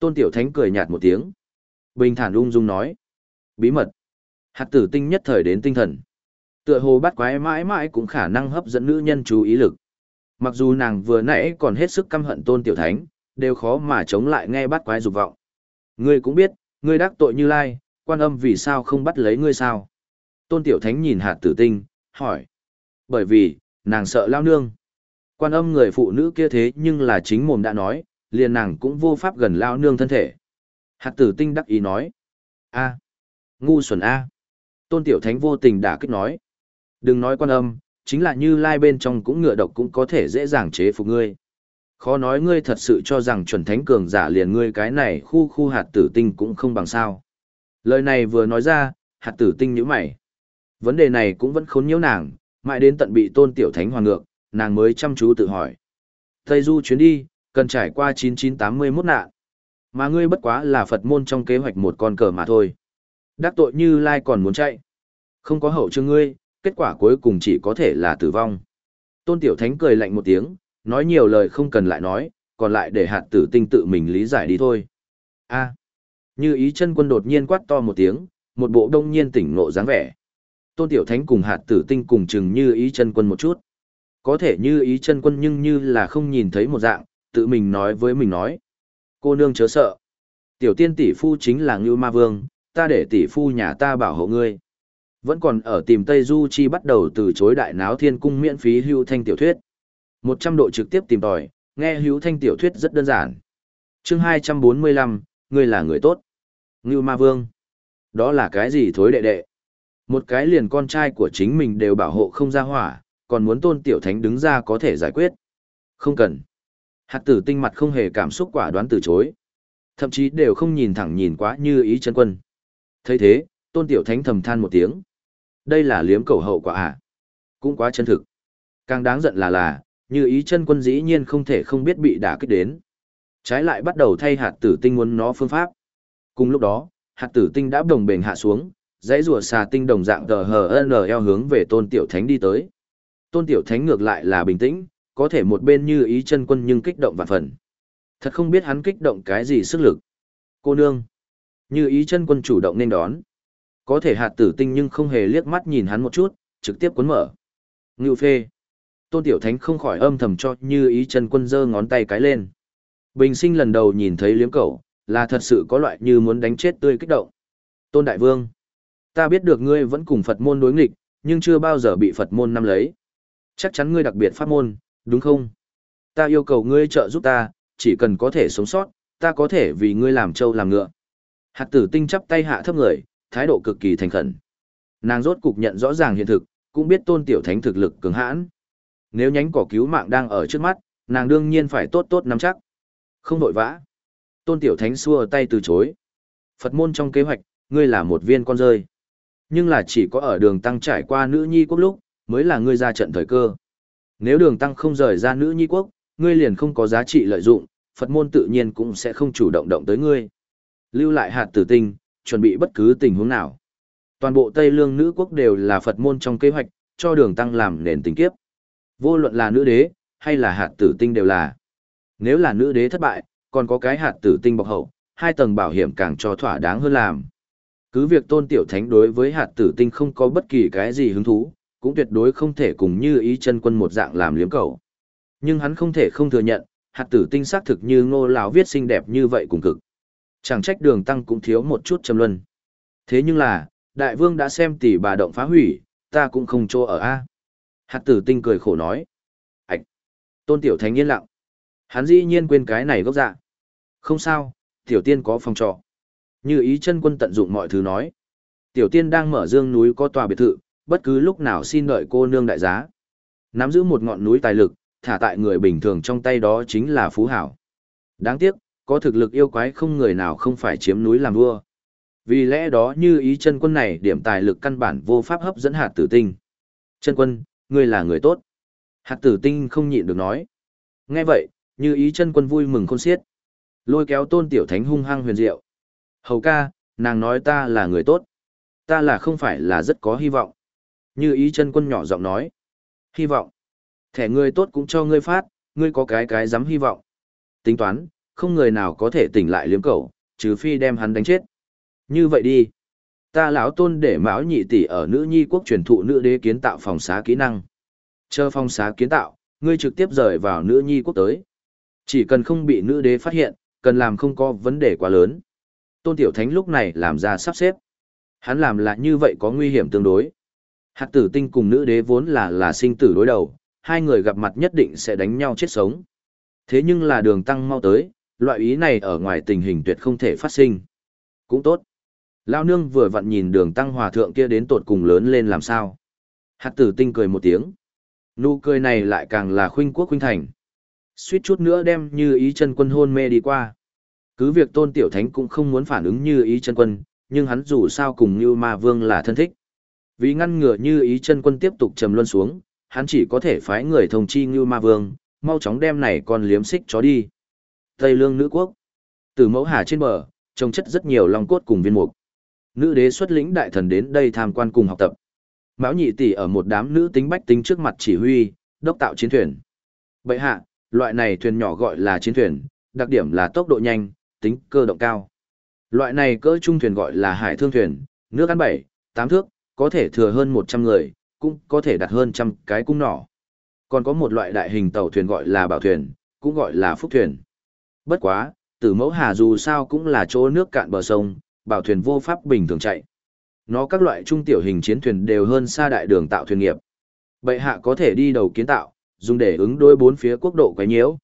Tôn Tiểu Thánh cười nhạt một tiếng. Bình thản ung dung nói. Bí mật. Hạt tử tinh nhất thời đến tinh thần. Tựa hồ bắt quái mãi mãi cũng khả năng hấp dẫn nữ nhân chú ý lực. Mặc dù nàng vừa nãy còn hết sức căm hận Tôn Tiểu Thánh, đều khó mà chống lại nghe bắt quái dục vọng. Ngươi cũng biết, ngươi đắc tội như lai, quan âm vì sao không bắt lấy ngươi sao? Tôn Tiểu Thánh nhìn hạt tử tinh, hỏi. Bởi vì, nàng sợ lao nương. Quan âm người phụ nữ kia thế nhưng là chính mồm đã nói, liền nàng cũng vô pháp gần lao nương thân thể. Hạt tử tinh đắc ý nói. a ngu xuẩn a Tôn Tiểu Thánh vô tình đã kích nói. Đừng nói quan âm, chính là như lai bên trong cũng ngựa độc cũng có thể dễ dàng chế phục ngươi. Khó nói ngươi thật sự cho rằng chuẩn thánh cường giả liền ngươi cái này khu khu hạt tử tinh cũng không bằng sao. Lời này vừa nói ra, hạt tử tinh nhíu mày. Vấn đề này cũng vẫn khốn nhiễu nàng, mãi đến tận bị tôn tiểu thánh hoàng ngược, nàng mới chăm chú tự hỏi. Tây du chuyến đi, cần trải qua 9981 nạn. Mà ngươi bất quá là Phật môn trong kế hoạch một con cờ mà thôi. Đắc tội như Lai còn muốn chạy. Không có hậu chương ngươi, kết quả cuối cùng chỉ có thể là tử vong. Tôn Tiểu Thánh cười lạnh một tiếng, nói nhiều lời không cần lại nói, còn lại để hạt tử tinh tự mình lý giải đi thôi. a như ý chân quân đột nhiên quát to một tiếng, một bộ đông nhiên tỉnh nộ dáng vẻ. Tôn Tiểu Thánh cùng hạt tử tinh cùng chừng như ý chân quân một chút. Có thể như ý chân quân nhưng như là không nhìn thấy một dạng, tự mình nói với mình nói. Cô nương chớ sợ. Tiểu tiên tỷ phu chính là Ngưu Ma Vương, ta để tỷ phu nhà ta bảo hộ ngươi. Vẫn còn ở tìm Tây Du Chi bắt đầu từ chối đại náo thiên cung miễn phí hưu thanh tiểu thuyết. một trăm độ trực tiếp tìm tòi, nghe hữu thanh tiểu thuyết rất đơn giản. chương hai trăm bốn mươi lăm ngươi là người tốt. Ngưu Ma Vương. Đó là cái gì thối đệ đệ? Một cái liền con trai của chính mình đều bảo hộ không ra hỏa, còn muốn tôn tiểu thánh đứng ra có thể giải quyết. Không cần. Hạt tử tinh mặt không hề cảm xúc quả đoán từ chối. Thậm chí đều không nhìn thẳng nhìn quá như ý chân quân. thấy thế, tôn tiểu thánh thầm than một tiếng. Đây là liếm cầu hậu quả à? Cũng quá chân thực. Càng đáng giận là là, như ý chân quân dĩ nhiên không thể không biết bị đả kích đến. Trái lại bắt đầu thay hạt tử tinh muốn nó phương pháp. Cùng lúc đó, hạt tử tinh đã đồng bền hạ xuống, dãy rùa xà tinh đồng dạng tờ hờ eo hướng về tôn tiểu thánh đi tới. Tôn tiểu thánh ngược lại là bình tĩnh, có thể một bên như ý chân quân nhưng kích động vạn phần. Thật không biết hắn kích động cái gì sức lực. Cô nương. Như ý chân quân chủ động nên đón. Có thể hạt tử tinh nhưng không hề liếc mắt nhìn hắn một chút, trực tiếp cuốn mở. Ngưu phê. Tôn Tiểu Thánh không khỏi âm thầm cho như ý chân quân giơ ngón tay cái lên. Bình sinh lần đầu nhìn thấy liếm cẩu, là thật sự có loại như muốn đánh chết tươi kích động. Tôn Đại Vương. Ta biết được ngươi vẫn cùng Phật môn đối nghịch, nhưng chưa bao giờ bị Phật môn nắm lấy. Chắc chắn ngươi đặc biệt pháp môn, đúng không? Ta yêu cầu ngươi trợ giúp ta, chỉ cần có thể sống sót, ta có thể vì ngươi làm trâu làm ngựa. Hạt tử tinh chắp tay hạ thấp người, thái độ cực kỳ thành khẩn. Nàng rốt cục nhận rõ ràng hiện thực, cũng biết tôn tiểu thánh thực lực cường hãn. Nếu nhánh cỏ cứu mạng đang ở trước mắt, nàng đương nhiên phải tốt tốt nắm chắc. Không vội vã. Tôn tiểu thánh xua tay từ chối. Phật môn trong kế hoạch, ngươi là một viên con rơi. Nhưng là chỉ có ở đường tăng trải qua nữ nhi quốc lúc, mới là ngươi ra trận thời cơ. Nếu đường tăng không rời ra nữ nhi quốc, ngươi liền không có giá trị lợi dụng, Phật môn tự nhiên cũng sẽ không chủ động động tới ngươi. Lưu lại hạt tử tinh, chuẩn bị bất cứ tình huống nào. Toàn bộ Tây Lương nữ quốc đều là Phật môn trong kế hoạch, cho đường tăng làm nền tình kiếp. Vô luận là nữ đế, hay là hạt tử tinh đều là. Nếu là nữ đế thất bại, còn có cái hạt tử tinh bọc hậu, hai tầng bảo hiểm càng cho thỏa đáng hơn làm. Cứ việc tôn tiểu thánh đối với hạt tử tinh không có bất kỳ cái gì hứng thú, cũng tuyệt đối không thể cùng như ý chân quân một dạng làm liếm cầu. Nhưng hắn không thể không thừa nhận, hạt tử tinh xác thực như ngô lão viết xinh đẹp như vậy cùng cực. Chẳng trách đường tăng cũng thiếu một chút trầm luân. Thế nhưng là, đại vương đã xem tỷ bà động phá hủy, ta cũng không chỗ ở a. Hạt tử tinh cười khổ nói. Ảch! Tôn tiểu thánh yên lặng. Hắn dĩ nhiên quên cái này gốc dạ. Không sao, tiểu tiên có phòng trọ. Như ý chân quân tận dụng mọi thứ nói. Tiểu tiên đang mở dương núi có tòa biệt thự, bất cứ lúc nào xin đợi cô nương đại giá. Nắm giữ một ngọn núi tài lực, thả tại người bình thường trong tay đó chính là phú hảo. Đáng tiếc, có thực lực yêu quái không người nào không phải chiếm núi làm vua. Vì lẽ đó như ý chân quân này điểm tài lực căn bản vô pháp hấp dẫn hạt tử tinh. Chân quân, ngươi là người tốt. Hạt tử tinh không nhịn được nói. Nghe vậy, như ý chân quân vui mừng khôn xiết. Lôi kéo tôn tiểu thánh hung hăng huyền diệu. Hầu ca, nàng nói ta là người tốt. Ta là không phải là rất có hy vọng. Như ý chân quân nhỏ giọng nói. Hy vọng. Thẻ ngươi tốt cũng cho ngươi phát, ngươi có cái cái dám hy vọng. Tính toán, không người nào có thể tỉnh lại liếm cầu, trừ phi đem hắn đánh chết. Như vậy đi, ta lão tôn để mão nhị tỷ ở nữ nhi quốc truyền thụ nữ đế kiến tạo phòng xá kỹ năng. Chờ phòng xá kiến tạo, ngươi trực tiếp rời vào nữ nhi quốc tới. Chỉ cần không bị nữ đế phát hiện, cần làm không có vấn đề quá lớn. Tôn Tiểu Thánh lúc này làm ra sắp xếp. Hắn làm là như vậy có nguy hiểm tương đối. Hạt tử tinh cùng nữ đế vốn là là sinh tử đối đầu, hai người gặp mặt nhất định sẽ đánh nhau chết sống. Thế nhưng là đường tăng mau tới, loại ý này ở ngoài tình hình tuyệt không thể phát sinh. Cũng tốt. Lao nương vừa vặn nhìn đường tăng hòa thượng kia đến tột cùng lớn lên làm sao. Hạt tử tinh cười một tiếng. Nụ cười này lại càng là khuynh quốc khuynh thành. Suýt chút nữa đem như ý chân quân hôn mê đi qua. Cứ việc tôn tiểu thánh cũng không muốn phản ứng như ý chân quân, nhưng hắn dù sao cùng như ma vương là thân thích. Vì ngăn ngừa như ý chân quân tiếp tục trầm luân xuống, hắn chỉ có thể phái người thông chi ngưu ma vương, mau chóng đem này con liếm xích chó đi. Tây lương nữ quốc. Từ mẫu hà trên bờ, trông chất rất nhiều long cốt cùng viên mục. Nữ đế xuất lĩnh đại thần đến đây tham quan cùng học tập. Mão nhị tỷ ở một đám nữ tính bách tính trước mặt chỉ huy, đốc tạo chiến thuyền. Bệ hạ, loại này thuyền nhỏ gọi là chiến thuyền, đặc điểm là tốc độ nhanh, tính cơ động cao. Loại này cỡ trung thuyền gọi là hải thương thuyền, nước ăn bảy, tám thước, có thể thừa hơn 100 người, cũng có thể đặt hơn trăm cái cung nỏ. Còn có một loại đại hình tàu thuyền gọi là bảo thuyền, cũng gọi là phúc thuyền. Bất quá, tử mẫu hà dù sao cũng là chỗ nước cạn bờ sông, bảo thuyền vô pháp bình thường chạy. Nó các loại trung tiểu hình chiến thuyền đều hơn xa đại đường tạo thuyền nghiệp. Bệ hạ có thể đi đầu kiến tạo, dùng để ứng đối bốn phía quốc độ quấy nhiễu.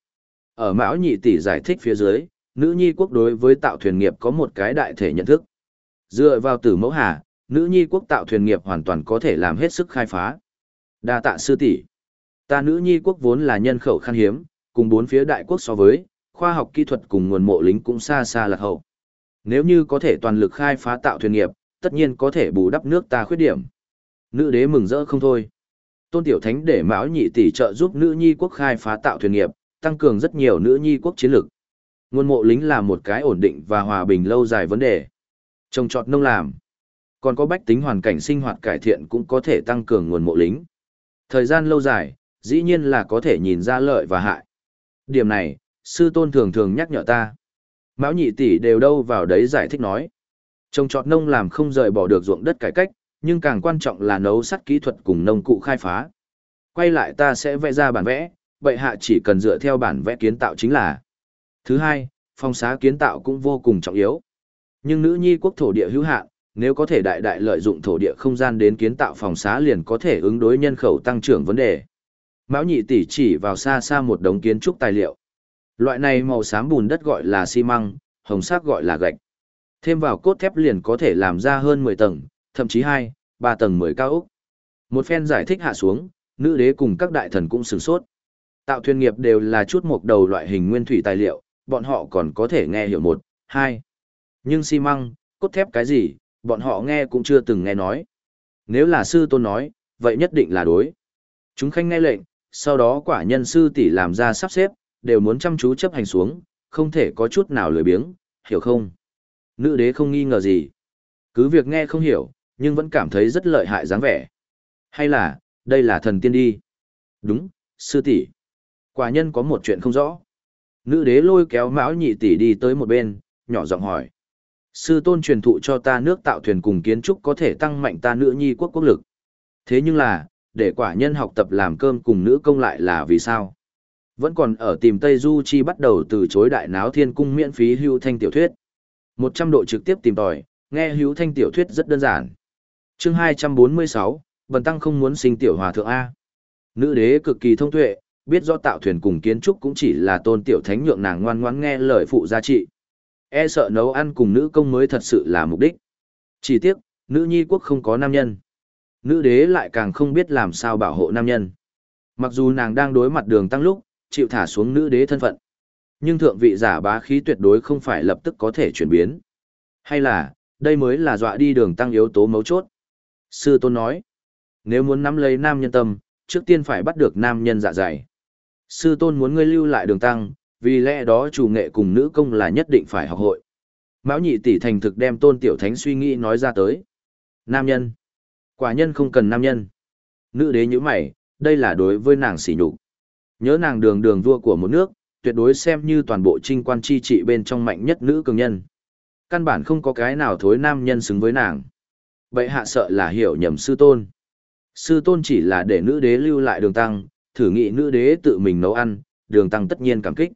Ở Mão Nhị tỷ giải thích phía dưới, nữ nhi quốc đối với tạo thuyền nghiệp có một cái đại thể nhận thức. Dựa vào tử mẫu hà, nữ nhi quốc tạo thuyền nghiệp hoàn toàn có thể làm hết sức khai phá. Đa tạ sư tỷ. Ta nữ nhi quốc vốn là nhân khẩu khan hiếm, cùng bốn phía đại quốc so với, khoa học kỹ thuật cùng nguồn mộ lính cũng xa xa lạc hậu. Nếu như có thể toàn lực khai phá tạo thuyền nghiệp, tất nhiên có thể bù đắp nước ta khuyết điểm. Nữ đế mừng rỡ không thôi. Tôn Tiểu Thánh để Mão Nhị tỷ trợ giúp nữ nhi quốc khai phá tạo thuyền nghiệp, tăng cường rất nhiều nữ nhi quốc chiến lược. Nguồn mộ lính là một cái ổn định và hòa bình lâu dài vấn đề. Trồng trọt nông làm, còn có bách tính hoàn cảnh sinh hoạt cải thiện cũng có thể tăng cường nguồn mộ lính. Thời gian lâu dài, dĩ nhiên là có thể nhìn ra lợi và hại. Điểm này, sư tôn thường thường nhắc nhở ta. Mão nhị tỷ đều đâu vào đấy giải thích nói. Trồng trọt nông làm không rời bỏ được ruộng đất cải cách, nhưng càng quan trọng là nấu sắt kỹ thuật cùng nông cụ khai phá. Quay lại ta sẽ vẽ ra bản vẽ, vậy hạ chỉ cần dựa theo bản vẽ kiến tạo chính là. Thứ hai, phong xá kiến tạo cũng vô cùng trọng yếu. Nhưng nữ nhi quốc thổ địa hữu hạn, nếu có thể đại đại lợi dụng thổ địa không gian đến kiến tạo phòng xá liền có thể ứng đối nhân khẩu tăng trưởng vấn đề. Mão nhị tỷ chỉ vào xa xa một đống kiến trúc tài liệu. Loại này màu xám bùn đất gọi là xi măng, hồng sắc gọi là gạch. Thêm vào cốt thép liền có thể làm ra hơn 10 tầng, thậm chí 2, 3 tầng 10 cao ốc. Một phen giải thích hạ xuống, nữ đế cùng các đại thần cũng sửng sốt. Tạo thuyền nghiệp đều là chút mục đầu loại hình nguyên thủy tài liệu, bọn họ còn có thể nghe hiểu một, hai. Nhưng xi măng, cốt thép cái gì, bọn họ nghe cũng chưa từng nghe nói. Nếu là sư tôn nói, vậy nhất định là đối. Chúng khanh nghe lệnh, sau đó quả nhân sư tỷ làm ra sắp xếp, đều muốn chăm chú chấp hành xuống, không thể có chút nào lười biếng, hiểu không? Nữ đế không nghi ngờ gì. Cứ việc nghe không hiểu, nhưng vẫn cảm thấy rất lợi hại dáng vẻ. Hay là, đây là thần tiên đi? Đúng, sư tỷ. Quả nhân có một chuyện không rõ. Nữ đế lôi kéo mão nhị tỷ đi tới một bên, nhỏ giọng hỏi. Sư tôn truyền thụ cho ta nước tạo thuyền cùng kiến trúc có thể tăng mạnh ta nữ nhi quốc quốc lực. Thế nhưng là, để quả nhân học tập làm cơm cùng nữ công lại là vì sao? Vẫn còn ở tìm Tây Du Chi bắt đầu từ chối đại náo thiên cung miễn phí hưu thanh tiểu thuyết. 100 độ trực tiếp tìm tòi, nghe hữu thanh tiểu thuyết rất đơn giản. chương 246, Bần Tăng không muốn sinh tiểu hòa thượng A. Nữ đế cực kỳ thông tuệ, biết do tạo thuyền cùng kiến trúc cũng chỉ là tôn tiểu thánh nhượng nàng ngoan ngoãn nghe lời phụ gia trị. E sợ nấu ăn cùng nữ công mới thật sự là mục đích. Chỉ tiếc, nữ nhi quốc không có nam nhân. Nữ đế lại càng không biết làm sao bảo hộ nam nhân. Mặc dù nàng đang đối mặt đường tăng lúc, chịu thả xuống nữ đế thân phận. Nhưng thượng vị giả bá khí tuyệt đối không phải lập tức có thể chuyển biến. Hay là, đây mới là dọa đi đường tăng yếu tố mấu chốt. Sư tôn nói, nếu muốn nắm lấy nam nhân tâm, trước tiên phải bắt được nam nhân dạ dày. Sư tôn muốn ngươi lưu lại đường tăng, vì lẽ đó chủ nghệ cùng nữ công là nhất định phải học hội. Mão nhị tỷ thành thực đem tôn tiểu thánh suy nghĩ nói ra tới. Nam nhân. Quả nhân không cần nam nhân. Nữ đế như mày, đây là đối với nàng sỉ nhục. Nhớ nàng đường đường vua của một nước, tuyệt đối xem như toàn bộ trinh quan chi trị bên trong mạnh nhất nữ cường nhân. Căn bản không có cái nào thối nam nhân xứng với nàng. Bệ hạ sợ là hiểu nhầm sư tôn. Sư tôn chỉ là để nữ đế lưu lại đường tăng, thử nghị nữ đế tự mình nấu ăn, đường tăng tất nhiên cảm kích.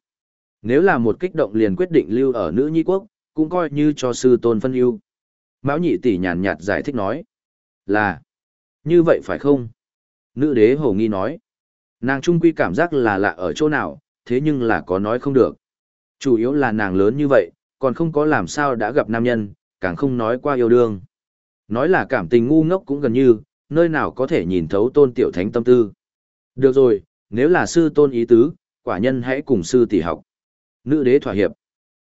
Nếu là một kích động liền quyết định lưu ở nữ nhi quốc, cũng coi như cho sư tôn phân ưu. Mão nhị tỷ nhàn nhạt giải thích nói. Là, như vậy phải không? Nữ đế hồ nghi nói. Nàng trung quy cảm giác là lạ ở chỗ nào, thế nhưng là có nói không được. Chủ yếu là nàng lớn như vậy, còn không có làm sao đã gặp nam nhân, càng không nói qua yêu đương. Nói là cảm tình ngu ngốc cũng gần như, nơi nào có thể nhìn thấu tôn tiểu thánh tâm tư. Được rồi, nếu là sư tôn ý tứ, quả nhân hãy cùng sư tỷ học. Nữ đế thỏa hiệp.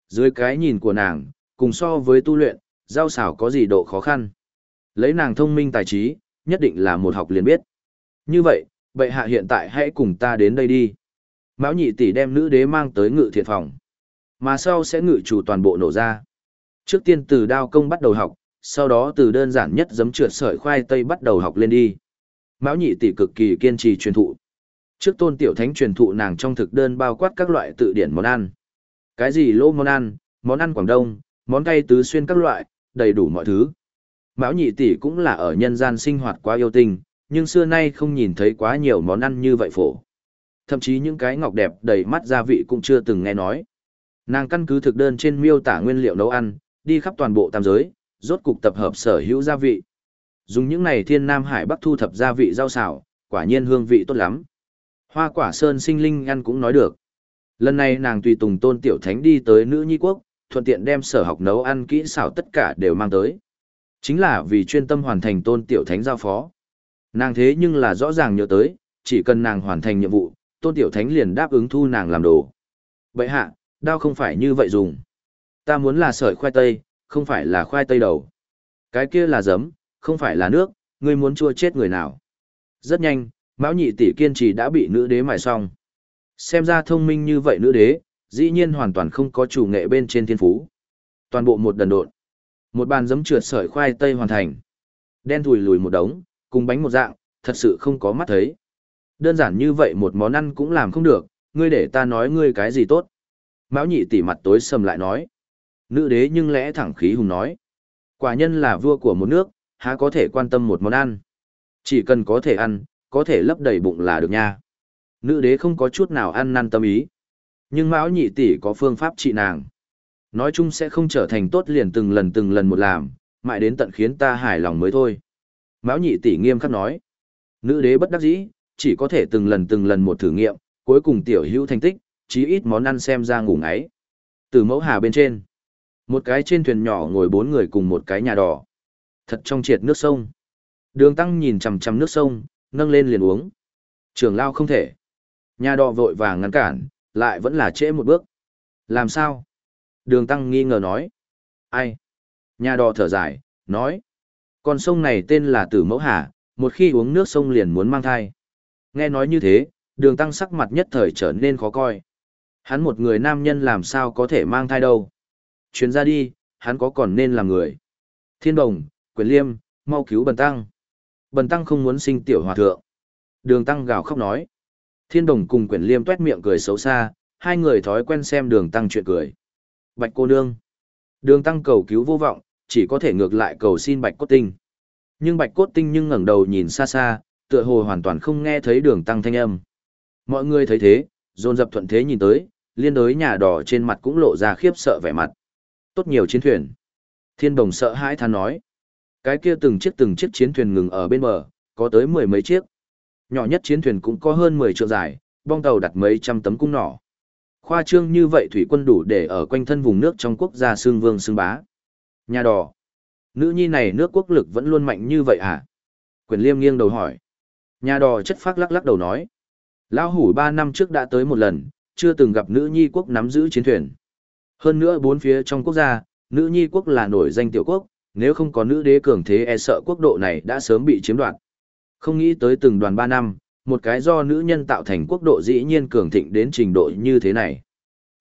Dưới cái nhìn của nàng, cùng so với tu luyện, giao xảo có gì độ khó khăn. Lấy nàng thông minh tài trí, nhất định là một học liền biết. Như vậy, bệ hạ hiện tại hãy cùng ta đến đây đi. Mão nhị tỷ đem nữ đế mang tới ngự thiện phòng. Mà sau sẽ ngự chủ toàn bộ nổ ra. Trước tiên từ đao công bắt đầu học, sau đó từ đơn giản nhất giấm trượt sợi khoai tây bắt đầu học lên đi. Mão nhị tỷ cực kỳ kiên trì truyền thụ. Trước tôn tiểu thánh truyền thụ nàng trong thực đơn bao quát các loại tự điển món ăn. Cái gì lô món ăn, món ăn Quảng Đông, món cay tứ xuyên các loại, đầy đủ mọi thứ. Mão nhị tỷ cũng là ở nhân gian sinh hoạt quá yêu tình, nhưng xưa nay không nhìn thấy quá nhiều món ăn như vậy phổ. Thậm chí những cái ngọc đẹp đầy mắt gia vị cũng chưa từng nghe nói. Nàng căn cứ thực đơn trên miêu tả nguyên liệu nấu ăn, đi khắp toàn bộ tam giới, rốt cục tập hợp sở hữu gia vị. Dùng những này thiên nam hải bắc thu thập gia vị rau xào, quả nhiên hương vị tốt lắm. Hoa quả sơn sinh linh ăn cũng nói được. Lần này nàng tùy tùng tôn tiểu thánh đi tới nữ nhi quốc, thuận tiện đem sở học nấu ăn kỹ xảo tất cả đều mang tới. Chính là vì chuyên tâm hoàn thành tôn tiểu thánh giao phó. Nàng thế nhưng là rõ ràng nhớ tới, chỉ cần nàng hoàn thành nhiệm vụ, tôn tiểu thánh liền đáp ứng thu nàng làm đồ. Bậy hạ, đao không phải như vậy dùng. Ta muốn là sợi khoai tây, không phải là khoai tây đầu. Cái kia là giấm, không phải là nước, ngươi muốn chua chết người nào. Rất nhanh, Mão nhị tỷ kiên trì đã bị nữ đế mài xong. Xem ra thông minh như vậy nữ đế, dĩ nhiên hoàn toàn không có chủ nghệ bên trên thiên phú. Toàn bộ một đần độn. Một bàn giấm trượt sợi khoai tây hoàn thành. Đen thùi lùi một đống, cùng bánh một dạng, thật sự không có mắt thấy. Đơn giản như vậy một món ăn cũng làm không được, ngươi để ta nói ngươi cái gì tốt. Mão nhị tỷ mặt tối sầm lại nói. Nữ đế nhưng lẽ thẳng khí hùng nói. Quả nhân là vua của một nước, há có thể quan tâm một món ăn. Chỉ cần có thể ăn, có thể lấp đầy bụng là được nha. Nữ đế không có chút nào ăn năn tâm ý. Nhưng Mão nhị tỷ có phương pháp trị nàng. Nói chung sẽ không trở thành tốt liền từng lần từng lần một làm, mãi đến tận khiến ta hài lòng mới thôi. Mão nhị tỷ nghiêm khắc nói. Nữ đế bất đắc dĩ, chỉ có thể từng lần từng lần một thử nghiệm, cuối cùng tiểu hữu thành tích, chí ít món ăn xem ra ngủ ngáy. Từ mẫu hà bên trên, một cái trên thuyền nhỏ ngồi bốn người cùng một cái nhà đỏ. Thật trong triệt nước sông. Đường tăng nhìn chằm chằm nước sông, nâng lên liền uống. Trường lao không thể. Nhà đỏ vội vàng ngăn cản, lại vẫn là trễ một bước. Làm sao? Đường tăng nghi ngờ nói. Ai? Nhà đỏ thở dài, nói. Con sông này tên là Tử Mẫu Hà, một khi uống nước sông liền muốn mang thai. Nghe nói như thế, đường tăng sắc mặt nhất thời trở nên khó coi. Hắn một người nam nhân làm sao có thể mang thai đâu. Chuyến ra đi, hắn có còn nên làm người. Thiên đồng, quyền liêm, mau cứu bần tăng. Bần tăng không muốn sinh tiểu hòa thượng. Đường tăng gào khóc nói. Thiên đồng cùng quyển liêm tuét miệng cười xấu xa, hai người thói quen xem đường tăng chuyện cười. Bạch cô nương. Đường tăng cầu cứu vô vọng, chỉ có thể ngược lại cầu xin bạch cốt tinh. Nhưng bạch cốt tinh nhưng ngẩng đầu nhìn xa xa, tựa hồ hoàn toàn không nghe thấy đường tăng thanh âm. Mọi người thấy thế, dồn dập thuận thế nhìn tới, liên đối nhà đỏ trên mặt cũng lộ ra khiếp sợ vẻ mặt. Tốt nhiều chiến thuyền. Thiên đồng sợ hãi than nói. Cái kia từng chiếc từng chiếc chiến thuyền ngừng ở bên bờ, có tới mười mấy chiếc. Nhỏ nhất chiến thuyền cũng có hơn 10 trượng dài, bong tàu đặt mấy trăm tấm cung nỏ. Khoa trương như vậy thủy quân đủ để ở quanh thân vùng nước trong quốc gia xương vương xương bá. Nhà đỏ. Nữ nhi này nước quốc lực vẫn luôn mạnh như vậy à? Quyền liêm nghiêng đầu hỏi. Nhà đỏ chất phác lắc lắc đầu nói. Lão hủ ba năm trước đã tới một lần, chưa từng gặp nữ nhi quốc nắm giữ chiến thuyền. Hơn nữa bốn phía trong quốc gia, nữ nhi quốc là nổi danh tiểu quốc, nếu không có nữ đế cường thế e sợ quốc độ này đã sớm bị chiếm đoạt. Không nghĩ tới từng đoàn ba năm, một cái do nữ nhân tạo thành quốc độ dĩ nhiên cường thịnh đến trình độ như thế này.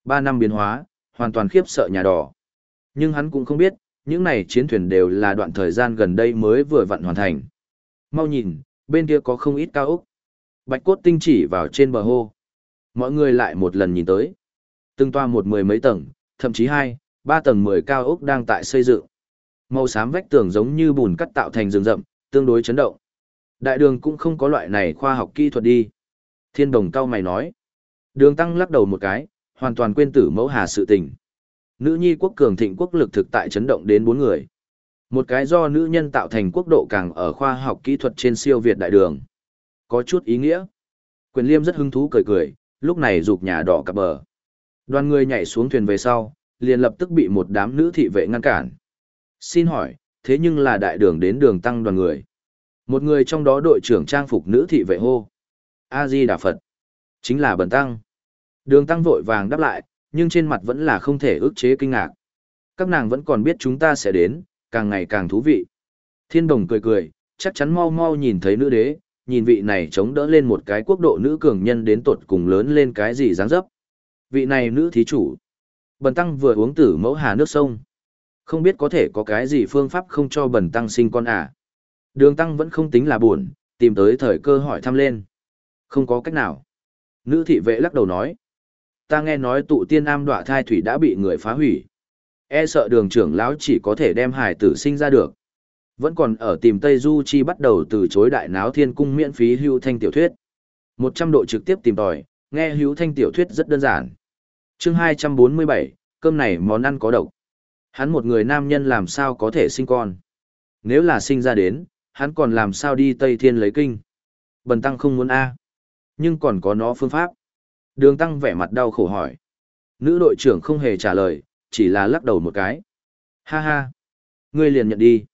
Ba năm biến hóa, hoàn toàn khiếp sợ nhà đỏ. Nhưng hắn cũng không biết, những này chiến thuyền đều là đoạn thời gian gần đây mới vừa vặn hoàn thành. Mau nhìn, bên kia có không ít cao ốc. Bạch cốt tinh chỉ vào trên bờ hô. Mọi người lại một lần nhìn tới. Từng toa một mười mấy tầng, thậm chí hai, ba tầng mười cao ốc đang tại xây dựng. Màu xám vách tường giống như bùn cắt tạo thành rừng rậm, tương đối chấn động. Đại đường cũng không có loại này khoa học kỹ thuật đi. Thiên đồng cao mày nói. Đường tăng lắc đầu một cái, hoàn toàn quên tử mẫu hà sự tình. Nữ nhi quốc cường thịnh quốc lực thực tại chấn động đến bốn người. Một cái do nữ nhân tạo thành quốc độ càng ở khoa học kỹ thuật trên siêu Việt đại đường. Có chút ý nghĩa. Quyền liêm rất hứng thú cười cười, lúc này rụt nhà đỏ cặp bờ. Đoàn người nhảy xuống thuyền về sau, liền lập tức bị một đám nữ thị vệ ngăn cản. Xin hỏi, thế nhưng là đại đường đến đường tăng đoàn người. Một người trong đó đội trưởng trang phục nữ thị vệ hô. A-di Đà Phật. Chính là bần tăng. Đường tăng vội vàng đáp lại, nhưng trên mặt vẫn là không thể ức chế kinh ngạc. Các nàng vẫn còn biết chúng ta sẽ đến, càng ngày càng thú vị. Thiên đồng cười cười, chắc chắn mau mau nhìn thấy nữ đế, nhìn vị này chống đỡ lên một cái quốc độ nữ cường nhân đến tột cùng lớn lên cái gì dáng dấp. Vị này nữ thí chủ. Bần tăng vừa uống tử mẫu hà nước sông. Không biết có thể có cái gì phương pháp không cho bần tăng sinh con à. Đường tăng vẫn không tính là buồn, tìm tới thời cơ hỏi thăm lên. Không có cách nào. Nữ thị vệ lắc đầu nói. Ta nghe nói tụ tiên am đọa thai thủy đã bị người phá hủy. E sợ đường trưởng lão chỉ có thể đem hải tử sinh ra được. Vẫn còn ở tìm Tây Du Chi bắt đầu từ chối đại náo thiên cung miễn phí hưu thanh tiểu thuyết. một trăm độ trực tiếp tìm tòi, nghe hữu thanh tiểu thuyết rất đơn giản. chương hai trăm bốn mươi bảy cơm này món ăn có độc. Hắn một người nam nhân làm sao có thể sinh con. Nếu là sinh ra đến, hắn còn làm sao đi Tây Thiên lấy kinh. Bần tăng không muốn A. Nhưng còn có nó phương pháp. Đường tăng vẻ mặt đau khổ hỏi. Nữ đội trưởng không hề trả lời, chỉ là lắc đầu một cái. Ha ha. Ngươi liền nhận đi.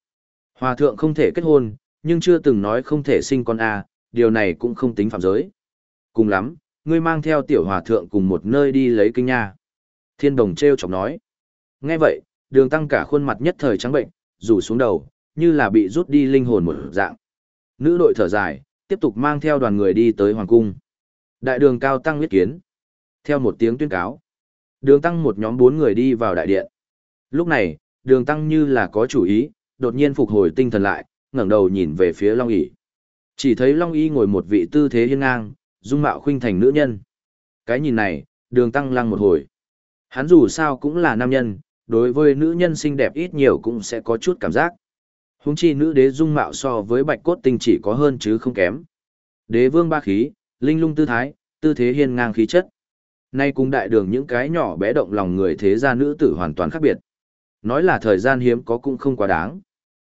Hòa thượng không thể kết hôn, nhưng chưa từng nói không thể sinh con A, điều này cũng không tính phạm giới. Cùng lắm, ngươi mang theo tiểu hòa thượng cùng một nơi đi lấy kinh nha. Thiên đồng treo chọc nói. Nghe vậy, đường tăng cả khuôn mặt nhất thời trắng bệnh, rủ xuống đầu, như là bị rút đi linh hồn một dạng. Nữ đội thở dài, tiếp tục mang theo đoàn người đi tới Hoàng Cung. Đại đường cao tăng huyết kiến. Theo một tiếng tuyên cáo, đường tăng một nhóm bốn người đi vào đại điện. Lúc này, đường tăng như là có chủ ý, đột nhiên phục hồi tinh thần lại, ngẩng đầu nhìn về phía Long ỉ. Chỉ thấy Long Y ngồi một vị tư thế hiên ngang, dung mạo khuynh thành nữ nhân. Cái nhìn này, đường tăng lăng một hồi. Hắn dù sao cũng là nam nhân, đối với nữ nhân xinh đẹp ít nhiều cũng sẽ có chút cảm giác. Húng chi nữ đế dung mạo so với bạch cốt tinh chỉ có hơn chứ không kém. Đế vương ba khí, linh lung tư thái, tư thế hiên ngang khí chất. Nay cùng đại đường những cái nhỏ bé động lòng người thế gia nữ tử hoàn toàn khác biệt. Nói là thời gian hiếm có cũng không quá đáng.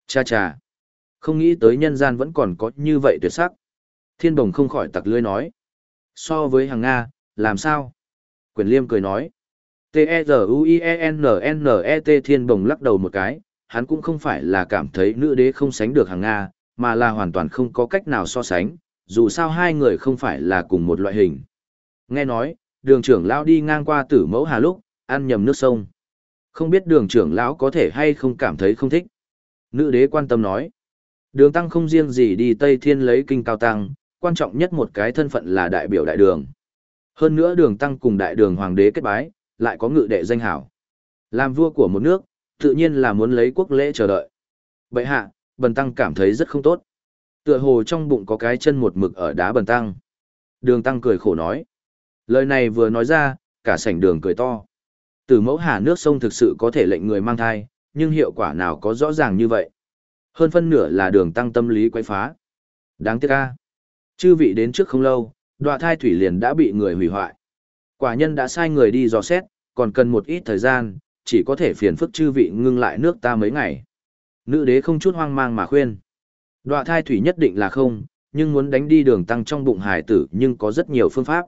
Cha cha. Không nghĩ tới nhân gian vẫn còn có như vậy tuyệt sắc. Thiên đồng không khỏi tặc lưỡi nói. So với hàng Nga, làm sao? Quyền liêm cười nói. T-E-Z-U-I-E-N-N-E-T thiên bồng lắc đầu một cái, hắn cũng không phải là cảm thấy nữ đế không sánh được hàng Nga, mà là hoàn toàn không có cách nào so sánh, dù sao hai người không phải là cùng một loại hình. Nghe nói, đường trưởng lão đi ngang qua tử mẫu hà lúc, ăn nhầm nước sông. Không biết đường trưởng lão có thể hay không cảm thấy không thích. Nữ đế quan tâm nói. Đường tăng không riêng gì đi Tây Thiên lấy kinh cao tăng, quan trọng nhất một cái thân phận là đại biểu đại đường. Hơn nữa đường tăng cùng đại đường hoàng đế kết bái, lại có ngự đệ danh hảo. Làm vua của một nước, tự nhiên là muốn lấy quốc lễ chờ đợi. Bậy hạ, bần tăng cảm thấy rất không tốt. Tựa hồ trong bụng có cái chân một mực ở đá bần tăng. Đường tăng cười khổ nói. Lời này vừa nói ra, cả sảnh đường cười to. Từ mẫu hà nước sông thực sự có thể lệnh người mang thai, nhưng hiệu quả nào có rõ ràng như vậy. Hơn phân nửa là đường tăng tâm lý quay phá. Đáng tiếc ca. Chư vị đến trước không lâu, đoạ thai thủy liền đã bị người hủy hoại. Quả nhân đã sai người đi dò xét, còn cần một ít thời gian, chỉ có thể phiền phức chư vị ngưng lại nước ta mấy ngày. Nữ đế không chút hoang mang mà khuyên. Đoạ thai thủy nhất định là không, nhưng muốn đánh đi đường tăng trong bụng hải tử nhưng có rất nhiều phương pháp.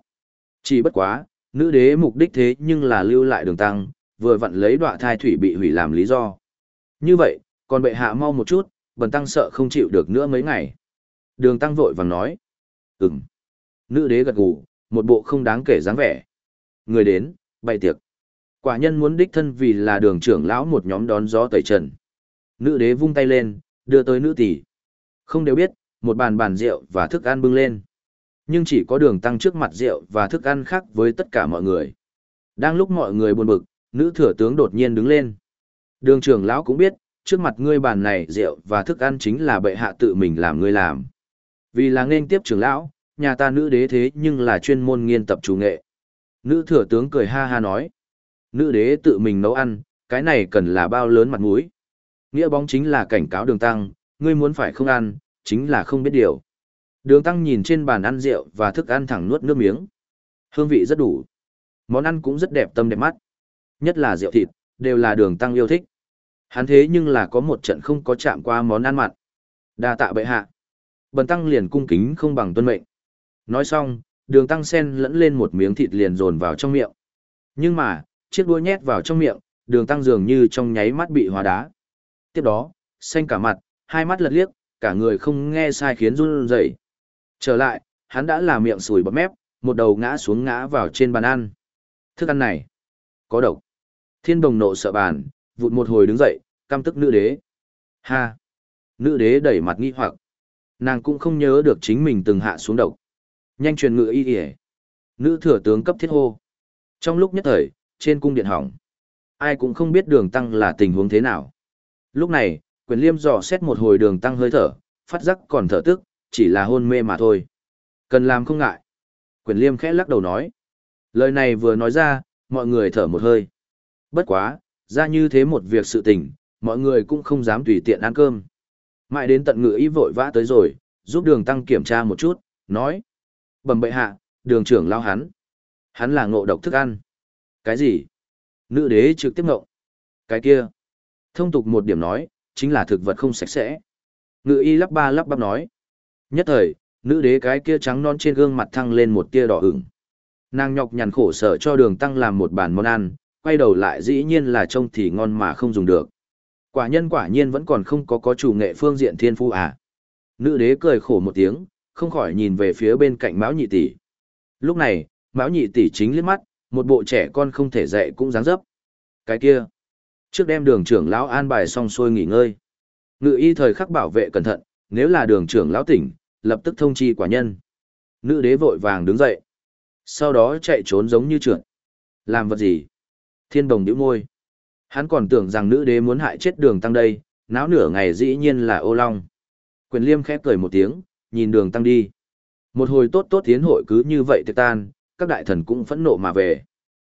Chỉ bất quá, nữ đế mục đích thế nhưng là lưu lại đường tăng, vừa vặn lấy đoạ thai thủy bị hủy làm lý do. Như vậy, còn bệ hạ mau một chút, bần tăng sợ không chịu được nữa mấy ngày. Đường tăng vội vàng nói. Ừm. Nữ đế gật gù, một bộ không đáng kể dáng vẻ. Người đến, bày tiệc. Quả nhân muốn đích thân vì là đường trưởng lão một nhóm đón gió tẩy trần. Nữ đế vung tay lên, đưa tới nữ tỷ. Không đều biết, một bàn bàn rượu và thức ăn bưng lên. Nhưng chỉ có đường tăng trước mặt rượu và thức ăn khác với tất cả mọi người. Đang lúc mọi người buồn bực, nữ thừa tướng đột nhiên đứng lên. Đường trưởng lão cũng biết, trước mặt ngươi bàn này rượu và thức ăn chính là bệ hạ tự mình làm ngươi làm. Vì là nên tiếp trưởng lão, nhà ta nữ đế thế nhưng là chuyên môn nghiên tập chủ nghệ. Nữ thừa tướng cười ha ha nói. Nữ đế tự mình nấu ăn, cái này cần là bao lớn mặt mũi. Nghĩa bóng chính là cảnh cáo đường tăng, ngươi muốn phải không ăn, chính là không biết điều. Đường tăng nhìn trên bàn ăn rượu và thức ăn thẳng nuốt nước miếng. Hương vị rất đủ. Món ăn cũng rất đẹp tâm đẹp mắt. Nhất là rượu thịt, đều là đường tăng yêu thích. Hắn thế nhưng là có một trận không có chạm qua món ăn mặn. đa tạ bệ hạ. Bần tăng liền cung kính không bằng tuân mệnh. Nói xong, đường tăng sen lẫn lên một miếng thịt liền dồn vào trong miệng. Nhưng mà, chiếc đuôi nhét vào trong miệng, đường tăng dường như trong nháy mắt bị hóa đá. Tiếp đó, xanh cả mặt, hai mắt lật liếc, cả người không nghe sai khiến run rẩy. Trở lại, hắn đã là miệng sùi bọt mép, một đầu ngã xuống ngã vào trên bàn ăn. Thức ăn này, có độc. Thiên đồng nộ sợ bàn, vụt một hồi đứng dậy, căm tức nữ đế. Ha! Nữ đế đẩy mặt nghi hoặc. Nàng cũng không nhớ được chính mình từng hạ xuống độc. Nhanh truyền ngựa y y Nữ thừa tướng cấp thiết hô. Trong lúc nhất thời, trên cung điện hỏng. Ai cũng không biết đường tăng là tình huống thế nào. Lúc này, quyền liêm dò xét một hồi đường tăng hơi thở, phát giác còn thở tức, chỉ là hôn mê mà thôi. Cần làm không ngại. Quyền liêm khẽ lắc đầu nói. Lời này vừa nói ra, mọi người thở một hơi. Bất quá, ra như thế một việc sự tình, mọi người cũng không dám tùy tiện ăn cơm. Mãi đến tận ngự y vội vã tới rồi, giúp đường tăng kiểm tra một chút, nói. Bẩm bệ hạ, đường trưởng lao hắn. Hắn là ngộ độc thức ăn. Cái gì? Nữ đế trực tiếp ngộng. Cái kia. Thông tục một điểm nói, chính là thực vật không sạch sẽ. Ngự y lắp ba lắp bắp nói. Nhất thời, nữ đế cái kia trắng non trên gương mặt thăng lên một tia đỏ ửng. Nàng nhọc nhằn khổ sở cho đường tăng làm một bàn món ăn, quay đầu lại dĩ nhiên là trông thì ngon mà không dùng được. Quả nhân quả nhiên vẫn còn không có có chủ nghệ phương diện thiên phu à. Nữ đế cười khổ một tiếng, không khỏi nhìn về phía bên cạnh Mão Nhị tỷ. Lúc này, Mão Nhị tỷ chính liếc mắt, một bộ trẻ con không thể dạy cũng dáng dấp. Cái kia, trước đem đường trưởng lão an bài xong xuôi nghỉ ngơi. Ngự y thời khắc bảo vệ cẩn thận, nếu là đường trưởng lão tỉnh, lập tức thông chi quả nhân. Nữ đế vội vàng đứng dậy. Sau đó chạy trốn giống như trượt. Làm vật gì? Thiên đồng nhíu môi. Hắn còn tưởng rằng nữ đế muốn hại chết đường tăng đây, náo nửa ngày dĩ nhiên là ô long. Quyền liêm khẽ cười một tiếng, nhìn đường tăng đi. Một hồi tốt tốt tiến hội cứ như vậy tiệt tan, các đại thần cũng phẫn nộ mà về.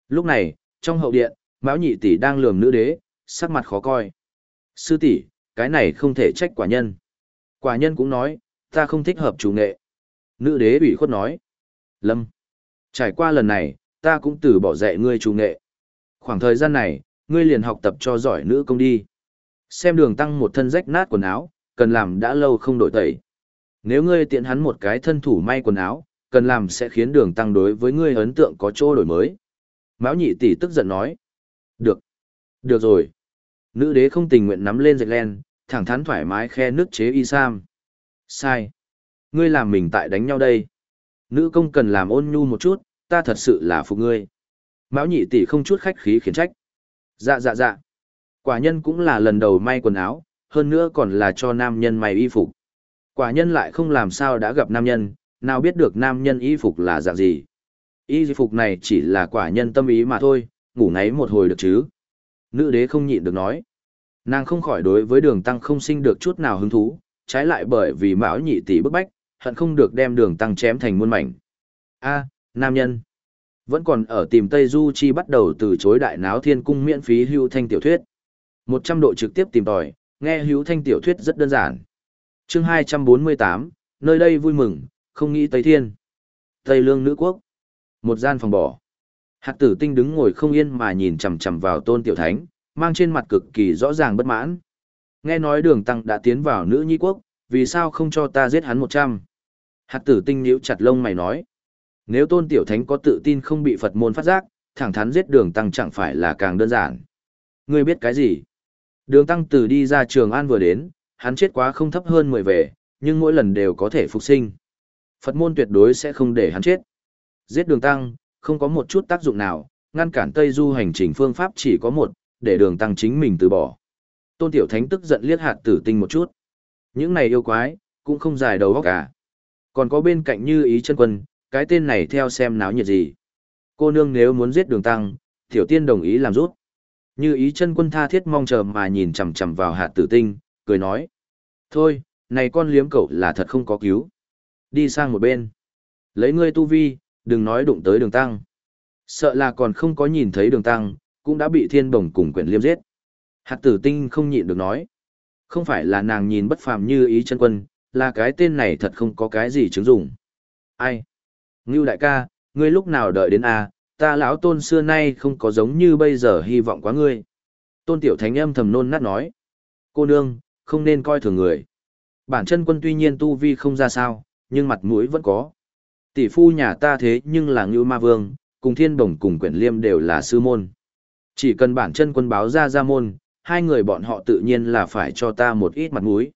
Lúc này, trong hậu điện, Mão nhị tỷ đang lườm nữ đế, sắc mặt khó coi. Sư tỷ, cái này không thể trách quả nhân. Quả nhân cũng nói, ta không thích hợp chủ nghệ. Nữ đế ủy khuất nói. Lâm, trải qua lần này, ta cũng từ bỏ dạy ngươi chủ nghệ. Khoảng thời gian này, ngươi liền học tập cho giỏi nữ công đi. Xem đường tăng một thân rách nát quần áo, cần làm đã lâu không đổi tẩy. Nếu ngươi tiện hắn một cái thân thủ may quần áo, cần làm sẽ khiến đường tăng đối với ngươi ấn tượng có chỗ đổi mới. Mão nhị tỷ tức giận nói. Được. Được rồi. Nữ đế không tình nguyện nắm lên dệt len, thẳng thắn thoải mái khe nước chế y sam. Sai. Ngươi làm mình tại đánh nhau đây. Nữ công cần làm ôn nhu một chút, ta thật sự là phục ngươi. Mão nhị tỷ không chút khách khí khiển trách. Dạ dạ dạ. Quả nhân cũng là lần đầu may quần áo, hơn nữa còn là cho nam nhân may y phục. Quả nhân lại không làm sao đã gặp nam nhân, nào biết được nam nhân y phục là dạng gì. Y phục này chỉ là quả nhân tâm ý mà thôi, ngủ ngáy một hồi được chứ. Nữ đế không nhịn được nói. Nàng không khỏi đối với đường tăng không sinh được chút nào hứng thú, trái lại bởi vì mão nhị tỷ bức bách, hận không được đem đường tăng chém thành muôn mảnh. A, nam nhân. Vẫn còn ở tìm Tây Du Chi bắt đầu từ chối đại náo thiên cung miễn phí hưu thanh tiểu thuyết. 100 độ trực tiếp tìm tòi, nghe hữu thanh tiểu thuyết rất đơn giản. chương 248, nơi đây vui mừng, không nghĩ Tây Thiên. Tây Lương Nữ Quốc. Một gian phòng bỏ. Hạc tử tinh đứng ngồi không yên mà nhìn chằm chằm vào tôn tiểu thánh, mang trên mặt cực kỳ rõ ràng bất mãn. Nghe nói đường tăng đã tiến vào nữ nhi quốc, vì sao không cho ta giết hắn 100? Hạc tử tinh nhíu chặt lông mày nói. Nếu tôn tiểu thánh có tự tin không bị Phật môn phát giác, thẳng thắn giết đường tăng chẳng phải là càng đơn giản. Ngươi biết cái gì? Đường tăng từ đi ra trường an vừa đến, hắn chết quá không thấp hơn 10 về, nhưng mỗi lần đều có thể phục sinh. Phật môn tuyệt đối sẽ không để hắn chết. Giết đường tăng, không có một chút tác dụng nào, ngăn cản Tây Du hành trình phương pháp chỉ có một, để đường tăng chính mình từ bỏ. Tôn Tiểu Thánh tức giận liếc hạt tử tinh một chút. Những này yêu quái, cũng không dài đầu óc cả. Còn có bên cạnh như ý chân quân, cái tên này theo xem náo nhiệt gì. Cô nương nếu muốn giết đường tăng, Tiểu Tiên đồng ý làm rút. Như ý chân quân tha thiết mong chờ mà nhìn chằm chằm vào hạt tử tinh, cười nói. Thôi, này con liếm cậu là thật không có cứu. Đi sang một bên. Lấy ngươi tu vi, đừng nói đụng tới đường tăng. Sợ là còn không có nhìn thấy đường tăng, cũng đã bị thiên bồng cùng quyển liêm giết. Hạt tử tinh không nhịn được nói. Không phải là nàng nhìn bất phàm như ý chân quân, là cái tên này thật không có cái gì chứng dụng. Ai? Ngưu đại ca, ngươi lúc nào đợi đến a? ta lão tôn xưa nay không có giống như bây giờ hy vọng quá ngươi. Tôn tiểu thánh âm thầm nôn nát nói. Cô nương, không nên coi thường người. Bản chân quân tuy nhiên tu vi không ra sao, nhưng mặt mũi vẫn có. Tỷ phu nhà ta thế nhưng là Ngưu Ma Vương, cùng Thiên đồng cùng Quyển Liêm đều là sư môn. Chỉ cần bản chân quân báo ra ra môn, hai người bọn họ tự nhiên là phải cho ta một ít mặt mũi.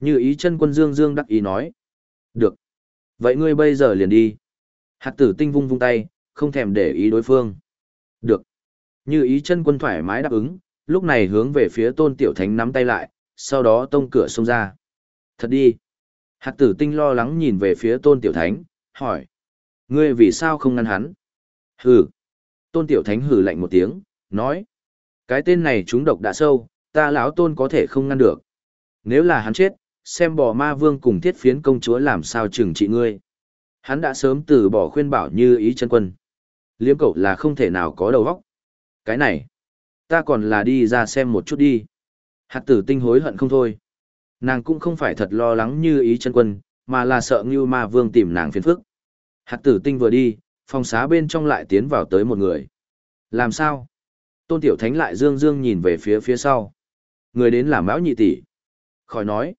Như ý chân quân Dương Dương đắc ý nói. Được. Vậy ngươi bây giờ liền đi. Hạt tử tinh vung vung tay, không thèm để ý đối phương. Được. Như ý chân quân thoải mái đáp ứng, lúc này hướng về phía tôn tiểu thánh nắm tay lại, sau đó tông cửa xông ra. Thật đi. Hạt tử tinh lo lắng nhìn về phía tôn tiểu thánh, hỏi. Ngươi vì sao không ngăn hắn? Hừ. Tôn tiểu thánh hừ lạnh một tiếng, nói. Cái tên này chúng độc đã sâu, ta lão tôn có thể không ngăn được. Nếu là hắn chết, xem bò ma vương cùng thiết phiến công chúa làm sao trừng trị ngươi. Hắn đã sớm từ bỏ khuyên bảo như ý chân quân. Liếm cậu là không thể nào có đầu óc. Cái này, ta còn là đi ra xem một chút đi. Hạt tử tinh hối hận không thôi. Nàng cũng không phải thật lo lắng như ý chân quân, mà là sợ Ngưu ma vương tìm nàng phiền phức. Hạt tử tinh vừa đi, phòng xá bên trong lại tiến vào tới một người. Làm sao? Tôn Tiểu Thánh lại dương dương nhìn về phía phía sau. Người đến là Mão Nhị Tỷ. Khỏi nói.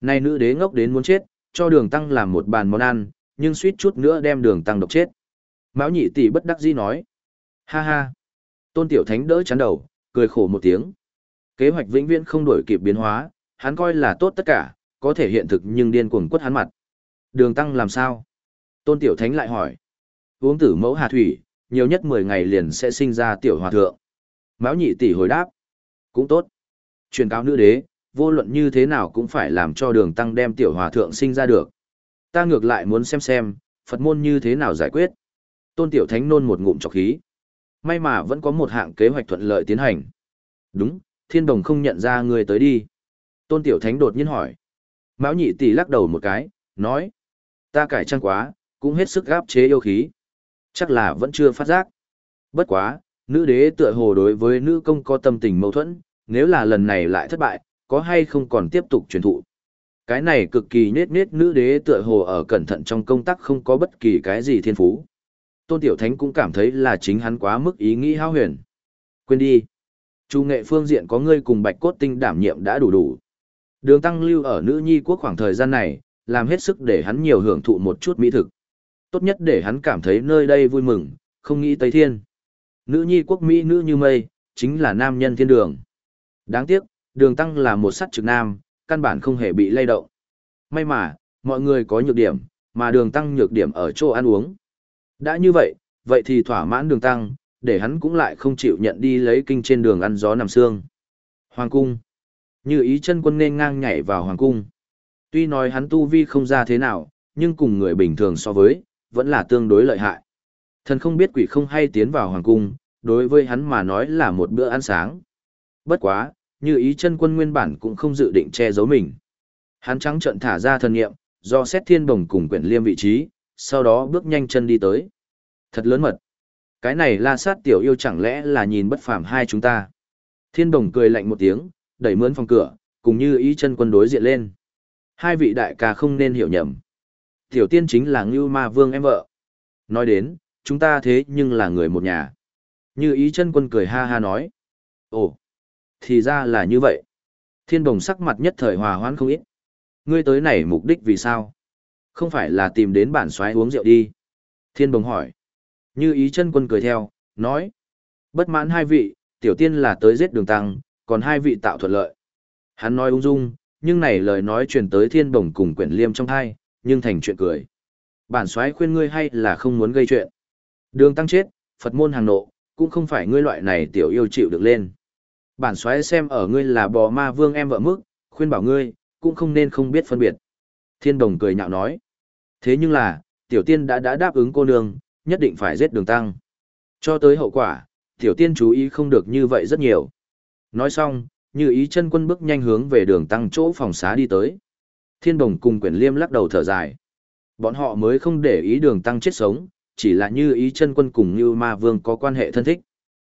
nay nữ đế ngốc đến muốn chết, cho đường tăng làm một bàn món ăn, nhưng suýt chút nữa đem đường tăng độc chết. Mão Nhị Tỷ bất đắc dĩ nói. Ha ha. Tôn Tiểu Thánh đỡ chán đầu, cười khổ một tiếng. Kế hoạch vĩnh viễn không đổi kịp biến hóa, hắn coi là tốt tất cả, có thể hiện thực nhưng điên cuồng quất hắn mặt. Đường tăng làm sao? Tôn Tiểu Thánh lại hỏi. Uống tử mẫu hà thủy, nhiều nhất 10 ngày liền sẽ sinh ra tiểu hòa thượng. Mão nhị tỷ hồi đáp. Cũng tốt. Truyền cáo nữ đế, vô luận như thế nào cũng phải làm cho đường tăng đem tiểu hòa thượng sinh ra được. Ta ngược lại muốn xem xem, Phật môn như thế nào giải quyết. Tôn tiểu thánh nôn một ngụm chọc khí. May mà vẫn có một hạng kế hoạch thuận lợi tiến hành. Đúng, thiên đồng không nhận ra người tới đi. Tôn tiểu thánh đột nhiên hỏi. Mão nhị tỷ lắc đầu một cái, nói. Ta cải trang quá, cũng hết sức gáp chế yêu khí. Chắc là vẫn chưa phát giác. Bất quá, nữ đế tựa hồ đối với nữ công có tâm tình mâu thuẫn, nếu là lần này lại thất bại, có hay không còn tiếp tục truyền thụ. Cái này cực kỳ nết nết nữ đế tựa hồ ở cẩn thận trong công tác không có bất kỳ cái gì thiên phú. Tôn Tiểu Thánh cũng cảm thấy là chính hắn quá mức ý nghĩ hao huyền. Quên đi. Chu nghệ phương diện có ngươi cùng bạch cốt tinh đảm nhiệm đã đủ đủ. Đường tăng lưu ở nữ nhi quốc khoảng thời gian này, làm hết sức để hắn nhiều hưởng thụ một chút mỹ thực. Tốt nhất để hắn cảm thấy nơi đây vui mừng, không nghĩ Tây Thiên. Nữ nhi quốc Mỹ nữ như mây, chính là nam nhân thiên đường. Đáng tiếc, đường tăng là một sắt trực nam, căn bản không hề bị lay động. May mà, mọi người có nhược điểm, mà đường tăng nhược điểm ở chỗ ăn uống. Đã như vậy, vậy thì thỏa mãn đường tăng, để hắn cũng lại không chịu nhận đi lấy kinh trên đường ăn gió nằm xương. Hoàng cung. Như ý chân quân nên ngang nhảy vào hoàng cung. Tuy nói hắn tu vi không ra thế nào, nhưng cùng người bình thường so với, vẫn là tương đối lợi hại. Thần không biết quỷ không hay tiến vào hoàng cung, đối với hắn mà nói là một bữa ăn sáng. Bất quá, như ý chân quân nguyên bản cũng không dự định che giấu mình. Hắn trắng trận thả ra thần nghiệm, do xét thiên đồng cùng quyển liêm vị trí, sau đó bước nhanh chân đi tới. Thật lớn mật. Cái này la sát tiểu yêu chẳng lẽ là nhìn bất phàm hai chúng ta. Thiên đồng cười lạnh một tiếng, đẩy mướn phòng cửa, cùng như ý chân quân đối diện lên. Hai vị đại ca không nên hiểu nhầm. Tiểu tiên chính là Ngưu Ma Vương em vợ. Nói đến, chúng ta thế nhưng là người một nhà. Như ý chân quân cười ha ha nói. Ồ, thì ra là như vậy. Thiên đồng sắc mặt nhất thời hòa hoãn không ít. Ngươi tới này mục đích vì sao? Không phải là tìm đến bản xoáy uống rượu đi. Thiên đồng hỏi. Như ý chân quân cười theo, nói. Bất mãn hai vị, tiểu tiên là tới giết đường tăng, còn hai vị tạo thuận lợi. Hắn nói ung dung, nhưng này lời nói truyền tới thiên đồng cùng quyển liêm trong thai, nhưng thành chuyện cười. Bản soái khuyên ngươi hay là không muốn gây chuyện. Đường tăng chết, Phật môn hàng nộ, cũng không phải ngươi loại này tiểu yêu chịu được lên. Bản soái xem ở ngươi là bò ma vương em vợ mức, khuyên bảo ngươi, cũng không nên không biết phân biệt. Thiên đồng cười nhạo nói. Thế nhưng là, tiểu tiên đã đã đáp ứng cô nương, nhất định phải giết đường tăng. Cho tới hậu quả, tiểu tiên chú ý không được như vậy rất nhiều. Nói xong, như ý chân quân bước nhanh hướng về đường tăng chỗ phòng xá đi tới. Thiên đồng cùng quyển liêm lắc đầu thở dài. Bọn họ mới không để ý đường tăng chết sống, chỉ là như ý chân quân cùng như ma vương có quan hệ thân thích.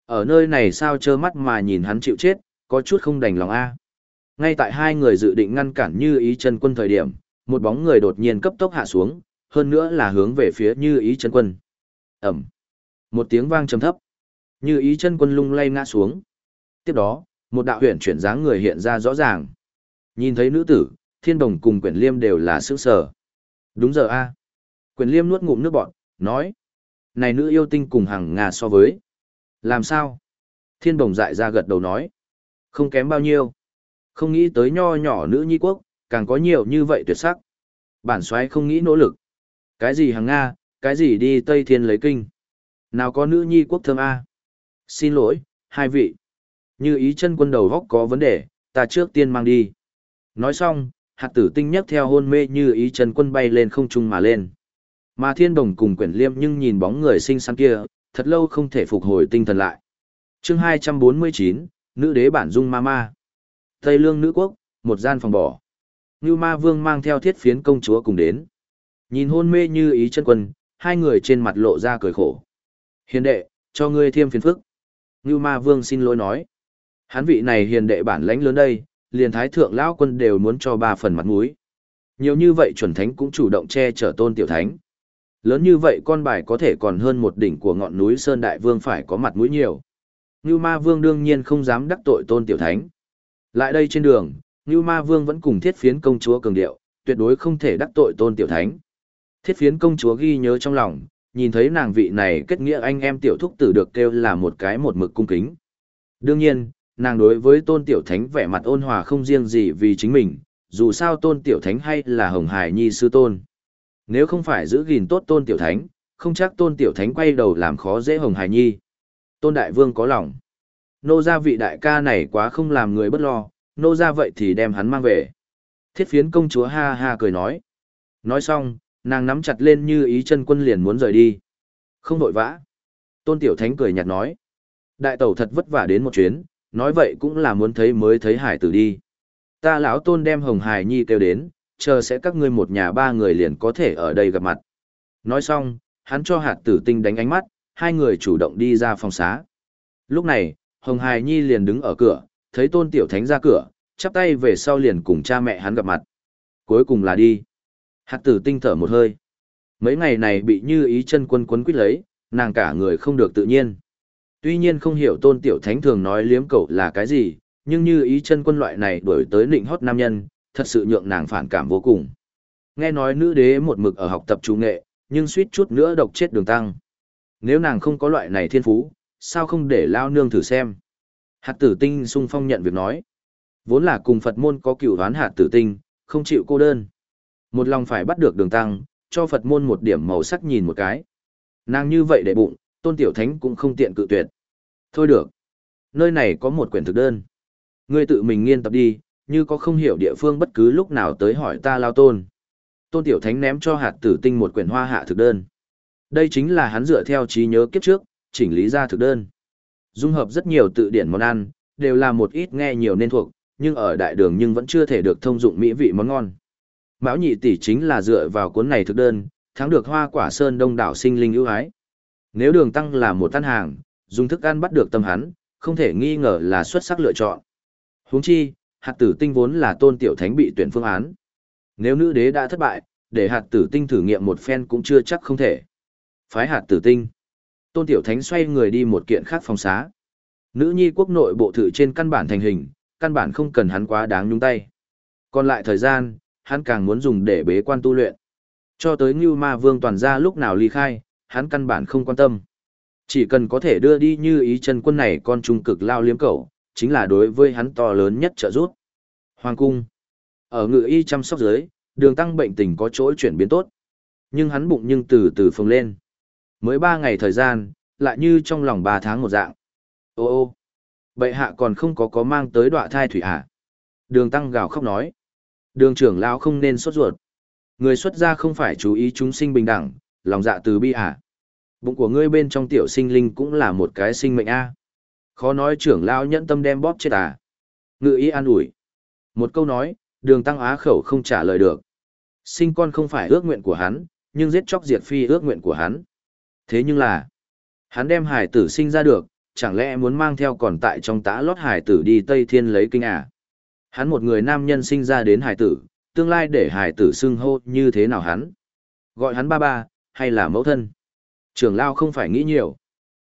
Ở nơi này sao trơ mắt mà nhìn hắn chịu chết, có chút không đành lòng a. Ngay tại hai người dự định ngăn cản như ý chân quân thời điểm, một bóng người đột nhiên cấp tốc hạ xuống, hơn nữa là hướng về phía như ý chân quân. Ẩm. Một tiếng vang trầm thấp. Như ý chân quân lung lay ngã xuống. Tiếp đó, một đạo huyền chuyển dáng người hiện ra rõ ràng. Nhìn thấy nữ tử, thiên đồng cùng quyển liêm đều là sức sở. Đúng giờ a. Quyển liêm nuốt ngụm nước bọt, nói. Này nữ yêu tinh cùng hàng ngà so với. Làm sao? Thiên đồng dại ra gật đầu nói. Không kém bao nhiêu. Không nghĩ tới nho nhỏ nữ nhi quốc, càng có nhiều như vậy tuyệt sắc. Bản xoáy không nghĩ nỗ lực. Cái gì hàng Nga, cái gì đi Tây Thiên lấy kinh. Nào có nữ nhi quốc thơm A. Xin lỗi, hai vị. Như ý chân quân đầu góc có vấn đề, ta trước tiên mang đi. Nói xong, hạt tử tinh nhấc theo hôn mê như ý chân quân bay lên không trung mà lên. Mà thiên đồng cùng quyển liêm nhưng nhìn bóng người xinh xắn kia, thật lâu không thể phục hồi tinh thần lại. chương 249, Nữ đế bản dung ma ma. Tây lương nữ quốc, một gian phòng bỏ. Ngưu ma vương mang theo thiết phiến công chúa cùng đến. Nhìn hôn mê như ý chân quân, hai người trên mặt lộ ra cười khổ. Hiền đệ, cho ngươi thêm phiền phức. Ngưu ma vương xin lỗi nói. Hán vị này hiền đệ bản lãnh lớn đây, liền thái thượng lão quân đều muốn cho ba phần mặt mũi. Nhiều như vậy chuẩn thánh cũng chủ động che chở tôn tiểu thánh. Lớn như vậy con bài có thể còn hơn một đỉnh của ngọn núi Sơn Đại Vương phải có mặt mũi nhiều. Như Ma Vương đương nhiên không dám đắc tội tôn tiểu thánh. Lại đây trên đường, như Ma Vương vẫn cùng thiết phiến công chúa cường điệu, tuyệt đối không thể đắc tội tôn tiểu thánh. Thiết phiến công chúa ghi nhớ trong lòng, nhìn thấy nàng vị này kết nghĩa anh em tiểu thúc tử được kêu là một cái một mực cung kính. Đương nhiên, nàng đối với tôn tiểu thánh vẻ mặt ôn hòa không riêng gì vì chính mình, dù sao tôn tiểu thánh hay là hồng hải nhi sư tôn. Nếu không phải giữ gìn tốt tôn tiểu thánh, không chắc tôn tiểu thánh quay đầu làm khó dễ hồng hải nhi. Tôn đại vương có lòng. Nô ra vị đại ca này quá không làm người bất lo, nô ra vậy thì đem hắn mang về. Thiết phiến công chúa ha ha cười nói. Nói xong, nàng nắm chặt lên như ý chân quân liền muốn rời đi. Không vội vã. Tôn tiểu thánh cười nhạt nói. Đại tẩu thật vất vả đến một chuyến, nói vậy cũng là muốn thấy mới thấy hải tử đi. Ta lão tôn đem hồng hải nhi kêu đến, chờ sẽ các ngươi một nhà ba người liền có thể ở đây gặp mặt. Nói xong, hắn cho hạt tử tinh đánh ánh mắt, hai người chủ động đi ra phòng xá. Lúc này, Hồng Hải Nhi liền đứng ở cửa, thấy tôn tiểu thánh ra cửa, chắp tay về sau liền cùng cha mẹ hắn gặp mặt. Cuối cùng là đi. Hạt tử tinh thở một hơi. Mấy ngày này bị như ý chân quân quấn quýt lấy, nàng cả người không được tự nhiên. Tuy nhiên không hiểu tôn tiểu thánh thường nói liếm cậu là cái gì, nhưng như ý chân quân loại này đổi tới nịnh hót nam nhân, thật sự nhượng nàng phản cảm vô cùng. Nghe nói nữ đế một mực ở học tập trung nghệ, nhưng suýt chút nữa độc chết đường tăng. Nếu nàng không có loại này thiên phú, sao không để lao nương thử xem. Hạt tử tinh sung phong nhận việc nói. Vốn là cùng Phật môn có cựu đoán hạt tử tinh, không chịu cô đơn. Một lòng phải bắt được đường tăng, cho Phật môn một điểm màu sắc nhìn một cái. Nàng như vậy để bụng, tôn tiểu thánh cũng không tiện cự tuyệt. Thôi được. Nơi này có một quyển thực đơn. Ngươi tự mình nghiên tập đi, như có không hiểu địa phương bất cứ lúc nào tới hỏi ta lao tôn. Tôn tiểu thánh ném cho hạt tử tinh một quyển hoa hạ thực đơn. Đây chính là hắn dựa theo trí nhớ kiếp trước, chỉnh lý ra thực đơn. Dung hợp rất nhiều tự điển món ăn, đều là một ít nghe nhiều nên thuộc, nhưng ở đại đường nhưng vẫn chưa thể được thông dụng mỹ vị món ngon. Mão nhị tỷ chính là dựa vào cuốn này thực đơn, thắng được hoa quả sơn đông đảo sinh linh ưu ái. Nếu đường tăng là một tan hàng, dùng thức ăn bắt được tâm hắn, không thể nghi ngờ là xuất sắc lựa chọn. Huống chi, hạt tử tinh vốn là tôn tiểu thánh bị tuyển phương án. Nếu nữ đế đã thất bại, để hạt tử tinh thử nghiệm một phen cũng chưa chắc không thể. Phái hạt tử tinh. Tôn tiểu thánh xoay người đi một kiện khác phòng xá. Nữ nhi quốc nội bộ thử trên căn bản thành hình, căn bản không cần hắn quá đáng nhúng tay. Còn lại thời gian, hắn càng muốn dùng để bế quan tu luyện. Cho tới Ngưu Ma Vương toàn gia lúc nào ly khai, hắn căn bản không quan tâm. Chỉ cần có thể đưa đi như ý chân quân này con trung cực lao liếm cẩu, chính là đối với hắn to lớn nhất trợ giúp. Hoàng cung. Ở ngự y chăm sóc dưới, đường tăng bệnh tình có chỗ chuyển biến tốt. Nhưng hắn bụng nhưng từ từ phồng lên. Mới ba ngày thời gian, lại như trong lòng ba tháng một dạng. Ô ô, bệ hạ còn không có có mang tới đọa thai thủy hạ. Đường tăng gào khóc nói. Đường trưởng lão không nên sốt ruột. Người xuất gia không phải chú ý chúng sinh bình đẳng, lòng dạ từ bi à. Bụng của ngươi bên trong tiểu sinh linh cũng là một cái sinh mệnh a. Khó nói trưởng lão nhẫn tâm đem bóp chết à. Ngự ý an ủi. Một câu nói, đường tăng á khẩu không trả lời được. Sinh con không phải ước nguyện của hắn, nhưng giết chóc diệt phi ước nguyện của hắn. Thế nhưng là, hắn đem hải tử sinh ra được, chẳng lẽ muốn mang theo còn tại trong tã lót hải tử đi Tây Thiên lấy kinh à? Hắn một người nam nhân sinh ra đến hải tử, tương lai để hải tử xưng hô như thế nào hắn? Gọi hắn ba ba, hay là mẫu thân? Trưởng lao không phải nghĩ nhiều.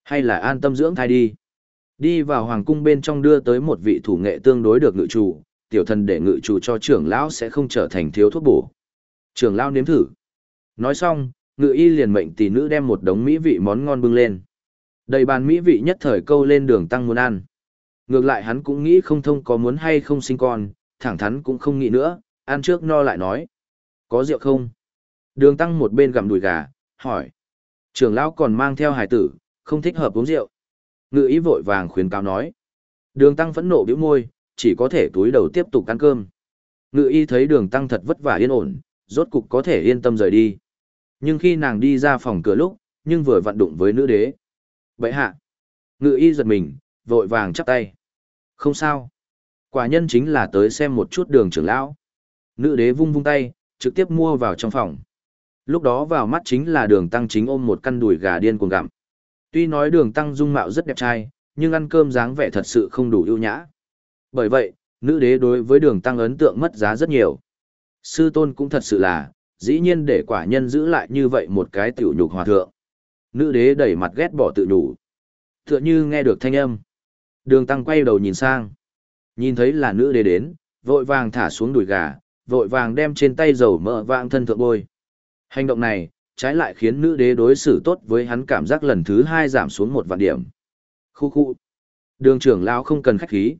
Hay là an tâm dưỡng thai đi. Đi vào hoàng cung bên trong đưa tới một vị thủ nghệ tương đối được ngự chủ, tiểu thần để ngự chủ cho trưởng lão sẽ không trở thành thiếu thuốc bổ. Trưởng lão nếm thử. Nói xong, ngự y liền mệnh tỷ nữ đem một đống mỹ vị món ngon bưng lên. Đầy bàn mỹ vị nhất thời câu lên đường tăng muốn ăn. Ngược lại hắn cũng nghĩ không thông có muốn hay không sinh con, thẳng thắn cũng không nghĩ nữa, ăn trước no lại nói. Có rượu không? Đường tăng một bên gặm đùi gà, hỏi. Trưởng lão còn mang theo Hải tử, không thích hợp uống rượu. Ngự ý vội vàng khuyến cáo nói. Đường tăng phẫn nộ bĩu môi, chỉ có thể túi đầu tiếp tục ăn cơm. Ngự y thấy đường tăng thật vất vả yên ổn, rốt cục có thể yên tâm rời đi. Nhưng khi nàng đi ra phòng cửa lúc, nhưng vừa vặn đụng với nữ đế. Vậy hạ. Ngự y giật mình, vội vàng chắp tay. Không sao. Quả nhân chính là tới xem một chút đường trưởng lão. Nữ đế vung vung tay, trực tiếp mua vào trong phòng. Lúc đó vào mắt chính là đường tăng chính ôm một căn đùi gà điên cuồng gặm. Tuy nói đường tăng dung mạo rất đẹp trai, nhưng ăn cơm dáng vẻ thật sự không đủ ưu nhã. Bởi vậy, nữ đế đối với đường tăng ấn tượng mất giá rất nhiều. Sư tôn cũng thật sự là, dĩ nhiên để quả nhân giữ lại như vậy một cái tiểu nhục hòa thượng. Nữ đế đẩy mặt ghét bỏ tự nhủ. Tựa như nghe được thanh âm. Đường tăng quay đầu nhìn sang. Nhìn thấy là nữ đế đến, vội vàng thả xuống đùi gà, vội vàng đem trên tay dầu mỡ vạng thân thượng bôi. Hành động này, trái lại khiến nữ đế đối xử tốt với hắn cảm giác lần thứ hai giảm xuống một vạn điểm. Khu khu. Đường trưởng lão không cần khách khí.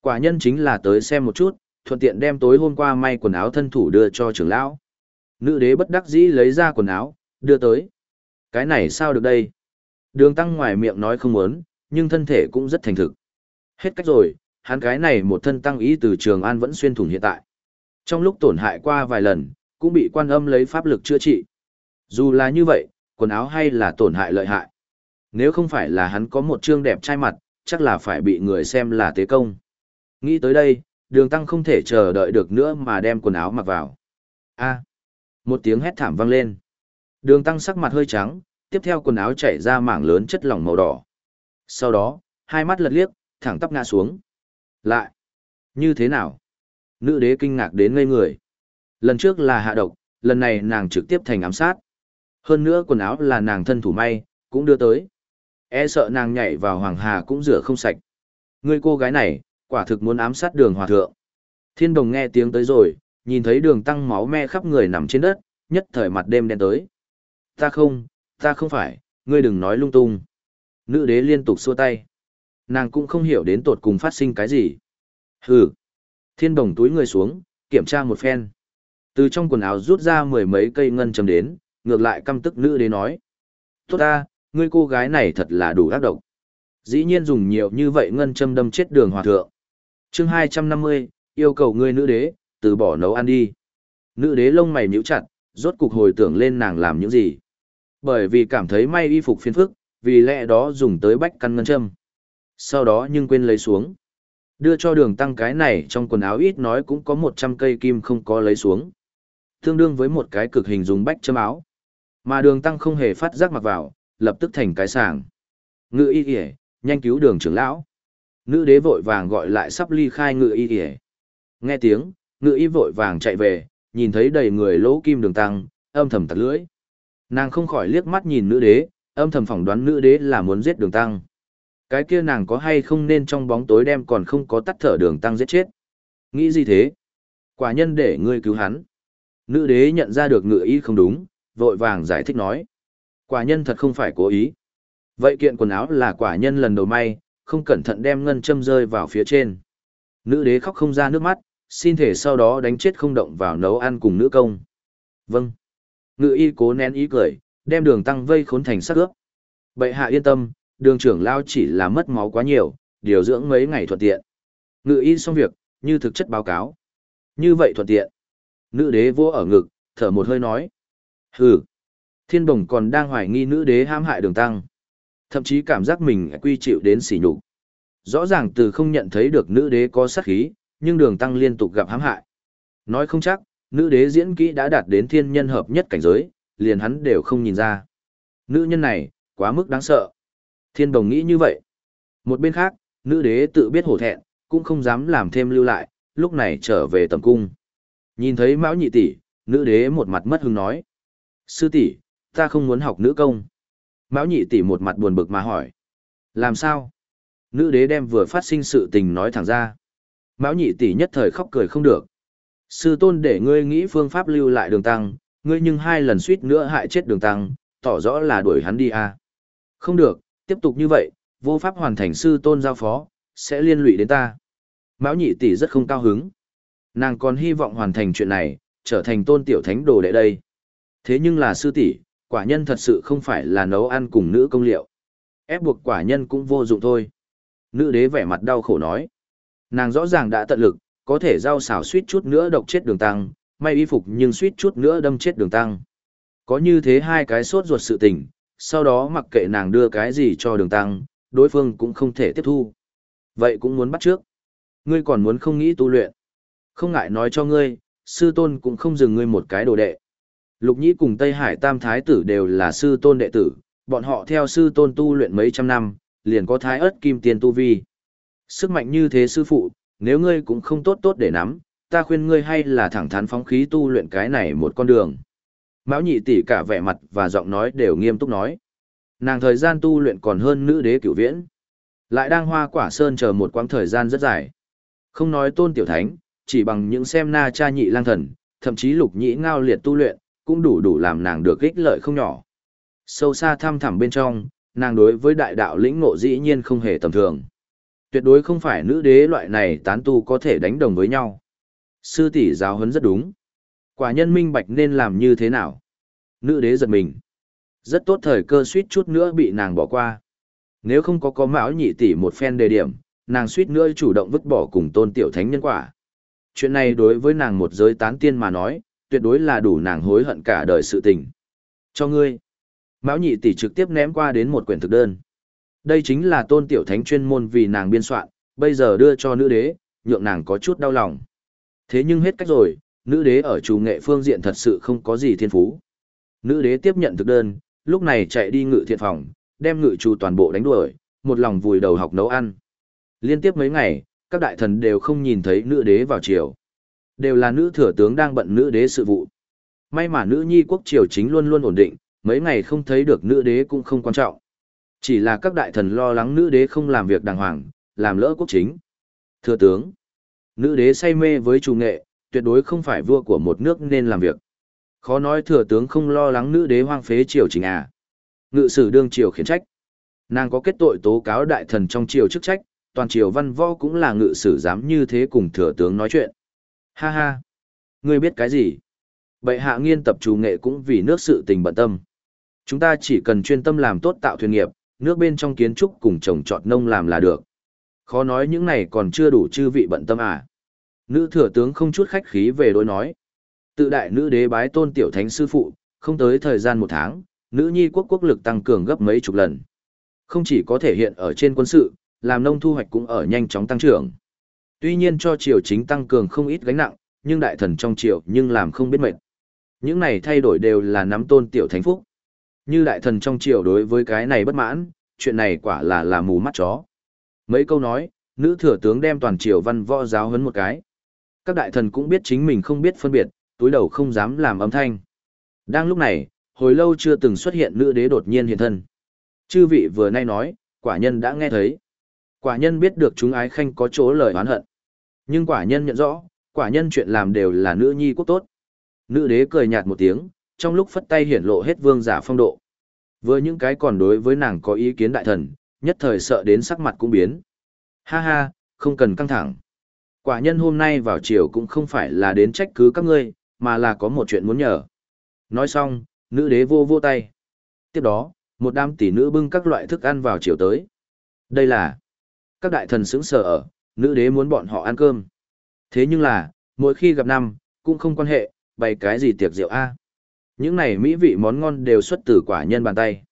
Quả nhân chính là tới xem một chút, thuận tiện đem tối hôm qua may quần áo thân thủ đưa cho trưởng lão. Nữ đế bất đắc dĩ lấy ra quần áo, đưa tới. Cái này sao được đây? Đường tăng ngoài miệng nói không muốn, nhưng thân thể cũng rất thành thực. Hết cách rồi, hắn cái này một thân tăng ý từ trường an vẫn xuyên thủng hiện tại. Trong lúc tổn hại qua vài lần, cũng bị quan âm lấy pháp lực chữa trị. Dù là như vậy, quần áo hay là tổn hại lợi hại. Nếu không phải là hắn có một trương đẹp trai mặt, chắc là phải bị người xem là tế công. Nghĩ tới đây, đường tăng không thể chờ đợi được nữa mà đem quần áo mặc vào. a à, một tiếng hét thảm vang lên. Đường tăng sắc mặt hơi trắng, tiếp theo quần áo chảy ra mảng lớn chất lỏng màu đỏ. Sau đó, hai mắt lật liếc, thẳng tắp ngã xuống. Lại, như thế nào? Nữ đế kinh ngạc đến ngây người. Lần trước là hạ độc, lần này nàng trực tiếp thành ám sát. Hơn nữa quần áo là nàng thân thủ may, cũng đưa tới. E sợ nàng nhảy vào hoàng hà cũng rửa không sạch. Người cô gái này, quả thực muốn ám sát đường hòa thượng. Thiên đồng nghe tiếng tới rồi, nhìn thấy đường tăng máu me khắp người nằm trên đất, nhất thời mặt đêm đen tới. Ta không, ta không phải, ngươi đừng nói lung tung. Nữ đế liên tục xua tay. Nàng cũng không hiểu đến tột cùng phát sinh cái gì. Hừ. Thiên đồng túi người xuống, kiểm tra một phen. Từ trong quần áo rút ra mười mấy cây ngân châm đến, ngược lại căm tức nữ đế nói. Tốt ta, ngươi cô gái này thật là đủ ác độc. Dĩ nhiên dùng nhiều như vậy ngân châm đâm chết đường hòa thượng. chương hai trăm năm mươi yêu cầu ngươi nữ đế, từ bỏ nấu ăn đi. Nữ đế lông mày nhíu chặt, rốt cục hồi tưởng lên nàng làm những gì. Bởi vì cảm thấy may y phục phiền phức, vì lẽ đó dùng tới bách căn ngân châm. Sau đó nhưng quên lấy xuống. Đưa cho đường tăng cái này trong quần áo ít nói cũng có một trăm cây kim không có lấy xuống. Tương đương với một cái cực hình dùng bách châm áo. Mà đường tăng không hề phát giác mặc vào, lập tức thành cái sàng. Ngự y kìa, nhanh cứu đường trưởng lão. Nữ đế vội vàng gọi lại sắp ly khai ngự y kìa. Nghe tiếng, ngự y vội vàng chạy về, nhìn thấy đầy người lỗ kim đường tăng, âm thầm tặc lưỡi. Nàng không khỏi liếc mắt nhìn nữ đế, âm thầm phỏng đoán nữ đế là muốn giết đường tăng. Cái kia nàng có hay không nên trong bóng tối đem còn không có tắt thở đường tăng giết chết. Nghĩ gì thế? Quả nhân để ngươi cứu hắn. Nữ đế nhận ra được ngự ý không đúng, vội vàng giải thích nói. Quả nhân thật không phải cố ý. Vậy kiện quần áo là quả nhân lần đầu may, không cẩn thận đem ngân châm rơi vào phía trên. Nữ đế khóc không ra nước mắt, xin thể sau đó đánh chết không động vào nấu ăn cùng nữ công. Vâng. Ngự y cố nén ý cười, đem đường tăng vây khốn thành sắc ướp. Bệ hạ yên tâm, đường trưởng lao chỉ là mất máu quá nhiều, điều dưỡng mấy ngày thuận tiện. Ngự y xong việc, như thực chất báo cáo. Như vậy thuận tiện. Nữ đế vô ở ngực, thở một hơi nói. Hừ. Thiên đồng còn đang hoài nghi nữ đế ham hại đường tăng. Thậm chí cảm giác mình quy chịu đến sỉ nhục. Rõ ràng từ không nhận thấy được nữ đế có sát khí, nhưng đường tăng liên tục gặp hãm hại. Nói không chắc, nữ đế diễn kỹ đã đạt đến thiên nhân hợp nhất cảnh giới, liền hắn đều không nhìn ra. Nữ nhân này, quá mức đáng sợ. Thiên đồng nghĩ như vậy. Một bên khác, nữ đế tự biết hổ thẹn, cũng không dám làm thêm lưu lại, lúc này trở về tầm cung. Nhìn thấy Mão nhị tỷ, nữ đế một mặt mất hứng nói. Sư tỷ, ta không muốn học nữ công. Mão nhị tỷ một mặt buồn bực mà hỏi. Làm sao? Nữ đế đem vừa phát sinh sự tình nói thẳng ra. Mão nhị tỷ nhất thời khóc cười không được. Sư tôn để ngươi nghĩ phương pháp lưu lại đường tăng, ngươi nhưng hai lần suýt nữa hại chết đường tăng, tỏ rõ là đuổi hắn đi à. Không được, tiếp tục như vậy, vô pháp hoàn thành sư tôn giao phó, sẽ liên lụy đến ta. Mão nhị tỷ rất không cao hứng. Nàng còn hy vọng hoàn thành chuyện này, trở thành tôn tiểu thánh đồ đệ đây. Thế nhưng là sư tỷ, quả nhân thật sự không phải là nấu ăn cùng nữ công liệu. Ép buộc quả nhân cũng vô dụng thôi. Nữ đế vẻ mặt đau khổ nói. Nàng rõ ràng đã tận lực, có thể giao xảo suýt chút nữa độc chết đường tăng, may y phục nhưng suýt chút nữa đâm chết đường tăng. Có như thế hai cái sốt ruột sự tình, sau đó mặc kệ nàng đưa cái gì cho đường tăng, đối phương cũng không thể tiếp thu. Vậy cũng muốn bắt trước. Ngươi còn muốn không nghĩ tu luyện. Không ngại nói cho ngươi, sư tôn cũng không dừng ngươi một cái đồ đệ. Lục Nhĩ cùng Tây Hải Tam Thái tử đều là sư tôn đệ tử, bọn họ theo sư tôn tu luyện mấy trăm năm, liền có thái ớt kim tiền tu vi. Sức mạnh như thế sư phụ, nếu ngươi cũng không tốt tốt để nắm, ta khuyên ngươi hay là thẳng thắn phóng khí tu luyện cái này một con đường. Mão nhị tỷ cả vẻ mặt và giọng nói đều nghiêm túc nói. Nàng thời gian tu luyện còn hơn nữ đế cửu viễn. Lại đang hoa quả sơn chờ một quãng thời gian rất dài. Không nói tôn tiểu thánh, chỉ bằng những xem na cha nhị lang thần, thậm chí lục nhĩ ngao liệt tu luyện, cũng đủ đủ làm nàng được ích lợi không nhỏ. Sâu xa thăm thẳm bên trong, nàng đối với đại đạo lĩnh ngộ dĩ nhiên không hề tầm thường. Tuyệt đối không phải nữ đế loại này tán tu có thể đánh đồng với nhau. Sư tỷ giáo huấn rất đúng. Quả nhân minh bạch nên làm như thế nào? Nữ đế giật mình. Rất tốt thời cơ suýt chút nữa bị nàng bỏ qua. Nếu không có có mão nhị tỷ một phen đề điểm, nàng suýt nữa chủ động vứt bỏ cùng tôn tiểu thánh nhân quả. Chuyện này đối với nàng một giới tán tiên mà nói, tuyệt đối là đủ nàng hối hận cả đời sự tình. Cho ngươi. Mão nhị tỷ trực tiếp ném qua đến một quyển thực đơn. Đây chính là tôn tiểu thánh chuyên môn vì nàng biên soạn, bây giờ đưa cho nữ đế, nhượng nàng có chút đau lòng. Thế nhưng hết cách rồi, nữ đế ở chủ nghệ phương diện thật sự không có gì thiên phú. Nữ đế tiếp nhận thực đơn, lúc này chạy đi ngự thiện phòng, đem ngự chủ toàn bộ đánh đuổi, một lòng vùi đầu học nấu ăn. Liên tiếp mấy ngày, các đại thần đều không nhìn thấy nữ đế vào triều. Đều là nữ thừa tướng đang bận nữ đế sự vụ. May mà nữ nhi quốc triều chính luôn luôn ổn định, mấy ngày không thấy được nữ đế cũng không quan trọng. Chỉ là các đại thần lo lắng nữ đế không làm việc đàng hoàng, làm lỡ quốc chính. Thừa tướng, nữ đế say mê với chủ nghệ, tuyệt đối không phải vua của một nước nên làm việc. Khó nói thừa tướng không lo lắng nữ đế hoang phế triều chính à. Ngự sử đương triều khiển trách. Nàng có kết tội tố cáo đại thần trong triều chức trách, toàn triều văn võ cũng là ngự sử dám như thế cùng thừa tướng nói chuyện. Ha ha! Ngươi biết cái gì? Bệ hạ nghiên tập chủ nghệ cũng vì nước sự tình bận tâm. Chúng ta chỉ cần chuyên tâm làm tốt tạo thuyền nghiệp, nước bên trong kiến trúc cùng trồng trọt nông làm là được. Khó nói những này còn chưa đủ chư vị bận tâm à. Nữ thừa tướng không chút khách khí về đối nói. Tự đại nữ đế bái tôn tiểu thánh sư phụ, không tới thời gian một tháng, nữ nhi quốc quốc lực tăng cường gấp mấy chục lần. Không chỉ có thể hiện ở trên quân sự, làm nông thu hoạch cũng ở nhanh chóng tăng trưởng. Tuy nhiên cho triều chính tăng cường không ít gánh nặng, nhưng đại thần trong triều nhưng làm không biết mệt. Những này thay đổi đều là nắm tôn tiểu thánh phúc. Như đại thần trong triều đối với cái này bất mãn, chuyện này quả là là mù mắt chó. Mấy câu nói, nữ thừa tướng đem toàn triều văn võ giáo huấn một cái. Các đại thần cũng biết chính mình không biết phân biệt, túi đầu không dám làm âm thanh. Đang lúc này, hồi lâu chưa từng xuất hiện nữ đế đột nhiên hiện thân. Chư vị vừa nay nói, quả nhân đã nghe thấy. Quả nhân biết được chúng ái khanh có chỗ lời oán hận. Nhưng quả nhân nhận rõ, quả nhân chuyện làm đều là nữ nhi quốc tốt. Nữ đế cười nhạt một tiếng, trong lúc phất tay hiển lộ hết vương giả phong độ. với những cái còn đối với nàng có ý kiến đại thần, nhất thời sợ đến sắc mặt cũng biến. Ha ha, không cần căng thẳng. Quả nhân hôm nay vào chiều cũng không phải là đến trách cứ các ngươi, mà là có một chuyện muốn nhờ. Nói xong, nữ đế vô vô tay. Tiếp đó, một đám tỷ nữ bưng các loại thức ăn vào chiều tới. Đây là các đại thần sững sờ ở, nữ đế muốn bọn họ ăn cơm. Thế nhưng là, mỗi khi gặp năm, cũng không quan hệ, bày cái gì tiệc rượu a. Những này mỹ vị món ngon đều xuất từ quả nhân bàn tay.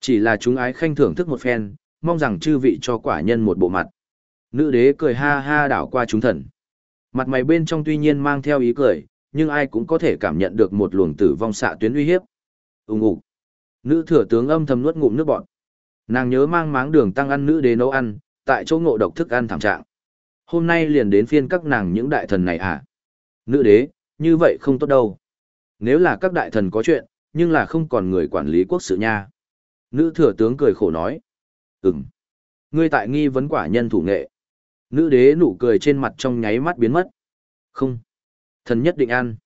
Chỉ là chúng ái khanh thưởng thức một phen, mong rằng chư vị cho quả nhân một bộ mặt. Nữ đế cười ha ha đảo qua chúng thần. Mặt mày bên trong tuy nhiên mang theo ý cười, nhưng ai cũng có thể cảm nhận được một luồng tử vong xạ tuyến uy hiếp. Ùng ục. Nữ thừa tướng âm thầm nuốt ngụm nước bọt. Nàng nhớ mang máng đường tăng ăn nữ đế nấu ăn, tại chỗ ngộ độc thức ăn thảm trạng. Hôm nay liền đến phiên các nàng những đại thần này à? Nữ đế, như vậy không tốt đâu. Nếu là các đại thần có chuyện, nhưng là không còn người quản lý quốc sự nha. Nữ thừa tướng cười khổ nói. Ừm. Ngươi tại nghi vấn quả nhân thủ nghệ. Nữ đế nụ cười trên mặt trong nháy mắt biến mất. Không. Thần nhất định ăn.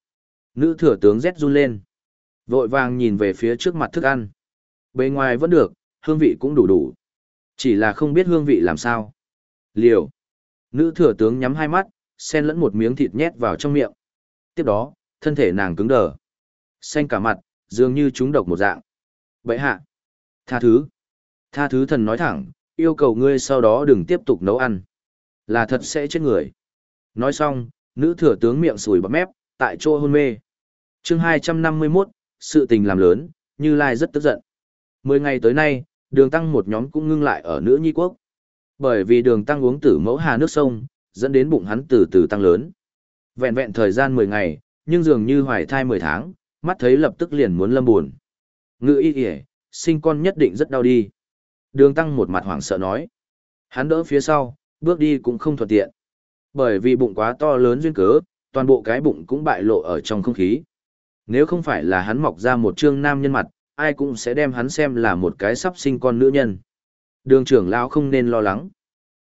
Nữ thừa tướng rét run lên. Vội vàng nhìn về phía trước mặt thức ăn. Bề ngoài vẫn được, hương vị cũng đủ đủ. Chỉ là không biết hương vị làm sao. Liều. Nữ thừa tướng nhắm hai mắt, xen lẫn một miếng thịt nhét vào trong miệng. Tiếp đó, thân thể nàng cứng đờ. Xanh cả mặt, dường như chúng độc một dạng. Bậy hạ. Tha thứ. Tha thứ thần nói thẳng, yêu cầu ngươi sau đó đừng tiếp tục nấu ăn. Là thật sẽ chết người. Nói xong, nữ thừa tướng miệng sùi bắp mép, tại chỗ hôn mê. chương 251, sự tình làm lớn, Như Lai rất tức giận. Mười ngày tới nay, đường tăng một nhóm cũng ngưng lại ở nữ nhi quốc. Bởi vì đường tăng uống tử mẫu hà nước sông, dẫn đến bụng hắn từ từ tăng lớn. Vẹn vẹn thời gian 10 ngày, nhưng dường như hoài thai 10 tháng, mắt thấy lập tức liền muốn lâm buồn. Ngự y kìa, sinh con nhất định rất đau đi. Đường tăng một mặt hoảng sợ nói. Hắn đỡ phía sau, bước đi cũng không thuận tiện. Bởi vì bụng quá to lớn duyên cớ, toàn bộ cái bụng cũng bại lộ ở trong không khí. Nếu không phải là hắn mọc ra một trương nam nhân mặt, ai cũng sẽ đem hắn xem là một cái sắp sinh con nữ nhân. Đường trưởng lão không nên lo lắng.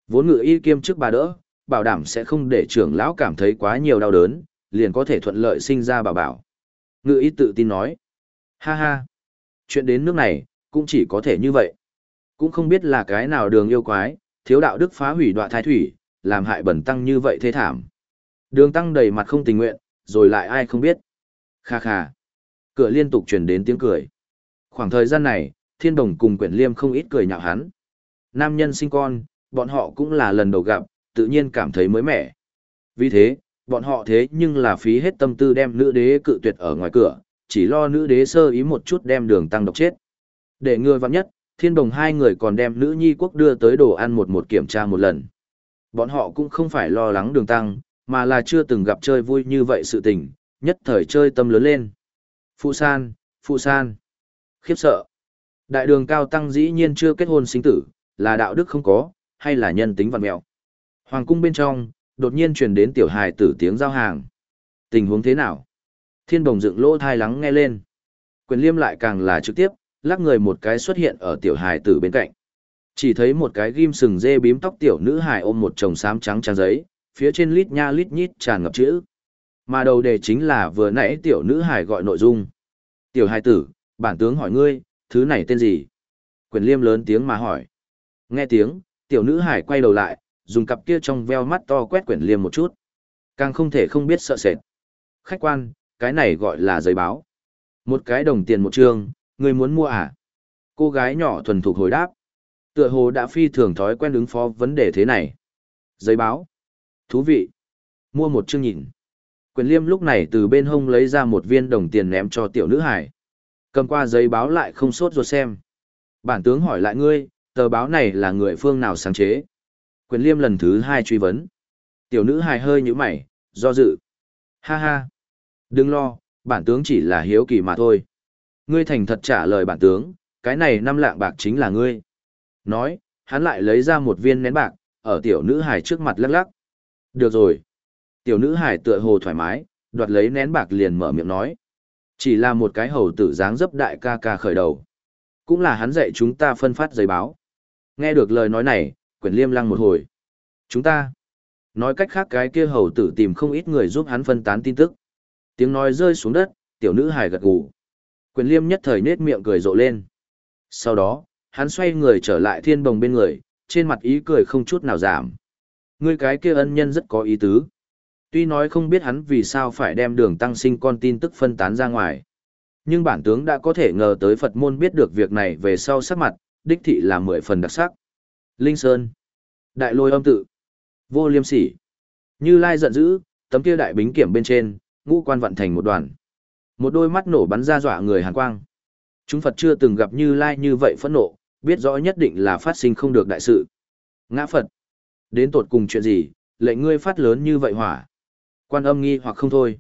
Vốn ngự y kiêm trước bà đỡ, bảo đảm sẽ không để trưởng lão cảm thấy quá nhiều đau đớn, liền có thể thuận lợi sinh ra bảo bảo. Ngự y tự tin nói. Ha ha. Chuyện đến nước này, cũng chỉ có thể như vậy. Cũng không biết là cái nào đường yêu quái, thiếu đạo đức phá hủy đoạn thái thủy, làm hại bẩn tăng như vậy thế thảm. Đường tăng đầy mặt không tình nguyện, rồi lại ai không biết. Kha kha. Cửa liên tục truyền đến tiếng cười. Khoảng thời gian này, thiên đồng cùng quyển liêm không ít cười nhạo hắn. Nam nhân sinh con, bọn họ cũng là lần đầu gặp, tự nhiên cảm thấy mới mẻ. Vì thế, bọn họ thế nhưng là phí hết tâm tư đem nữ đế cự tuyệt ở ngoài cửa, chỉ lo nữ đế sơ ý một chút đem đường tăng độc chết. Để ngừa vắng nhất, thiên đồng hai người còn đem nữ nhi quốc đưa tới đồ ăn một một kiểm tra một lần. Bọn họ cũng không phải lo lắng đường tăng, mà là chưa từng gặp chơi vui như vậy sự tình, nhất thời chơi tâm lớn lên. Phụ san, phụ san. Khiếp sợ. Đại đường cao tăng dĩ nhiên chưa kết hôn sinh tử, là đạo đức không có, hay là nhân tính vật mẹo. Hoàng cung bên trong, đột nhiên truyền đến tiểu hài tử tiếng giao hàng. Tình huống thế nào? Thiên bồng dựng lỗ thai lắng nghe lên. Quyền liêm lại càng là trực tiếp, lắc người một cái xuất hiện ở tiểu hài tử bên cạnh. Chỉ thấy một cái ghim sừng dê bím tóc tiểu nữ hài ôm một chồng xám trắng trang giấy, phía trên lít nha lít nhít tràn ngập chữ. Mà đầu đề chính là vừa nãy tiểu nữ hài gọi nội dung. Tiểu hài tử, bản tướng hỏi ngươi, thứ này tên gì? Quyền liêm lớn tiếng mà hỏi. Nghe tiếng, tiểu nữ hải quay đầu lại, dùng cặp kia trong veo mắt to quét quyển liêm một chút. Càng không thể không biết sợ sệt. Khách quan, cái này gọi là giấy báo. Một cái đồng tiền một trương, người muốn mua à? Cô gái nhỏ thuần thục hồi đáp. Tựa hồ đã phi thường thói quen ứng phó vấn đề thế này. Giấy báo. Thú vị. Mua một chương nhìn. Quyền liêm lúc này từ bên hông lấy ra một viên đồng tiền ném cho tiểu nữ hải. Cầm qua giấy báo lại không sốt ruột xem. Bản tướng hỏi lại ngươi, tờ báo này là người phương nào sáng chế? Quyền liêm lần thứ hai truy vấn. Tiểu nữ hài hơi như mày, do dự. Ha ha. Đừng lo, bản tướng chỉ là hiếu kỳ mà thôi. Ngươi thành thật trả lời bản tướng, cái này năm lạng bạc chính là ngươi. Nói, hắn lại lấy ra một viên nén bạc, ở tiểu nữ hài trước mặt lắc lắc. Được rồi. Tiểu nữ hài tựa hồ thoải mái, đoạt lấy nén bạc liền mở miệng nói. Chỉ là một cái hầu tử dáng dấp đại ca ca khởi đầu. Cũng là hắn dạy chúng ta phân phát giấy báo. Nghe được lời nói này, quyển liêm lăng một hồi. Chúng ta. Nói cách khác cái kia hầu tử tìm không ít người giúp hắn phân tán tin tức. Tiếng nói rơi xuống đất, tiểu nữ hài gật gù. Quyền liêm nhất thời nết miệng cười rộ lên. Sau đó, hắn xoay người trở lại thiên bồng bên người, trên mặt ý cười không chút nào giảm. Người cái kia ân nhân rất có ý tứ. Tuy nói không biết hắn vì sao phải đem đường tăng sinh con tin tức phân tán ra ngoài. Nhưng bản tướng đã có thể ngờ tới Phật môn biết được việc này về sau sắc mặt, đích thị là mười phần đặc sắc. Linh Sơn, Đại Lôi âm tự, Vô Liêm Sỉ. Như Lai giận dữ, tấm kia đại bính kiểm bên trên, ngũ quan vận thành một đoàn. Một đôi mắt nổ bắn ra dọa người hàn quang. Chúng Phật chưa từng gặp Như Lai như vậy phẫn nộ, biết rõ nhất định là phát sinh không được đại sự. Ngã Phật, đến tột cùng chuyện gì, lệnh ngươi phát lớn như vậy hỏa. Quan âm nghi hoặc không thôi.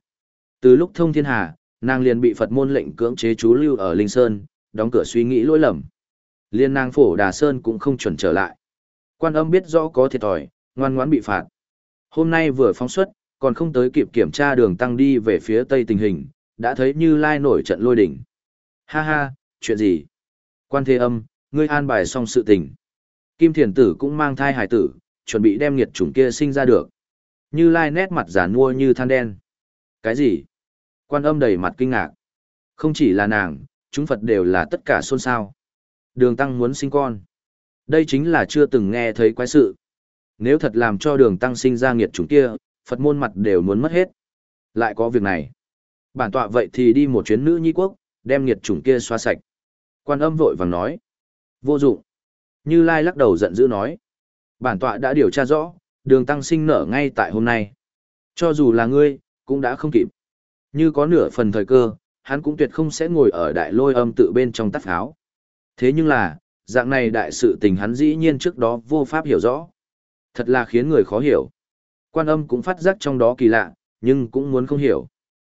Từ lúc thông thiên hà, nàng liền bị Phật môn lệnh cưỡng chế chú lưu ở Linh Sơn, đóng cửa suy nghĩ lỗi lầm. Liên nàng phổ Đà Sơn cũng không chuẩn trở lại. Quan âm biết rõ có thiệt thòi, ngoan ngoãn bị phạt. Hôm nay vừa phóng xuất, còn không tới kịp kiểm tra đường tăng đi về phía tây tình hình, đã thấy Như Lai nổi trận lôi đỉnh. Ha ha, chuyện gì? Quan thế âm, ngươi an bài xong sự tình. Kim thiền tử cũng mang thai hải tử, chuẩn bị đem nghiệt chủng kia sinh ra được. Như Lai nét mặt giả nua như than đen. Cái gì? Quan âm đầy mặt kinh ngạc. Không chỉ là nàng, chúng Phật đều là tất cả xôn xao. Đường Tăng muốn sinh con. Đây chính là chưa từng nghe thấy quái sự. Nếu thật làm cho đường Tăng sinh ra nghiệt chúng kia, Phật môn mặt đều muốn mất hết. Lại có việc này. Bản tọa vậy thì đi một chuyến nữ nhi quốc, đem nghiệt chủng kia xoa sạch. Quan âm vội vàng nói. Vô dụng. Như Lai lắc đầu giận dữ nói. Bản tọa đã điều tra rõ, đường tăng sinh nở ngay tại hôm nay. Cho dù là ngươi, cũng đã không kịp. Như có nửa phần thời cơ, hắn cũng tuyệt không sẽ ngồi ở đại lôi âm tự bên trong tắt áo. Thế nhưng là, dạng này đại sự tình hắn dĩ nhiên trước đó vô pháp hiểu rõ. Thật là khiến người khó hiểu. Quan âm cũng phát giác trong đó kỳ lạ, nhưng cũng muốn không hiểu.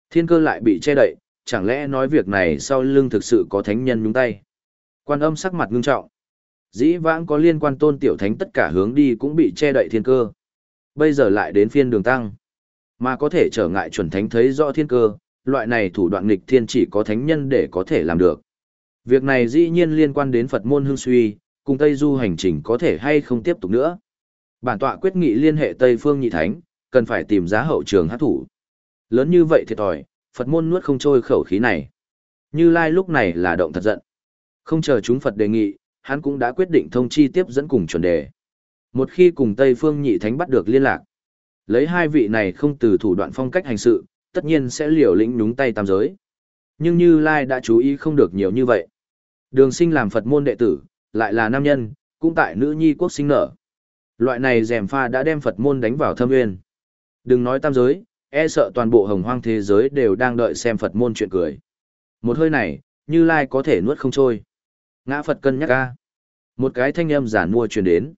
Thiên cơ lại bị che đậy, chẳng lẽ nói việc này sau lưng thực sự có thánh nhân nhúng tay. Quan âm sắc mặt ngưng trọng. Dĩ vãng có liên quan tôn tiểu thánh tất cả hướng đi cũng bị che đậy thiên cơ. Bây giờ lại đến phiên đường tăng. Mà có thể trở ngại chuẩn thánh thấy rõ thiên cơ, loại này thủ đoạn nghịch thiên chỉ có thánh nhân để có thể làm được. Việc này dĩ nhiên liên quan đến Phật môn hương suy, cùng Tây Du hành trình có thể hay không tiếp tục nữa. Bản tọa quyết nghị liên hệ Tây Phương Nhị Thánh, cần phải tìm giá hậu trường hát thủ. Lớn như vậy thiệt thòi, Phật môn nuốt không trôi khẩu khí này. Như Lai lúc này là động thật giận. Không chờ chúng Phật đề nghị, hắn cũng đã quyết định thông chi tiếp dẫn cùng chuẩn đề. Một khi cùng Tây Phương Nhị Thánh bắt được liên lạc, lấy hai vị này không từ thủ đoạn phong cách hành sự, tất nhiên sẽ liều lĩnh nhúng tay tam giới. Nhưng Như Lai đã chú ý không được nhiều như vậy. Đường sinh làm Phật môn đệ tử, lại là nam nhân, cũng tại nữ nhi quốc sinh nở. Loại này dèm pha đã đem Phật môn đánh vào thâm nguyên. Đừng nói tam giới, e sợ toàn bộ hồng hoang thế giới đều đang đợi xem Phật môn chuyện cười. Một hơi này, Như Lai có thể nuốt không trôi. Ngã Phật cân nhắc ca. Một cái thanh âm giản mua truyền đến.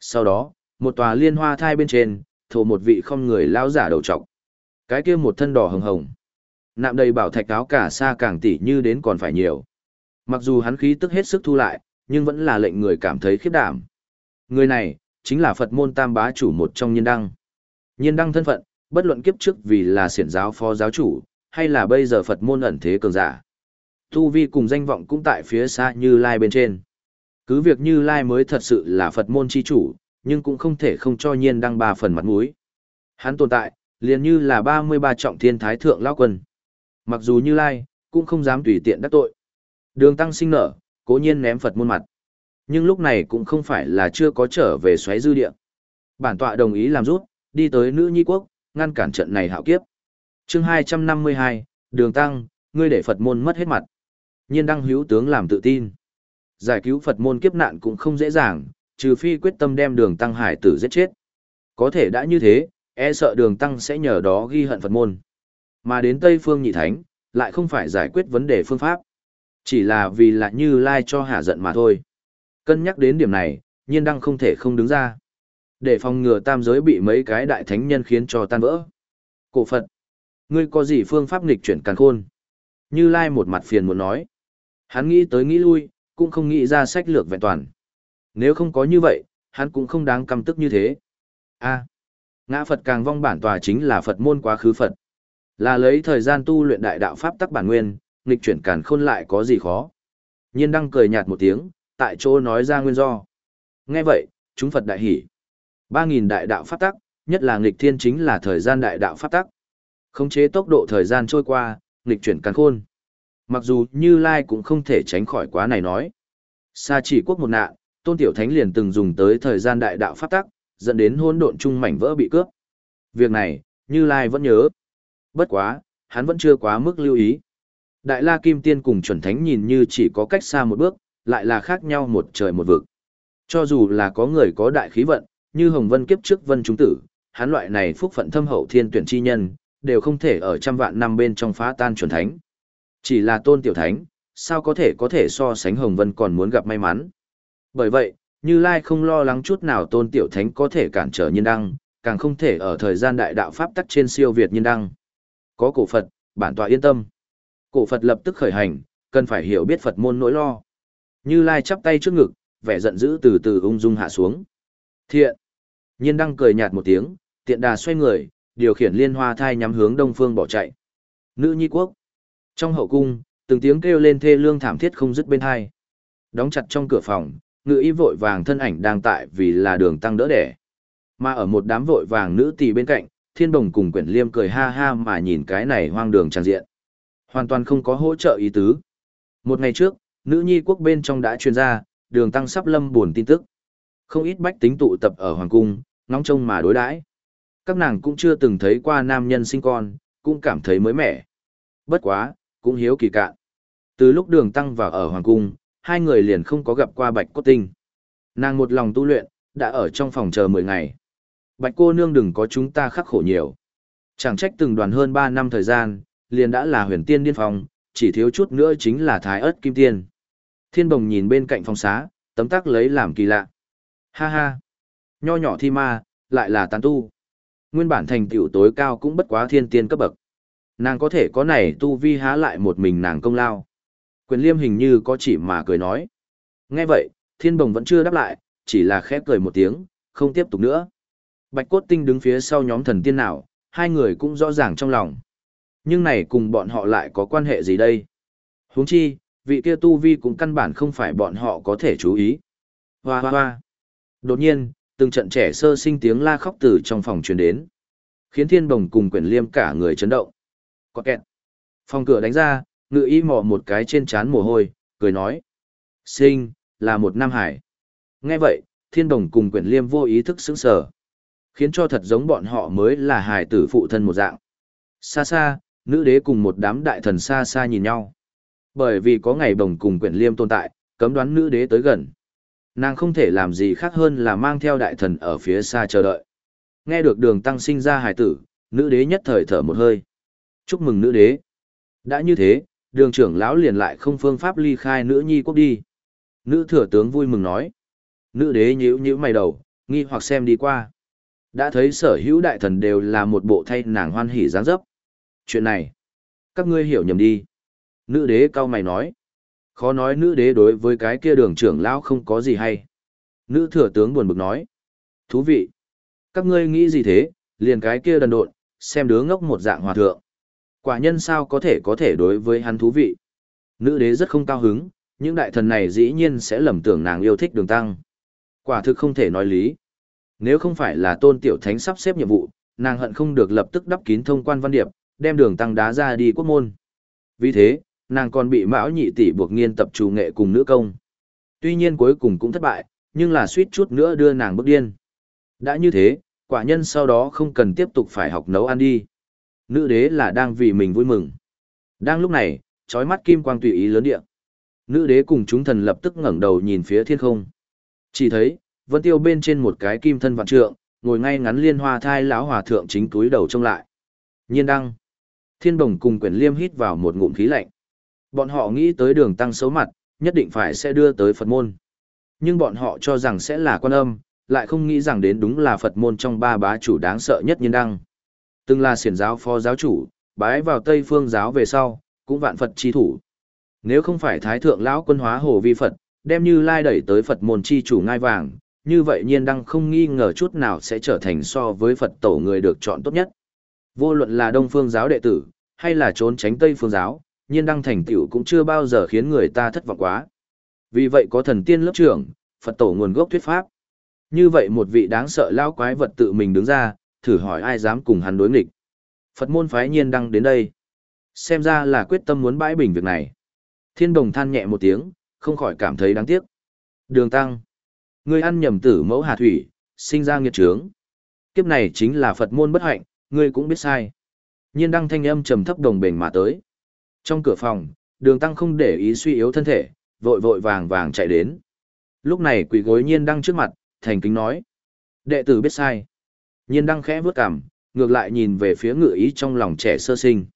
Sau đó, một tòa liên hoa thai bên trên, thổ một vị không người lao giả đầu trọc. Cái kia một thân đỏ hồng hồng. Nạm đầy bảo thạch áo cả xa càng tỉ như đến còn phải nhiều. Mặc dù hắn khí tức hết sức thu lại, nhưng vẫn là lệnh người cảm thấy khiếp đảm. Người này, chính là Phật môn tam bá chủ một trong nhiên đăng. Nhiên đăng thân phận, bất luận kiếp trước vì là siển giáo phó giáo chủ, hay là bây giờ Phật môn ẩn thế cường giả. Tu vi cùng danh vọng cũng tại phía xa Như Lai bên trên. Cứ việc Như Lai mới thật sự là Phật môn chi chủ, nhưng cũng không thể không cho nhiên đăng ba phần mặt mũi. Hắn tồn tại, liền như là 33 trọng thiên thái thượng lão quân. Mặc dù Như Lai, cũng không dám tùy tiện đắc tội. Đường tăng sinh nở, cố nhiên ném Phật môn mặt. Nhưng lúc này cũng không phải là chưa có trở về xoáy dư địa. Bản tọa đồng ý làm rút, đi tới nữ nhi quốc, ngăn cản trận này hạo kiếp. chương 252, Đường Tăng, ngươi để Phật môn mất hết mặt. Nhiên đăng hữu tướng làm tự tin. Giải cứu Phật môn kiếp nạn cũng không dễ dàng, trừ phi quyết tâm đem đường Tăng hải tử giết chết. Có thể đã như thế, e sợ đường Tăng sẽ nhờ đó ghi hận Phật môn. Mà đến Tây Phương Nhị Thánh, lại không phải giải quyết vấn đề phương pháp. Chỉ là vì là như lai cho hạ giận mà thôi. Cân nhắc đến điểm này, nhiên đăng không thể không đứng ra. Để phòng ngừa tam giới bị mấy cái đại thánh nhân khiến cho tan vỡ. Cổ Phật, ngươi có gì phương pháp nghịch chuyển càn khôn? Như Lai một mặt phiền muốn nói. Hắn nghĩ tới nghĩ lui, cũng không nghĩ ra sách lược vẹn toàn. Nếu không có như vậy, hắn cũng không đáng căm tức như thế. A, ngã Phật càng vong bản tòa chính là Phật môn quá khứ Phật. Là lấy thời gian tu luyện đại đạo Pháp tắc bản nguyên, nghịch chuyển càn khôn lại có gì khó. Nhiên đăng cười nhạt một tiếng, tại chỗ nói ra nguyên do. Nghe vậy, chúng Phật đại hỉ. Ba nghìn đại đạo pháp tắc, nhất là nghịch thiên chính là thời gian đại đạo pháp tắc. Khống chế tốc độ thời gian trôi qua, nghịch chuyển càn khôn. Mặc dù Như Lai cũng không thể tránh khỏi quá này nói. Sa chỉ quốc một nạn, Tôn Tiểu Thánh liền từng dùng tới thời gian đại đạo pháp tắc, dẫn đến hỗn độn chung mảnh vỡ bị cướp. Việc này, Như Lai vẫn nhớ. Bất quá, hắn vẫn chưa quá mức lưu ý. Đại La Kim Tiên cùng chuẩn thánh nhìn như chỉ có cách xa một bước, lại là khác nhau một trời một vực. Cho dù là có người có đại khí vận, như Hồng Vân kiếp trước Vân Trung Tử, hắn loại này phúc phận thâm hậu thiên tuyển chi nhân, đều không thể ở trăm vạn năm bên trong phá tan chuẩn thánh. Chỉ là tôn tiểu thánh, sao có thể có thể so sánh Hồng Vân còn muốn gặp may mắn. Bởi vậy, Như Lai không lo lắng chút nào tôn tiểu thánh có thể cản trở nhân đăng, càng không thể ở thời gian đại đạo pháp tắc trên siêu Việt nhân đăng. Có cổ Phật, bản tọa yên tâm. Cổ Phật lập tức khởi hành, cần phải hiểu biết Phật môn nỗi lo. Như Lai chắp tay trước ngực, vẻ giận dữ từ từ ung dung hạ xuống. Thiện! Nhiên đăng cười nhạt một tiếng, tiện đà xoay người, điều khiển liên hoa thai nhắm hướng đông phương bỏ chạy. Nữ nhi quốc! Trong hậu cung, từng tiếng kêu lên thê lương thảm thiết không dứt bên hai. Đóng chặt trong cửa phòng, ngự y vội vàng thân ảnh đang tại vì là đường tăng đỡ đẻ. Mà ở một đám vội vàng nữ tỳ bên cạnh, thiên đồng cùng quyển liêm cười ha ha mà nhìn cái này hoang đường tràn diện. Hoàn toàn không có hỗ trợ ý tứ. Một ngày trước, nữ nhi quốc bên trong đã truyền ra, đường tăng sắp lâm buồn tin tức. Không ít bách tính tụ tập ở hoàng cung, ngóng trông mà đối đãi. Các nàng cũng chưa từng thấy qua nam nhân sinh con, cũng cảm thấy mới mẻ. Bất quá, cũng hiếu kỳ cạn. Từ lúc đường tăng vào ở hoàng cung, hai người liền không có gặp qua bạch cốt tinh. Nàng một lòng tu luyện, đã ở trong phòng chờ 10 ngày. Bạch cô nương đừng có chúng ta khắc khổ nhiều. Chẳng trách từng đoàn hơn 3 năm thời gian, liền đã là huyền tiên điên phòng, chỉ thiếu chút nữa chính là thái ớt kim tiên. Thiên bồng nhìn bên cạnh phòng xá, tấm tắc lấy làm kỳ lạ. Ha ha! Nho nhỏ thi ma, lại là tán tu. Nguyên bản thành tựu tối cao cũng bất quá thiên tiên cấp bậc. Nàng có thể có này tu vi há lại một mình nàng công lao. Quyền liêm hình như có chỉ mà cười nói. Nghe vậy, thiên bồng vẫn chưa đáp lại, chỉ là khẽ cười một tiếng, không tiếp tục nữa. Bạch cốt tinh đứng phía sau nhóm thần tiên nào, hai người cũng rõ ràng trong lòng. Nhưng này cùng bọn họ lại có quan hệ gì đây? huống chi, vị kia tu vi cũng căn bản không phải bọn họ có thể chú ý. Hoa hoa hoa. Đột nhiên, từng trận trẻ sơ sinh tiếng la khóc từ trong phòng truyền đến. Khiến thiên bồng cùng quyển liêm cả người chấn động. Có kẹt. Phòng cửa đánh ra, ngự y mò một cái trên trán mồ hôi, cười nói. Sinh, là một nam hải. Nghe vậy, thiên đồng cùng quyển liêm vô ý thức sững sờ khiến cho thật giống bọn họ mới là hải tử phụ thân một dạng. Xa xa, nữ đế cùng một đám đại thần xa xa nhìn nhau. Bởi vì có ngày bồng cùng quyển liêm tồn tại, cấm đoán nữ đế tới gần. Nàng không thể làm gì khác hơn là mang theo đại thần ở phía xa chờ đợi. Nghe được đường tăng sinh ra hải tử, nữ đế nhất thời thở một hơi. Chúc mừng nữ đế. Đã như thế, đường trưởng lão liền lại không phương pháp ly khai nữ nhi quốc đi. Nữ thừa tướng vui mừng nói. Nữ đế nhíu nhíu mày đầu, nghi hoặc xem đi qua. Đã thấy sở hữu đại thần đều là một bộ thay nàng hoan hỉ dáng dấp. Chuyện này, các ngươi hiểu nhầm đi. Nữ đế cao mày nói. Khó nói nữ đế đối với cái kia đường trưởng lão không có gì hay. Nữ thừa tướng buồn bực nói. Thú vị. Các ngươi nghĩ gì thế, liền cái kia đần độn, xem đứa ngốc một dạng hòa thượng. Quả nhân sao có thể có thể đối với hắn thú vị. Nữ đế rất không cao hứng, những đại thần này dĩ nhiên sẽ lầm tưởng nàng yêu thích đường tăng. Quả thực không thể nói lý. Nếu không phải là tôn tiểu thánh sắp xếp nhiệm vụ, nàng hận không được lập tức đắp kín thông quan văn điệp, đem đường tăng đá ra đi quốc môn. Vì thế, nàng còn bị mão nhị tỷ buộc nghiên tập trù nghệ cùng nữ công. Tuy nhiên cuối cùng cũng thất bại, nhưng là suýt chút nữa đưa nàng bước điên. Đã như thế, quả nhân sau đó không cần tiếp tục phải học nấu ăn đi. Nữ đế là đang vì mình vui mừng. Đang lúc này, trói mắt kim quang tùy ý lớn địa. Nữ đế cùng chúng thần lập tức ngẩng đầu nhìn phía thiên không. Chỉ thấy, vân tiêu bên trên một cái kim thân vạn trượng, ngồi ngay ngắn liên hoa thai lão hòa thượng chính túi đầu trông lại. Nhiên đăng. Thiên đồng cùng quyển liêm hít vào một ngụm khí lạnh. Bọn họ nghĩ tới đường tăng xấu mặt, nhất định phải sẽ đưa tới Phật môn. Nhưng bọn họ cho rằng sẽ là quan âm, lại không nghĩ rằng đến đúng là Phật môn trong ba bá chủ đáng sợ nhất nhiên đăng. Từng là xiển giáo phó giáo chủ, bái vào Tây phương giáo về sau, cũng vạn Phật chi thủ. Nếu không phải Thái Thượng Lão quân hóa hồ vi Phật, đem như lai đẩy tới Phật môn chi chủ ngai vàng, như vậy nhiên đăng không nghi ngờ chút nào sẽ trở thành so với Phật tổ người được chọn tốt nhất. Vô luận là Đông Phương giáo đệ tử, hay là trốn tránh Tây Phương giáo, nhiên đăng thành tựu cũng chưa bao giờ khiến người ta thất vọng quá. Vì vậy có thần tiên lớp trưởng, Phật tổ nguồn gốc thuyết pháp. Như vậy một vị đáng sợ lao quái vật tự mình đứng ra, thử hỏi ai dám cùng hắn đối nghịch. Phật môn phái nhiên đăng đến đây. Xem ra là quyết tâm muốn bãi bình việc này. Thiên đồng than nhẹ một tiếng, không khỏi cảm thấy đáng tiếc. Đường tăng. Ngươi ăn nhầm tử mẫu hà thủy, sinh ra nghiệt trướng. Kiếp này chính là Phật môn bất hạnh, ngươi cũng biết sai. Nhiên đăng thanh âm trầm thấp đồng bền mà tới. Trong cửa phòng, đường tăng không để ý suy yếu thân thể, vội vội vàng vàng chạy đến. Lúc này quỷ gối nhiên đăng trước mặt, thành kính nói. Đệ tử biết sai. Nhiên đăng khẽ vướt cằm, ngược lại nhìn về phía ngự ý trong lòng trẻ sơ sinh.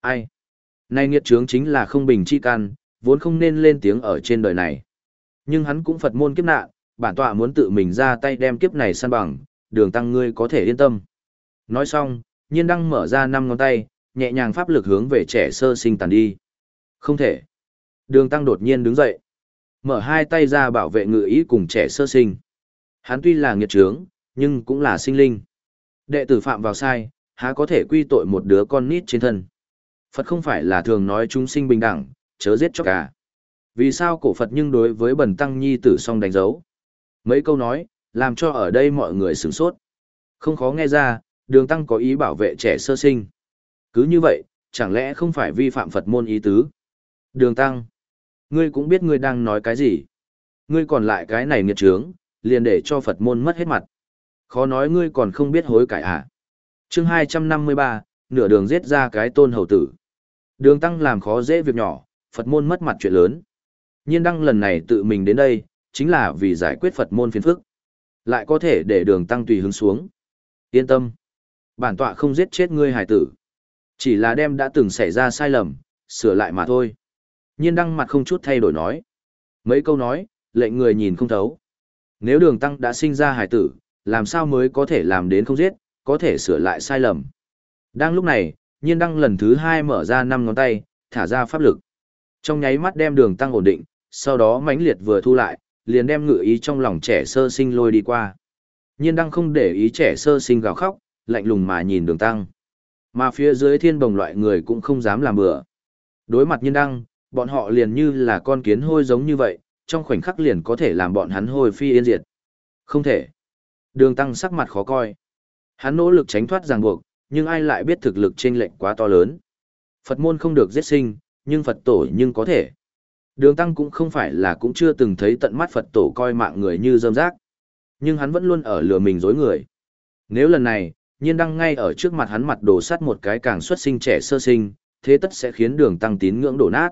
Ai? Nay nghiệt trướng chính là không bình chi can, vốn không nên lên tiếng ở trên đời này. Nhưng hắn cũng Phật môn kiếp nạn, bản tọa muốn tự mình ra tay đem kiếp này săn bằng, đường tăng ngươi có thể yên tâm. Nói xong, nhiên đăng mở ra năm ngón tay, nhẹ nhàng pháp lực hướng về trẻ sơ sinh tàn đi. Không thể. Đường tăng đột nhiên đứng dậy. Mở hai tay ra bảo vệ ngự ý cùng trẻ sơ sinh. Hắn tuy là nghiệt trướng, nhưng cũng là sinh linh. Đệ tử phạm vào sai, há có thể quy tội một đứa con nít trên thân. Phật không phải là thường nói chúng sinh bình đẳng, chớ giết cho cả. Vì sao cổ Phật nhưng đối với bần tăng nhi tử song đánh dấu? Mấy câu nói, làm cho ở đây mọi người sửng sốt. Không khó nghe ra, đường tăng có ý bảo vệ trẻ sơ sinh. Cứ như vậy, chẳng lẽ không phải vi phạm Phật môn ý tứ? Đường tăng, ngươi cũng biết ngươi đang nói cái gì. Ngươi còn lại cái này nghiệt trướng, liền để cho Phật môn mất hết mặt. Khó nói ngươi còn không biết hối cải à. chương 253, nửa đường giết ra cái tôn hầu tử. Đường tăng làm khó dễ việc nhỏ, Phật môn mất mặt chuyện lớn. Nhiên đăng lần này tự mình đến đây, chính là vì giải quyết Phật môn phiền phức. Lại có thể để đường tăng tùy hướng xuống. Yên tâm. Bản tọa không giết chết ngươi hải tử. Chỉ là đem đã từng xảy ra sai lầm, sửa lại mà thôi. Nhiên đăng mặt không chút thay đổi nói. Mấy câu nói, lệnh người nhìn không thấu. Nếu đường tăng đã sinh ra hải tử, làm sao mới có thể làm đến không giết, có thể sửa lại sai lầm. Đang lúc này, nhiên đăng lần thứ hai mở ra năm ngón tay, thả ra pháp lực. Trong nháy mắt đem đường tăng ổn định, sau đó mãnh liệt vừa thu lại, liền đem ngự ý trong lòng trẻ sơ sinh lôi đi qua. Nhiên đăng không để ý trẻ sơ sinh gào khóc, lạnh lùng mà nhìn đường tăng. Mà phía dưới thiên bồng loại người cũng không dám làm bừa. Đối mặt nhiên đăng, bọn họ liền như là con kiến hôi giống như vậy, trong khoảnh khắc liền có thể làm bọn hắn hôi phi yên diệt. Không thể. Đường tăng sắc mặt khó coi. Hắn nỗ lực tránh thoát ràng buộc, nhưng ai lại biết thực lực chênh lệch quá to lớn. Phật môn không được giết sinh, nhưng Phật tổ nhưng có thể. Đường tăng cũng không phải là cũng chưa từng thấy tận mắt Phật tổ coi mạng người như dơm rác. Nhưng hắn vẫn luôn ở lừa mình dối người. Nếu lần này, nhiên đăng ngay ở trước mặt hắn mặt đổ sắt một cái càng xuất sinh trẻ sơ sinh, thế tất sẽ khiến đường tăng tín ngưỡng đổ nát.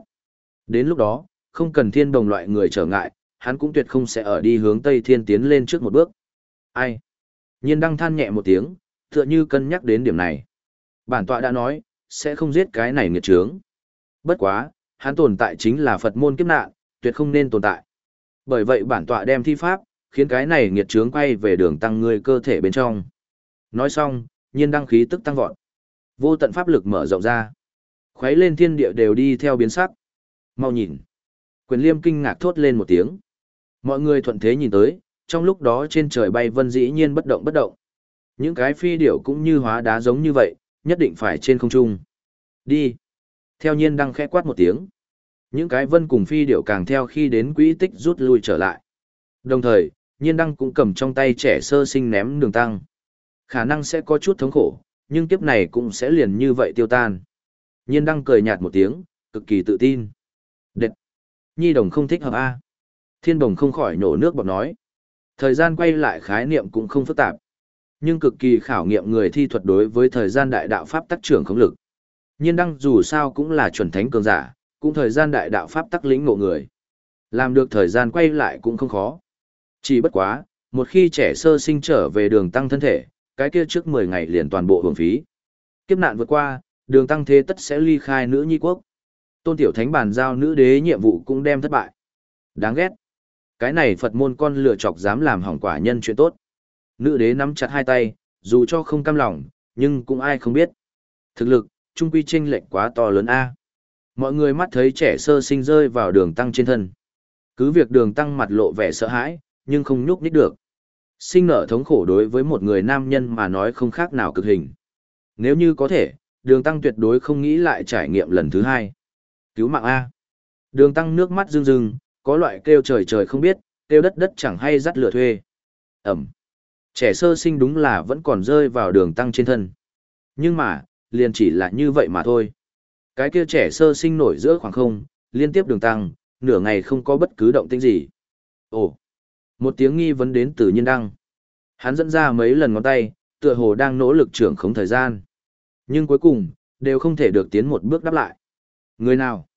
Đến lúc đó, không cần thiên đồng loại người trở ngại, hắn cũng tuyệt không sẽ ở đi hướng Tây Thiên tiến lên trước một bước. Ai? Nhiên đăng than nhẹ một tiếng, tựa như cân nhắc đến điểm này. Bản tọa đã nói, sẽ không giết cái này nghiệt trướng. Bất quá, hắn tồn tại chính là Phật môn kiếp nạn, tuyệt không nên tồn tại. Bởi vậy bản tọa đem thi pháp, khiến cái này nghiệt trướng quay về đường tăng ngươi cơ thể bên trong. Nói xong, nhiên đăng khí tức tăng vọt. Vô tận pháp lực mở rộng ra. Khuấy lên thiên địa đều đi theo biến sắc. Mau nhìn. Quyền liêm kinh ngạc thốt lên một tiếng. Mọi người thuận thế nhìn tới, trong lúc đó trên trời bay vân dĩ nhiên bất động bất động. Những cái phi điểu cũng như hóa đá giống như vậy, nhất định phải trên không trung. Đi. Theo nhiên đăng khẽ quát một tiếng. Những cái vân cùng phi điểu càng theo khi đến quỹ tích rút lui trở lại. Đồng thời, nhiên đăng cũng cầm trong tay trẻ sơ sinh ném đường tăng. Khả năng sẽ có chút thống khổ, nhưng kiếp này cũng sẽ liền như vậy tiêu tan. Nhiên đăng cười nhạt một tiếng, cực kỳ tự tin. Đệt! Nhi đồng không thích hợp A. Thiên đồng không khỏi nổ nước bọt nói. Thời gian quay lại khái niệm cũng không phức tạp. Nhưng cực kỳ khảo nghiệm người thi thuật đối với thời gian đại đạo pháp tác trưởng khống lực. Nhiên đăng dù sao cũng là chuẩn thánh cường giả, cũng thời gian đại đạo pháp tắc lĩnh ngộ người. Làm được thời gian quay lại cũng không khó. Chỉ bất quá, một khi trẻ sơ sinh trở về đường tăng thân thể, cái kia trước 10 ngày liền toàn bộ hưởng phí. Kiếp nạn vượt qua, đường tăng thế tất sẽ ly khai nữ nhi quốc. Tôn tiểu thánh bàn giao nữ đế nhiệm vụ cũng đem thất bại. Đáng ghét. Cái này Phật môn con lựa chọc dám làm hỏng quả nhân chuyện tốt. Nữ đế nắm chặt hai tay, dù cho không cam lòng, nhưng cũng ai không biết. Thực lực, trung quy chênh lệch quá to lớn a. Mọi người mắt thấy trẻ sơ sinh rơi vào đường tăng trên thân. Cứ việc đường tăng mặt lộ vẻ sợ hãi, nhưng không nhúc nhích được. Sinh nở thống khổ đối với một người nam nhân mà nói không khác nào cực hình. Nếu như có thể, đường tăng tuyệt đối không nghĩ lại trải nghiệm lần thứ hai. Cứu mạng A. Đường tăng nước mắt rưng rưng, có loại kêu trời trời không biết, kêu đất đất chẳng hay dắt lửa thuê. Ẩm. Trẻ sơ sinh đúng là vẫn còn rơi vào đường tăng trên thân. Nhưng mà, liền chỉ là như vậy mà thôi. Cái kia trẻ sơ sinh nổi giữa khoảng không, liên tiếp đường tăng, nửa ngày không có bất cứ động tĩnh gì. Ồ, một tiếng nghi vấn đến từ nhiên đăng. Hắn dẫn ra mấy lần ngón tay, tựa hồ đang nỗ lực trưởng khống thời gian. Nhưng cuối cùng, đều không thể được tiến một bước đáp lại. Người nào?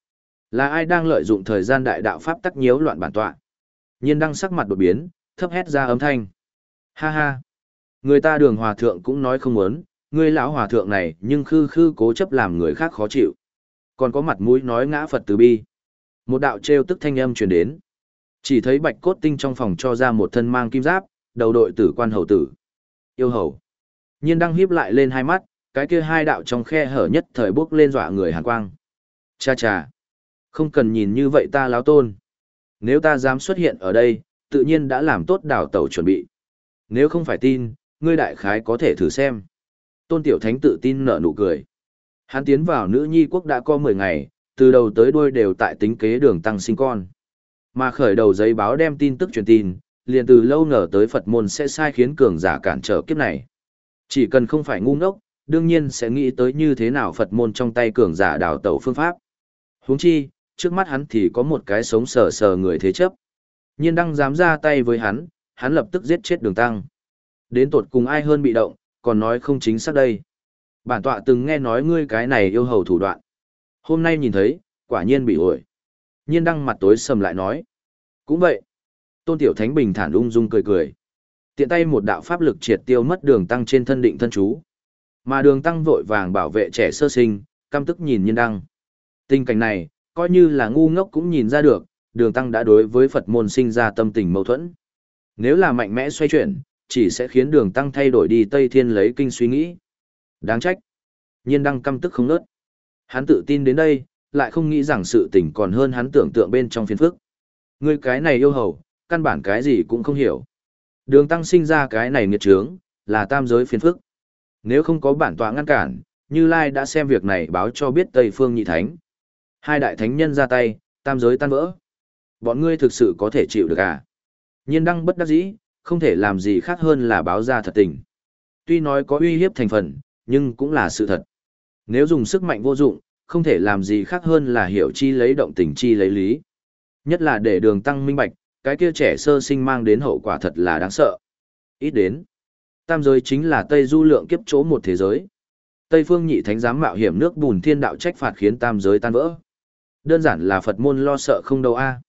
Là ai đang lợi dụng thời gian đại đạo pháp tắc nhiễu loạn bản tọa? Nhiên đăng sắc mặt đột biến, thấp hét ra âm thanh. Ha ha! Người ta đường hòa thượng cũng nói không muốn, người lão hòa thượng này nhưng khư khư cố chấp làm người khác khó chịu. Còn có mặt mũi nói ngã Phật từ bi. Một đạo trêu tức thanh âm truyền đến. Chỉ thấy bạch cốt tinh trong phòng cho ra một thân mang kim giáp, đầu đội tử quan hầu tử. Yêu hầu. Nhiên đăng híp lại lên hai mắt, cái kia hai đạo trong khe hở nhất thời bước lên dọa người hàn quang. Cha cha. Không cần nhìn như vậy ta láo tôn. Nếu ta dám xuất hiện ở đây, tự nhiên đã làm tốt đảo tẩu chuẩn bị. Nếu không phải tin, ngươi đại khái có thể thử xem. Tôn Tiểu Thánh tự tin nở nụ cười. Hắn tiến vào nữ nhi quốc đã có 10 ngày, từ đầu tới đuôi đều tại tính kế đường tăng sinh con. Mà khởi đầu giấy báo đem tin tức truyền tin, liền từ lâu ngờ tới Phật môn sẽ sai khiến cường giả cản trở kiếp này. Chỉ cần không phải ngu ngốc, đương nhiên sẽ nghĩ tới như thế nào Phật môn trong tay cường giả đào tẩu phương pháp. Huống chi, trước mắt hắn thì có một cái sống sờ sờ người thế chấp. Nhiên đăng dám ra tay với hắn, hắn lập tức giết chết đường tăng. Đến tột cùng ai hơn bị động, còn nói không chính xác đây. Bản tọa từng nghe nói ngươi cái này yêu hầu thủ đoạn. Hôm nay nhìn thấy, quả nhiên bị ổi. Nhiên đăng mặt tối sầm lại nói. Cũng vậy. Tôn Tiểu Thánh bình thản ung dung cười cười. Tiện tay một đạo pháp lực triệt tiêu mất đường tăng trên thân định thân chú. Mà đường tăng vội vàng bảo vệ trẻ sơ sinh, căm tức nhìn nhiên đăng. Tình cảnh này, coi như là ngu ngốc cũng nhìn ra được, đường tăng đã đối với Phật môn sinh ra tâm tình mâu thuẫn. Nếu là mạnh mẽ xoay chuyển, chỉ sẽ khiến đường tăng thay đổi đi Tây Thiên lấy kinh suy nghĩ. Đáng trách. Nhiên đăng căm tức không nớt. Hắn tự tin đến đây, lại không nghĩ rằng sự tình còn hơn hắn tưởng tượng bên trong phiên phức. Ngươi cái này yêu hầu, căn bản cái gì cũng không hiểu. Đường tăng sinh ra cái này nghiệt trướng, là tam giới phiên phức. Nếu không có bản tọa ngăn cản, Như Lai đã xem việc này báo cho biết Tây Phương Nhị Thánh. Hai đại thánh nhân ra tay, tam giới tan vỡ. Bọn ngươi thực sự có thể chịu được à? Nhiên đăng bất đắc dĩ, không thể làm gì khác hơn là báo ra thật tình. Tuy nói có uy hiếp thành phần, nhưng cũng là sự thật. Nếu dùng sức mạnh vô dụng, không thể làm gì khác hơn là hiểu chi lấy động tình chi lấy lý. Nhất là để đường tăng minh bạch, cái kia trẻ sơ sinh mang đến hậu quả thật là đáng sợ. Ít đến. Tam giới chính là Tây du lượng kiếp chỗ một thế giới. Tây phương nhị thánh giám mạo hiểm nước bùn thiên đạo trách phạt khiến tam giới tan vỡ. Đơn giản là Phật môn lo sợ không đâu a.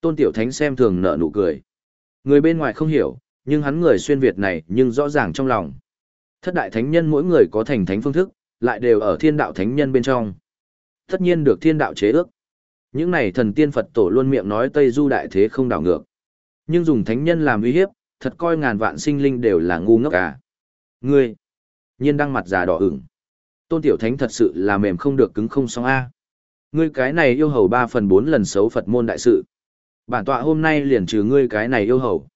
Tôn tiểu thánh xem thường nở nụ cười. Người bên ngoài không hiểu, nhưng hắn người xuyên Việt này nhưng rõ ràng trong lòng. Thất đại thánh nhân mỗi người có thành thánh phương thức, lại đều ở thiên đạo thánh nhân bên trong. Tất nhiên được thiên đạo chế ước. Những này thần tiên Phật tổ luôn miệng nói Tây Du đại thế không đảo ngược. Nhưng dùng thánh nhân làm uy hiếp, thật coi ngàn vạn sinh linh đều là ngu ngốc cả. Ngươi, nhiên đăng mặt già đỏ ửng. Tôn tiểu thánh thật sự là mềm không được cứng không xong a. Ngươi cái này yêu hầu ba phần bốn lần xấu Phật môn đại sự. Bản tọa hôm nay liền trừ ngươi cái này yêu hầu.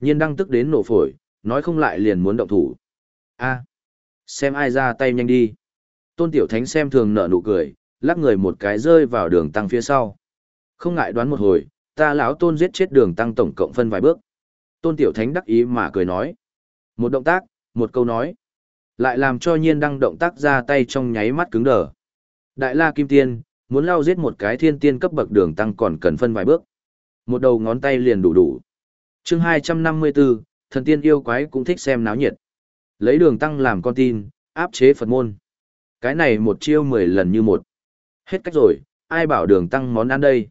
Nhiên đăng tức đến nổ phổi, nói không lại liền muốn động thủ. A, xem ai ra tay nhanh đi. Tôn Tiểu Thánh xem thường nở nụ cười, lắc người một cái rơi vào đường tăng phía sau. Không ngại đoán một hồi, ta lão Tôn giết chết đường tăng tổng cộng phân vài bước. Tôn Tiểu Thánh đắc ý mà cười nói. Một động tác, một câu nói. Lại làm cho nhiên đăng động tác ra tay trong nháy mắt cứng đờ. Đại la kim tiên, muốn lao giết một cái thiên tiên cấp bậc đường tăng còn cần phân vài bước. Một đầu ngón tay liền đủ đủ. chương 254, thần tiên yêu quái cũng thích xem náo nhiệt. Lấy đường tăng làm con tin, áp chế Phật môn. Cái này một chiêu mười lần như một. Hết cách rồi, ai bảo đường tăng món ăn đây.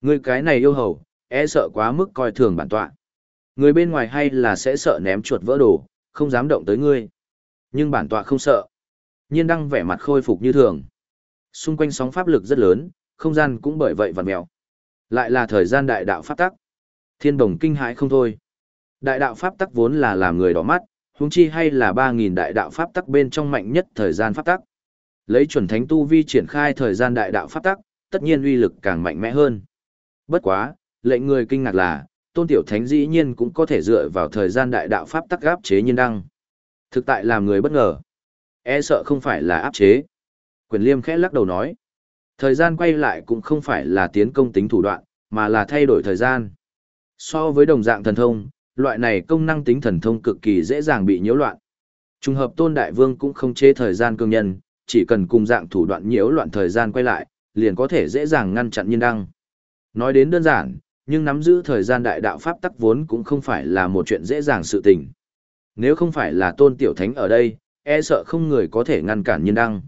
Người cái này yêu hầu, e sợ quá mức coi thường bản tọa. Người bên ngoài hay là sẽ sợ ném chuột vỡ đồ, không dám động tới ngươi. Nhưng bản tọa không sợ. Nhiên đăng vẻ mặt khôi phục như thường. Xung quanh sóng pháp lực rất lớn, không gian cũng bởi vậy vặn mèo. Lại là thời gian đại đạo pháp tắc. Thiên đồng kinh hãi không thôi. Đại đạo pháp tắc vốn là làm người đỏ mắt, huống chi hay là ba nghìn đại đạo pháp tắc bên trong mạnh nhất thời gian pháp tắc. Lấy chuẩn thánh tu vi triển khai thời gian đại đạo pháp tắc, tất nhiên uy lực càng mạnh mẽ hơn. Bất quá, lệnh người kinh ngạc là, tôn tiểu thánh dĩ nhiên cũng có thể dựa vào thời gian đại đạo pháp tắc áp chế nhiên đăng. Thực tại làm người bất ngờ. E sợ không phải là áp chế. Quyền liêm khẽ lắc đầu nói. Thời gian quay lại cũng không phải là tiến công tính thủ đoạn, mà là thay đổi thời gian. So với đồng dạng thần thông, loại này công năng tính thần thông cực kỳ dễ dàng bị nhiễu loạn. Trùng hợp Tôn Đại Vương cũng không chế thời gian cương nhân, chỉ cần cùng dạng thủ đoạn nhiễu loạn thời gian quay lại, liền có thể dễ dàng ngăn chặn nhiên đăng. Nói đến đơn giản, nhưng nắm giữ thời gian đại đạo pháp tắc vốn cũng không phải là một chuyện dễ dàng sự tình. Nếu không phải là Tôn Tiểu Thánh ở đây, e sợ không người có thể ngăn cản nhiên đăng.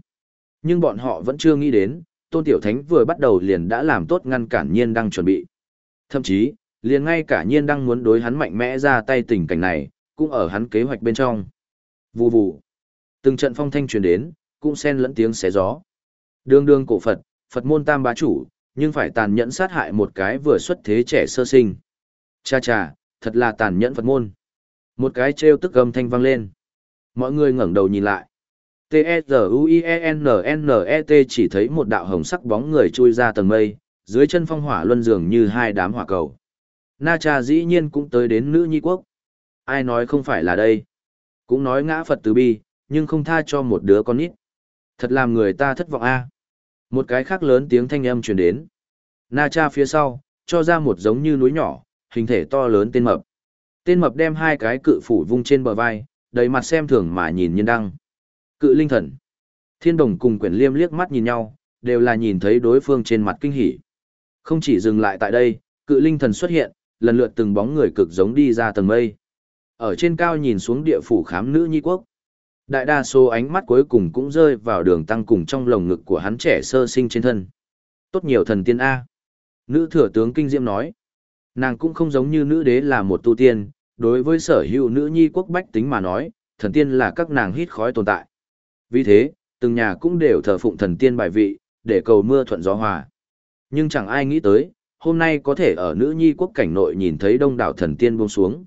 Nhưng bọn họ vẫn chưa nghĩ đến, Tôn Tiểu Thánh vừa bắt đầu liền đã làm tốt ngăn cản nhiên đăng chuẩn bị. Thậm chí, liền ngay cả nhiên đăng muốn đối hắn mạnh mẽ ra tay tình cảnh này, cũng ở hắn kế hoạch bên trong. Vù vù. Từng trận phong thanh truyền đến, cũng xen lẫn tiếng xé gió. Đường đường cổ Phật, Phật môn tam bá chủ, nhưng phải tàn nhẫn sát hại một cái vừa xuất thế trẻ sơ sinh. Cha cha, thật là tàn nhẫn Phật môn. Một cái trêu tức gầm thanh vang lên. Mọi người ngẩng đầu nhìn lại. T-E-Z-U-I-E-N-N-E-T chỉ thấy một đạo hồng sắc bóng người chui ra tầng mây, dưới chân phong hỏa luân dường như hai đám hỏa cầu. Na cha dĩ nhiên cũng tới đến nữ nhi quốc. Ai nói không phải là đây? Cũng nói ngã Phật từ bi, nhưng không tha cho một đứa con nít. Thật làm người ta thất vọng a. Một cái khác lớn tiếng thanh âm truyền đến. Na cha phía sau, cho ra một giống như núi nhỏ, hình thể to lớn tên mập. Tên mập đem hai cái cự phủ vung trên bờ vai, đầy mặt xem thường mà nhìn nhân đăng. Cự linh thần. Thiên đồng cùng quyển liêm liếc mắt nhìn nhau, đều là nhìn thấy đối phương trên mặt kinh hỉ. Không chỉ dừng lại tại đây, cự linh thần xuất hiện, lần lượt từng bóng người cực giống đi ra tầng mây. Ở trên cao nhìn xuống địa phủ khám nữ nhi quốc. Đại đa số ánh mắt cuối cùng cũng rơi vào đường tăng cùng trong lồng ngực của hắn trẻ sơ sinh trên thân. Tốt nhiều thần tiên A. Nữ thừa tướng kinh diệm nói. Nàng cũng không giống như nữ đế là một tu tiên, đối với sở hữu nữ nhi quốc bách tính mà nói, thần tiên là các nàng hít khói tồn tại. Vì thế, từng nhà cũng đều thờ phụng thần tiên bài vị, để cầu mưa thuận gió hòa. Nhưng chẳng ai nghĩ tới, hôm nay có thể ở nữ nhi quốc cảnh nội nhìn thấy đông đảo thần tiên buông xuống.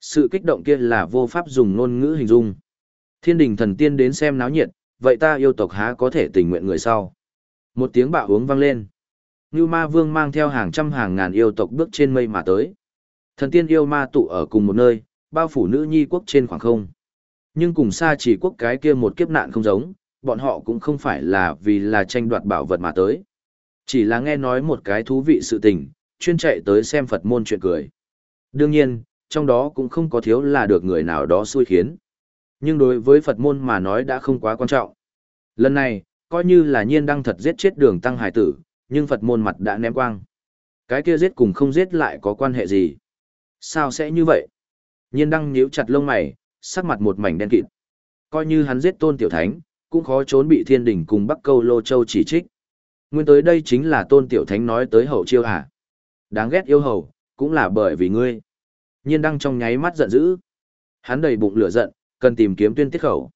Sự kích động kia là vô pháp dùng ngôn ngữ hình dung. Thiên đình thần tiên đến xem náo nhiệt, vậy ta yêu tộc há có thể tình nguyện người sau. Một tiếng bạo uống vang lên. Như ma vương mang theo hàng trăm hàng ngàn yêu tộc bước trên mây mà tới. Thần tiên yêu ma tụ ở cùng một nơi, bao phủ nữ nhi quốc trên khoảng không. Nhưng cùng xa chỉ quốc cái kia một kiếp nạn không giống, bọn họ cũng không phải là vì là tranh đoạt bảo vật mà tới. Chỉ là nghe nói một cái thú vị sự tình, chuyên chạy tới xem Phật môn chuyện cười. Đương nhiên, trong đó cũng không có thiếu là được người nào đó xui khiến. Nhưng đối với Phật môn mà nói đã không quá quan trọng. Lần này, coi như là nhiên đang thật giết chết đường tăng hải tử, nhưng Phật môn mặt đã ném quang. Cái kia giết cùng không giết lại có quan hệ gì? Sao sẽ như vậy? Nhiên đăng nhíu chặt lông mày, sắc mặt một mảnh đen kịt. Coi như hắn giết tôn tiểu thánh, cũng khó trốn bị thiên đình cùng bắc câu lô châu chỉ trích. Nguyên tới đây chính là tôn tiểu thánh nói tới hậu chiêu hả? Đáng ghét yêu hầu, cũng là bởi vì ngươi. Nhiên đăng trong nháy mắt giận dữ. Hắn đầy bụng lửa giận, cần tìm kiếm tuyên tiết khẩu.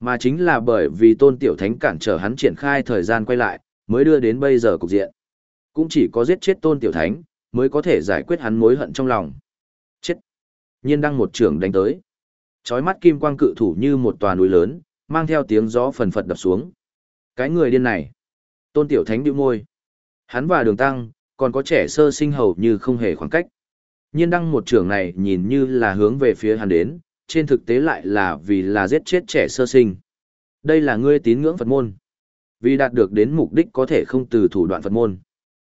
Mà chính là bởi vì tôn tiểu thánh cản trở hắn triển khai thời gian quay lại, mới đưa đến bây giờ cục diện. Cũng chỉ có giết chết tôn tiểu thánh, mới có thể giải quyết hắn mối hận trong lòng. Chết! Nhiên đăng một trường đánh tới. Chói mắt kim quang cự thủ như một tòa núi lớn, mang theo tiếng gió phần phật đập xuống. Cái người điên này. Tôn tiểu thánh điệu môi. Hắn và đường tăng, còn có trẻ sơ sinh hầu như không hề khoảng cách. Nhiên đăng một trường này nhìn như là hướng về phía hắn đến, trên thực tế lại là vì là giết chết trẻ sơ sinh. Đây là ngươi tín ngưỡng Phật môn. Vì đạt được đến mục đích có thể không từ thủ đoạn Phật môn.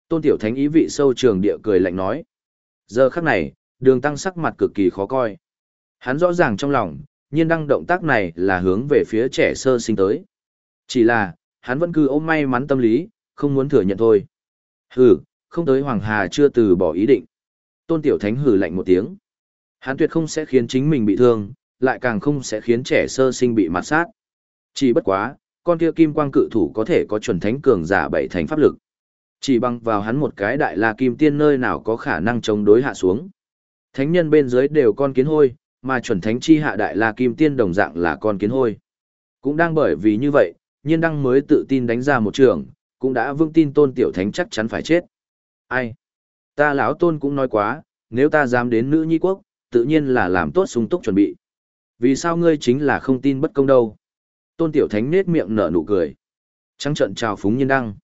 Tôn Tiểu Thánh ý vị sâu trường địa cười lạnh nói. Giờ khắc này, đường tăng sắc mặt cực kỳ khó coi. Hắn rõ ràng trong lòng, nhiên đăng động tác này là hướng về phía trẻ sơ sinh tới. Chỉ là, hắn vẫn cứ ôm may mắn tâm lý, không muốn thừa nhận thôi. Hừ, không tới Hoàng Hà chưa từ bỏ ý định. Tôn Tiểu Thánh hừ lạnh một tiếng. Hắn tuyệt không sẽ khiến chính mình bị thương, lại càng không sẽ khiến trẻ sơ sinh bị mặt sát. Chỉ bất quá, con kia kim quang cự thủ có thể có chuẩn thánh cường giả bảy thành pháp lực. Chỉ bằng vào hắn một cái đại la kim tiên nơi nào có khả năng chống đối hạ xuống. Thánh nhân bên dưới đều con kiến hôi, mà chuẩn thánh chi hạ đại la kim tiên đồng dạng là con kiến hôi. Cũng đang bởi vì như vậy, nhiên đăng mới tự tin đánh ra một trường, cũng đã vững tin tôn tiểu thánh chắc chắn phải chết. Ai? Ta lão tôn cũng nói quá, nếu ta dám đến nữ nhi quốc, tự nhiên là làm tốt sung túc chuẩn bị. Vì sao ngươi chính là không tin bất công đâu? Tôn Tiểu Thánh nết miệng nở nụ cười. Trắng trận chào phúng Nhiên Đăng.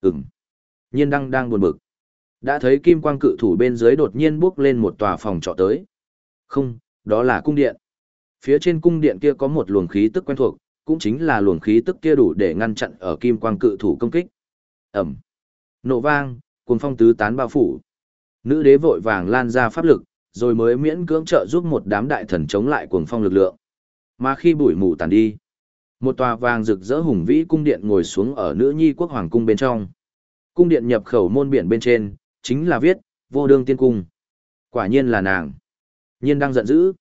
Ừm. Nhiên Đăng đang buồn bực. Đã thấy kim quang cự thủ bên dưới đột nhiên bước lên một tòa phòng trọ tới. Không, đó là cung điện. Phía trên cung điện kia có một luồng khí tức quen thuộc, cũng chính là luồng khí tức kia đủ để ngăn chặn ở kim quang cự thủ công kích. Ẩm. Nổ vang, cuồng phong tứ tán bao phủ. Nữ đế vội vàng lan ra pháp lực, rồi mới miễn cưỡng trợ giúp một đám đại thần chống lại cuồng phong lực lượng. Mà khi bụi mù tàn đi, một tòa vàng rực rỡ hùng vĩ cung điện ngồi xuống ở nữ nhi quốc hoàng cung bên trong. Cung điện nhập khẩu môn biển bên trên, chính là viết, vô đương tiên cung. Quả nhiên là nàng. Nhiên đang giận dữ.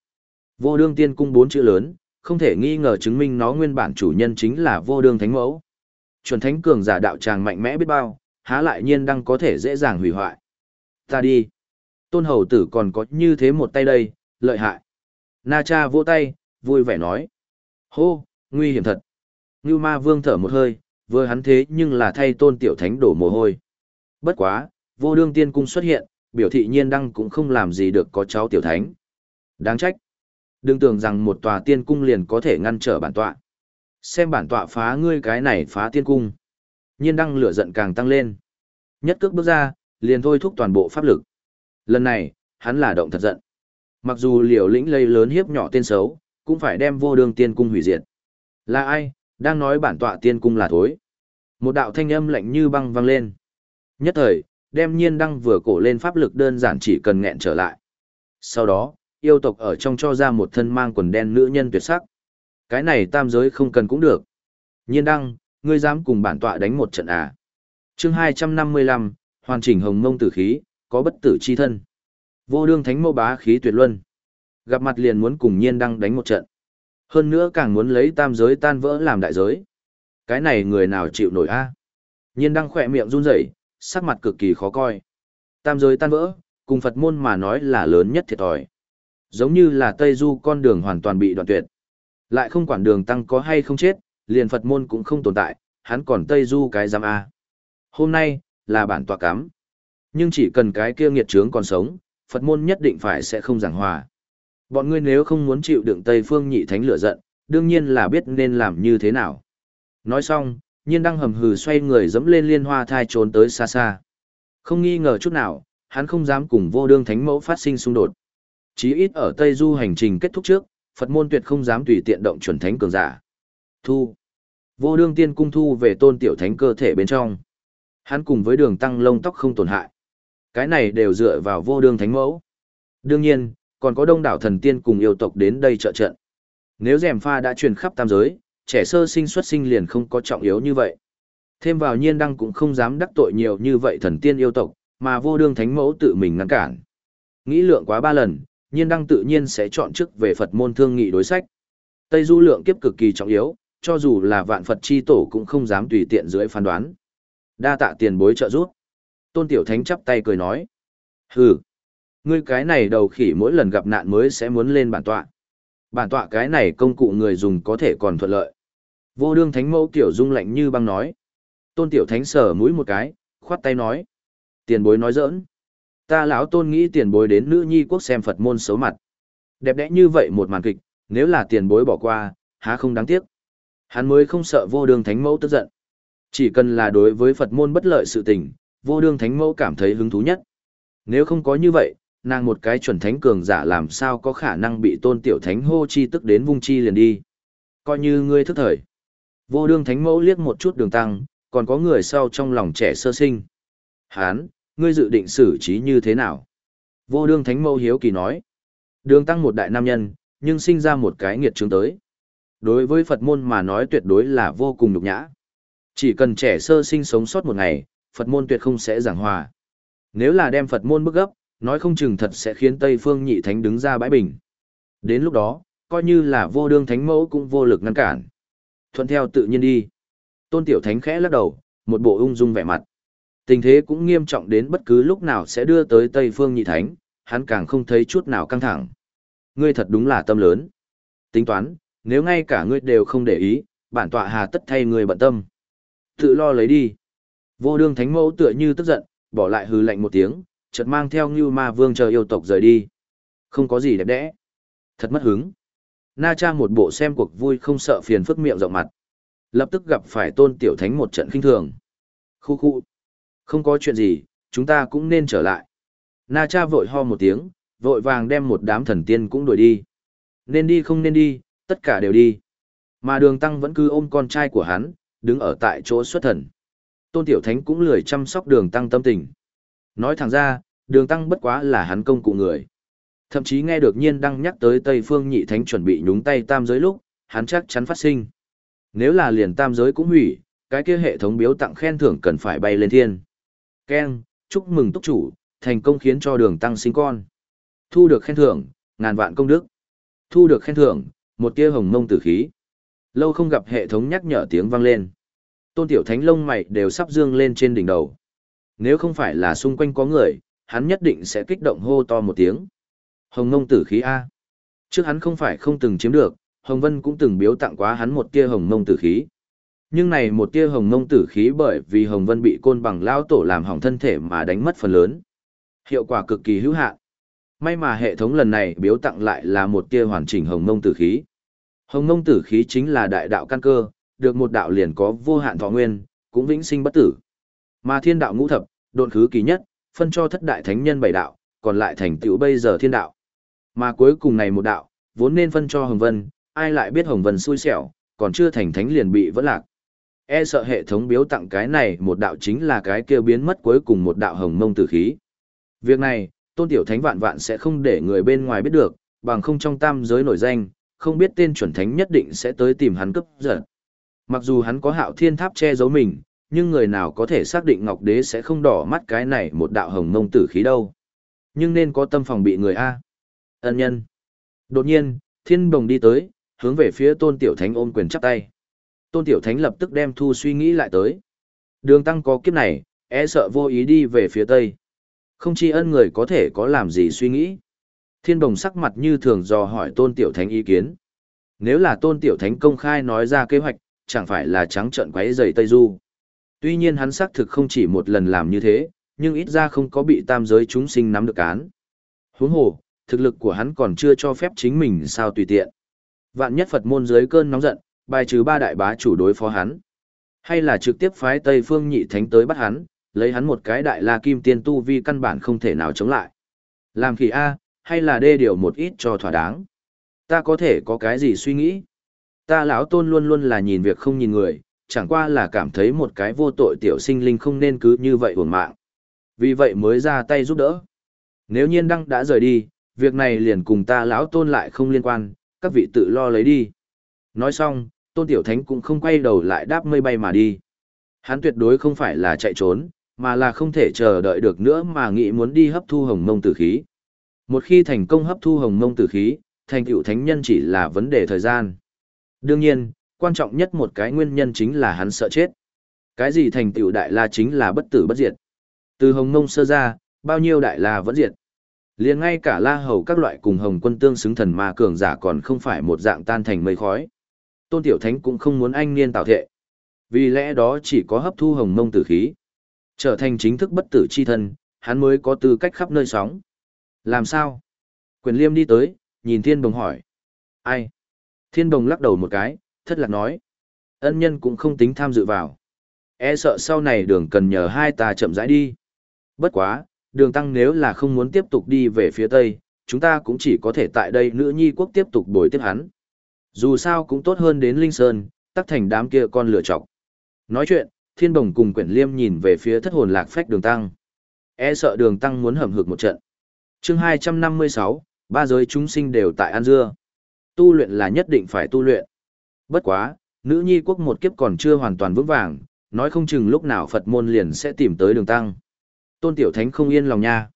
Vô đương tiên cung bốn chữ lớn, không thể nghi ngờ chứng minh nó nguyên bản chủ nhân chính là vô đương thánh mẫu. Chuẩn thánh cường giả đạo tràng mạnh mẽ biết bao, há lại nhiên đang có thể dễ dàng hủy hoại. Ta đi. Tôn hầu tử còn có như thế một tay đây, lợi hại. Na cha vỗ tay, vui vẻ nói. Hô, nguy hiểm thật. Ngưu ma vương thở một hơi, vừa hắn thế nhưng là thay tôn tiểu thánh đổ mồ hôi. Bất quá, vô đương tiên cung xuất hiện, biểu thị nhiên đăng cũng không làm gì được có cháu tiểu thánh. Đáng trách. Đừng tưởng rằng một tòa tiên cung liền có thể ngăn trở bản tọa. Xem bản tọa phá ngươi cái này phá tiên cung. Nhiên đăng lửa giận càng tăng lên. Nhất cước bước ra, liền thôi thúc toàn bộ pháp lực. Lần này, hắn là động thật giận. Mặc dù liều lĩnh lây lớn hiếp nhỏ tên xấu, cũng phải đem vô đường tiên cung hủy diệt. Là ai, đang nói bản tọa tiên cung là thối. Một đạo thanh âm lạnh như băng vang lên. Nhất thời, đem nhiên đăng vừa cổ lên pháp lực đơn giản chỉ cần nghẹn trở lại. Sau đó, yêu tộc ở trong cho ra một thân mang quần đen nữ nhân tuyệt sắc. Cái này tam giới không cần cũng được. Nhiên đăng, ngươi dám cùng bản tọa đánh một trận à. chương 255, hoàn chỉnh hồng mông tử khí, có bất tử chi thân. Vô đương thánh mô bá khí tuyệt luân. Gặp mặt liền muốn cùng nhiên đăng đánh một trận. Hơn nữa càng muốn lấy tam giới tan vỡ làm đại giới. Cái này người nào chịu nổi a Nhiên đăng khỏe miệng run rẩy sắc mặt cực kỳ khó coi. Tam giới tan vỡ, cùng Phật môn mà nói là lớn nhất thiệt thòi. Giống như là Tây Du con đường hoàn toàn bị đoạn tuyệt. Lại không quản đường tăng có hay không chết, liền Phật môn cũng không tồn tại, hắn còn Tây Du cái giam A. Hôm nay, là bản tọa cắm. Nhưng chỉ cần cái kia nghiệt trướng còn sống, Phật môn nhất định phải sẽ không giảng hòa. Bọn ngươi nếu không muốn chịu đựng Tây Phương nhị thánh lửa giận, đương nhiên là biết nên làm như thế nào. Nói xong, nhiên đang hầm hừ xoay người dẫm lên liên hoa thai trốn tới xa xa. Không nghi ngờ chút nào, hắn không dám cùng vô đương thánh mẫu phát sinh xung đột. Chí ít ở Tây Du hành trình kết thúc trước, Phật môn tuyệt không dám tùy tiện động chuẩn thánh cường giả. Thu. Vô đương tiên cung thu về tôn tiểu thánh cơ thể bên trong. Hắn cùng với đường tăng lông tóc không tổn hại. Cái này đều dựa vào vô đương thánh mẫu. Đương nhiên, còn có đông đảo thần tiên cùng yêu tộc đến đây trợ trận. Nếu rèm pha đã truyền khắp tam giới, trẻ sơ sinh xuất sinh liền không có trọng yếu như vậy. Thêm vào nhiên đăng cũng không dám đắc tội nhiều như vậy thần tiên yêu tộc, mà vô đương thánh mẫu tự mình ngăn cản. Nghĩ lượng quá ba lần, nhiên đăng tự nhiên sẽ chọn chức về Phật môn thương nghị đối sách. Tây du lượng kiếp cực kỳ trọng yếu, cho dù là vạn Phật chi tổ cũng không dám tùy tiện dưới phán đoán. Đa tạ tiền bối trợ giúp. Tôn Tiểu Thánh chắp tay cười nói. Hừ, ngươi cái này đầu khỉ mỗi lần gặp nạn mới sẽ muốn lên bản tọa. Bản tọa cái này công cụ người dùng có thể còn thuận lợi. Vô đương thánh mẫu tiểu dung lạnh như băng nói. Tôn tiểu thánh sờ mũi một cái, khoát tay nói. Tiền bối nói giỡn. Ta lão tôn nghĩ tiền bối đến nữ nhi quốc xem Phật môn xấu mặt. Đẹp đẽ như vậy một màn kịch, nếu là tiền bối bỏ qua, há không đáng tiếc. Hắn mới không sợ vô đương thánh mẫu tức giận. Chỉ cần là đối với Phật môn bất lợi sự tình, vô đương thánh mẫu cảm thấy hứng thú nhất. Nếu không có như vậy, nàng một cái chuẩn thánh cường giả làm sao có khả năng bị tôn tiểu thánh hô chi tức đến vung chi liền đi. Coi như ngươi thức thời. Vô đương thánh mẫu liếc một chút đường tăng, còn có người sau trong lòng trẻ sơ sinh. Hán, ngươi dự định xử trí như thế nào? Vô đương thánh mẫu hiếu kỳ nói. Đường tăng một đại nam nhân, nhưng sinh ra một cái nghiệt chứng tới. Đối với Phật môn mà nói tuyệt đối là vô cùng nhục nhã. Chỉ cần trẻ sơ sinh sống sót một ngày, Phật môn tuyệt không sẽ giảng hòa. Nếu là đem Phật môn bức gấp, nói không chừng thật sẽ khiến Tây Phương nhị thánh đứng ra bãi bình. Đến lúc đó, coi như là vô đương thánh mẫu cũng vô lực ngăn cản. Thuận theo tự nhiên đi. Tôn Tiểu Thánh khẽ lắc đầu, một bộ ung dung vẻ mặt. Tình thế cũng nghiêm trọng đến bất cứ lúc nào sẽ đưa tới Tây Phương nhị thánh, hắn càng không thấy chút nào căng thẳng. Ngươi thật đúng là tâm lớn. Tính toán, nếu ngay cả ngươi đều không để ý, bản tọa hà tất thay ngươi bận tâm. Tự lo lấy đi. Vô đương thánh mẫu tựa như tức giận, bỏ lại hư lạnh một tiếng, chợt mang theo Ngưu Ma Vương chờ yêu tộc rời đi. Không có gì đẹp đẽ. Thật mất hứng. Na Cha một bộ xem cuộc vui không sợ phiền phức miệng rộng mặt. Lập tức gặp phải tôn tiểu thánh một trận khinh thường. Khu khu. Không có chuyện gì, chúng ta cũng nên trở lại. Na Cha vội ho một tiếng, vội vàng đem một đám thần tiên cũng đuổi đi. Nên đi không nên đi, tất cả đều đi. Mà đường tăng vẫn cứ ôm con trai của hắn, đứng ở tại chỗ xuất thần. Tôn Tiểu Thánh cũng lười chăm sóc đường tăng tâm tình. Nói thẳng ra, đường tăng bất quá là hắn công cụ người. Thậm chí nghe được nhiên đăng nhắc tới Tây Phương Nhị Thánh chuẩn bị nhúng tay tam giới lúc, hắn chắc chắn phát sinh. Nếu là liền tam giới cũng hủy, cái kia hệ thống biếu tặng khen thưởng cần phải bay lên thiên. Ken, chúc mừng túc chủ, thành công khiến cho đường tăng sinh con. Thu được khen thưởng, ngàn vạn công đức. Thu được khen thưởng, một tia hồng mông tử khí. Lâu không gặp hệ thống nhắc nhở tiếng vang lên. Tôn tiểu thánh lông mày đều sắp dương lên trên đỉnh đầu. Nếu không phải là xung quanh có người, hắn nhất định sẽ kích động hô to một tiếng. Hồng ngông tử khí A. Trước hắn không phải không từng chiếm được, Hồng Vân cũng từng biếu tặng quá hắn một tia hồng ngông tử khí. Nhưng này một tia hồng ngông tử khí bởi vì Hồng Vân bị côn bằng lao tổ làm hỏng thân thể mà đánh mất phần lớn. Hiệu quả cực kỳ hữu hạn. May mà hệ thống lần này biếu tặng lại là một tia hoàn chỉnh hồng ngông tử khí. Hồng ngông tử khí chính là đại đạo căn cơ, được một đạo liền có vô hạn thọ nguyên, cũng vĩnh sinh bất tử. Mà thiên đạo ngũ thập, độn khứ kỳ nhất, phân cho thất đại thánh nhân bảy đạo, còn lại thành tựu bây giờ thiên đạo. Mà cuối cùng này một đạo, vốn nên phân cho Hồng Vân, ai lại biết Hồng Vân xui xẻo, còn chưa thành thánh liền bị vỡ lạc. E sợ hệ thống biếu tặng cái này một đạo chính là cái kia biến mất cuối cùng một đạo hồng mông tử khí. Việc này, tôn tiểu thánh vạn vạn sẽ không để người bên ngoài biết được, bằng không trong tam giới nổi danh, không biết tên chuẩn thánh nhất định sẽ tới tìm hắn cấp giật. Mặc dù hắn có hạo thiên tháp che giấu mình, nhưng người nào có thể xác định Ngọc Đế sẽ không đỏ mắt cái này một đạo hồng mông tử khí đâu. Nhưng nên có tâm phòng bị người A. Ân nhân. Đột nhiên, thiên bồng đi tới, hướng về phía tôn tiểu thánh ôm quyền chắp tay. Tôn tiểu thánh lập tức đem thu suy nghĩ lại tới. Đường tăng có kiếp này, e sợ vô ý đi về phía tây. Không chi ân người có thể có làm gì suy nghĩ. Thiên đồng sắc mặt như thường dò hỏi tôn tiểu thánh ý kiến. Nếu là tôn tiểu thánh công khai nói ra kế hoạch, chẳng phải là trắng trợn quấy rầy Tây Du. Tuy nhiên hắn xác thực không chỉ một lần làm như thế, nhưng ít ra không có bị tam giới chúng sinh nắm được án. Huống hồ, thực lực của hắn còn chưa cho phép chính mình sao tùy tiện. Vạn nhất Phật môn dưới cơn nóng giận, bài trừ ba đại bá chủ đối phó hắn. Hay là trực tiếp phái Tây Phương Nhị Thánh tới bắt hắn, lấy hắn một cái đại la kim tiên tu vi căn bản không thể nào chống lại. Làm khỉ A, hay là đê điều một ít cho thỏa đáng. Ta có thể có cái gì suy nghĩ? Ta lão tôn luôn luôn là nhìn việc không nhìn người, chẳng qua là cảm thấy một cái vô tội tiểu sinh linh không nên cứ như vậy uổng mạng. Vì vậy mới ra tay giúp đỡ. Nếu nhiên đăng đã rời đi, việc này liền cùng ta lão tôn lại không liên quan, các vị tự lo lấy đi. Nói xong, tôn tiểu thánh cũng không quay đầu lại đáp mây bay mà đi. Hắn tuyệt đối không phải là chạy trốn, mà là không thể chờ đợi được nữa mà nghĩ muốn đi hấp thu hồng mông tử khí. Một khi thành công hấp thu hồng mông tử khí, thành tựu thánh nhân chỉ là vấn đề thời gian. Đương nhiên, quan trọng nhất một cái nguyên nhân chính là hắn sợ chết. Cái gì thành tựu đại la chính là bất tử bất diệt. Từ hồng mông sơ ra, bao nhiêu đại la vẫn diệt. liền ngay cả la hầu các loại cùng hồng quân tương xứng thần ma cường giả còn không phải một dạng tan thành mây khói. Tôn Tiểu Thánh cũng không muốn anh niên tạo thệ. Vì lẽ đó chỉ có hấp thu hồng mông tử khí. Trở thành chính thức bất tử chi thân, hắn mới có tư cách khắp nơi sóng. Làm sao? Quyền liêm đi tới, nhìn thiên đồng hỏi. Ai? Thiên đồng lắc đầu một cái, thất lạc nói. Ân nhân cũng không tính tham dự vào. E sợ sau này đường cần nhờ hai ta chậm rãi đi. Bất quá, đường tăng nếu là không muốn tiếp tục đi về phía tây, chúng ta cũng chỉ có thể tại đây nữ nhi quốc tiếp tục bồi tiếp hắn. Dù sao cũng tốt hơn đến Linh Sơn, tắc thành đám kia con lửa chọc. Nói chuyện, thiên Bồng cùng quyển liêm nhìn về phía thất hồn lạc phách đường tăng. E sợ đường tăng muốn hầm hực một trận. chương 256, ba giới chúng sinh đều tại An Dưa. Tu luyện là nhất định phải tu luyện. Bất quá, nữ nhi quốc một kiếp còn chưa hoàn toàn vững vàng, nói không chừng lúc nào Phật môn liền sẽ tìm tới đường tăng. Tôn Tiểu Thánh không yên lòng nha.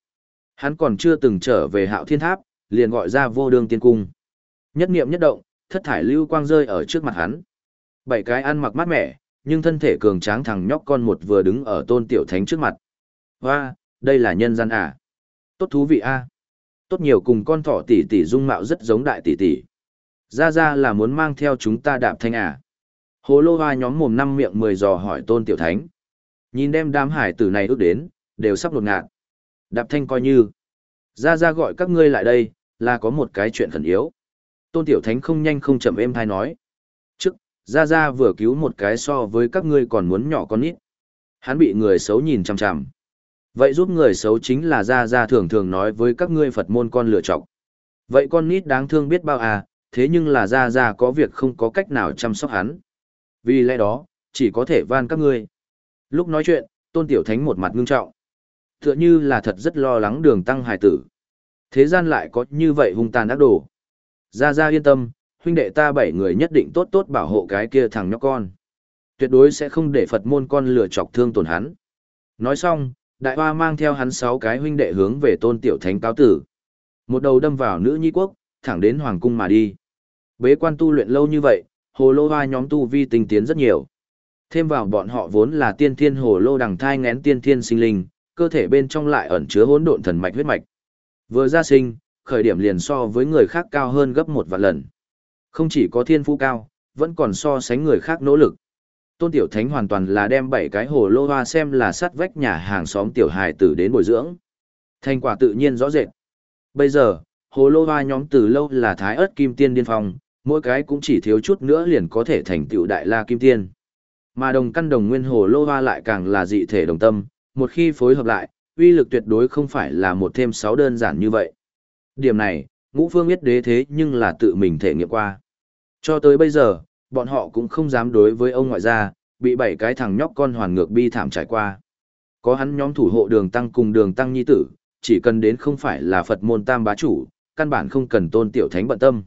Hắn còn chưa từng trở về hạo thiên tháp, liền gọi ra vô đường tiên cung. Nhất niệm nhất động, thất thải lưu quang rơi ở trước mặt hắn. Bảy cái ăn mặc mát mẻ, nhưng thân thể cường tráng thằng nhóc con một vừa đứng ở tôn tiểu thánh trước mặt. Hoa, đây là nhân gian à? Tốt thú vị a. Tốt nhiều cùng con thỏ tỷ tỷ dung mạo rất giống đại tỷ tỷ. Ra ra là muốn mang theo chúng ta đạp thanh à? Hồ lô hoa nhóm mồm năm miệng mười dò hỏi tôn tiểu thánh. Nhìn đem đám hải tử này ước đến, đều sắp lột ngạt. Đạp thanh coi như. Ra ra gọi các ngươi lại đây, là có một cái chuyện khẩn yếu. Tôn tiểu thánh không nhanh không chậm êm thai nói. Gia Gia vừa cứu một cái so với các ngươi còn muốn nhỏ con nít. Hắn bị người xấu nhìn chằm chằm. Vậy giúp người xấu chính là Gia Gia thường thường nói với các ngươi Phật môn con lựa chọc. Vậy con nít đáng thương biết bao à, thế nhưng là Gia Gia có việc không có cách nào chăm sóc hắn. Vì lẽ đó, chỉ có thể van các ngươi. Lúc nói chuyện, Tôn Tiểu Thánh một mặt ngưng trọng. Tựa như là thật rất lo lắng đường tăng hải tử. Thế gian lại có như vậy hung tàn ác đồ. Gia Gia yên tâm, huynh đệ ta bảy người nhất định tốt tốt bảo hộ cái kia thằng nhóc con. Tuyệt đối sẽ không để Phật môn con lừa chọc thương tổn hắn. Nói xong, đại hoa mang theo hắn sáu cái huynh đệ hướng về tôn tiểu thánh cáo tử. Một đầu đâm vào nữ nhi quốc, thẳng đến hoàng cung mà đi. Bế quan tu luyện lâu như vậy, hồ lô hoa nhóm tu vi tinh tiến rất nhiều. Thêm vào bọn họ vốn là tiên thiên hồ lô đằng thai ngén tiên thiên sinh linh, cơ thể bên trong lại ẩn chứa hỗn độn thần mạch huyết mạch. Vừa ra sinh, khởi điểm liền so với người khác cao hơn gấp một vạn lần. Không chỉ có thiên phú cao, vẫn còn so sánh người khác nỗ lực. Tôn Tiểu Thánh hoàn toàn là đem bảy cái hồ lô hoa xem là sắt vách nhà hàng xóm tiểu hài tử đến bồi dưỡng. Thành quả tự nhiên rõ rệt. Bây giờ, hồ lô hoa nhóm từ lâu là thái ớt kim tiên điên phong, mỗi cái cũng chỉ thiếu chút nữa liền có thể thành tựu đại la kim tiên. Mà đồng căn đồng nguyên hồ lô hoa lại càng là dị thể đồng tâm, một khi phối hợp lại, uy lực tuyệt đối không phải là một thêm sáu đơn giản như vậy. Điểm này, ngũ phương biết đế thế nhưng là tự mình thể nghiệm qua. Cho tới bây giờ, bọn họ cũng không dám đối với ông ngoại gia, bị bảy cái thằng nhóc con hoàn ngược bi thảm trải qua. Có hắn nhóm thủ hộ đường tăng cùng đường tăng nhi tử, chỉ cần đến không phải là Phật môn tam bá chủ, căn bản không cần tôn tiểu thánh bận tâm.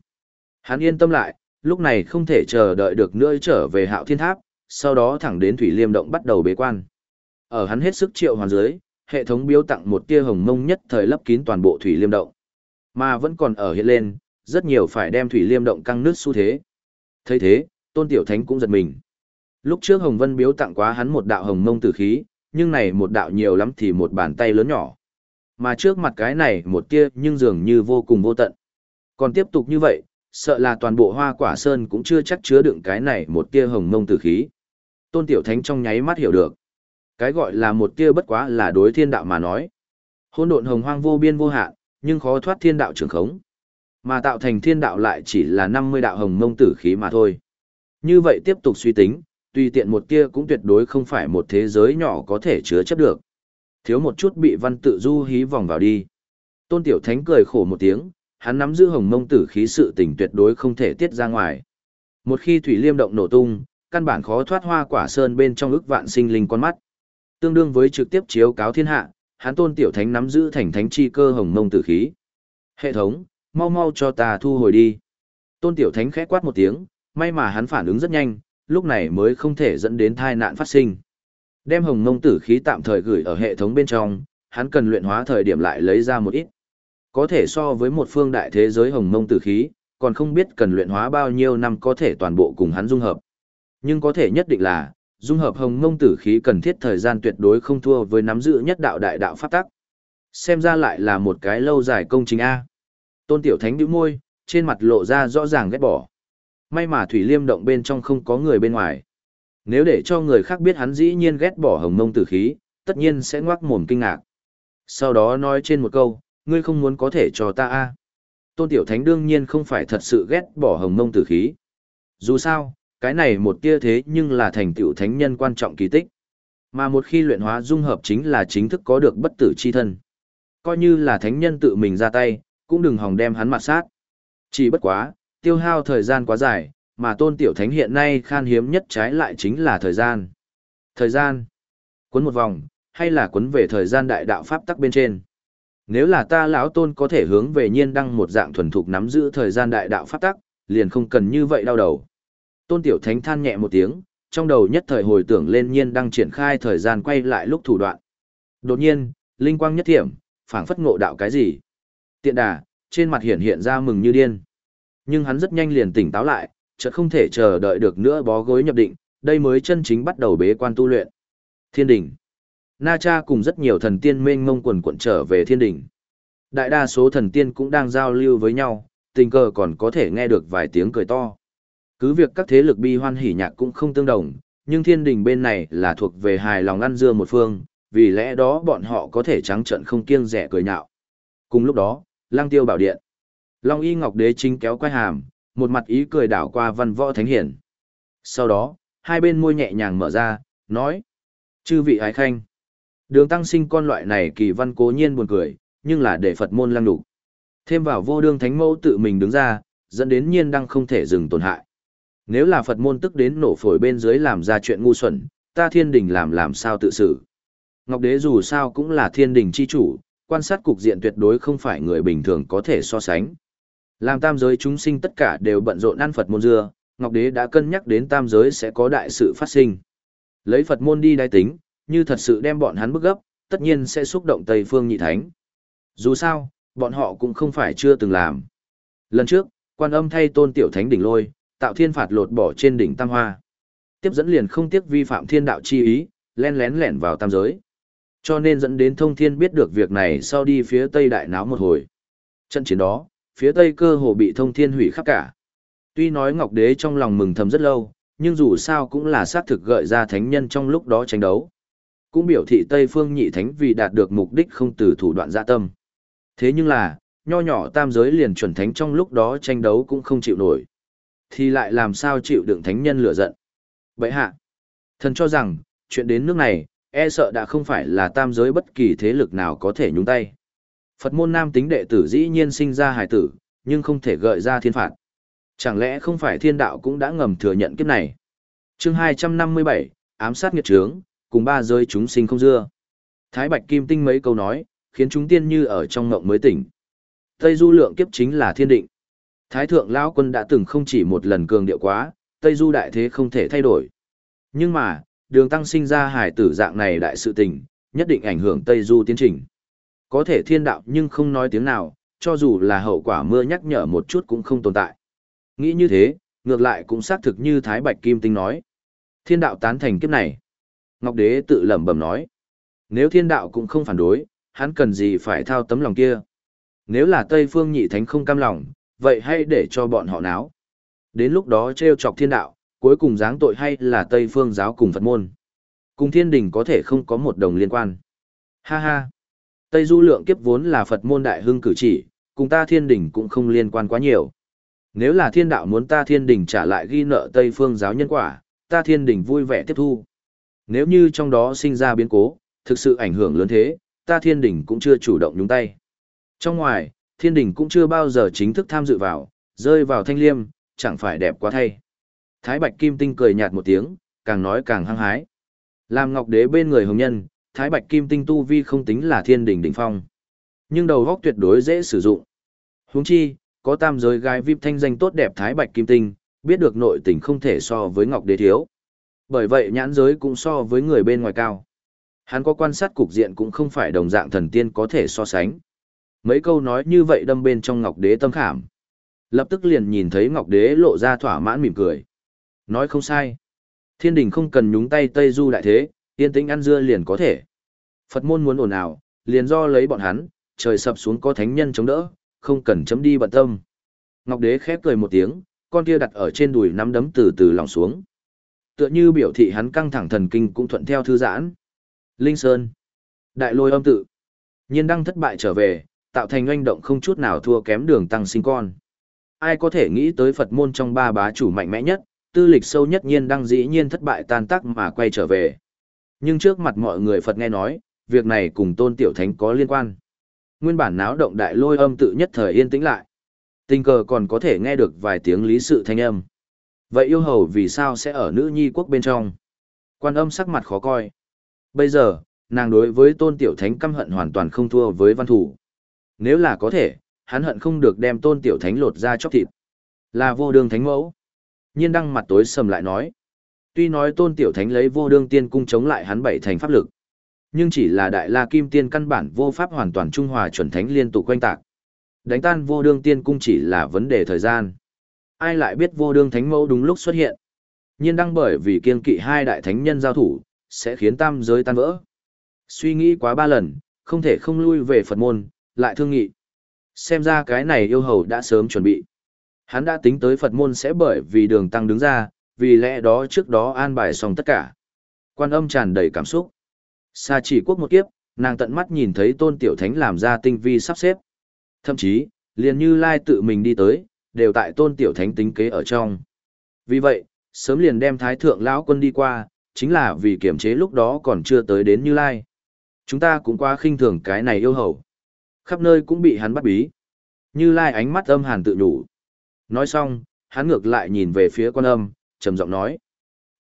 Hắn yên tâm lại, lúc này không thể chờ đợi được nữa trở về hạo thiên tháp, sau đó thẳng đến Thủy Liêm Động bắt đầu bế quan. Ở hắn hết sức triệu hoàn dưới, hệ thống biếu tặng một tia hồng mông nhất thời lấp kín toàn bộ Thủy Liêm Động. Mà vẫn còn ở hiện lên, rất nhiều phải đem Thủy Liêm Động căng nước xu thế. thấy thế, Tôn Tiểu Thánh cũng giật mình. Lúc trước Hồng Vân biếu tặng quá hắn một đạo hồng mông tử khí, nhưng này một đạo nhiều lắm thì một bàn tay lớn nhỏ. Mà trước mặt cái này một tia nhưng dường như vô cùng vô tận. Còn tiếp tục như vậy, sợ là toàn bộ hoa quả sơn cũng chưa chắc chứa đựng cái này một tia hồng mông tử khí. Tôn Tiểu Thánh trong nháy mắt hiểu được. Cái gọi là một tia bất quá là đối thiên đạo mà nói. Hôn độn hồng hoang vô biên vô hạn, nhưng khó thoát thiên đạo trường khống. Mà tạo thành thiên đạo lại chỉ là 50 đạo hồng mông tử khí mà thôi. Như vậy tiếp tục suy tính, tùy tiện một tia cũng tuyệt đối không phải một thế giới nhỏ có thể chứa chấp được. Thiếu một chút bị văn tự du hí vòng vào đi. Tôn Tiểu Thánh cười khổ một tiếng, hắn nắm giữ hồng mông tử khí sự tình tuyệt đối không thể tiết ra ngoài. Một khi thủy liêm động nổ tung, căn bản khó thoát hoa quả sơn bên trong ức vạn sinh linh con mắt. Tương đương với trực tiếp chiếu cáo thiên hạ, hắn tôn tiểu thánh nắm giữ thành thánh chi cơ hồng mông tử khí. Hệ thống, mau mau cho ta thu hồi đi. Tôn tiểu thánh khẽ quát một tiếng, may mà hắn phản ứng rất nhanh, lúc này mới không thể dẫn đến tai nạn phát sinh. Đem hồng mông tử khí tạm thời gửi ở hệ thống bên trong, hắn cần luyện hóa thời điểm lại lấy ra một ít. Có thể so với một phương đại thế giới hồng mông tử khí, còn không biết cần luyện hóa bao nhiêu năm có thể toàn bộ cùng hắn dung hợp. Nhưng có thể nhất định là, dung hợp hồng mông tử khí cần thiết thời gian tuyệt đối không thua với nắm giữ nhất đạo đại đạo pháp tắc. Xem ra lại là một cái lâu dài công trình A. Tôn Tiểu Thánh bĩu môi, trên mặt lộ ra rõ ràng ghét bỏ. May mà Thủy Liêm động bên trong không có người bên ngoài. Nếu để cho người khác biết hắn dĩ nhiên ghét bỏ hồng mông tử khí, tất nhiên sẽ ngoác mồm kinh ngạc. Sau đó nói trên một câu, ngươi không muốn có thể cho ta a Tôn Tiểu Thánh đương nhiên không phải thật sự ghét bỏ hồng mông tử khí. Dù sao, cái này một tia thế nhưng là thành tựu thánh nhân quan trọng kỳ tích. Mà một khi luyện hóa dung hợp chính là chính thức có được bất tử chi thân. Coi như là thánh nhân tự mình ra tay, cũng đừng hòng đem hắn mặt sát. Chỉ bất quá, tiêu hao thời gian quá dài, mà tôn tiểu thánh hiện nay khan hiếm nhất trái lại chính là thời gian. Thời gian. Cuốn một vòng, hay là cuốn về thời gian đại đạo pháp tắc bên trên. Nếu là ta lão tôn có thể hướng về nhiên đăng một dạng thuần thục nắm giữ thời gian đại đạo pháp tắc, liền không cần như vậy đau đầu. Tôn Tiểu Thánh than nhẹ một tiếng, trong đầu nhất thời hồi tưởng lên nhiên đang triển khai thời gian quay lại lúc thủ đoạn. Đột nhiên, linh quang nhất thiểm, phảng phất ngộ đạo cái gì. Tiện đà, trên mặt hiện hiện ra mừng như điên. Nhưng hắn rất nhanh liền tỉnh táo lại, chợt không thể chờ đợi được nữa bó gối nhập định, đây mới chân chính bắt đầu bế quan tu luyện. Thiên đỉnh. Na Cha cùng rất nhiều thần tiên mênh mông quần quận trở về thiên đỉnh. Đại đa số thần tiên cũng đang giao lưu với nhau, tình cờ còn có thể nghe được vài tiếng cười to. Cứ việc các thế lực bi hoan hỉ nhạc cũng không tương đồng, nhưng thiên đình bên này là thuộc về hài lòng ăn dưa một phương, vì lẽ đó bọn họ có thể trắng trận không kiêng rẻ cười nhạo. Cùng lúc đó, lang tiêu bảo điện. Long y ngọc đế chính kéo quay hàm, một mặt ý cười đảo qua văn võ thánh hiển. Sau đó, hai bên môi nhẹ nhàng mở ra, nói. Chư vị ái khanh. Đường tăng sinh con loại này kỳ văn cố nhiên buồn cười, nhưng là để Phật môn lăng đủ. Thêm vào vô đương thánh mẫu tự mình đứng ra, dẫn đến nhiên đăng không thể dừng tổn hại. Nếu là Phật môn tức đến nổ phổi bên dưới làm ra chuyện ngu xuẩn, ta thiên đình làm làm sao tự xử. Ngọc đế dù sao cũng là thiên đình chi chủ, quan sát cục diện tuyệt đối không phải người bình thường có thể so sánh. Làm tam giới chúng sinh tất cả đều bận rộn ăn Phật môn dưa, Ngọc đế đã cân nhắc đến tam giới sẽ có đại sự phát sinh. Lấy Phật môn đi đai tính, như thật sự đem bọn hắn bức gấp, tất nhiên sẽ xúc động Tây Phương Nhị Thánh. Dù sao, bọn họ cũng không phải chưa từng làm. Lần trước, quan âm thay tôn tiểu thánh đỉnh lôi, tạo thiên phạt lột bỏ trên đỉnh tam hoa. Tiếp dẫn liền không tiếc vi phạm thiên đạo chi ý, len lén lẻn vào tam giới. Cho nên dẫn đến thông thiên biết được việc này sau đi phía tây đại náo một hồi. Trận chiến đó, phía tây cơ hồ bị thông thiên hủy khắp cả. Tuy nói Ngọc Đế trong lòng mừng thầm rất lâu, nhưng dù sao cũng là xác thực gợi ra thánh nhân trong lúc đó tranh đấu. Cũng biểu thị Tây Phương Nhị Thánh vì đạt được mục đích không từ thủ đoạn dạ tâm. Thế nhưng là, nho nhỏ tam giới liền chuẩn thánh trong lúc đó tranh đấu cũng không chịu nổi thì lại làm sao chịu đựng thánh nhân lửa giận. Vậy hạ, thần cho rằng, chuyện đến nước này, e sợ đã không phải là tam giới bất kỳ thế lực nào có thể nhúng tay. Phật môn nam tính đệ tử dĩ nhiên sinh ra hài tử, nhưng không thể gợi ra thiên phạt. Chẳng lẽ không phải thiên đạo cũng đã ngầm thừa nhận kiếp này? chương 257, ám sát nghiệt trướng, cùng ba giới chúng sinh không dưa. Thái Bạch Kim Tinh mấy câu nói, khiến chúng tiên như ở trong ngộng mới tỉnh. Tây Du lượng kiếp chính là thiên định. Thái Thượng Lão Quân đã từng không chỉ một lần cường điệu quá, Tây Du đại thế không thể thay đổi. Nhưng mà, đường tăng sinh ra hải tử dạng này đại sự tình, nhất định ảnh hưởng Tây Du tiến trình. Có thể thiên đạo nhưng không nói tiếng nào, cho dù là hậu quả mưa nhắc nhở một chút cũng không tồn tại. Nghĩ như thế, ngược lại cũng xác thực như Thái Bạch Kim Tinh nói. Thiên đạo tán thành kiếp này. Ngọc Đế tự lẩm bẩm nói. Nếu thiên đạo cũng không phản đối, hắn cần gì phải thao tấm lòng kia. Nếu là Tây Phương Nhị Thánh không cam lòng, vậy hay để cho bọn họ náo. Đến lúc đó treo chọc thiên đạo, cuối cùng giáng tội hay là Tây Phương giáo cùng Phật môn. Cùng thiên đình có thể không có một đồng liên quan. Ha ha. Tây du lượng kiếp vốn là Phật môn đại hưng cử chỉ, cùng ta thiên đình cũng không liên quan quá nhiều. Nếu là thiên đạo muốn ta thiên đình trả lại ghi nợ Tây Phương giáo nhân quả, ta thiên đình vui vẻ tiếp thu. Nếu như trong đó sinh ra biến cố, thực sự ảnh hưởng lớn thế, ta thiên đình cũng chưa chủ động nhúng tay. Trong ngoài, thiên đình cũng chưa bao giờ chính thức tham dự vào, rơi vào thanh liêm, chẳng phải đẹp quá thay. Thái Bạch Kim Tinh cười nhạt một tiếng, càng nói càng hăng hái. Làm ngọc đế bên người hồng nhân, Thái Bạch Kim Tinh tu vi không tính là thiên đỉnh đỉnh phong. Nhưng đầu góc tuyệt đối dễ sử dụng. Huống chi, có tam giới gái vip thanh danh tốt đẹp Thái Bạch Kim Tinh, biết được nội tình không thể so với ngọc đế thiếu. Bởi vậy nhãn giới cũng so với người bên ngoài cao. Hắn có quan sát cục diện cũng không phải đồng dạng thần tiên có thể so sánh. Mấy câu nói như vậy đâm bên trong ngọc đế tâm khảm. Lập tức liền nhìn thấy ngọc đế lộ ra thỏa mãn mỉm cười. Nói không sai. Thiên đình không cần nhúng tay Tây Du đại thế, yên tĩnh ăn dưa liền có thể. Phật môn muốn ồn ào, liền do lấy bọn hắn, trời sập xuống có thánh nhân chống đỡ, không cần chấm đi bận tâm. Ngọc đế khép cười một tiếng, con kia đặt ở trên đùi nắm đấm từ từ lòng xuống. Tựa như biểu thị hắn căng thẳng thần kinh cũng thuận theo thư giãn. Linh Sơn. Đại lôi âm tự. Nhiên đăng thất bại trở về, tạo thành oanh động không chút nào thua kém đường tăng sinh con. Ai có thể nghĩ tới Phật môn trong ba bá chủ mạnh mẽ nhất, tư lịch sâu nhất nhiên đang dĩ nhiên thất bại tan tác mà quay trở về. Nhưng trước mặt mọi người Phật nghe nói, việc này cùng tôn tiểu thánh có liên quan. Nguyên bản náo động đại lôi âm tự nhất thời yên tĩnh lại. Tình cờ còn có thể nghe được vài tiếng lý sự thanh âm. Vậy yêu hầu vì sao sẽ ở nữ nhi quốc bên trong? Quan âm sắc mặt khó coi. Bây giờ, nàng đối với tôn tiểu thánh căm hận hoàn toàn không thua với văn thủ. Nếu là có thể, hắn hận không được đem tôn tiểu thánh lột ra chóc thịt. Là vô đường thánh mẫu. Nhiên đăng mặt tối sầm lại nói. Tuy nói tôn tiểu thánh lấy vô đương tiên cung chống lại hắn bảy thành pháp lực. Nhưng chỉ là đại la kim tiên căn bản vô pháp hoàn toàn trung hòa chuẩn thánh liên tục quanh tạc. Đánh tan vô đương tiên cung chỉ là vấn đề thời gian. Ai lại biết vô đương thánh mẫu đúng lúc xuất hiện. Nhiên đăng bởi vì kiên kỵ hai đại thánh nhân giao thủ, sẽ khiến tam giới tan vỡ. Suy nghĩ quá ba lần, không thể không lui về Phật môn, lại thương nghị. Xem ra cái này yêu hầu đã sớm chuẩn bị. Hắn đã tính tới Phật môn sẽ bởi vì đường tăng đứng ra, vì lẽ đó trước đó an bài xong tất cả. Quan âm tràn đầy cảm xúc. Sa chỉ quốc một kiếp, nàng tận mắt nhìn thấy tôn tiểu thánh làm ra tinh vi sắp xếp. Thậm chí, liền như lai tự mình đi tới, đều tại tôn tiểu thánh tính kế ở trong. Vì vậy, sớm liền đem thái thượng lão quân đi qua, chính là vì kiểm chế lúc đó còn chưa tới đến như lai. Chúng ta cũng quá khinh thường cái này yêu hầu. Khắp nơi cũng bị hắn bắt bí. Như lai ánh mắt âm hàn tự nhủ. Nói xong, hắn ngược lại nhìn về phía quan âm, trầm giọng nói.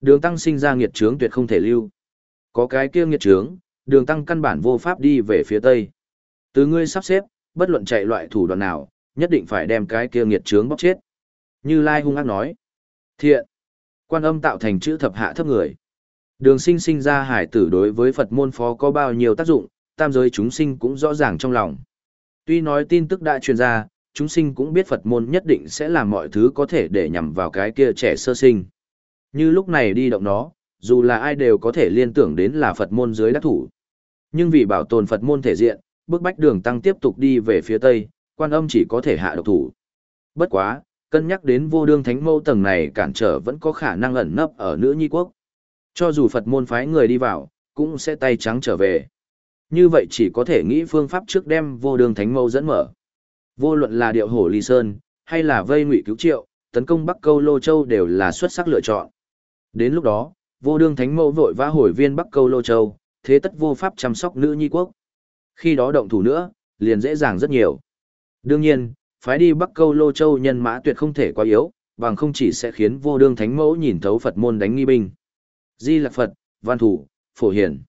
Đường tăng sinh ra nghiệt trướng tuyệt không thể lưu. Có cái kia nghiệt trướng, đường tăng căn bản vô pháp đi về phía tây. Từ ngươi sắp xếp, bất luận chạy loại thủ đoạn nào, nhất định phải đem cái kia nghiệt trướng bóc chết. Như Lai hung ác nói. Thiện. Quan âm tạo thành chữ thập hạ thấp người. Đường sinh sinh ra hải tử đối với Phật môn phó có bao nhiêu tác dụng, tam giới chúng sinh cũng rõ ràng trong lòng. Tuy nói tin tức đã truyền ra, chúng sinh cũng biết Phật môn nhất định sẽ làm mọi thứ có thể để nhằm vào cái kia trẻ sơ sinh. Như lúc này đi động nó, dù là ai đều có thể liên tưởng đến là Phật môn dưới đắc thủ. Nhưng vì bảo tồn Phật môn thể diện, bước bách đường tăng tiếp tục đi về phía Tây, quan âm chỉ có thể hạ độc thủ. Bất quá, cân nhắc đến vô đương thánh mâu tầng này cản trở vẫn có khả năng ẩn nấp ở nữ nhi quốc. Cho dù Phật môn phái người đi vào, cũng sẽ tay trắng trở về. Như vậy chỉ có thể nghĩ phương pháp trước đem vô đường thánh mâu dẫn mở. Vô luận là điệu hổ ly sơn, hay là vây ngụy cứu triệu, tấn công Bắc Câu Lô Châu đều là xuất sắc lựa chọn. Đến lúc đó, vô đương thánh mẫu vội vã hồi viên Bắc Câu Lô Châu, thế tất vô pháp chăm sóc nữ nhi quốc. Khi đó động thủ nữa, liền dễ dàng rất nhiều. Đương nhiên, phái đi Bắc Câu Lô Châu nhân mã tuyệt không thể quá yếu, bằng không chỉ sẽ khiến vô đương thánh mẫu nhìn thấu Phật môn đánh nghi binh. Di Lạc Phật, Văn Thủ, Phổ Hiển.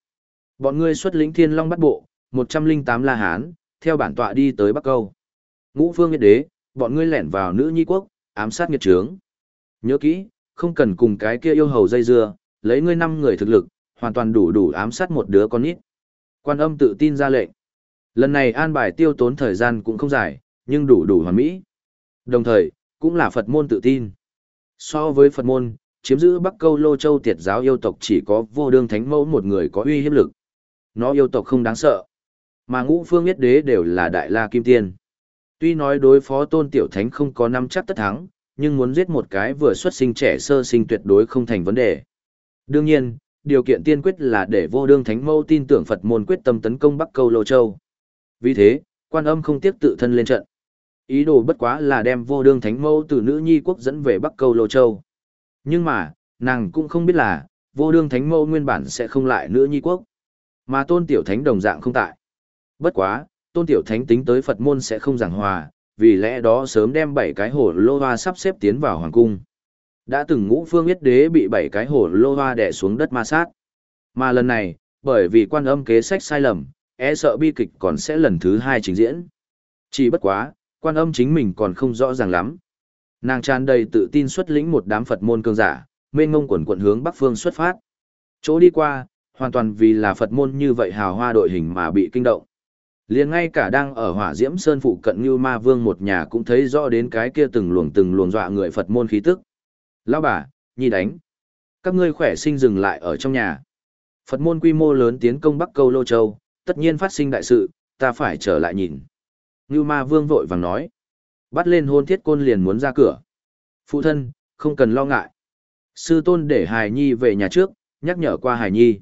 Bọn ngươi xuất lĩnh Thiên Long bắt bộ, 108 La Hán, theo bản tọa đi tới Bắc Câu. Ngũ Phương Nghiệt Đế, bọn ngươi lẻn vào nữ nhi quốc, ám sát nghiệt trướng. Nhớ kỹ, không cần cùng cái kia yêu hầu dây dưa, lấy ngươi năm người thực lực, hoàn toàn đủ đủ ám sát một đứa con nít. Quan âm tự tin ra lệnh. Lần này an bài tiêu tốn thời gian cũng không dài, nhưng đủ đủ hoàn mỹ. Đồng thời, cũng là Phật môn tự tin. So với Phật môn, chiếm giữ Bắc Câu Lô Châu tiệt giáo yêu tộc chỉ có vô đương thánh mẫu một người có uy hiếp lực. Nó yêu tộc không đáng sợ. Mà ngũ phương yết đế đều là đại la kim tiên. Tuy nói đối phó tôn tiểu thánh không có năm chắc tất thắng, nhưng muốn giết một cái vừa xuất sinh trẻ sơ sinh tuyệt đối không thành vấn đề. Đương nhiên, điều kiện tiên quyết là để vô đương thánh mâu tin tưởng Phật môn quyết tâm tấn công Bắc Câu Lô Châu. Vì thế, quan âm không tiếc tự thân lên trận. Ý đồ bất quá là đem vô đương thánh mâu từ nữ nhi quốc dẫn về Bắc Câu Lô Châu. Nhưng mà, nàng cũng không biết là, vô đương thánh mâu nguyên bản sẽ không lại nữ nhi quốc. Mà tôn tiểu thánh đồng dạng không tại. Bất quá, tôn tiểu thánh tính tới Phật môn sẽ không giảng hòa, vì lẽ đó sớm đem bảy cái hổ lô hoa sắp xếp tiến vào hoàng cung. Đã từng ngũ phương yết đế bị bảy cái hổ lô hoa đè xuống đất ma sát. Mà lần này, bởi vì quan âm kế sách sai lầm, e sợ bi kịch còn sẽ lần thứ hai trình diễn. Chỉ bất quá, quan âm chính mình còn không rõ ràng lắm. Nàng tràn đầy tự tin xuất lĩnh một đám Phật môn cương giả, mênh ngông quần quận hướng bắc phương xuất phát. Chỗ đi qua, hoàn toàn vì là Phật môn như vậy hào hoa đội hình mà bị kinh động. Liền ngay cả đang ở hỏa diễm sơn phụ cận như ma vương một nhà cũng thấy rõ đến cái kia từng luồng từng luồng dọa người Phật môn khí tức. Lão bà, nhi đánh. Các ngươi khỏe sinh dừng lại ở trong nhà. Phật môn quy mô lớn tiến công Bắc Câu Lô Châu, tất nhiên phát sinh đại sự, ta phải trở lại nhìn. Như ma vương vội vàng nói. Bắt lên hôn thiết côn liền muốn ra cửa. Phụ thân, không cần lo ngại. Sư tôn để Hải Nhi về nhà trước, nhắc nhở qua Hải Nhi.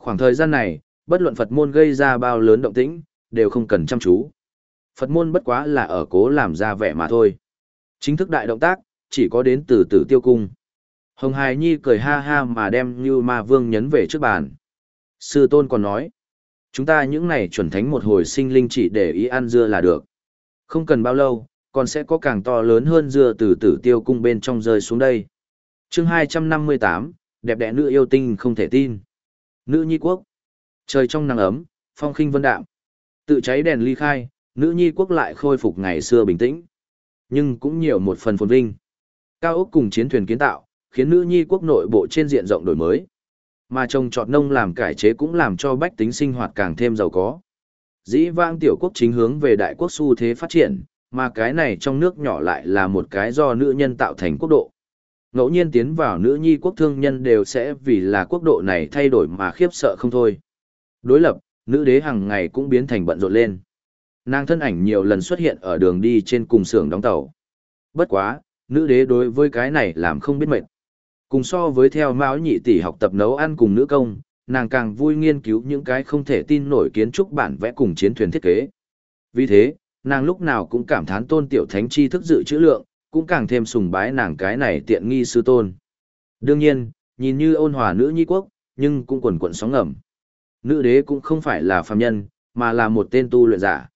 Khoảng thời gian này, bất luận Phật môn gây ra bao lớn động tĩnh, đều không cần chăm chú. Phật môn bất quá là ở cố làm ra vẻ mà thôi. Chính thức đại động tác, chỉ có đến từ tử tiêu cung. Hồng Hải Nhi cười ha ha mà đem như ma vương nhấn về trước bàn. Sư tôn còn nói, chúng ta những này chuẩn thánh một hồi sinh linh chỉ để ý ăn dưa là được. Không cần bao lâu, còn sẽ có càng to lớn hơn dưa từ tử tiêu cung bên trong rơi xuống đây. chương 258, đẹp đẽ nữ yêu tinh không thể tin. Nữ nhi quốc. Trời trong nắng ấm, phong khinh vân đạm. Tự cháy đèn ly khai, nữ nhi quốc lại khôi phục ngày xưa bình tĩnh. Nhưng cũng nhiều một phần phồn vinh. Cao ốc cùng chiến thuyền kiến tạo, khiến nữ nhi quốc nội bộ trên diện rộng đổi mới. Mà trồng trọt nông làm cải chế cũng làm cho bách tính sinh hoạt càng thêm giàu có. Dĩ vang tiểu quốc chính hướng về đại quốc xu thế phát triển, mà cái này trong nước nhỏ lại là một cái do nữ nhân tạo thành quốc độ. Ngẫu nhiên tiến vào nữ nhi quốc thương nhân đều sẽ vì là quốc độ này thay đổi mà khiếp sợ không thôi. Đối lập, nữ đế hàng ngày cũng biến thành bận rộn lên. Nàng thân ảnh nhiều lần xuất hiện ở đường đi trên cùng xưởng đóng tàu. Bất quá, nữ đế đối với cái này làm không biết mệt. Cùng so với theo Mão nhị tỷ học tập nấu ăn cùng nữ công, nàng càng vui nghiên cứu những cái không thể tin nổi kiến trúc bản vẽ cùng chiến thuyền thiết kế. Vì thế, nàng lúc nào cũng cảm thán tôn tiểu thánh chi thức dự trữ lượng, cũng càng thêm sùng bái nàng cái này tiện nghi sư tôn. Đương nhiên, nhìn như ôn hòa nữ nhi quốc, nhưng cũng quần quận sóng ngầm. Nữ đế cũng không phải là phàm nhân, mà là một tên tu luyện giả.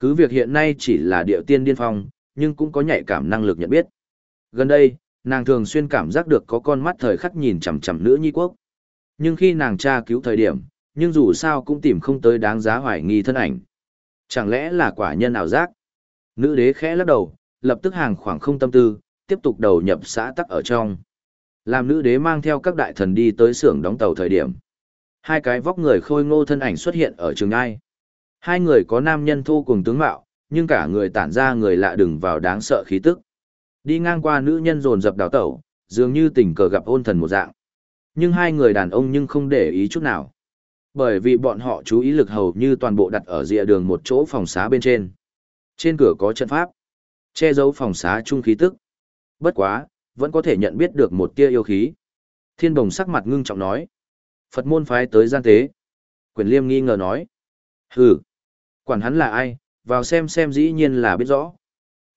Cứ việc hiện nay chỉ là điệu tiên điên phong, nhưng cũng có nhạy cảm năng lực nhận biết. Gần đây, nàng thường xuyên cảm giác được có con mắt thời khắc nhìn chằm chằm nữ nhi quốc. Nhưng khi nàng tra cứu thời điểm, nhưng dù sao cũng tìm không tới đáng giá hoài nghi thân ảnh. Chẳng lẽ là quả nhân ảo giác? Nữ đế khẽ lắc đầu, lập tức hàng khoảng không tâm tư, tiếp tục đầu nhập xã tắc ở trong. Làm nữ đế mang theo các đại thần đi tới xưởng đóng tàu thời điểm. Hai cái vóc người khôi ngô thân ảnh xuất hiện ở trường ai. Hai người có nam nhân thu cùng tướng mạo, nhưng cả người tản ra người lạ đừng vào đáng sợ khí tức. Đi ngang qua nữ nhân dồn dập đào tẩu, dường như tình cờ gặp ôn thần một dạng. Nhưng hai người đàn ông nhưng không để ý chút nào. Bởi vì bọn họ chú ý lực hầu như toàn bộ đặt ở rìa đường một chỗ phòng xá bên trên. Trên cửa có trận pháp, che giấu phòng xá trung khí tức. Bất quá, vẫn có thể nhận biết được một tia yêu khí. Thiên đồng sắc mặt ngưng trọng nói. Phật môn phái tới gian tế. Quyền liêm nghi ngờ nói. Hừ, quản hắn là ai, vào xem xem dĩ nhiên là biết rõ.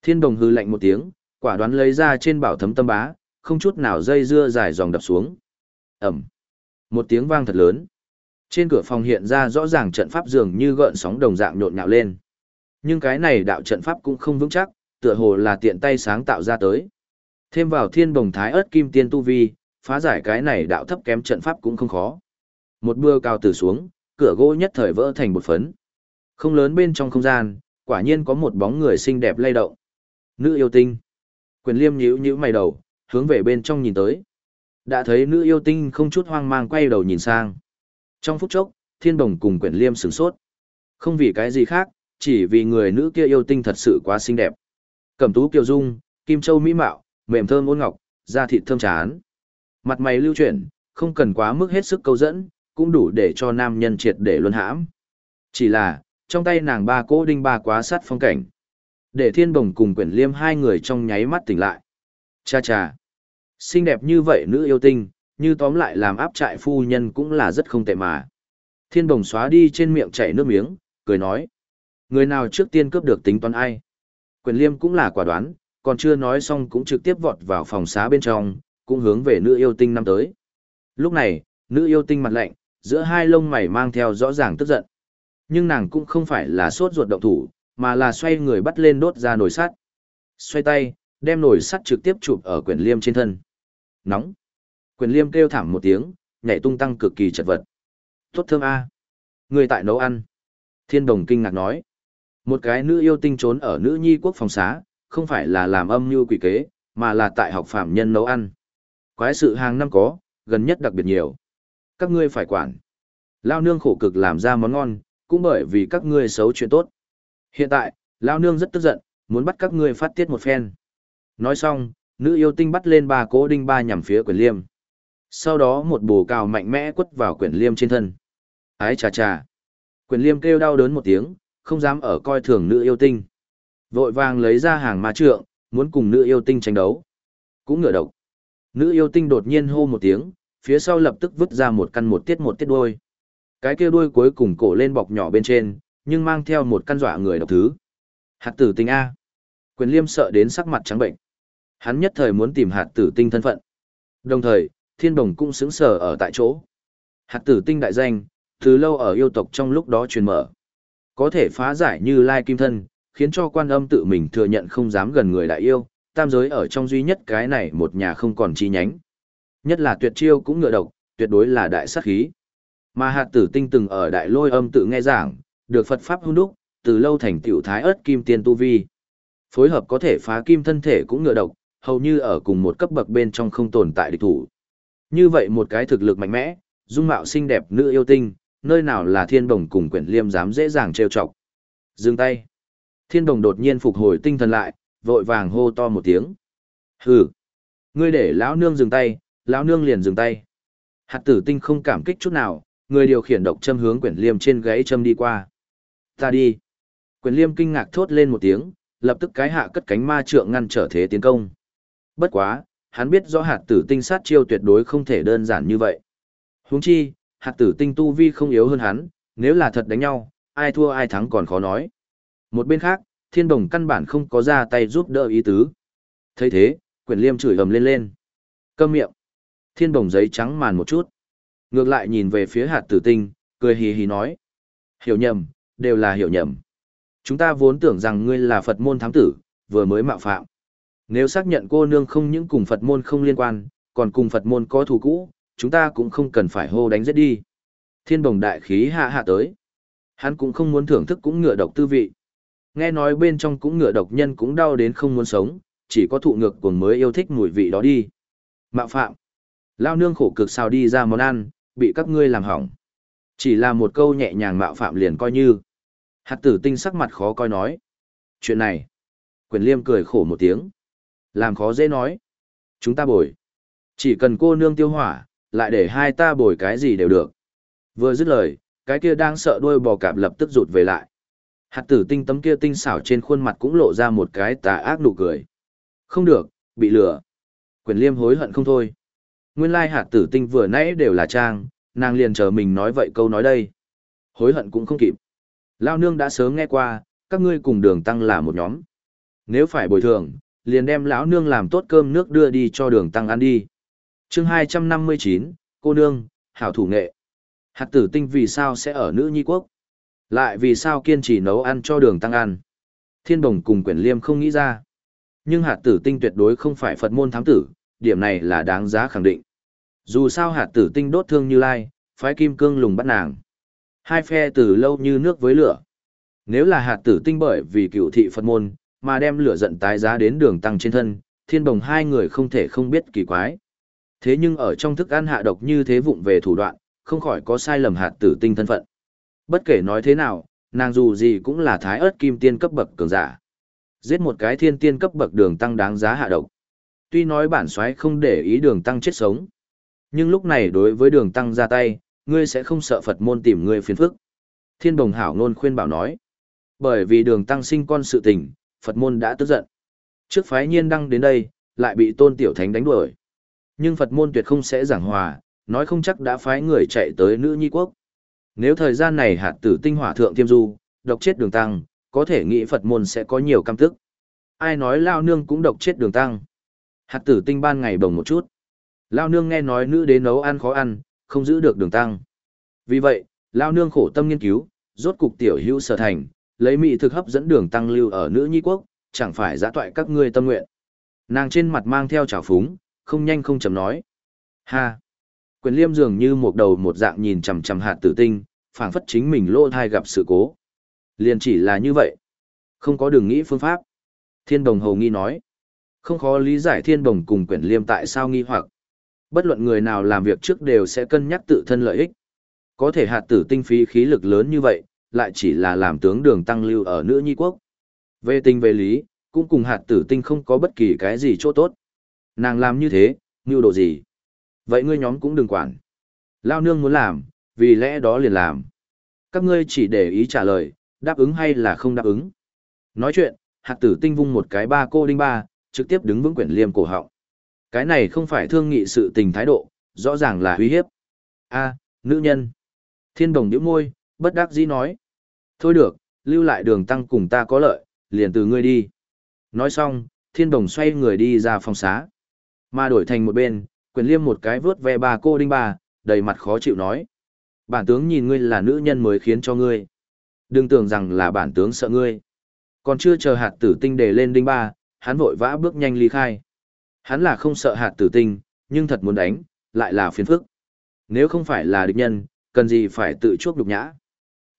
Thiên đồng hừ lạnh một tiếng, quả đoán lấy ra trên bảo thấm tâm bá, không chút nào dây dưa dài dòng đập xuống. Ẩm. Một tiếng vang thật lớn. Trên cửa phòng hiện ra rõ ràng trận pháp dường như gợn sóng đồng dạng nhộn nhạo lên. Nhưng cái này đạo trận pháp cũng không vững chắc, tựa hồ là tiện tay sáng tạo ra tới. Thêm vào thiên bồng thái ớt kim tiên tu vi, phá giải cái này đạo thấp kém trận pháp cũng không khó. Một bưa cao từ xuống, cửa gỗ nhất thời vỡ thành một phấn. Không lớn bên trong không gian, quả nhiên có một bóng người xinh đẹp lay động. Nữ yêu tinh. Quyền liêm nhíu nhíu mày đầu, hướng về bên trong nhìn tới. Đã thấy nữ yêu tinh không chút hoang mang quay đầu nhìn sang. Trong phút chốc, thiên đồng cùng quyển liêm sửng sốt. Không vì cái gì khác, chỉ vì người nữ kia yêu tinh thật sự quá xinh đẹp. Cẩm tú kiều dung, kim châu mỹ mạo, mềm thơm ôn ngọc, da thịt thơm chán. Mặt mày lưu chuyển, không cần quá mức hết sức câu dẫn, cũng đủ để cho nam nhân triệt để luân hãm. Chỉ là, trong tay nàng ba cỗ đinh ba quá sát phong cảnh. Để thiên bồng cùng quyển liêm hai người trong nháy mắt tỉnh lại. Cha cha. Xinh đẹp như vậy nữ yêu tinh, như tóm lại làm áp trại phu nhân cũng là rất không tệ mà. Thiên bồng xóa đi trên miệng chảy nước miếng, cười nói. Người nào trước tiên cướp được tính toán ai? Quyền liêm cũng là quả đoán, còn chưa nói xong cũng trực tiếp vọt vào phòng xá bên trong, cũng hướng về nữ yêu tinh năm tới. Lúc này, nữ yêu tinh mặt lạnh, giữa hai lông mày mang theo rõ ràng tức giận. Nhưng nàng cũng không phải là sốt ruột động thủ, mà là xoay người bắt lên đốt ra nồi sắt. Xoay tay, đem nồi sắt trực tiếp chụp ở quyển liêm trên thân. Nóng. Quyển liêm kêu thảm một tiếng, nhảy tung tăng cực kỳ chật vật. Tốt thơm a. Người tại nấu ăn. Thiên đồng kinh ngạc nói. Một cái nữ yêu tinh trốn ở nữ nhi quốc phòng xá, không phải là làm âm mưu quỷ kế, mà là tại học phạm nhân nấu ăn. Quái sự hàng năm có, gần nhất đặc biệt nhiều. Các ngươi phải quản. Lao nương khổ cực làm ra món ngon, cũng bởi vì các ngươi xấu chuyện tốt. Hiện tại, Lao nương rất tức giận, muốn bắt các ngươi phát tiết một phen. Nói xong, nữ yêu tinh bắt lên ba cố đinh ba nhằm phía quyển liêm. Sau đó một bồ cào mạnh mẽ quất vào quyển liêm trên thân. Ái chà chà. Quyển liêm kêu đau đớn một tiếng, không dám ở coi thường nữ yêu tinh. Vội vàng lấy ra hàng ma trượng, muốn cùng nữ yêu tinh tranh đấu. Cũng ngựa độc. Nữ yêu tinh đột nhiên hô một tiếng, phía sau lập tức vứt ra một căn một tiết một tiết đuôi. Cái kia đuôi cuối cùng cổ lên bọc nhỏ bên trên, nhưng mang theo một căn dọa người độc thứ. Hạt tử tinh A. Quyền liêm sợ đến sắc mặt trắng bệnh. Hắn nhất thời muốn tìm hạt tử tinh thân phận. Đồng thời, thiên đồng cũng xứng sở ở tại chỗ. Hạt tử tinh đại danh, từ lâu ở yêu tộc trong lúc đó truyền mở. Có thể phá giải như lai kim thân, khiến cho quan âm tự mình thừa nhận không dám gần người đại yêu, tam giới ở trong duy nhất cái này một nhà không còn chi nhánh. Nhất là tuyệt chiêu cũng ngựa độc, tuyệt đối là đại sát khí. Mà hạt tử tinh từng ở đại lôi âm tự nghe giảng, được Phật Pháp hung đúc, từ lâu thành tiểu thái ớt kim tiên tu vi. Phối hợp có thể phá kim thân thể cũng ngựa độc, hầu như ở cùng một cấp bậc bên trong không tồn tại địch thủ. Như vậy một cái thực lực mạnh mẽ, dung mạo xinh đẹp nữ yêu tinh, nơi nào là thiên đồng cùng quyển liêm dám dễ dàng trêu chọc. Dừng tay. Thiên đồng đột nhiên phục hồi tinh thần lại, vội vàng hô to một tiếng. Hừ. Ngươi để lão nương dừng tay, lão nương liền dừng tay. Hạt tử tinh không cảm kích chút nào, người điều khiển độc châm hướng quyển liêm trên gáy châm đi qua. Ta đi. Quyển liêm kinh ngạc thốt lên một tiếng, lập tức cái hạ cất cánh ma trượng ngăn trở thế tiến công. Bất quá, hắn biết rõ hạt tử tinh sát chiêu tuyệt đối không thể đơn giản như vậy. Huống chi, hạt tử tinh tu vi không yếu hơn hắn, nếu là thật đánh nhau, ai thua ai thắng còn khó nói. Một bên khác, thiên đồng căn bản không có ra tay giúp đỡ ý tứ. thấy thế, quyển liêm chửi ầm lên lên. Câm miệng. Thiên đồng giấy trắng màn một chút. Ngược lại nhìn về phía hạt tử tinh, cười hì hì nói. Hiểu nhầm, đều là hiểu nhầm. Chúng ta vốn tưởng rằng ngươi là Phật môn thám tử, vừa mới mạo phạm. Nếu xác nhận cô nương không những cùng Phật môn không liên quan, còn cùng Phật môn có thù cũ, chúng ta cũng không cần phải hô đánh giết đi. Thiên bồng đại khí hạ hạ tới. Hắn cũng không muốn thưởng thức cũng ngựa độc tư vị. Nghe nói bên trong cũng ngựa độc nhân cũng đau đến không muốn sống, chỉ có thụ ngược cuồng mới yêu thích mùi vị đó đi. Mạo phạm. Lao nương khổ cực sao đi ra món ăn, bị các ngươi làm hỏng. Chỉ là một câu nhẹ nhàng mạo phạm liền coi như. Hạt tử tinh sắc mặt khó coi nói. Chuyện này. Quyền liêm cười khổ một tiếng. Làm khó dễ nói. Chúng ta bồi. Chỉ cần cô nương tiêu hỏa, lại để hai ta bồi cái gì đều được. Vừa dứt lời, cái kia đang sợ đuôi bò cạp lập tức rụt về lại. Hạt tử tinh tấm kia tinh xảo trên khuôn mặt cũng lộ ra một cái tà ác nụ cười. Không được, bị lừa. Quyền liêm hối hận không thôi. Nguyên lai hạt tử tinh vừa nãy đều là trang, nàng liền chờ mình nói vậy câu nói đây. Hối hận cũng không kịp. Lao nương đã sớm nghe qua, các ngươi cùng đường tăng là một nhóm. Nếu phải bồi thường, liền đem lão nương làm tốt cơm nước đưa đi cho đường tăng ăn đi chương 259, cô nương, hảo thủ nghệ. Hạt tử tinh vì sao sẽ ở nữ nhi quốc? Lại vì sao kiên trì nấu ăn cho đường tăng ăn? Thiên bồng cùng quyển liêm không nghĩ ra. Nhưng hạt tử tinh tuyệt đối không phải Phật môn thám tử, điểm này là đáng giá khẳng định. Dù sao hạt tử tinh đốt thương như lai, phái kim cương lùng bắt nàng. Hai phe từ lâu như nước với lửa. Nếu là hạt tử tinh bởi vì cựu thị Phật môn, mà đem lửa giận tái giá đến đường tăng trên thân, thiên bồng hai người không thể không biết kỳ quái. Thế nhưng ở trong thức ăn hạ độc như thế vụng về thủ đoạn, không khỏi có sai lầm hạt tử tinh thân phận. Bất kể nói thế nào, nàng dù gì cũng là thái ớt kim tiên cấp bậc cường giả. Giết một cái thiên tiên cấp bậc đường tăng đáng giá hạ độc. Tuy nói bản soái không để ý đường tăng chết sống. Nhưng lúc này đối với đường tăng ra tay, ngươi sẽ không sợ Phật môn tìm ngươi phiền phức. Thiên đồng hảo nôn khuyên bảo nói. Bởi vì đường tăng sinh con sự tình, Phật môn đã tức giận. Trước phái nhiên đăng đến đây, lại bị tôn tiểu thánh đánh đuổi. Nhưng Phật môn tuyệt không sẽ giảng hòa, nói không chắc đã phái người chạy tới nữ nhi quốc. Nếu thời gian này hạt tử tinh hỏa thượng thiêm du, độc chết đường tăng, có thể nghĩ Phật môn sẽ có nhiều cam tức. Ai nói lao nương cũng độc chết đường tăng. Hạt tử tinh ban ngày bồng một chút. Lao nương nghe nói nữ đế nấu ăn khó ăn, không giữ được đường tăng. Vì vậy, Lao nương khổ tâm nghiên cứu, rốt cục tiểu hữu sở thành, lấy mỹ thực hấp dẫn đường tăng lưu ở nữ nhi quốc, chẳng phải giã toại các ngươi tâm nguyện. Nàng trên mặt mang theo trào phúng, không nhanh không chậm nói. Ha! Quyền liêm dường như một đầu một dạng nhìn chằm chằm hạt tử tinh, phảng phất chính mình lô thai gặp sự cố. Liền chỉ là như vậy. Không có đường nghĩ phương pháp. Thiên đồng hầu nghi nói. Không khó lý giải thiên đồng cùng quyển liêm tại sao nghi hoặc. Bất luận người nào làm việc trước đều sẽ cân nhắc tự thân lợi ích. Có thể hạt tử tinh phí khí lực lớn như vậy, lại chỉ là làm tướng đường tăng lưu ở nữ nhi quốc. Về tình về lý, cũng cùng hạt tử tinh không có bất kỳ cái gì chỗ tốt. Nàng làm như thế, mưu đồ gì? Vậy ngươi nhóm cũng đừng quản. Lao nương muốn làm, vì lẽ đó liền làm. Các ngươi chỉ để ý trả lời, đáp ứng hay là không đáp ứng. Nói chuyện, hạt tử tinh vung một cái ba cô đinh ba, trực tiếp đứng vững quyển liêm cổ họng. Cái này không phải thương nghị sự tình thái độ, rõ ràng là uy hiếp. A, nữ nhân. Thiên đồng nhíu môi, bất đắc dĩ nói. Thôi được, lưu lại đường tăng cùng ta có lợi, liền từ ngươi đi. Nói xong, thiên đồng xoay người đi ra phòng xá. Mà đổi thành một bên, quyền liêm một cái vớt ve bà cô đinh bà, đầy mặt khó chịu nói. Bản tướng nhìn ngươi là nữ nhân mới khiến cho ngươi. Đừng tưởng rằng là bản tướng sợ ngươi. Còn chưa chờ hạt tử tinh để lên đinh ba, hắn vội vã bước nhanh ly khai. Hắn là không sợ hạt tử tinh, nhưng thật muốn đánh, lại là phiền phức. Nếu không phải là địch nhân, cần gì phải tự chuốc đục nhã.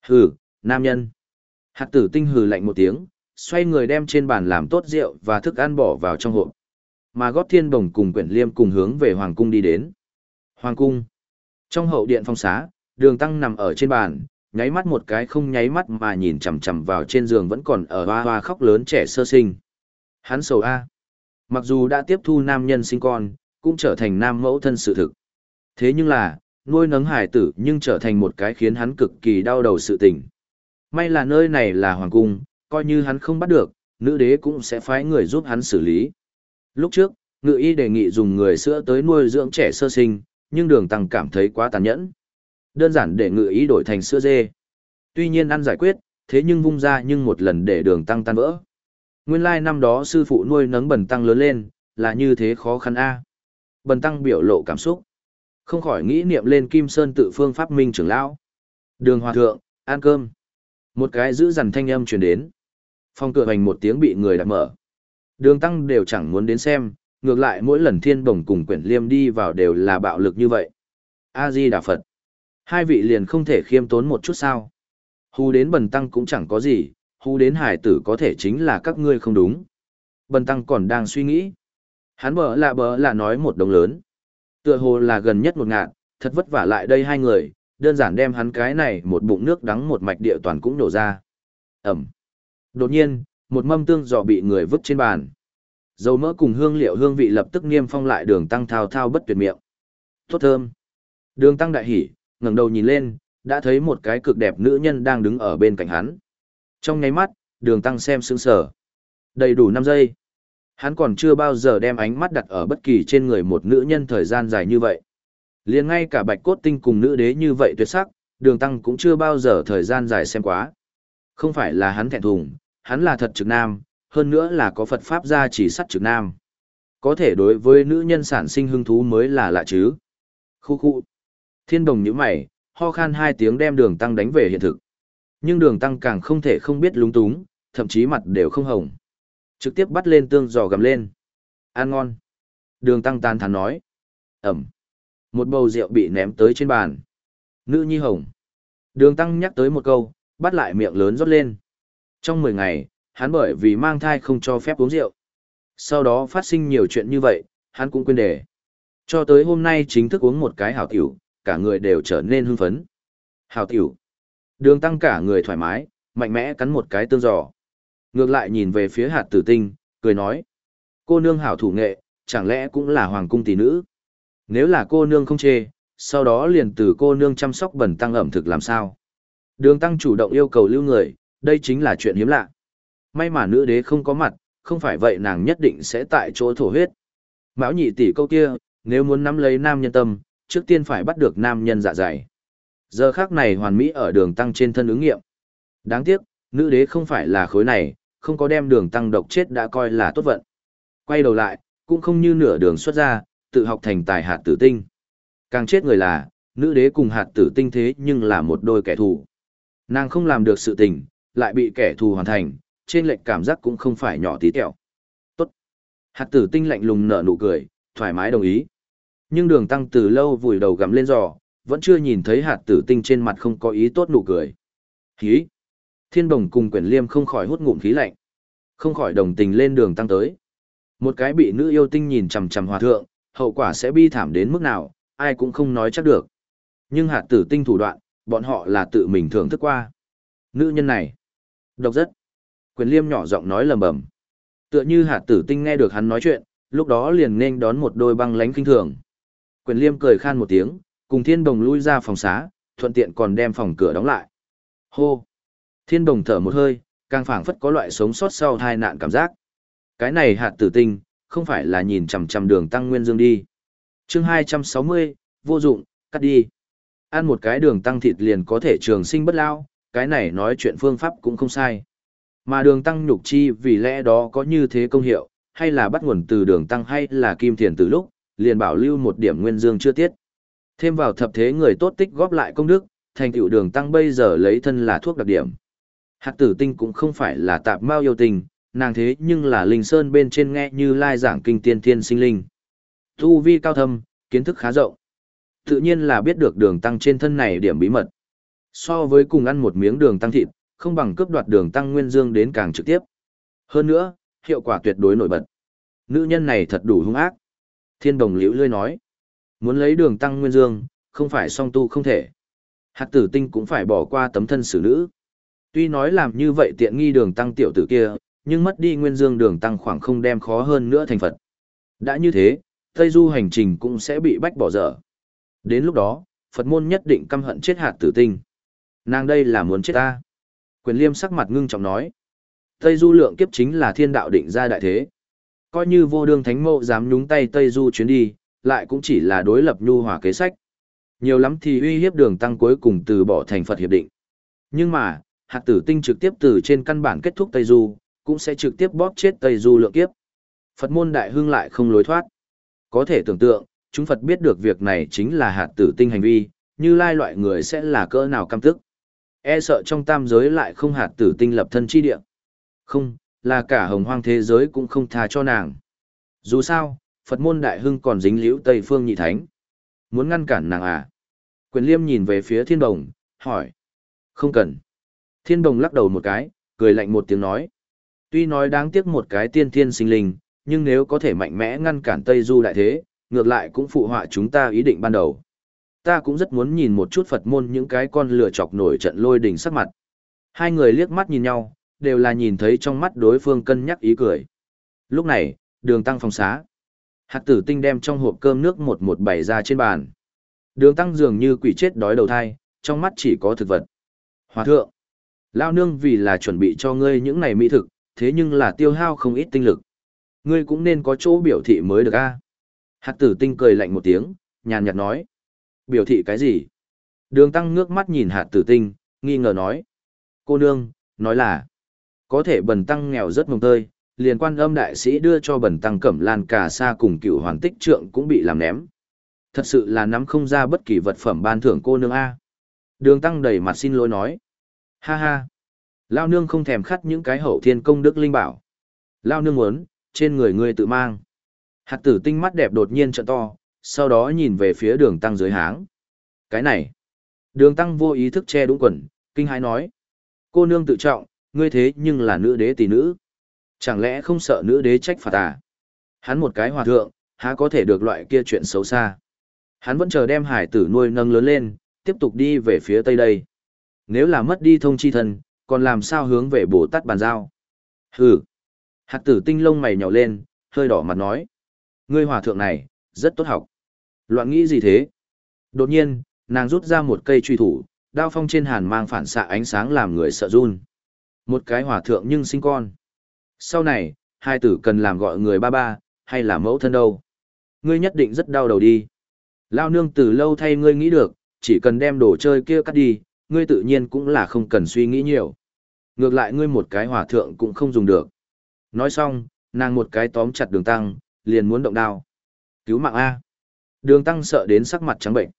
Hừ, nam nhân. Hạt tử tinh hừ lạnh một tiếng, xoay người đem trên bàn làm tốt rượu và thức ăn bỏ vào trong hộp. Mà gót thiên đồng cùng quyển liêm cùng hướng về Hoàng cung đi đến. Hoàng cung. Trong hậu điện phong xá, đường tăng nằm ở trên bàn, nháy mắt một cái không nháy mắt mà nhìn chằm chằm vào trên giường vẫn còn ở hoa hoa khóc lớn trẻ sơ sinh. Hắn sầu A. Mặc dù đã tiếp thu nam nhân sinh con, cũng trở thành nam mẫu thân sự thực. Thế nhưng là, nuôi nấng hải tử nhưng trở thành một cái khiến hắn cực kỳ đau đầu sự tình. May là nơi này là hoàng cung, coi như hắn không bắt được, nữ đế cũng sẽ phái người giúp hắn xử lý. Lúc trước, ngự y đề nghị dùng người sữa tới nuôi dưỡng trẻ sơ sinh, nhưng đường tăng cảm thấy quá tàn nhẫn. Đơn giản để ngự y đổi thành sữa dê. Tuy nhiên ăn giải quyết, thế nhưng vung ra nhưng một lần để đường tăng tan vỡ. Nguyên lai năm đó sư phụ nuôi nấng bần tăng lớn lên, là như thế khó khăn a. Bần tăng biểu lộ cảm xúc. Không khỏi nghĩ niệm lên Kim Sơn tự phương pháp minh trưởng lão. Đường hòa thượng, ăn cơm. Một cái giữ dằn thanh âm truyền đến. Phòng cửa hành một tiếng bị người đặt mở. Đường tăng đều chẳng muốn đến xem, ngược lại mỗi lần thiên bổng cùng quyển liêm đi vào đều là bạo lực như vậy. A-di Đà Phật. Hai vị liền không thể khiêm tốn một chút sao. Hù đến bần tăng cũng chẳng có gì, hù đến hải tử có thể chính là các ngươi không đúng. Bần tăng còn đang suy nghĩ. Hắn bờ lạ bờ là nói một đồng lớn. Tựa hồ là gần nhất một ngạn, thật vất vả lại đây hai người, đơn giản đem hắn cái này một bụng nước đắng một mạch địa toàn cũng nổ ra. Ẩm. Đột nhiên, một mâm tương giò bị người vứt trên bàn. Dầu mỡ cùng hương liệu hương vị lập tức niêm phong lại đường tăng thao thao bất tuyệt miệng. Tốt thơm. Đường tăng đại hỉ, ngẩng đầu nhìn lên, đã thấy một cái cực đẹp nữ nhân đang đứng ở bên cạnh hắn. Trong nháy mắt, đường tăng xem sững sờ. Đầy đủ 5 giây. Hắn còn chưa bao giờ đem ánh mắt đặt ở bất kỳ trên người một nữ nhân thời gian dài như vậy. liền ngay cả bạch cốt tinh cùng nữ đế như vậy tuyệt sắc, đường tăng cũng chưa bao giờ thời gian dài xem quá. Không phải là hắn thẹn thùng, hắn là thật trực nam, hơn nữa là có Phật Pháp gia chỉ sắt trực nam. Có thể đối với nữ nhân sản sinh hứng thú mới là lạ chứ. Khu khu. Thiên đồng như mày, ho khan hai tiếng đem đường tăng đánh về hiện thực. Nhưng đường tăng càng không thể không biết lúng túng, thậm chí mặt đều không hồng. Trực tiếp bắt lên tương giò gầm lên. Ăn ngon. Đường tăng tàn thắn nói. Ẩm. Một bầu rượu bị ném tới trên bàn. Nữ nhi hồng. Đường tăng nhắc tới một câu, bắt lại miệng lớn rót lên. Trong 10 ngày, hắn bởi vì mang thai không cho phép uống rượu. Sau đó phát sinh nhiều chuyện như vậy, hắn cũng quên đề. Cho tới hôm nay chính thức uống một cái hảo tiểu, cả người đều trở nên hưng phấn. Hảo tiểu. Đường tăng cả người thoải mái, mạnh mẽ cắn một cái tương giò. Ngược lại nhìn về phía hạt tử tinh, cười nói. Cô nương hảo thủ nghệ, chẳng lẽ cũng là hoàng cung tỷ nữ? Nếu là cô nương không chê, sau đó liền từ cô nương chăm sóc bẩn tăng ẩm thực làm sao? Đường tăng chủ động yêu cầu lưu người, đây chính là chuyện hiếm lạ. May mà nữ đế không có mặt, không phải vậy nàng nhất định sẽ tại chỗ thổ huyết. Mão nhị tỷ câu kia, nếu muốn nắm lấy nam nhân tâm, trước tiên phải bắt được nam nhân dạ dày. Giờ khác này hoàn mỹ ở đường tăng trên thân ứng nghiệm. Đáng tiếc, nữ đế không phải là khối này, không có đem đường tăng độc chết đã coi là tốt vận. Quay đầu lại, cũng không như nửa đường xuất ra, tự học thành tài hạt tử tinh. Càng chết người là, nữ đế cùng hạt tử tinh thế nhưng là một đôi kẻ thù. Nàng không làm được sự tình, lại bị kẻ thù hoàn thành, trên lệnh cảm giác cũng không phải nhỏ tí tẹo. Tốt. Hạt tử tinh lạnh lùng nở nụ cười, thoải mái đồng ý. Nhưng đường tăng từ lâu vùi đầu gắm lên giò, vẫn chưa nhìn thấy hạt tử tinh trên mặt không có ý tốt nụ cười. Khí. Thiên đồng cùng quyển liêm không khỏi hút ngụm khí lạnh. Không khỏi đồng tình lên đường tăng tới. Một cái bị nữ yêu tinh nhìn chằm chằm hòa thượng, hậu quả sẽ bi thảm đến mức nào, ai cũng không nói chắc được. Nhưng hạt tử tinh thủ đoạn, bọn họ là tự mình thưởng thức qua. Nữ nhân này, độc rất. Quyền liêm nhỏ giọng nói lầm bầm. Tựa như hạt tử tinh nghe được hắn nói chuyện, lúc đó liền nên đón một đôi băng lánh kinh thường. Quyền liêm cười khan một tiếng, cùng thiên đồng lui ra phòng xá, thuận tiện còn đem phòng cửa đóng lại. Hô! Thiên đồng thở một hơi, càng phảng phất có loại sống sót sau tai nạn cảm giác. Cái này hạt tử tinh, không phải là nhìn chằm chằm đường tăng nguyên dương đi. chương 260, vô dụng, cắt đi. Ăn một cái đường tăng thịt liền có thể trường sinh bất lao, cái này nói chuyện phương pháp cũng không sai. Mà đường tăng nhục chi vì lẽ đó có như thế công hiệu, hay là bắt nguồn từ đường tăng hay là kim thiền từ lúc, liền bảo lưu một điểm nguyên dương chưa tiết. Thêm vào thập thế người tốt tích góp lại công đức, thành tựu đường tăng bây giờ lấy thân là thuốc đặc điểm. Hạt tử tinh cũng không phải là tạp mao yêu tình, nàng thế nhưng là linh sơn bên trên nghe như lai giảng kinh tiên thiên sinh linh. Tu vi cao thâm, kiến thức khá rộng. Tự nhiên là biết được đường tăng trên thân này điểm bí mật. So với cùng ăn một miếng đường tăng thịt, không bằng cướp đoạt đường tăng nguyên dương đến càng trực tiếp. Hơn nữa, hiệu quả tuyệt đối nổi bật. Nữ nhân này thật đủ hung ác. Thiên đồng liễu lươi nói. Muốn lấy đường tăng nguyên dương, không phải song tu không thể. Hạt tử tinh cũng phải bỏ qua tấm thân xử nữ. Tuy nói làm như vậy tiện nghi đường tăng tiểu tử kia, nhưng mất đi nguyên dương đường tăng khoảng không đem khó hơn nữa thành Phật. Đã như thế, Tây Du hành trình cũng sẽ bị bách bỏ dở. Đến lúc đó, Phật môn nhất định căm hận chết hạt tử tinh. Nàng đây là muốn chết ta. Quyền liêm sắc mặt ngưng trọng nói. Tây Du lượng kiếp chính là thiên đạo định ra đại thế. Coi như vô đương thánh mộ dám nhúng tay Tây Du chuyến đi, lại cũng chỉ là đối lập nhu hòa kế sách. Nhiều lắm thì uy hiếp đường tăng cuối cùng từ bỏ thành Phật hiệp định. Nhưng mà, hạt tử tinh trực tiếp từ trên căn bản kết thúc Tây Du, cũng sẽ trực tiếp bóp chết Tây Du lượng kiếp. Phật môn đại hương lại không lối thoát. Có thể tưởng tượng, chúng Phật biết được việc này chính là hạt tử tinh hành vi, như lai loại người sẽ là cỡ nào căm tức. E sợ trong tam giới lại không hạt tử tinh lập thân chi địa. Không, là cả hồng hoang thế giới cũng không tha cho nàng. Dù sao, Phật môn đại hưng còn dính liễu Tây Phương nhị thánh. Muốn ngăn cản nàng à? Quyền liêm nhìn về phía thiên đồng, hỏi. Không cần. Thiên đồng lắc đầu một cái, cười lạnh một tiếng nói. Tuy nói đáng tiếc một cái tiên thiên sinh linh, nhưng nếu có thể mạnh mẽ ngăn cản Tây Du đại thế, ngược lại cũng phụ họa chúng ta ý định ban đầu. Ta cũng rất muốn nhìn một chút Phật môn những cái con lửa chọc nổi trận lôi đình sắc mặt. Hai người liếc mắt nhìn nhau, đều là nhìn thấy trong mắt đối phương cân nhắc ý cười. Lúc này, đường tăng phòng xá. Hạt tử tinh đem trong hộp cơm nước một một bảy ra trên bàn. Đường tăng dường như quỷ chết đói đầu thai, trong mắt chỉ có thực vật. Hòa thượng, lao nương vì là chuẩn bị cho ngươi những này mỹ thực, thế nhưng là tiêu hao không ít tinh lực. Ngươi cũng nên có chỗ biểu thị mới được a. Hạt tử tinh cười lạnh một tiếng, nhàn nhạt nói. Biểu thị cái gì? Đường tăng ngước mắt nhìn hạt tử tinh, nghi ngờ nói. Cô nương, nói là, có thể bần tăng nghèo rất mồng tơi, liền quan âm đại sĩ đưa cho bần tăng cẩm lan cà sa cùng cựu hoàn tích trượng cũng bị làm ném. Thật sự là nắm không ra bất kỳ vật phẩm ban thưởng cô nương A. Đường tăng đầy mặt xin lỗi nói. Ha ha. Lao nương không thèm khắt những cái hậu thiên công đức linh bảo. Lao nương muốn, trên người ngươi tự mang. Hạt tử tinh mắt đẹp đột nhiên trợn to, sau đó nhìn về phía đường tăng dưới háng. Cái này. Đường tăng vô ý thức che đúng quần, kinh hãi nói. Cô nương tự trọng, ngươi thế nhưng là nữ đế tỷ nữ. Chẳng lẽ không sợ nữ đế trách phạt à? Hắn một cái hòa thượng, há có thể được loại kia chuyện xấu xa. Hắn vẫn chờ đem hải tử nuôi nâng lớn lên, tiếp tục đi về phía tây đây. Nếu là mất đi thông chi thân, còn làm sao hướng về Bồ Tát bàn giao? Hừ. Hạt tử tinh lông mày nhỏ lên, hơi đỏ mặt nói. Ngươi hòa thượng này, rất tốt học. Loạn nghĩ gì thế? Đột nhiên, nàng rút ra một cây truy thủ, đao phong trên hàn mang phản xạ ánh sáng làm người sợ run. Một cái hòa thượng nhưng sinh con. Sau này, hai tử cần làm gọi người ba ba, hay là mẫu thân đâu. Ngươi nhất định rất đau đầu đi. Lao nương từ lâu thay ngươi nghĩ được, chỉ cần đem đồ chơi kia cắt đi, ngươi tự nhiên cũng là không cần suy nghĩ nhiều. Ngược lại ngươi một cái hòa thượng cũng không dùng được. Nói xong, nàng một cái tóm chặt đường tăng, liền muốn động đao. Cứu mạng A. Đường tăng sợ đến sắc mặt trắng bệnh.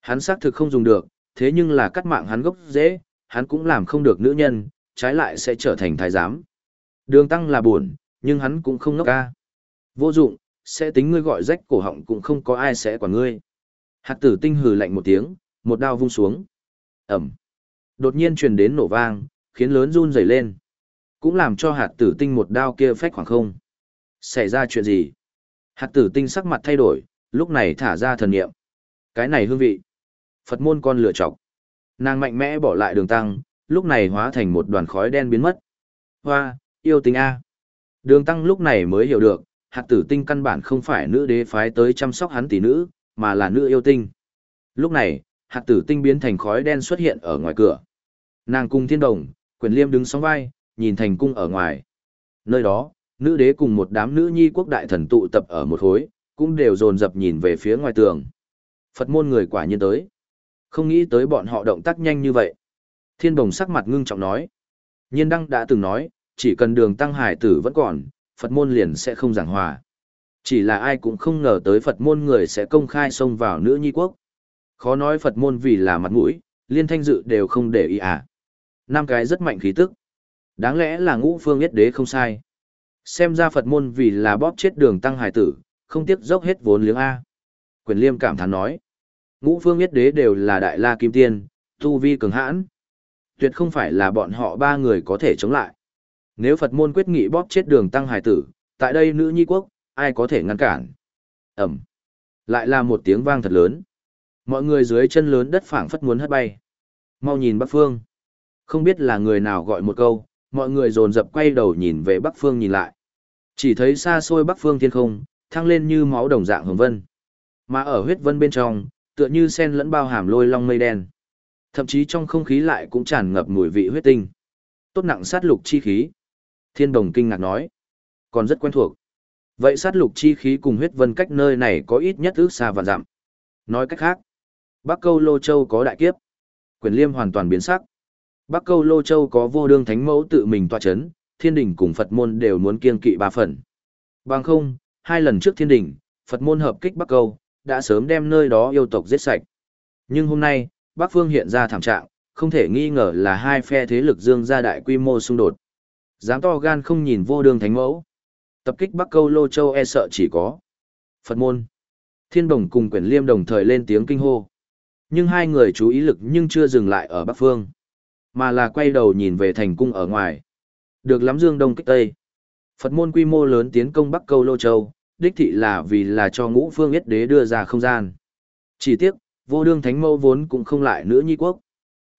Hắn xác thực không dùng được, thế nhưng là cắt mạng hắn gốc dễ, hắn cũng làm không được nữ nhân, trái lại sẽ trở thành thái giám. Đường tăng là buồn, nhưng hắn cũng không ngốc ca. Vô dụng, sẽ tính ngươi gọi rách cổ họng cũng không có ai sẽ quản ngươi. Hạt tử tinh hừ lạnh một tiếng, một đao vung xuống. Ẩm. Đột nhiên truyền đến nổ vang, khiến lớn run rẩy lên. Cũng làm cho hạt tử tinh một đao kia phách khoảng không. Xảy ra chuyện gì? Hạt tử tinh sắc mặt thay đổi, lúc này thả ra thần niệm. Cái này hương vị. Phật môn con lửa chọc. Nàng mạnh mẽ bỏ lại đường tăng, lúc này hóa thành một đoàn khói đen biến mất. Hoa, yêu tình A. Đường tăng lúc này mới hiểu được, hạt tử tinh căn bản không phải nữ đế phái tới chăm sóc hắn tỷ nữ, mà là nữ yêu tinh. Lúc này, hạt tử tinh biến thành khói đen xuất hiện ở ngoài cửa. Nàng cung thiên đồng, quyền liêm đứng sóng vai, nhìn thành cung ở ngoài. Nơi đó, nữ đế cùng một đám nữ nhi quốc đại thần tụ tập ở một khối, cũng đều dồn dập nhìn về phía ngoài tường. Phật môn người quả nhiên tới. Không nghĩ tới bọn họ động tác nhanh như vậy. Thiên đồng sắc mặt ngưng trọng nói. Nhiên đăng đã từng nói, chỉ cần đường tăng hải tử vẫn còn, Phật môn liền sẽ không giảng hòa. Chỉ là ai cũng không ngờ tới Phật môn người sẽ công khai xông vào nữ nhi quốc. Khó nói Phật môn vì là mặt mũi, liên thanh dự đều không để ý à. Năm cái rất mạnh khí tức. Đáng lẽ là ngũ phương yết đế không sai. Xem ra Phật môn vì là bóp chết đường tăng hải tử, không tiếc dốc hết vốn liếng A. Quyền liêm cảm thán nói. Ngũ phương yết đế đều là đại la kim tiên, tu vi cường hãn. Tuyệt không phải là bọn họ ba người có thể chống lại. Nếu Phật môn quyết nghị bóp chết đường tăng hải tử, tại đây nữ nhi quốc, ai có thể ngăn cản? Ẩm. Lại là một tiếng vang thật lớn. Mọi người dưới chân lớn đất phảng phất muốn hất bay. Mau nhìn Bắc Phương. Không biết là người nào gọi một câu, mọi người dồn dập quay đầu nhìn về Bắc Phương nhìn lại. Chỉ thấy xa xôi Bắc Phương thiên không, thăng lên như máu đồng dạng hồng vân. Mà ở huyết vân bên trong, tựa như sen lẫn bao hàm lôi long mây đen. Thậm chí trong không khí lại cũng tràn ngập mùi vị huyết tinh. Tốt nặng sát lục chi khí. Thiên đồng kinh ngạc nói. Còn rất quen thuộc. Vậy sát lục chi khí cùng huyết vân cách nơi này có ít nhất ước xa và giảm. Nói cách khác, Bắc Câu Lô Châu có đại kiếp. Quyền liêm hoàn toàn biến sắc. Bắc Câu Lô Châu có vô đương thánh mẫu tự mình tọa chấn, thiên đình cùng Phật môn đều muốn kiên kỵ ba phần. Bằng không, hai lần trước thiên đình, Phật môn hợp kích Bắc Câu, đã sớm đem nơi đó yêu tộc giết sạch. Nhưng hôm nay, Bắc Phương hiện ra thảm trạng, không thể nghi ngờ là hai phe thế lực dương ra đại quy mô xung đột. Dám to gan không nhìn vô đương thánh mẫu. Tập kích Bắc Câu Lô Châu e sợ chỉ có Phật môn. Thiên Đồng cùng Quyển Liêm đồng thời lên tiếng kinh hô. Nhưng hai người chú ý lực nhưng chưa dừng lại ở Bắc Phương, mà là quay đầu nhìn về thành cung ở ngoài. Được lắm Dương Đông kích Tây. Phật môn quy mô lớn tiến công Bắc Câu Lô Châu, đích thị là vì là cho ngũ phương yết đế đưa ra không gian. Chỉ tiếc, vô đương thánh mẫu vốn cũng không lại nữa nhi quốc.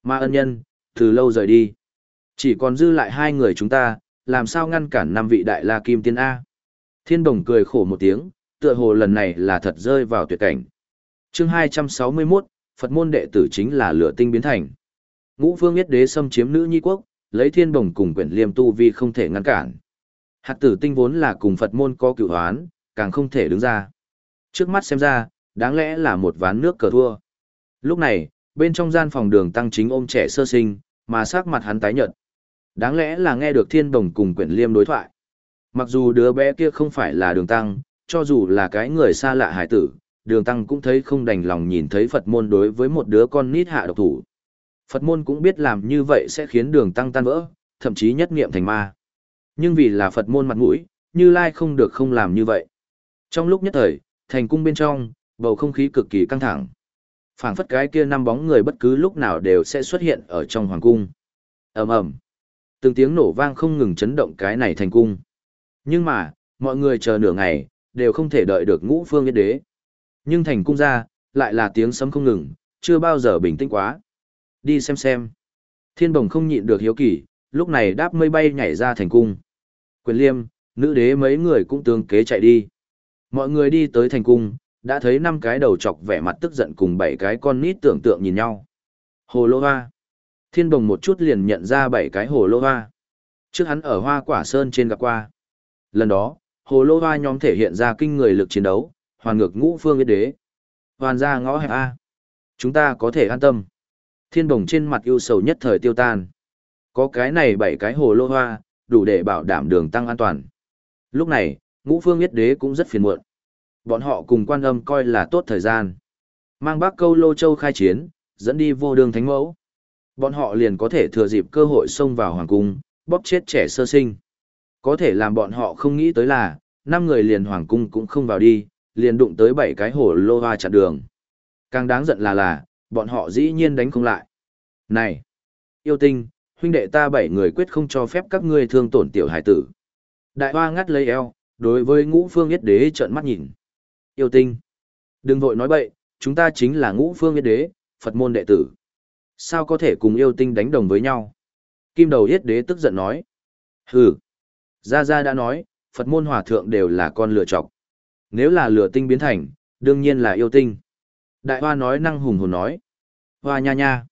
Mà ân nhân, từ lâu rời đi. Chỉ còn dư lại hai người chúng ta, làm sao ngăn cản năm vị đại la kim tiên A. Thiên đồng cười khổ một tiếng, tựa hồ lần này là thật rơi vào tuyệt cảnh. chương 261, Phật môn đệ tử chính là lửa tinh biến thành. Ngũ phương yết đế xâm chiếm nữ nhi quốc, lấy thiên đồng cùng quyển liêm tu vi không thể ngăn cản. Hạt tử tinh vốn là cùng Phật môn có cựu hoán, càng không thể đứng ra. Trước mắt xem ra, đáng lẽ là một ván nước cờ thua. Lúc này, bên trong gian phòng đường tăng chính ôm trẻ sơ sinh, mà sắc mặt hắn tái nhợt. Đáng lẽ là nghe được thiên đồng cùng quyển liêm đối thoại. Mặc dù đứa bé kia không phải là đường tăng, cho dù là cái người xa lạ hải tử, đường tăng cũng thấy không đành lòng nhìn thấy Phật môn đối với một đứa con nít hạ độc thủ. Phật môn cũng biết làm như vậy sẽ khiến đường tăng tan vỡ, thậm chí nhất niệm thành ma. Nhưng vì là Phật môn mặt mũi, Như Lai không được không làm như vậy. Trong lúc nhất thời, thành cung bên trong, bầu không khí cực kỳ căng thẳng. phảng phất cái kia năm bóng người bất cứ lúc nào đều sẽ xuất hiện ở trong hoàng cung. ầm ầm, từng tiếng nổ vang không ngừng chấn động cái này thành cung. Nhưng mà, mọi người chờ nửa ngày, đều không thể đợi được ngũ phương yết đế. Nhưng thành cung ra, lại là tiếng sấm không ngừng, chưa bao giờ bình tĩnh quá. Đi xem xem. Thiên bồng không nhịn được hiếu kỳ, lúc này đáp mây bay nhảy ra thành cung. Quyền liêm, nữ đế mấy người cũng tương kế chạy đi. Mọi người đi tới thành cung, đã thấy năm cái đầu chọc vẻ mặt tức giận cùng bảy cái con nít tưởng tượng nhìn nhau. Hồ lô hoa. Thiên bồng một chút liền nhận ra bảy cái hồ lô hoa. Trước hắn ở hoa quả sơn trên gặp qua. Lần đó, hồ lô hoa nhóm thể hiện ra kinh người lực chiến đấu, hoàn ngược ngũ phương yết đế. Hoàn ra ngõ hẹp A. Chúng ta có thể an tâm. Thiên bồng trên mặt ưu sầu nhất thời tiêu tan. Có cái này bảy cái hồ lô hoa, đủ để bảo đảm đường tăng an toàn. Lúc này, ngũ phương yết đế cũng rất phiền muộn. Bọn họ cùng quan âm coi là tốt thời gian. Mang bác câu lô châu khai chiến, dẫn đi vô đường thánh mẫu. Bọn họ liền có thể thừa dịp cơ hội xông vào hoàng cung, bóp chết trẻ sơ sinh. Có thể làm bọn họ không nghĩ tới là, năm người liền hoàng cung cũng không vào đi, liền đụng tới bảy cái hổ lô hoa chặn đường. Càng đáng giận là là, bọn họ dĩ nhiên đánh không lại. Này! Yêu tinh, huynh đệ ta bảy người quyết không cho phép các ngươi thương tổn tiểu hải tử. Đại hoa ngắt lấy eo, đối với ngũ phương yết đế trợn mắt nhìn. Yêu tinh! Đừng vội nói bậy, chúng ta chính là ngũ phương yết đế, Phật môn đệ tử. Sao có thể cùng yêu tinh đánh đồng với nhau? Kim đầu yết đế tức giận nói. Hừ! Gia Gia đã nói, Phật môn hòa thượng đều là con lựa chọc. Nếu là lửa tinh biến thành, đương nhiên là yêu tinh. Đại hoa nói năng hùng hồn nói. Hoa nha nha.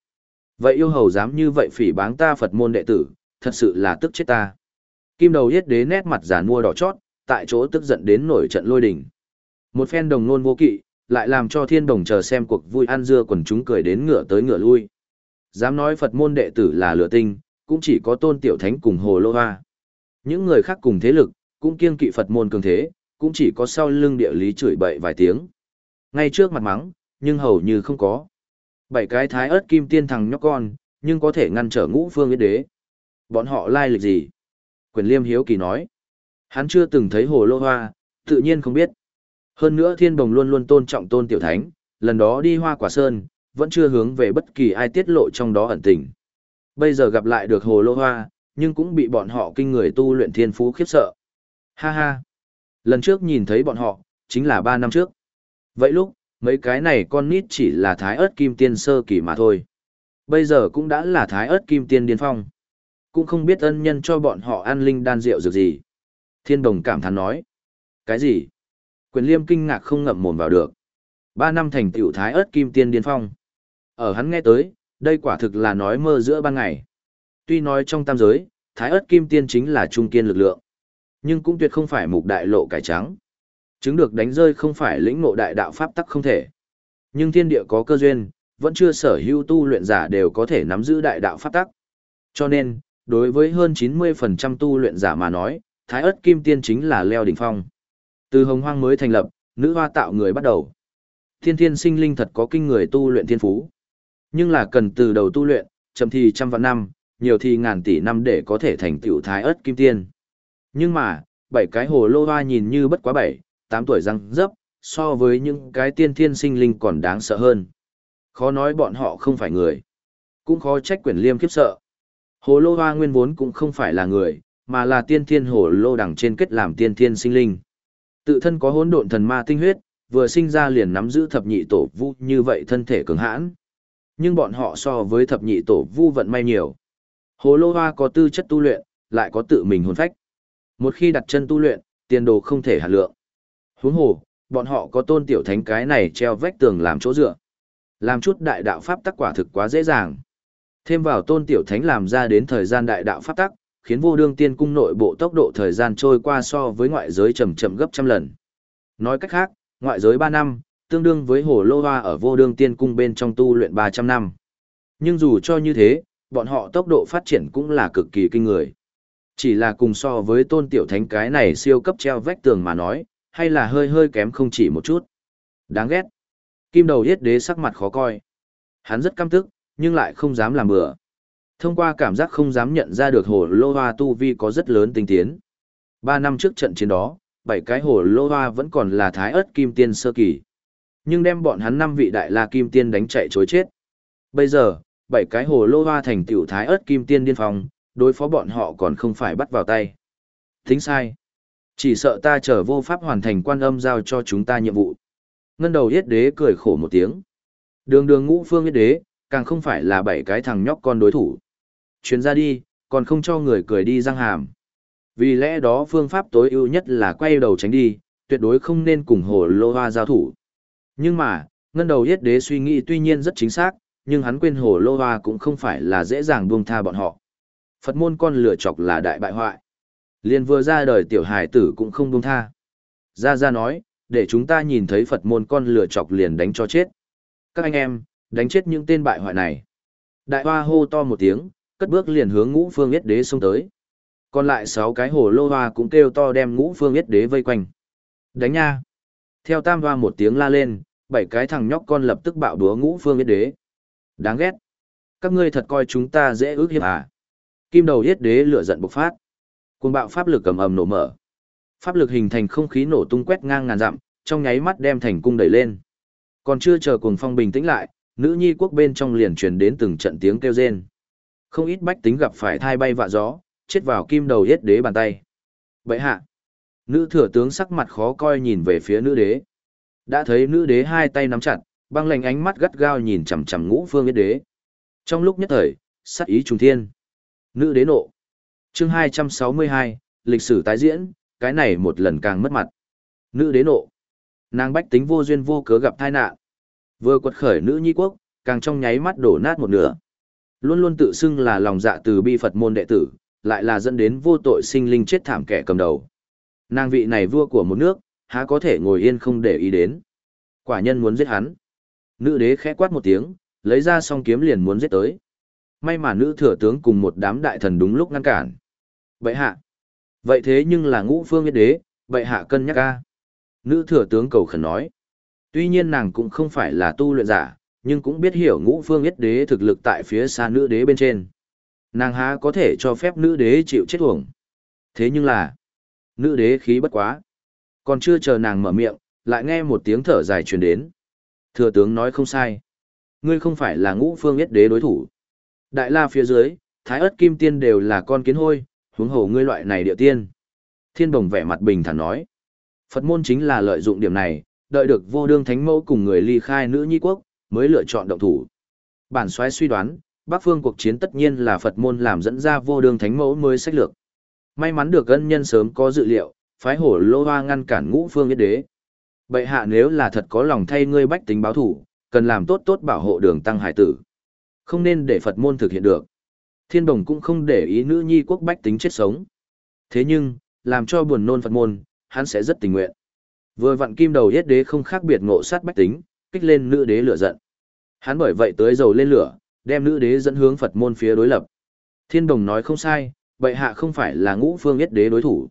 Vậy yêu hầu dám như vậy phỉ báng ta Phật môn đệ tử, thật sự là tức chết ta. Kim đầu yết đế nét mặt giả mua đỏ chót, tại chỗ tức giận đến nổi trận lôi đình. Một phen đồng nôn vô kỵ, lại làm cho thiên đồng chờ xem cuộc vui ăn dưa quần chúng cười đến ngựa tới ngựa lui. Dám nói Phật môn đệ tử là lửa tinh, cũng chỉ có tôn tiểu thánh cùng hồ lô hoa. Những người khác cùng thế lực, cũng kiêng kỵ Phật môn cường thế, cũng chỉ có sau lưng địa lý chửi bậy vài tiếng. Ngay trước mặt mắng, nhưng hầu như không có. Bảy cái thái ớt kim tiên thằng nhóc con, nhưng có thể ngăn trở ngũ phương yết đế. Bọn họ lai lịch gì? Quyền liêm hiếu kỳ nói. Hắn chưa từng thấy hồ lô hoa, tự nhiên không biết. Hơn nữa thiên đồng luôn luôn tôn trọng tôn tiểu thánh, lần đó đi hoa quả sơn, vẫn chưa hướng về bất kỳ ai tiết lộ trong đó ẩn tình. Bây giờ gặp lại được hồ lô hoa, nhưng cũng bị bọn họ kinh người tu luyện thiên phú khiếp sợ. Ha ha! Lần trước nhìn thấy bọn họ, chính là ba năm trước. Vậy lúc, mấy cái này con nít chỉ là thái ớt kim tiên sơ kỳ mà thôi. Bây giờ cũng đã là thái ớt kim tiên điên phong. Cũng không biết ân nhân cho bọn họ ăn linh đan rượu dược gì. Thiên đồng cảm thán nói. Cái gì? Quyền liêm kinh ngạc không ngậm mồm vào được. Ba năm thành tiểu thái ớt kim tiên điên phong. Ở hắn nghe tới, đây quả thực là nói mơ giữa ban ngày. Tuy nói trong tam giới, thái ớt kim tiên chính là trung kiên lực lượng. Nhưng cũng tuyệt không phải mục đại lộ cải trắng. Chứng được đánh rơi không phải lĩnh ngộ đại đạo pháp tắc không thể. Nhưng thiên địa có cơ duyên, vẫn chưa sở hữu tu luyện giả đều có thể nắm giữ đại đạo pháp tắc. Cho nên, đối với hơn 90% tu luyện giả mà nói, Thái ớt kim tiên chính là leo đỉnh phong. Từ hồng hoang mới thành lập, nữ hoa tạo người bắt đầu. Thiên thiên sinh linh thật có kinh người tu luyện thiên phú. Nhưng là cần từ đầu tu luyện, chậm thì trăm vạn năm, nhiều thì ngàn tỷ năm để có thể thành tựu thái ớt kim tiên. Nhưng mà, bảy cái hồ lô hoa nhìn như bất quá bảy, tám tuổi răng dấp, so với những cái tiên thiên sinh linh còn đáng sợ hơn. Khó nói bọn họ không phải người. Cũng khó trách quyển liêm khiếp sợ. Hồ lô hoa nguyên vốn cũng không phải là người, mà là tiên thiên hồ lô đằng trên kết làm tiên thiên sinh linh. Tự thân có hỗn độn thần ma tinh huyết, vừa sinh ra liền nắm giữ thập nhị tổ vu như vậy thân thể cường hãn. Nhưng bọn họ so với thập nhị tổ vu vận may nhiều. Hồ lô hoa có tư chất tu luyện, lại có tự mình hồn phách. Một khi đặt chân tu luyện, tiền đồ không thể hạt lượng. Huống hồ, bọn họ có tôn tiểu thánh cái này treo vách tường làm chỗ dựa. Làm chút đại đạo pháp tắc quả thực quá dễ dàng. Thêm vào tôn tiểu thánh làm ra đến thời gian đại đạo pháp tắc, khiến vô đương tiên cung nội bộ tốc độ thời gian trôi qua so với ngoại giới chậm chậm gấp trăm lần. Nói cách khác, ngoại giới 3 năm, tương đương với hồ lô hoa ở vô đương tiên cung bên trong tu luyện 300 năm. Nhưng dù cho như thế, bọn họ tốc độ phát triển cũng là cực kỳ kinh người. Chỉ là cùng so với tôn tiểu thánh cái này siêu cấp treo vách tường mà nói, hay là hơi hơi kém không chỉ một chút. Đáng ghét. Kim đầu yết đế sắc mặt khó coi. Hắn rất căm tức, nhưng lại không dám làm bừa. Thông qua cảm giác không dám nhận ra được hồ lô hoa tu vi có rất lớn tinh tiến. Ba năm trước trận chiến đó, bảy cái hồ lô hoa vẫn còn là thái ớt kim tiên sơ kỳ. Nhưng đem bọn hắn năm vị đại la kim tiên đánh chạy chối chết. Bây giờ, bảy cái hồ lô hoa thành tiểu thái ớt kim tiên điên phong, đối phó bọn họ còn không phải bắt vào tay. Tính sai. Chỉ sợ ta chờ vô pháp hoàn thành quan âm giao cho chúng ta nhiệm vụ. Ngân đầu yết đế cười khổ một tiếng. Đường đường ngũ phương yết đế, càng không phải là bảy cái thằng nhóc con đối thủ. Chuyến ra đi, còn không cho người cười đi răng hàm. Vì lẽ đó phương pháp tối ưu nhất là quay đầu tránh đi, tuyệt đối không nên cùng hồ lô hoa giao thủ. Nhưng mà, ngân đầu yết đế suy nghĩ tuy nhiên rất chính xác, nhưng hắn quên hồ lô hoa cũng không phải là dễ dàng buông tha bọn họ. Phật môn con lửa chọc là đại bại hoại. Liên vừa ra đời tiểu hải tử cũng không buông tha. Ra ra nói, để chúng ta nhìn thấy Phật môn con lửa chọc liền đánh cho chết. Các anh em, đánh chết những tên bại hoại này. Đại hoa hô to một tiếng, cất bước liền hướng ngũ phương yết đế xông tới. Còn lại sáu cái hồ lô hoa cũng kêu to đem ngũ phương yết đế vây quanh. Đánh nha! Theo tam hoa một tiếng la lên, bảy cái thằng nhóc con lập tức bạo đúa ngũ phương yết đế. Đáng ghét! Các ngươi thật coi chúng ta dễ ước hiếp à? Kim đầu yết đế lửa giận bộc phát. Cuồng bạo pháp lực cầm ầm nổ mở. Pháp lực hình thành không khí nổ tung quét ngang ngàn dặm, trong nháy mắt đem thành cung đẩy lên. Còn chưa chờ cuồng phong bình tĩnh lại, nữ nhi quốc bên trong liền truyền đến từng trận tiếng kêu rên. Không ít bách tính gặp phải thai bay vạ gió, chết vào kim đầu yết đế bàn tay. Bệ hạ, nữ thừa tướng sắc mặt khó coi nhìn về phía nữ đế. Đã thấy nữ đế hai tay nắm chặt, băng lạnh ánh mắt gắt gao nhìn chằm chằm ngũ phương yết đế. Trong lúc nhất thời, sát ý trùng thiên. Nữ đế nộ. Chương 262, lịch sử tái diễn, cái này một lần càng mất mặt. Nữ đế nộ. Nàng bách tính vô duyên vô cớ gặp tai nạn. Vừa quật khởi nữ nhi quốc, càng trong nháy mắt đổ nát một nửa. Luôn luôn tự xưng là lòng dạ từ bi Phật môn đệ tử, lại là dẫn đến vô tội sinh linh chết thảm kẻ cầm đầu. Nàng vị này vua của một nước, há có thể ngồi yên không để ý đến. Quả nhân muốn giết hắn. Nữ đế khẽ quát một tiếng, lấy ra song kiếm liền muốn giết tới. May mà nữ thừa tướng cùng một đám đại thần đúng lúc ngăn cản. Vậy hạ. Vậy thế nhưng là ngũ phương yết đế, vậy hạ cân nhắc ca. Nữ thừa tướng cầu khẩn nói. Tuy nhiên nàng cũng không phải là tu luyện giả, nhưng cũng biết hiểu ngũ phương yết đế thực lực tại phía xa nữ đế bên trên. Nàng há có thể cho phép nữ đế chịu chết uổng. Thế nhưng là, nữ đế khí bất quá. Còn chưa chờ nàng mở miệng, lại nghe một tiếng thở dài truyền đến. Thừa tướng nói không sai. Ngươi không phải là ngũ phương yết đế đối thủ. Đại la phía dưới, thái ớt kim tiên đều là con kiến hôi, huống hồ ngươi loại này địa tiên. Thiên bồng vẻ mặt bình thản nói. Phật môn chính là lợi dụng điểm này, đợi được vô đương thánh mẫu cùng người ly khai nữ nhi quốc, mới lựa chọn động thủ. Bản xoáy suy đoán, Bắc phương cuộc chiến tất nhiên là Phật môn làm dẫn ra vô đương thánh mẫu mới sách lược. May mắn được ân nhân sớm có dự liệu, phái hổ lô hoa ngăn cản ngũ phương yết đế. Bệ hạ nếu là thật có lòng thay ngươi bách tính báo thủ, cần làm tốt tốt bảo hộ đường tăng hải tử. Không nên để Phật môn thực hiện được. Thiên đồng cũng không để ý nữ nhi quốc bách tính chết sống. Thế nhưng, làm cho buồn nôn Phật môn, hắn sẽ rất tình nguyện. Vừa vặn kim đầu yết đế không khác biệt ngộ sát bách tính, kích lên nữ đế lửa giận. Hắn bởi vậy tới dầu lên lửa, đem nữ đế dẫn hướng Phật môn phía đối lập. Thiên đồng nói không sai, bệ hạ không phải là ngũ phương yết đế đối thủ.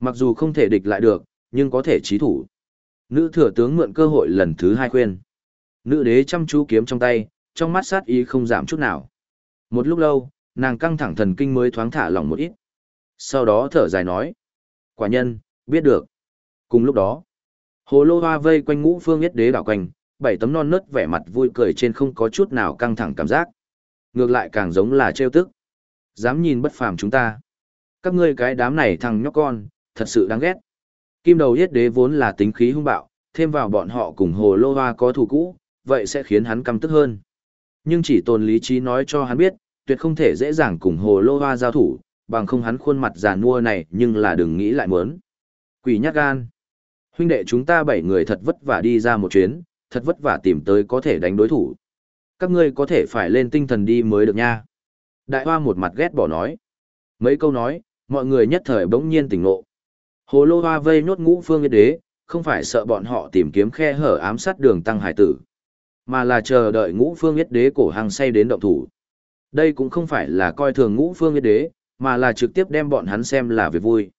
Mặc dù không thể địch lại được, nhưng có thể trí thủ. Nữ thừa tướng mượn cơ hội lần thứ hai khuyên. Nữ đế chăm chú kiếm trong tay, trong mắt sát ý không giảm chút nào. Một lúc lâu, nàng căng thẳng thần kinh mới thoáng thả lỏng một ít. Sau đó thở dài nói. Quả nhân, biết được. Cùng lúc đó, hồ lô hoa vây quanh ngũ phương yết đế đảo quanh, bảy tấm non nớt vẻ mặt vui cười trên không có chút nào căng thẳng cảm giác. Ngược lại càng giống là trêu tức. Dám nhìn bất phàm chúng ta. Các ngươi cái đám này thằng nhóc con, thật sự đáng ghét. Kim đầu yết đế vốn là tính khí hung bạo, thêm vào bọn họ cùng hồ lô hoa có thù cũ, vậy sẽ khiến hắn căm tức hơn. Nhưng chỉ tồn lý trí nói cho hắn biết, tuyệt không thể dễ dàng cùng hồ lô hoa giao thủ, bằng không hắn khuôn mặt già nua này nhưng là đừng nghĩ lại muốn. Quỷ nhát gan. Huynh đệ chúng ta bảy người thật vất vả đi ra một chuyến, thật vất vả tìm tới có thể đánh đối thủ. Các ngươi có thể phải lên tinh thần đi mới được nha. Đại hoa một mặt ghét bỏ nói. Mấy câu nói, mọi người nhất thời bỗng nhiên tỉnh ngộ. Hồ lô hoa vây nhốt ngũ phương yết đế, không phải sợ bọn họ tìm kiếm khe hở ám sát đường tăng hải tử, mà là chờ đợi ngũ phương yết đế cổ hàng say đến động thủ. Đây cũng không phải là coi thường ngũ phương yết đế, mà là trực tiếp đem bọn hắn xem là việc vui.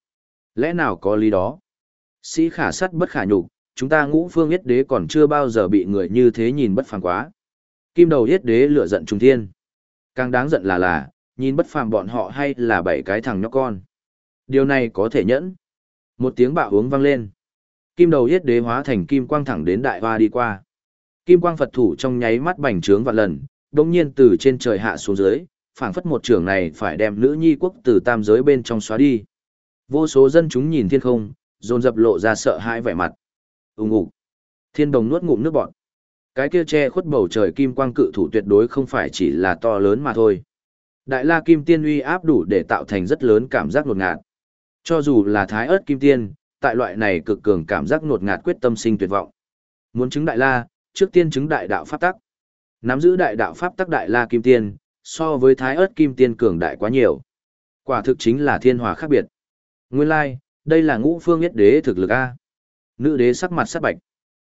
Lẽ nào có lý đó? Sĩ khả sắt bất khả nhục, chúng ta ngũ phương yết đế còn chưa bao giờ bị người như thế nhìn bất phàm quá. Kim đầu yết đế lửa giận trung thiên. Càng đáng giận là là, nhìn bất phàm bọn họ hay là bảy cái thằng nhóc con. Điều này có thể nhẫn. Một tiếng bạo uống vang lên. Kim đầu yết đế hóa thành kim quang thẳng đến đại hoa đi qua. Kim quang Phật thủ trong nháy mắt bành trướng vạn lần, đông nhiên từ trên trời hạ xuống dưới, phảng phất một trưởng này phải đem nữ nhi quốc từ tam giới bên trong xóa đi. Vô số dân chúng nhìn thiên không, dồn dập lộ ra sợ hãi vẻ mặt. Ùng ục. Thiên đồng nuốt ngụm nước bọt. Cái kia che khuất bầu trời kim quang cự thủ tuyệt đối không phải chỉ là to lớn mà thôi. Đại La Kim Tiên uy áp đủ để tạo thành rất lớn cảm giác ngột ngạt. Cho dù là thái ớt kim tiên, tại loại này cực cường cảm giác ngột ngạt quyết tâm sinh tuyệt vọng. Muốn chứng đại la, trước tiên chứng đại đạo pháp tắc. Nắm giữ đại đạo pháp tắc đại la kim tiên, so với thái ớt kim tiên cường đại quá nhiều. Quả thực chính là thiên hòa khác biệt. Nguyên lai, like, đây là ngũ phương nhất đế thực lực A. Nữ đế sắc mặt sắc bạch.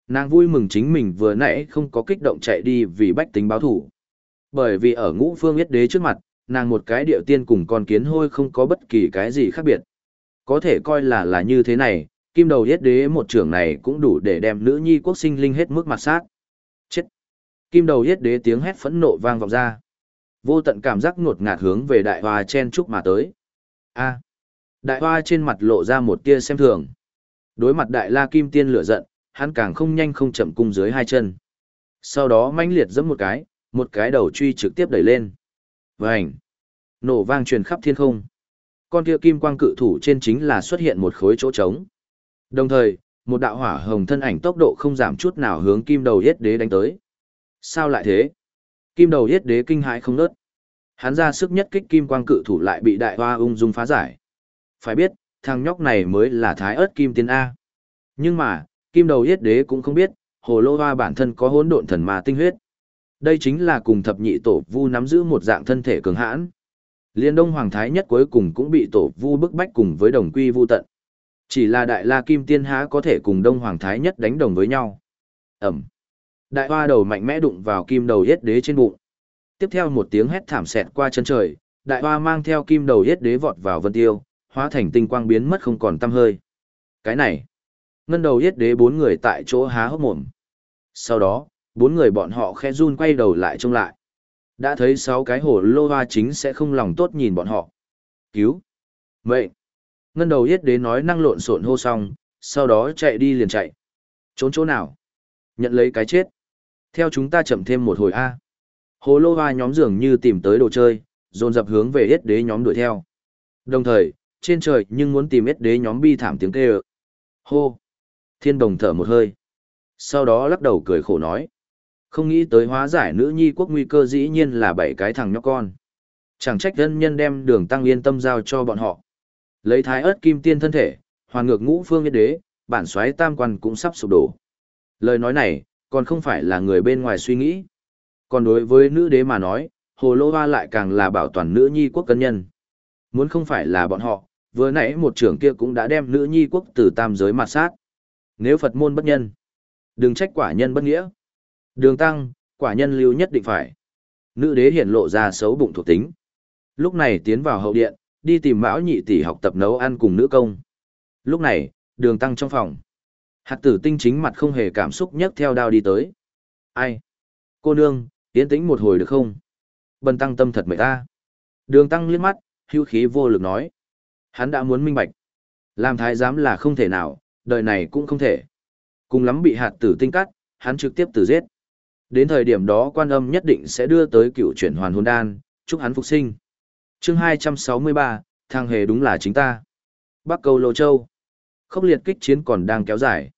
Nàng vui mừng chính mình vừa nãy không có kích động chạy đi vì bách tính báo thủ. Bởi vì ở ngũ phương nhất đế trước mặt, nàng một cái điệu tiên cùng con kiến hôi không có bất kỳ cái gì khác biệt. Có thể coi là là như thế này, kim đầu yết đế một trưởng này cũng đủ để đem nữ nhi quốc sinh linh hết mức mặt sát. Kim đầu yết đế tiếng hét phẫn nộ vang vọng ra. Vô tận cảm giác ngột ngạt hướng về đại hoa chen trúc mà tới. A! Đại hoa trên mặt lộ ra một tia xem thường. Đối mặt đại la kim tiên lửa giận, hắn càng không nhanh không chậm cung dưới hai chân. Sau đó mãnh liệt giẫm một cái, một cái đầu truy trực tiếp đẩy lên. Vành! Nổ vang truyền khắp thiên không con kia kim quang cự thủ trên chính là xuất hiện một khối chỗ trống. Đồng thời, một đạo hỏa hồng thân ảnh tốc độ không giảm chút nào hướng kim đầu yết đế đánh tới. Sao lại thế? Kim đầu yết đế kinh hãi không nớt. Hắn ra sức nhất kích kim quang cự thủ lại bị đại hoa ung dung phá giải. Phải biết, thằng nhóc này mới là thái ớt kim tiên A. Nhưng mà, kim đầu yết đế cũng không biết, hồ lô hoa bản thân có hỗn độn thần ma tinh huyết. Đây chính là cùng thập nhị tổ vu nắm giữ một dạng thân thể cường hãn. Liên Đông Hoàng Thái nhất cuối cùng cũng bị tổ vu bức bách cùng với đồng quy vu tận. Chỉ là Đại La Kim Tiên há có thể cùng Đông Hoàng Thái nhất đánh đồng với nhau. Ẩm. Đại hoa đầu mạnh mẽ đụng vào kim đầu yết đế trên bụng. Tiếp theo một tiếng hét thảm xẹt qua chân trời, đại hoa mang theo kim đầu yết đế vọt vào vân tiêu, hóa thành tinh quang biến mất không còn tăm hơi. Cái này, ngân đầu yết đế bốn người tại chỗ há hốc mồm. Sau đó, bốn người bọn họ khe run quay đầu lại trông lại. Đã thấy sáu cái hổ lô hoa chính sẽ không lòng tốt nhìn bọn họ. Cứu! Mệnh! Ngân đầu yết đế nói năng lộn xộn hô xong, sau đó chạy đi liền chạy. Trốn chỗ nào? Nhận lấy cái chết. Theo chúng ta chậm thêm một hồi A. Hồ lô hoa nhóm dường như tìm tới đồ chơi, dồn dập hướng về hết đế nhóm đuổi theo. Đồng thời, trên trời nhưng muốn tìm hết đế nhóm bi thảm tiếng kêu. Hô! Thiên đồng thở một hơi. Sau đó lắc đầu cười khổ nói. Không nghĩ tới hóa giải nữ nhi quốc nguy cơ dĩ nhiên là bảy cái thằng nhóc con. Chẳng trách dân nhân đem đường tăng yên tâm giao cho bọn họ. Lấy thái ớt kim tiên thân thể, hoàn ngược ngũ phương yên đế, bản xoáy tam quan cũng sắp sụp đổ. Lời nói này, còn không phải là người bên ngoài suy nghĩ. Còn đối với nữ đế mà nói, hồ lô hoa lại càng là bảo toàn nữ nhi quốc cân nhân. Muốn không phải là bọn họ, vừa nãy một trưởng kia cũng đã đem nữ nhi quốc từ tam giới mặt sát. Nếu Phật môn bất nhân, đừng trách quả nhân bất nghĩa. Đường tăng, quả nhân lưu nhất định phải. Nữ đế hiển lộ ra xấu bụng thuộc tính. Lúc này tiến vào hậu điện, đi tìm mão nhị tỷ học tập nấu ăn cùng nữ công. Lúc này, đường tăng trong phòng. Hạt tử tinh chính mặt không hề cảm xúc nhấc theo đao đi tới. Ai? Cô nương, tiến tĩnh một hồi được không? Bần tăng tâm thật mệt ta. Đường tăng liếc mắt, hưu khí vô lực nói. Hắn đã muốn minh bạch. Làm thái giám là không thể nào, đời này cũng không thể. Cùng lắm bị hạt tử tinh cắt, hắn trực tiếp tử giết. Đến thời điểm đó quan âm nhất định sẽ đưa tới cựu chuyển hoàn hồn đan, chúc hắn phục sinh. chương 263, thằng hề đúng là chính ta. Bắc Cầu Lô Châu. Khốc liệt kích chiến còn đang kéo dài.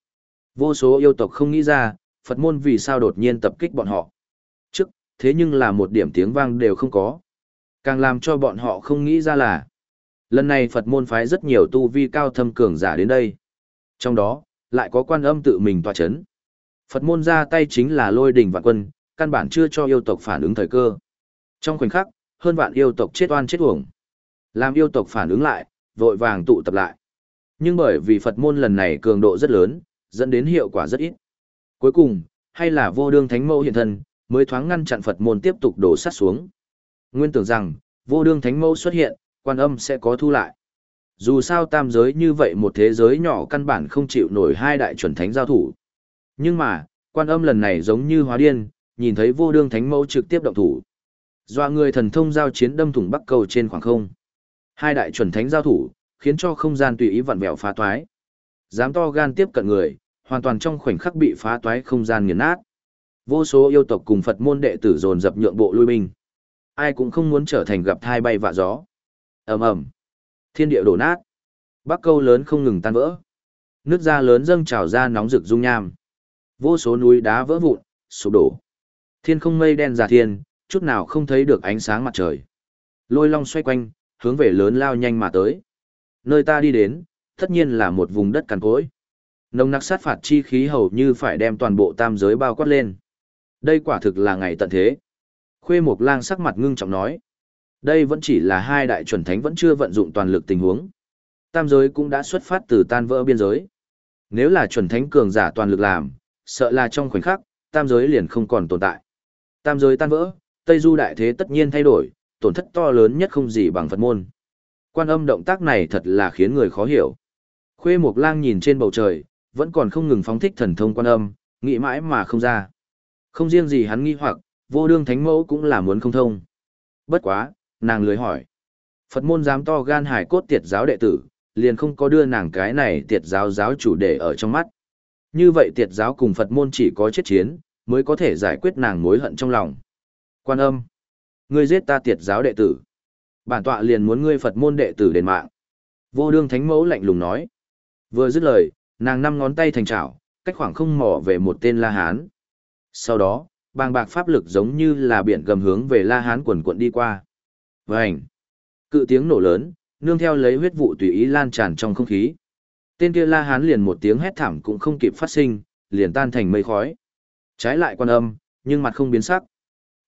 Vô số yêu tộc không nghĩ ra, Phật môn vì sao đột nhiên tập kích bọn họ. Trước, thế nhưng là một điểm tiếng vang đều không có. Càng làm cho bọn họ không nghĩ ra là, lần này Phật môn phái rất nhiều tu vi cao thâm cường giả đến đây. Trong đó, lại có quan âm tự mình tòa chấn. Phật môn ra tay chính là lôi đỉnh vạn quân, căn bản chưa cho yêu tộc phản ứng thời cơ. Trong khoảnh khắc, hơn vạn yêu tộc chết oan chết uổng. Làm yêu tộc phản ứng lại, vội vàng tụ tập lại. Nhưng bởi vì Phật môn lần này cường độ rất lớn, dẫn đến hiệu quả rất ít. Cuối cùng, hay là vô đương thánh mẫu hiện thân, mới thoáng ngăn chặn Phật môn tiếp tục đổ sát xuống. Nguyên tưởng rằng, vô đương thánh mẫu xuất hiện, quan âm sẽ có thu lại. Dù sao tam giới như vậy một thế giới nhỏ căn bản không chịu nổi hai đại chuẩn thánh giao thủ. Nhưng mà, quan âm lần này giống như hóa điên, nhìn thấy vô đương thánh mẫu trực tiếp động thủ. Doa người thần thông giao chiến đâm thủng bắc cầu trên khoảng không. Hai đại chuẩn thánh giao thủ, khiến cho không gian tùy ý vặn vẹo phá toái. Dám to gan tiếp cận người, hoàn toàn trong khoảnh khắc bị phá toái không gian nghiền nát. Vô số yêu tộc cùng Phật môn đệ tử dồn dập nhượng bộ lui binh. Ai cũng không muốn trở thành gặp thai bay vạ gió. Ầm ầm. Thiên địa đổ nát. Bắc câu lớn không ngừng tan vỡ. Nước da lớn dâng trào ra nóng rực dung nham. Vô số núi đá vỡ vụn, sụp đổ. Thiên không mây đen giả thiên, chút nào không thấy được ánh sáng mặt trời. Lôi long xoay quanh, hướng về lớn lao nhanh mà tới. Nơi ta đi đến, tất nhiên là một vùng đất cằn cỗi. Nồng nặc sát phạt chi khí hầu như phải đem toàn bộ tam giới bao quát lên. Đây quả thực là ngày tận thế. Khuê Mộc Lang sắc mặt ngưng trọng nói. Đây vẫn chỉ là hai đại chuẩn thánh vẫn chưa vận dụng toàn lực tình huống. Tam giới cũng đã xuất phát từ tan vỡ biên giới. Nếu là chuẩn thánh cường giả toàn lực làm, sợ là trong khoảnh khắc, tam giới liền không còn tồn tại. Tam giới tan vỡ, Tây Du đại thế tất nhiên thay đổi, tổn thất to lớn nhất không gì bằng Phật môn. Quan âm động tác này thật là khiến người khó hiểu. Khuê Mộc Lang nhìn trên bầu trời, vẫn còn không ngừng phóng thích thần thông quan âm, nghĩ mãi mà không ra. Không riêng gì hắn nghi hoặc, vô đương thánh mẫu cũng là muốn không thông. Bất quá, nàng lười hỏi. Phật môn dám to gan hải cốt tiệt giáo đệ tử, liền không có đưa nàng cái này tiệt giáo giáo chủ để ở trong mắt. Như vậy tiệt giáo cùng Phật môn chỉ có chết chiến, mới có thể giải quyết nàng mối hận trong lòng. Quan âm, ngươi giết ta tiệt giáo đệ tử. Bản tọa liền muốn ngươi Phật môn đệ tử đền mạng. Vô đương thánh mẫu lạnh lùng nói. Vừa dứt lời, nàng năm ngón tay thành chảo, cách khoảng không mỏ về một tên La Hán. Sau đó, bàng bạc pháp lực giống như là biển gầm hướng về La Hán quần quận đi qua. Vành! Cự tiếng nổ lớn, nương theo lấy huyết vụ tùy ý lan tràn trong không khí. Tên kia La Hán liền một tiếng hét thảm cũng không kịp phát sinh, liền tan thành mây khói. Trái lại quan âm, nhưng mặt không biến sắc.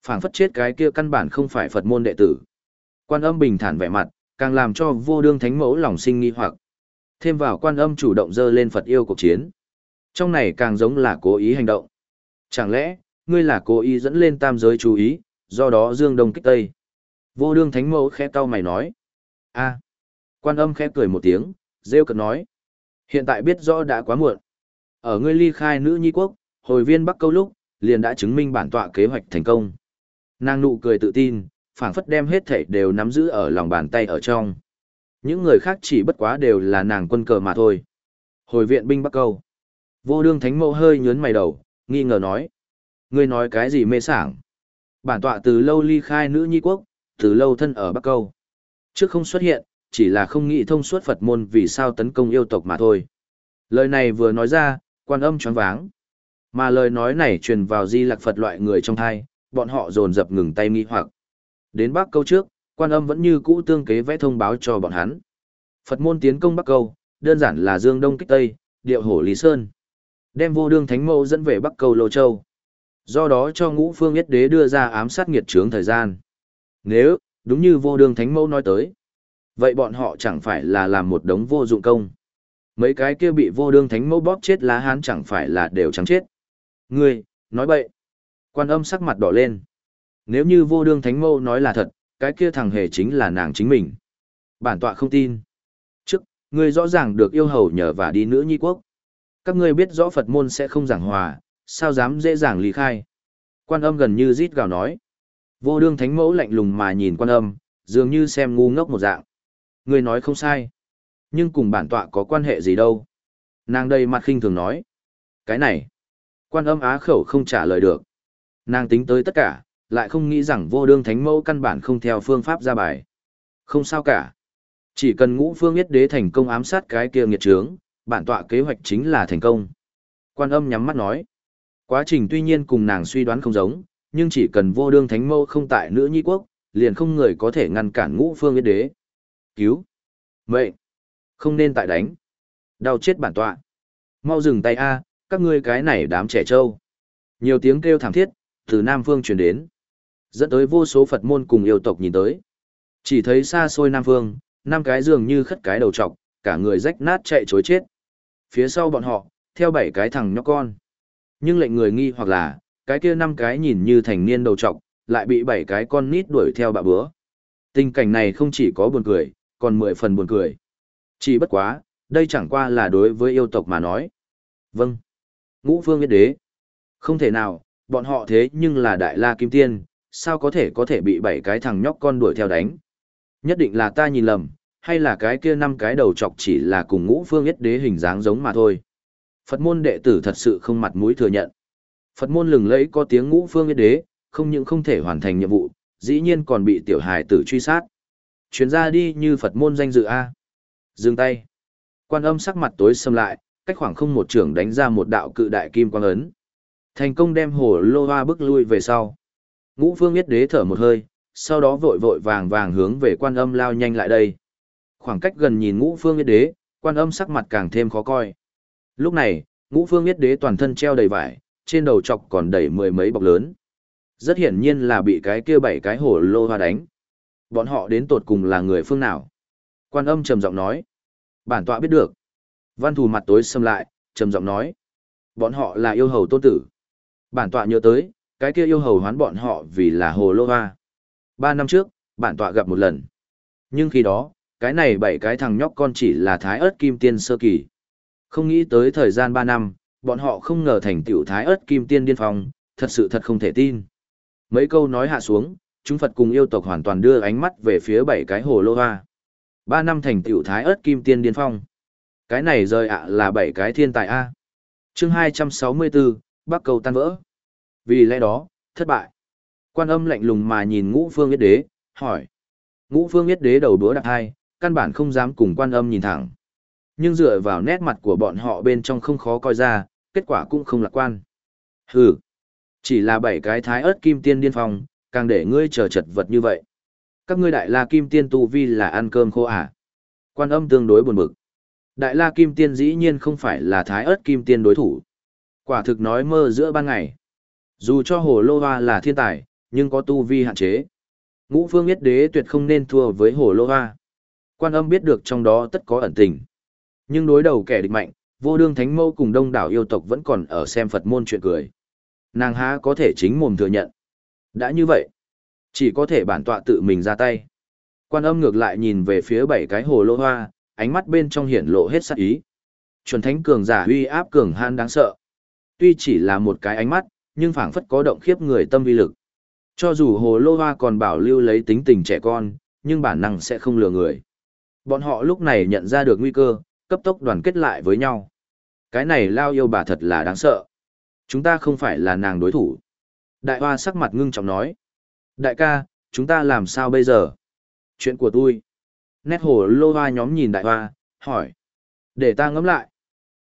phảng phất chết cái kia căn bản không phải Phật môn đệ tử. Quan âm bình thản vẻ mặt, càng làm cho vô đương thánh mẫu lòng sinh nghi hoặc. Thêm vào quan âm chủ động dơ lên Phật yêu cuộc chiến. Trong này càng giống là cố ý hành động. Chẳng lẽ, ngươi là cố ý dẫn lên tam giới chú ý, do đó dương đông kích tây. Vô đương thánh mẫu khẽ cau mày nói. a quan âm khẽ cười một tiếng, rêu cực nói. Hiện tại biết rõ đã quá muộn. Ở ngươi ly khai nữ nhi quốc, hồi viên bắc câu lúc, liền đã chứng minh bản tọa kế hoạch thành công. Nàng nụ cười tự tin, phảng phất đem hết thảy đều nắm giữ ở lòng bàn tay ở trong. Những người khác chỉ bất quá đều là nàng quân cờ mà thôi. Hồi viện binh bắc câu. Vô đương thánh mẫu hơi nhớn mày đầu, nghi ngờ nói. Ngươi nói cái gì mê sảng? Bản tọa từ lâu ly khai nữ nhi quốc, từ lâu thân ở Bắc Câu. Trước không xuất hiện, chỉ là không nghĩ thông suốt Phật môn vì sao tấn công yêu tộc mà thôi. Lời này vừa nói ra, quan âm choáng váng. Mà lời nói này truyền vào di lạc Phật loại người trong thai, bọn họ dồn dập ngừng tay nghi hoặc. Đến Bắc Câu trước, quan âm vẫn như cũ tương kế vẽ thông báo cho bọn hắn. Phật môn tiến công Bắc Câu, đơn giản là Dương Đông kích Tây, điệu hổ Lý Sơn. Đem vô đương thánh mẫu dẫn về Bắc Câu Lô Châu. Do đó cho ngũ phương nhất đế đưa ra ám sát nghiệt trướng thời gian. Nếu, đúng như vô đương thánh mẫu nói tới, vậy bọn họ chẳng phải là làm một đống vô dụng công. Mấy cái kia bị vô đương thánh mẫu bóp chết lá hán chẳng phải là đều trắng chết. Ngươi, nói bậy. Quan âm sắc mặt đỏ lên. Nếu như vô đương thánh mẫu nói là thật, cái kia thằng hề chính là nàng chính mình. Bản tọa không tin. Trước, ngươi rõ ràng được yêu hầu nhờ và đi nữ nhi quốc. Các ngươi biết rõ Phật môn sẽ không giảng hòa, sao dám dễ dàng ly khai. Quan âm gần như rít gào nói. Vô đương thánh mẫu lạnh lùng mà nhìn quan âm, dường như xem ngu ngốc một dạng. ngươi nói không sai. Nhưng cùng bản tọa có quan hệ gì đâu. Nàng đây mặt khinh thường nói. Cái này. Quan âm á khẩu không trả lời được. Nàng tính tới tất cả, lại không nghĩ rằng vô đương thánh mẫu căn bản không theo phương pháp ra bài. Không sao cả. Chỉ cần ngũ phương yết đế thành công ám sát cái kia nghiệt trướng, bản tọa kế hoạch chính là thành công. Quan âm nhắm mắt nói. Quá trình tuy nhiên cùng nàng suy đoán không giống, nhưng chỉ cần vô đương thánh mẫu không tại nữ nhi quốc, liền không người có thể ngăn cản ngũ phương yết đế. Cứu! Mệnh! Không nên tại đánh! Đau chết bản tọa! Mau dừng tay a, các ngươi cái này đám trẻ trâu! Nhiều tiếng kêu thảm thiết, từ Nam Phương truyền đến. Dẫn tới vô số Phật môn cùng yêu tộc nhìn tới. Chỉ thấy xa xôi Nam Phương, năm cái dường như khất cái đầu trọc, cả người rách nát chạy chối chết. Phía sau bọn họ, theo bảy cái thằng nhóc con. Nhưng lệnh người nghi hoặc là, cái kia năm cái nhìn như thành niên đầu trọc, lại bị bảy cái con nít đuổi theo bạ bữa. Tình cảnh này không chỉ có buồn cười, còn mười phần buồn cười. Chỉ bất quá, đây chẳng qua là đối với yêu tộc mà nói. Vâng. Ngũ phương biết đế. Không thể nào, bọn họ thế nhưng là đại la kim tiên, sao có thể có thể bị bảy cái thằng nhóc con đuổi theo đánh. Nhất định là ta nhìn lầm, hay là cái kia năm cái đầu chọc chỉ là cùng ngũ phương yết đế hình dáng giống mà thôi. Phật môn đệ tử thật sự không mặt mũi thừa nhận. Phật môn lừng lẫy có tiếng ngũ phương yết đế, không những không thể hoàn thành nhiệm vụ, dĩ nhiên còn bị tiểu hài tử truy sát. Chuyến ra đi như Phật môn danh dự A. Dừng tay. Quan âm sắc mặt tối xâm lại, cách khoảng không một trường đánh ra một đạo cự đại kim quang ấn. Thành công đem hồ lô hoa bước lui về sau. Ngũ phương yết đế thở một hơi, sau đó vội vội vàng vàng hướng về quan âm lao nhanh lại đây. Khoảng cách gần nhìn ngũ phương yết đế, quan âm sắc mặt càng thêm khó coi. Lúc này, ngũ phương yết đế toàn thân treo đầy vải, trên đầu chọc còn đầy mười mấy bọc lớn. Rất hiển nhiên là bị cái kia bảy cái hổ lô hoa đánh. Bọn họ đến tột cùng là người phương nào? Quan âm trầm giọng nói. Bản tọa biết được. Văn thù mặt tối xâm lại, trầm giọng nói. Bọn họ là yêu hầu tôn tử. Bản tọa nhớ tới, cái kia yêu hầu hoán bọn họ vì là hồ lô hoa. Ba năm trước, bản tọa gặp một lần. Nhưng khi đó, cái này bảy cái thằng nhóc con chỉ là thái ớt kim tiên sơ kỳ. Không nghĩ tới thời gian ba năm, bọn họ không ngờ thành tiểu thái ớt kim tiên điên phong, thật sự thật không thể tin. Mấy câu nói hạ xuống, chúng Phật cùng yêu tộc hoàn toàn đưa ánh mắt về phía bảy cái hồ lô hoa. Ba năm thành tiểu thái ớt kim tiên điên phong. Cái này rời ạ là bảy cái thiên tài A. chương 264, Bắc cầu tan vỡ. Vì lẽ đó, thất bại. Quan âm lạnh lùng mà nhìn ngũ phương yết đế, hỏi. Ngũ phương yết đế đầu đũa đặt hai, căn bản không dám cùng quan âm nhìn thẳng. Nhưng dựa vào nét mặt của bọn họ bên trong không khó coi ra, kết quả cũng không lạc quan. Hừ, chỉ là bảy cái thái ớt kim tiên điên phong, càng để ngươi chờ chật vật như vậy. Các ngươi đại la kim tiên tu vi là ăn cơm khô à? Quan âm tương đối buồn bực. Đại la kim tiên dĩ nhiên không phải là thái ớt kim tiên đối thủ. Quả thực nói mơ giữa ban ngày. Dù cho hồ lô hoa là thiên tài, nhưng có tu vi hạn chế. Ngũ phương biết đế tuyệt không nên thua với hồ lô hoa. Quan âm biết được trong đó tất có ẩn tình. Nhưng đối đầu kẻ địch mạnh, vô đương thánh mâu cùng đông đảo yêu tộc vẫn còn ở xem Phật môn chuyện cười. Nàng há có thể chính mồm thừa nhận. Đã như vậy, chỉ có thể bản tọa tự mình ra tay. Quan âm ngược lại nhìn về phía bảy cái hồ lô hoa, ánh mắt bên trong hiển lộ hết sắc ý. Chuẩn thánh cường giả uy áp cường han đáng sợ. Tuy chỉ là một cái ánh mắt, nhưng phảng phất có động khiếp người tâm vi lực. Cho dù hồ lô hoa còn bảo lưu lấy tính tình trẻ con, nhưng bản năng sẽ không lừa người. Bọn họ lúc này nhận ra được nguy cơ, cấp tốc đoàn kết lại với nhau. Cái này lao yêu bà thật là đáng sợ. Chúng ta không phải là nàng đối thủ. Đại hoa sắc mặt ngưng trọng nói. Đại ca, chúng ta làm sao bây giờ? Chuyện của tôi. Nét hồ lô hoa nhóm nhìn đại hoa, hỏi. Để ta ngẫm lại.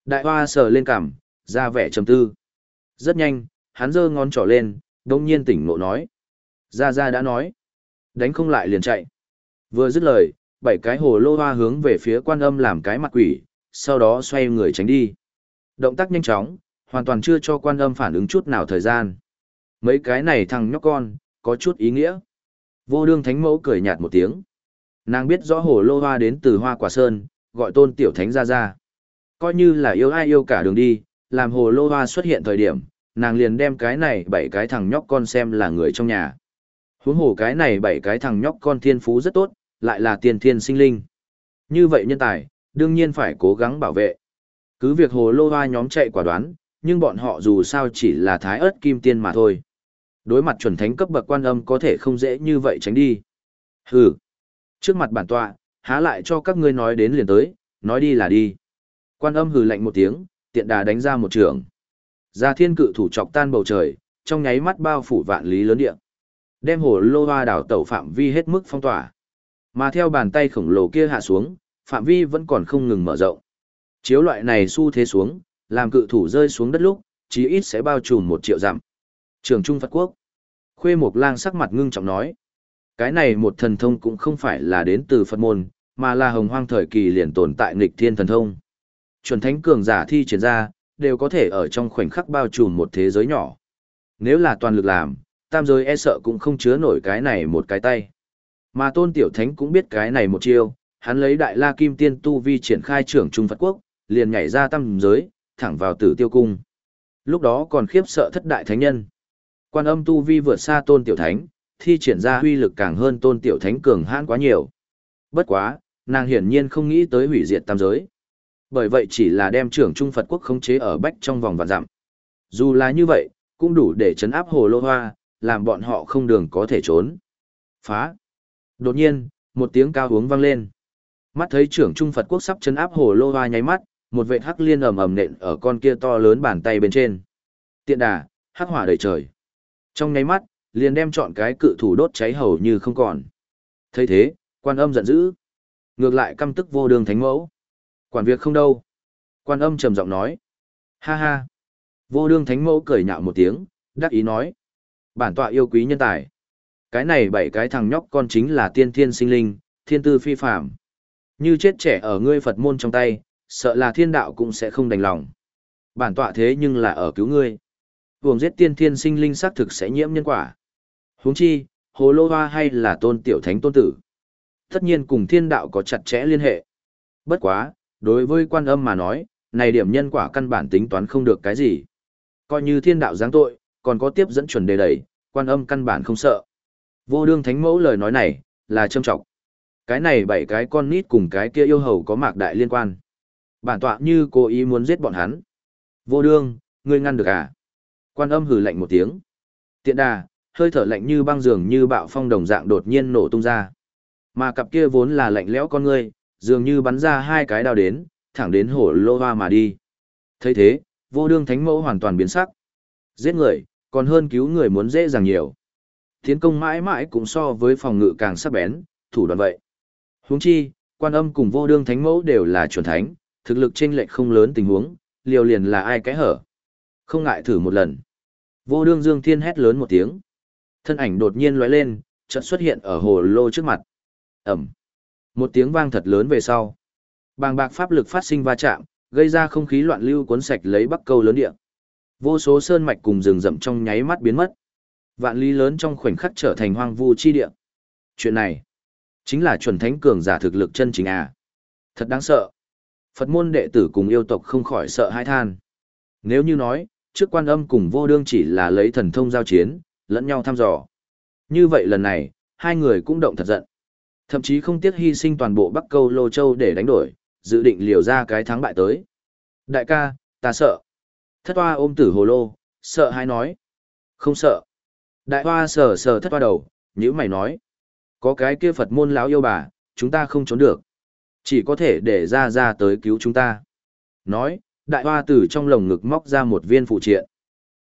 Đại hoa sờ lên cằm, ra vẻ trầm tư. Rất nhanh, hắn giơ ngón trỏ lên, đông nhiên tỉnh ngộ nói. Gia Gia đã nói. Đánh không lại liền chạy. Vừa dứt lời, bảy cái hồ lô hoa hướng về phía quan âm làm cái mặt quỷ, sau đó xoay người tránh đi. Động tác nhanh chóng, hoàn toàn chưa cho quan âm phản ứng chút nào thời gian. Mấy cái này thằng nhóc con, có chút ý nghĩa. Vô đương thánh mẫu cười nhạt một tiếng. Nàng biết rõ hồ lô hoa đến từ hoa quả sơn, gọi tôn tiểu thánh ra ra. Coi như là yêu ai yêu cả đường đi, làm hồ lô hoa xuất hiện thời điểm, nàng liền đem cái này bảy cái thằng nhóc con xem là người trong nhà. Huống hồ cái này bảy cái thằng nhóc con thiên phú rất tốt, lại là tiền thiên sinh linh. Như vậy nhân tài, đương nhiên phải cố gắng bảo vệ. Cứ việc hồ lô hoa nhóm chạy quả đoán, nhưng bọn họ dù sao chỉ là thái ớt kim tiên mà thôi. Đối mặt chuẩn thánh cấp bậc quan âm có thể không dễ như vậy tránh đi. Hừ. Trước mặt bản tọa, há lại cho các ngươi nói đến liền tới, nói đi là đi. Quan âm hừ lạnh một tiếng, tiện đà đánh ra một trường gia thiên cự thủ chọc tan bầu trời, trong nháy mắt bao phủ vạn lý lớn địa. Đem hồ lô hoa đảo tẩu phạm vi hết mức phong tỏa. Mà theo bàn tay khổng lồ kia hạ xuống, phạm vi vẫn còn không ngừng mở rộng. Chiếu loại này xu thế xuống, làm cự thủ rơi xuống đất lúc, chí ít sẽ bao trùm một triệu dặm. Trường Trung Phật Quốc. Khuê Mộc Lang sắc mặt ngưng trọng nói. Cái này một thần thông cũng không phải là đến từ Phật môn, mà là hồng hoang thời kỳ liền tồn tại nghịch thiên thần thông. Chuẩn thánh cường giả thi triển ra, đều có thể ở trong khoảnh khắc bao trùm một thế giới nhỏ. Nếu là toàn lực làm, tam giới e sợ cũng không chứa nổi cái này một cái tay. Mà tôn tiểu thánh cũng biết cái này một chiêu, hắn lấy đại la kim tiên tu vi triển khai trưởng trung Phật quốc, liền nhảy ra tam giới, thẳng vào tử tiêu cung. Lúc đó còn khiếp sợ thất đại thánh nhân. Quan âm tu vi vượt xa tôn tiểu thánh, thi triển ra huy lực càng hơn tôn tiểu thánh cường hãn quá nhiều. Bất quá, nàng hiển nhiên không nghĩ tới hủy diệt tam giới. Bởi vậy chỉ là đem trưởng trung Phật quốc khống chế ở bách trong vòng vạn dặm. Dù là như vậy, cũng đủ để chấn áp hồ lô hoa, làm bọn họ không đường có thể trốn. Phá! Đột nhiên, một tiếng cao hướng vang lên. Mắt thấy trưởng trung Phật quốc sắp chấn áp hồ lô hoa nháy mắt, một vệ hắc liên ầm ầm nện ở con kia to lớn bàn tay bên trên. Tiện đà, hắc hỏa đầy trời. Trong nháy mắt, liền đem chọn cái cự thủ đốt cháy hầu như không còn. thấy thế, quan âm giận dữ. Ngược lại căm tức vô đường thánh mẫu. Quản việc không đâu. Quan âm trầm giọng nói. Ha ha. Vô đương thánh mẫu cười nhạo một tiếng, đắc ý nói. Bản tọa yêu quý nhân tài. Cái này bảy cái thằng nhóc con chính là tiên thiên sinh linh, thiên tư phi phạm. Như chết trẻ ở ngươi Phật môn trong tay, sợ là thiên đạo cũng sẽ không đành lòng. Bản tọa thế nhưng là ở cứu ngươi. Vùng giết tiên thiên sinh linh xác thực sẽ nhiễm nhân quả. huống chi, hồ lô hoa hay là tôn tiểu thánh tôn tử. Tất nhiên cùng thiên đạo có chặt chẽ liên hệ. Bất quá, đối với quan âm mà nói, này điểm nhân quả căn bản tính toán không được cái gì. Coi như thiên đạo giáng tội, còn có tiếp dẫn chuẩn đề đẩy, quan âm căn bản không sợ. Vô đương thánh mẫu lời nói này, là châm trọng. Cái này bảy cái con nít cùng cái kia yêu hầu có mạc đại liên quan. Bản tọa như cố ý muốn giết bọn hắn. Vô đương, ngươi ngăn được à? Quan âm hừ lạnh một tiếng. Tiện đà, hơi thở lạnh như băng dường như bạo phong đồng dạng đột nhiên nổ tung ra. Mà cặp kia vốn là lạnh lẽo con ngươi, dường như bắn ra hai cái đao đến, thẳng đến hổ lô hoa mà đi. thấy thế, vô đương thánh mẫu hoàn toàn biến sắc. Giết người, còn hơn cứu người muốn dễ dàng nhiều. Tiến công mãi mãi cũng so với phòng ngự càng sắc bén, thủ đoạn vậy. Huống chi, quan âm cùng vô đương thánh mẫu đều là chuẩn thánh, thực lực chênh lệch không lớn tình huống, liều liền là ai cái hở. Không ngại thử một lần. Vô đương dương thiên hét lớn một tiếng. Thân ảnh đột nhiên lóe lên, chợt xuất hiện ở hồ lô trước mặt. Ẩm. Một tiếng vang thật lớn về sau. Bàng bạc pháp lực phát sinh va chạm, gây ra không khí loạn lưu cuốn sạch lấy bắc câu lớn địa. Vô số sơn mạch cùng rừng rậm trong nháy mắt biến mất. Vạn lý lớn trong khoảnh khắc trở thành hoang vu chi địa. Chuyện này, chính là chuẩn thánh cường giả thực lực chân chính à. Thật đáng sợ. Phật môn đệ tử cùng yêu tộc không khỏi sợ hãi than. Nếu như nói, trước quan âm cùng vô đương chỉ là lấy thần thông giao chiến, lẫn nhau thăm dò. Như vậy lần này, hai người cũng động thật giận. Thậm chí không tiếc hy sinh toàn bộ Bắc Câu Lô Châu để đánh đổi, dự định liều ra cái thắng bại tới. Đại ca, ta sợ. Thất hoa ôm tử hồ lô, sợ hay nói. Không sợ. Đại hoa sờ sờ thất hoa đầu, nhữ mày nói. Có cái kia Phật môn lão yêu bà, chúng ta không trốn được. Chỉ có thể để ra ra tới cứu chúng ta. Nói, đại hoa tử trong lồng ngực móc ra một viên phụ triện.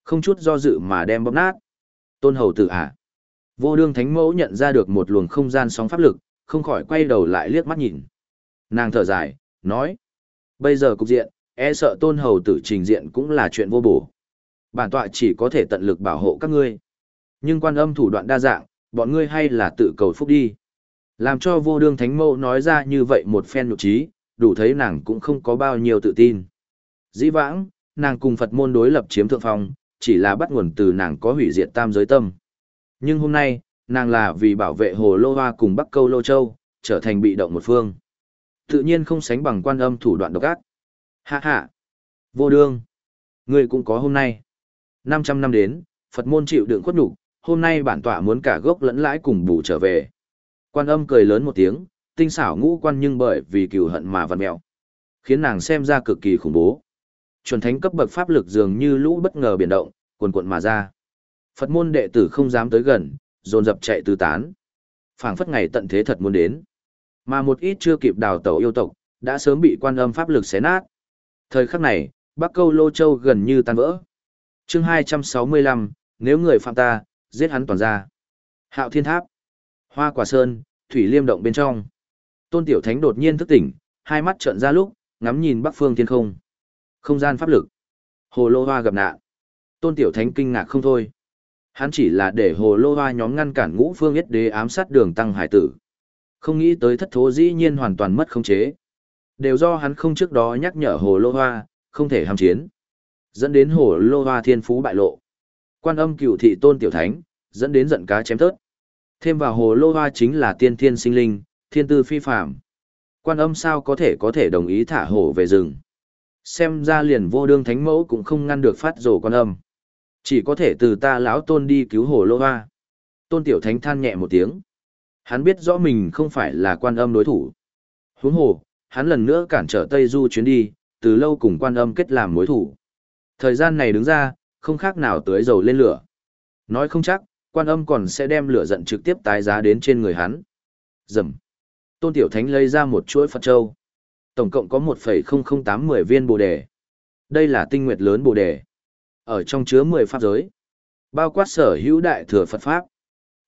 Không chút do dự mà đem bóp nát. Tôn hầu tử à. Vô đương thánh mẫu nhận ra được một luồng không gian sóng pháp lực, không khỏi quay đầu lại liếc mắt nhìn. Nàng thở dài, nói. Bây giờ cục diện, e sợ tôn hầu tử trình diện cũng là chuyện vô bổ. Bản tọa chỉ có thể tận lực bảo hộ các ngươi. Nhưng quan âm thủ đoạn đa dạng, bọn ngươi hay là tự cầu phúc đi. Làm cho vô đương thánh mẫu nói ra như vậy một phen nhục trí, đủ thấy nàng cũng không có bao nhiêu tự tin. Dĩ vãng, nàng cùng Phật môn đối lập chiếm thượng phong, chỉ là bắt nguồn từ nàng có hủy diệt tam giới tâm. Nhưng hôm nay, nàng là vì bảo vệ hồ lô hoa cùng bắc câu lô châu, trở thành bị động một phương. Tự nhiên không sánh bằng quan âm thủ đoạn độc ác. Hạ hạ. Vô đương. ngươi cũng có hôm nay. 500 năm đến, Phật môn chịu đựng khuất nhục hôm nay bản tọa muốn cả gốc lẫn lãi cùng bù trở về. Quan âm cười lớn một tiếng, tinh xảo ngũ quan nhưng bởi vì cừu hận mà vặn mẹo, khiến nàng xem ra cực kỳ khủng bố. Chuẩn thánh cấp bậc pháp lực dường như lũ bất ngờ biển động, cuồn cuộn mà ra. Phật môn đệ tử không dám tới gần, dồn dập chạy tứ tán. Phảng phất ngày tận thế thật muốn đến. Mà một ít chưa kịp đào tẩu yêu tộc, đã sớm bị quan âm pháp lực xé nát. Thời khắc này, Bắc Câu Lô Châu gần như tan vỡ. Chương 265, nếu người phạm ta, giết hắn toàn ra. Hạo Thiên Tháp, Hoa Quả Sơn, Thủy Liêm động bên trong. Tôn Tiểu Thánh đột nhiên thức tỉnh, hai mắt trợn ra lúc, ngắm nhìn bắc phương thiên không. Không gian pháp lực. Hồ Lô Hoa gặp nạn. Tôn Tiểu Thánh kinh ngạc không thôi. Hắn chỉ là để hồ lô hoa nhóm ngăn cản ngũ phương yết đế ám sát đường tăng hải tử. Không nghĩ tới thất thố dĩ nhiên hoàn toàn mất khống chế. Đều do hắn không trước đó nhắc nhở hồ lô hoa, không thể ham chiến. Dẫn đến hồ lô hoa thiên phú bại lộ. Quan âm cựu thị tôn tiểu thánh, dẫn đến giận cá chém tớt. Thêm vào hồ lô hoa chính là tiên thiên sinh linh, thiên tư phi phạm. Quan âm sao có thể có thể đồng ý thả hổ về rừng. Xem ra liền vô đương thánh mẫu cũng không ngăn được phát rổ quan âm. Chỉ có thể từ ta lão tôn đi cứu hồ lô hoa. Tôn tiểu thánh than nhẹ một tiếng. Hắn biết rõ mình không phải là quan âm đối thủ. Huống hồ, hắn lần nữa cản trở Tây Du chuyến đi, từ lâu cùng quan âm kết làm mối thủ. Thời gian này đứng ra, không khác nào tưới dầu lên lửa. Nói không chắc, quan âm còn sẽ đem lửa giận trực tiếp tái giá đến trên người hắn. Dầm. Tôn Tiểu Thánh lấy ra một chuỗi Phật Châu. Tổng cộng có 1,0080 viên bồ đề. Đây là tinh nguyệt lớn bồ đề. Ở trong chứa 10 pháp giới. Bao quát sở hữu đại thừa Phật Pháp.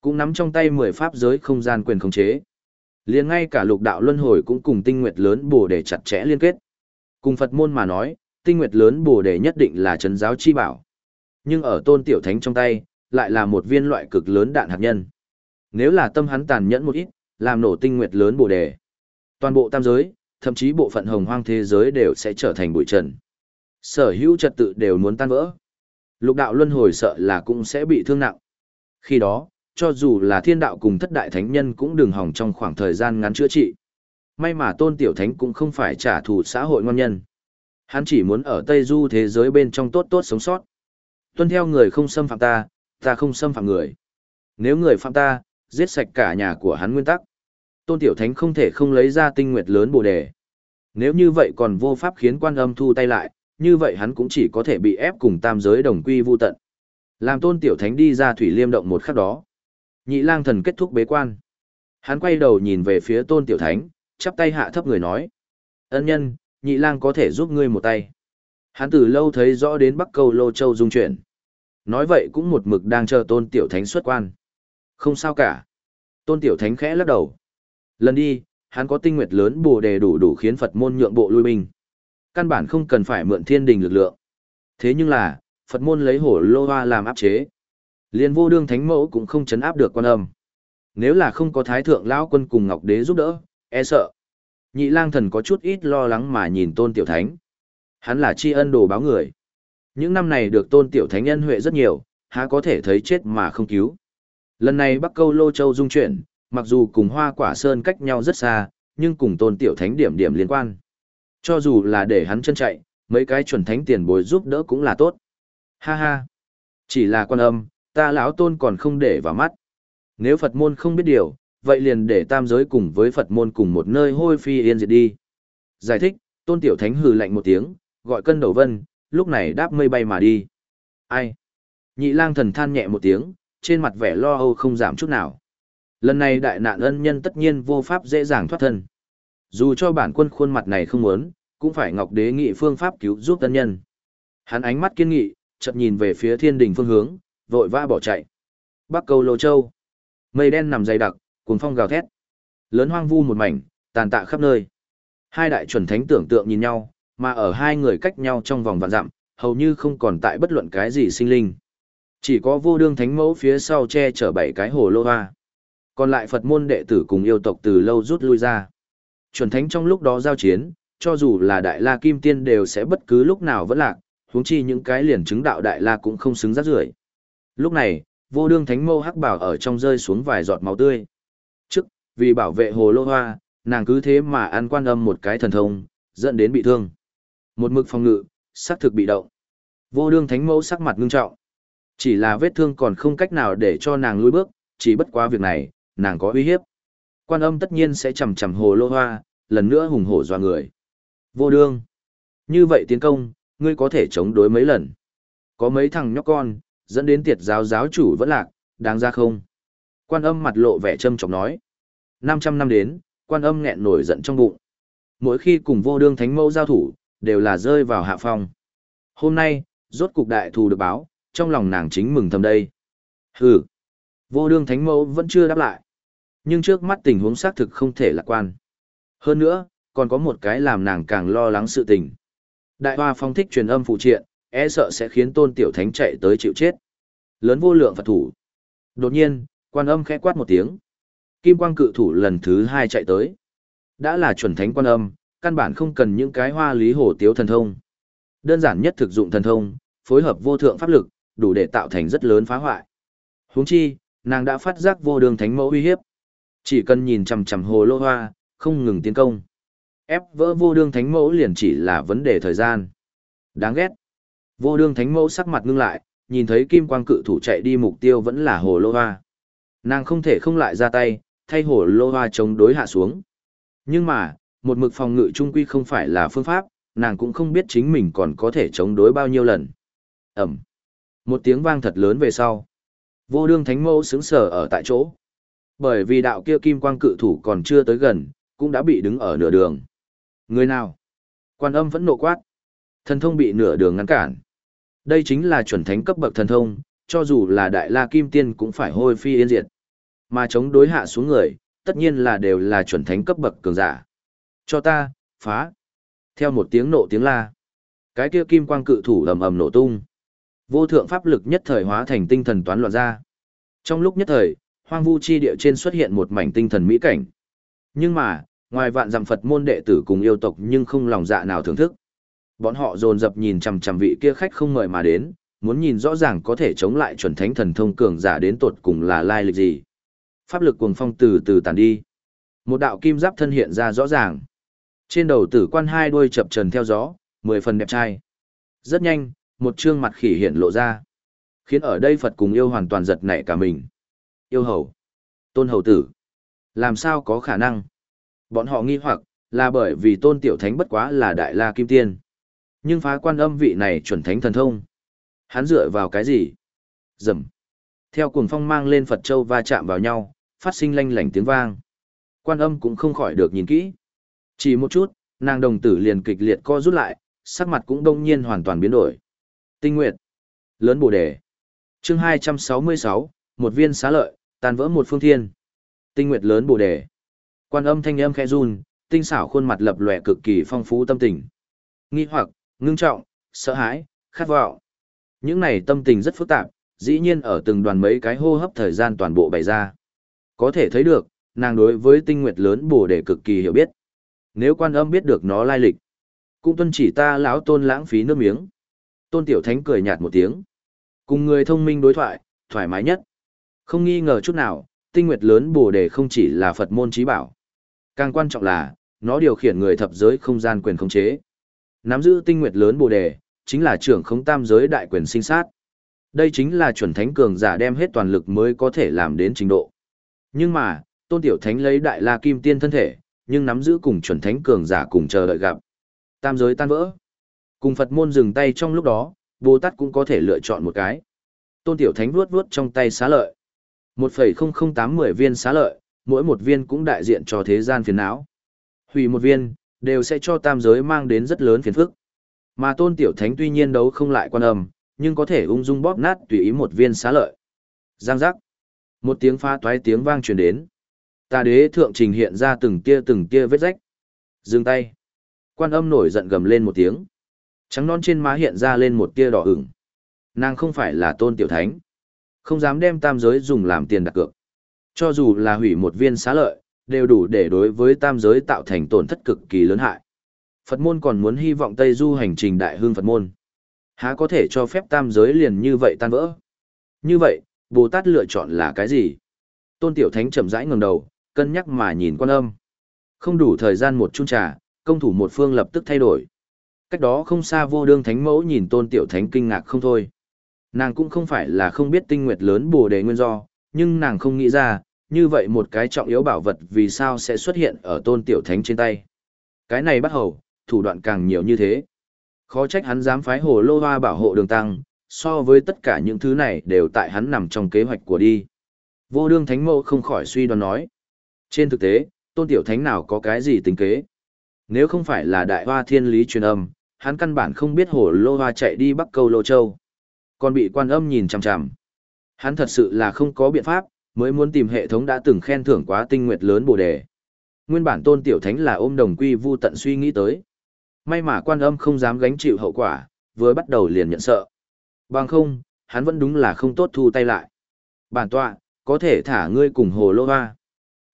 Cũng nắm trong tay 10 pháp giới không gian quyền khống chế. liền ngay cả lục đạo luân hồi cũng cùng tinh nguyệt lớn bồ đề chặt chẽ liên kết. Cùng Phật môn mà nói, tinh nguyệt lớn bồ đề nhất định là trấn giáo chi bảo. Nhưng ở tôn tiểu thánh trong tay, lại là một viên loại cực lớn đạn hạt nhân. Nếu là tâm hắn tàn nhẫn một ít, làm nổ tinh nguyệt lớn bồ đề. Toàn bộ tam giới, thậm chí bộ phận hồng hoang thế giới đều sẽ trở thành bụi trần. Sở hữu trật tự đều muốn tan vỡ. Lục đạo luân hồi sợ là cũng sẽ bị thương nặng. Khi đó, cho dù là thiên đạo cùng thất đại thánh nhân cũng đừng hỏng trong khoảng thời gian ngắn chữa trị. May mà tôn tiểu thánh cũng không phải trả thù xã hội ngon nhân. Hắn chỉ muốn ở Tây Du thế giới bên trong tốt tốt sống sót. Tuân theo người không xâm phạm ta, ta không xâm phạm người. Nếu người phạm ta, giết sạch cả nhà của hắn nguyên tắc. Tôn Tiểu Thánh không thể không lấy ra tinh nguyệt lớn bồ đề. Nếu như vậy còn vô pháp khiến quan âm thu tay lại, như vậy hắn cũng chỉ có thể bị ép cùng tam giới đồng quy vu tận. Làm Tôn Tiểu Thánh đi ra thủy liêm động một khắc đó. Nhị lang thần kết thúc bế quan. Hắn quay đầu nhìn về phía Tôn Tiểu Thánh, chắp tay hạ thấp người nói. Ân nhân, nhị lang có thể giúp ngươi một tay. Hắn từ lâu thấy rõ đến Bắc Cầu Lô Châu dung chuyển. Nói vậy cũng một mực đang chờ Tôn Tiểu Thánh xuất quan. Không sao cả. Tôn Tiểu Thánh khẽ lắc đầu. Lần đi, hắn có tinh nguyệt lớn bồ đề đủ đủ khiến Phật môn nhượng bộ lui binh. Căn bản không cần phải mượn thiên đình lực lượng. Thế nhưng là, Phật môn lấy hổ lô hoa làm áp chế. Liên vô đương thánh mẫu cũng không chấn áp được quan âm. Nếu là không có thái thượng lão quân cùng ngọc đế giúp đỡ, e sợ. Nhị lang thần có chút ít lo lắng mà nhìn tôn tiểu thánh. Hắn là tri ân đồ báo người. Những năm này được tôn tiểu thánh nhân huệ rất nhiều, há có thể thấy chết mà không cứu. Lần này Bắc Câu Lô Châu dung chuyển, mặc dù cùng hoa quả sơn cách nhau rất xa, nhưng cùng tôn tiểu thánh điểm điểm liên quan. Cho dù là để hắn chân chạy, mấy cái chuẩn thánh tiền bối giúp đỡ cũng là tốt. Ha ha! Chỉ là quan âm, ta lão tôn còn không để vào mắt. Nếu Phật môn không biết điều, vậy liền để tam giới cùng với Phật môn cùng một nơi hôi phi yên diệt đi. Giải thích, tôn tiểu thánh hừ lạnh một tiếng, gọi cân đầu vân, lúc này đáp mây bay mà đi. Ai? Nhị lang thần than nhẹ một tiếng, trên mặt vẻ lo âu không giảm chút nào. Lần này đại nạn ân nhân tất nhiên vô pháp dễ dàng thoát thân. Dù cho bản quân khuôn mặt này không muốn, cũng phải Ngọc Đế nghị phương pháp cứu giúp tân nhân. Hắn ánh mắt kiên nghị, chợt nhìn về phía thiên đình phương hướng, vội vã bỏ chạy. Bắc Cầu Lô Châu. Mây đen nằm dày đặc, cuồng phong gào thét. Lớn hoang vu một mảnh, tàn tạ khắp nơi. Hai đại chuẩn thánh tưởng tượng nhìn nhau, mà ở hai người cách nhau trong vòng vạn dặm, hầu như không còn tại bất luận cái gì sinh linh. Chỉ có vô đương thánh mẫu phía sau che chở bảy cái hồ lô hoa. Còn lại Phật môn đệ tử cùng yêu tộc từ lâu rút lui ra. Chuẩn thánh trong lúc đó giao chiến, cho dù là đại la kim tiên đều sẽ bất cứ lúc nào vẫn lạc, huống chi những cái liền chứng đạo đại la cũng không xứng rắc rưởi. Lúc này, vô đương thánh mâu hắc bảo ở trong rơi xuống vài giọt máu tươi. Trước, vì bảo vệ hồ lô hoa, nàng cứ thế mà ăn quan âm một cái thần thông, dẫn đến bị thương. Một mực phòng ngự, sắc thực bị động. Vô đương thánh mẫu sắc mặt ngưng trọng. Chỉ là vết thương còn không cách nào để cho nàng lùi bước, chỉ bất quá việc này, nàng có uy hiếp. Quan âm tất nhiên sẽ chầm chầm hồ lô hoa, lần nữa hùng hổ doa người. Vô đương. Như vậy tiến công, ngươi có thể chống đối mấy lần. Có mấy thằng nhóc con, dẫn đến tiệt giáo giáo chủ vẫn lạc, đáng ra không? Quan âm mặt lộ vẻ châm trọng nói. 500 năm đến, quan âm nghẹn nổi giận trong bụng. Mỗi khi cùng vô đương thánh mẫu giao thủ, đều là rơi vào hạ phong. Hôm nay, rốt cục đại thù được báo, trong lòng nàng chính mừng thầm đây. Hừ, vô đương thánh mẫu vẫn chưa đáp lại. Nhưng trước mắt tình huống xác thực không thể lạc quan. Hơn nữa, còn có một cái làm nàng càng lo lắng sự tình. Đại hoa phong thích truyền âm phụ triện, e sợ sẽ khiến tôn tiểu thánh chạy tới chịu chết. Lớn vô lượng Phật thủ. Đột nhiên, quan âm khẽ quát một tiếng. Kim quang cự thủ lần thứ hai chạy tới. Đã là chuẩn thánh quan âm, căn bản không cần những cái hoa lý hồ tiếu thần thông. Đơn giản nhất thực dụng thần thông, phối hợp vô thượng pháp lực, đủ để tạo thành rất lớn phá hoại. Huống chi, nàng đã phát giác vô đường thánh mẫu uy hiếp. Chỉ cần nhìn chằm chằm hồ lô hoa, không ngừng tiến công. Ép vỡ vô đương thánh mẫu liền chỉ là vấn đề thời gian. Đáng ghét. Vô đương thánh mẫu sắc mặt ngưng lại, nhìn thấy kim quang cự thủ chạy đi mục tiêu vẫn là hồ lô hoa. Nàng không thể không lại ra tay, thay hồ lô hoa chống đối hạ xuống. Nhưng mà, một mực phòng ngự trung quy không phải là phương pháp, nàng cũng không biết chính mình còn có thể chống đối bao nhiêu lần. Ẩm. Một tiếng vang thật lớn về sau. Vô đương thánh mẫu sững sờ ở tại chỗ. Bởi vì đạo kia kim quang cự thủ còn chưa tới gần, cũng đã bị đứng ở nửa đường. Người nào? Quan âm vẫn nộ quát. Thần thông bị nửa đường ngăn cản. Đây chính là chuẩn thánh cấp bậc thần thông, cho dù là đại la kim tiên cũng phải hôi phi yên diệt. Mà chống đối hạ xuống người, tất nhiên là đều là chuẩn thánh cấp bậc cường giả. Cho ta, phá. Theo một tiếng nộ tiếng la. Cái kia kim quang cự thủ ầm ầm nổ tung. Vô thượng pháp lực nhất thời hóa thành tinh thần toán loạn ra. Trong lúc nhất thời, hoang vu chi địa trên xuất hiện một mảnh tinh thần mỹ cảnh. Nhưng mà, ngoài vạn dặm Phật môn đệ tử cùng yêu tộc nhưng không lòng dạ nào thưởng thức. Bọn họ dồn dập nhìn chằm chằm vị kia khách không mời mà đến, muốn nhìn rõ ràng có thể chống lại chuẩn thánh thần thông cường giả đến tột cùng là lai lịch gì. Pháp lực cuồng phong từ từ tàn đi. Một đạo kim giáp thân hiện ra rõ ràng. Trên đầu tử quan hai đuôi chập trần theo gió, mười phần đẹp trai. Rất nhanh, một trương mặt khỉ hiện lộ ra. Khiến ở đây Phật cùng yêu hoàn toàn giật nảy cả mình. Yêu hầu. Tôn hầu tử. Làm sao có khả năng? Bọn họ nghi hoặc, là bởi vì tôn tiểu thánh bất quá là đại la kim tiên. Nhưng phá quan âm vị này chuẩn thánh thần thông. Hắn dựa vào cái gì? Dầm. Theo cuồng phong mang lên Phật Châu va chạm vào nhau, phát sinh lanh lảnh tiếng vang. Quan âm cũng không khỏi được nhìn kỹ. Chỉ một chút, nàng đồng tử liền kịch liệt co rút lại, sắc mặt cũng đông nhiên hoàn toàn biến đổi. Tinh Nguyệt. Lớn Bồ Đề. chương 266, một viên xá lợi, tan vỡ một phương thiên. Tinh Nguyệt lớn Bồ Đề. Quan âm thanh âm khẽ run, tinh xảo khuôn mặt lập lòe cực kỳ phong phú tâm tình. Nghi hoặc, ngưng trọng, sợ hãi, khát vọng. Những này tâm tình rất phức tạp, dĩ nhiên ở từng đoàn mấy cái hô hấp thời gian toàn bộ bày ra. Có thể thấy được, nàng đối với tinh nguyệt lớn bồ đề cực kỳ hiểu biết. Nếu quan âm biết được nó lai lịch, cũng tuân chỉ ta lão tôn lãng phí nước miếng. Tôn tiểu thánh cười nhạt một tiếng. Cùng người thông minh đối thoại, thoải mái nhất. Không nghi ngờ chút nào, tinh nguyệt lớn bồ đề không chỉ là Phật môn trí bảo. Càng quan trọng là, nó điều khiển người thập giới không gian quyền khống chế. Nắm giữ tinh nguyệt lớn bồ đề, chính là trưởng không tam giới đại quyền sinh sát. Đây chính là chuẩn thánh cường giả đem hết toàn lực mới có thể làm đến trình độ. Nhưng mà, tôn tiểu thánh lấy đại la kim tiên thân thể, nhưng nắm giữ cùng chuẩn thánh cường giả cùng chờ đợi gặp. Tam giới tan vỡ. Cùng Phật môn dừng tay trong lúc đó, Bồ Tát cũng có thể lựa chọn một cái. Tôn tiểu thánh vuốt vuốt trong tay xá lợi. 1,0080 viên xá lợi, mỗi một viên cũng đại diện cho thế gian phiền não. Hủy một viên, đều sẽ cho tam giới mang đến rất lớn phiền phức. Mà tôn tiểu thánh tuy nhiên đấu không lại quan âm, nhưng có thể ung dung bóp nát tùy ý một viên xá lợi. Giang giác. Một tiếng pha toái tiếng vang truyền đến. Tà đế thượng trình hiện ra từng tia từng tia vết rách. Dừng tay. Quan âm nổi giận gầm lên một tiếng. Trắng non trên má hiện ra lên một tia đỏ ửng. Nàng không phải là tôn tiểu thánh. Không dám đem tam giới dùng làm tiền đặt cược. Cho dù là hủy một viên xá lợi, đều đủ để đối với tam giới tạo thành tổn thất cực kỳ lớn hại. Phật môn còn muốn hy vọng Tây Du hành trình đại hương Phật môn. Há có thể cho phép tam giới liền như vậy tan vỡ? Như vậy, Bồ Tát lựa chọn là cái gì? Tôn Tiểu Thánh chậm rãi ngẩng đầu, cân nhắc mà nhìn quan âm. Không đủ thời gian một chung trà, công thủ một phương lập tức thay đổi. Cách đó không xa vô đương thánh mẫu nhìn Tôn Tiểu Thánh kinh ngạc không thôi. Nàng cũng không phải là không biết tinh nguyệt lớn bồ đề nguyên do, nhưng nàng không nghĩ ra, như vậy một cái trọng yếu bảo vật vì sao sẽ xuất hiện ở tôn tiểu thánh trên tay. Cái này bắt hầu, thủ đoạn càng nhiều như thế. Khó trách hắn dám phái hồ lô hoa bảo hộ đường tăng, so với tất cả những thứ này đều tại hắn nằm trong kế hoạch của đi. Vô đương thánh mẫu không khỏi suy đoán nói. Trên thực tế, tôn tiểu thánh nào có cái gì tính kế. Nếu không phải là đại hoa thiên lý truyền âm, hắn căn bản không biết hồ lô hoa chạy đi bắc câu lô châu. Còn bị quan âm nhìn chằm chằm. Hắn thật sự là không có biện pháp, mới muốn tìm hệ thống đã từng khen thưởng quá tinh nguyệt lớn bồ đề. Nguyên bản tôn tiểu thánh là ôm đồng quy vu tận suy nghĩ tới. May mà quan âm không dám gánh chịu hậu quả, vừa bắt đầu liền nhận sợ. Bằng không, hắn vẫn đúng là không tốt thu tay lại. Bản tọa, có thể thả ngươi cùng hồ lô hoa.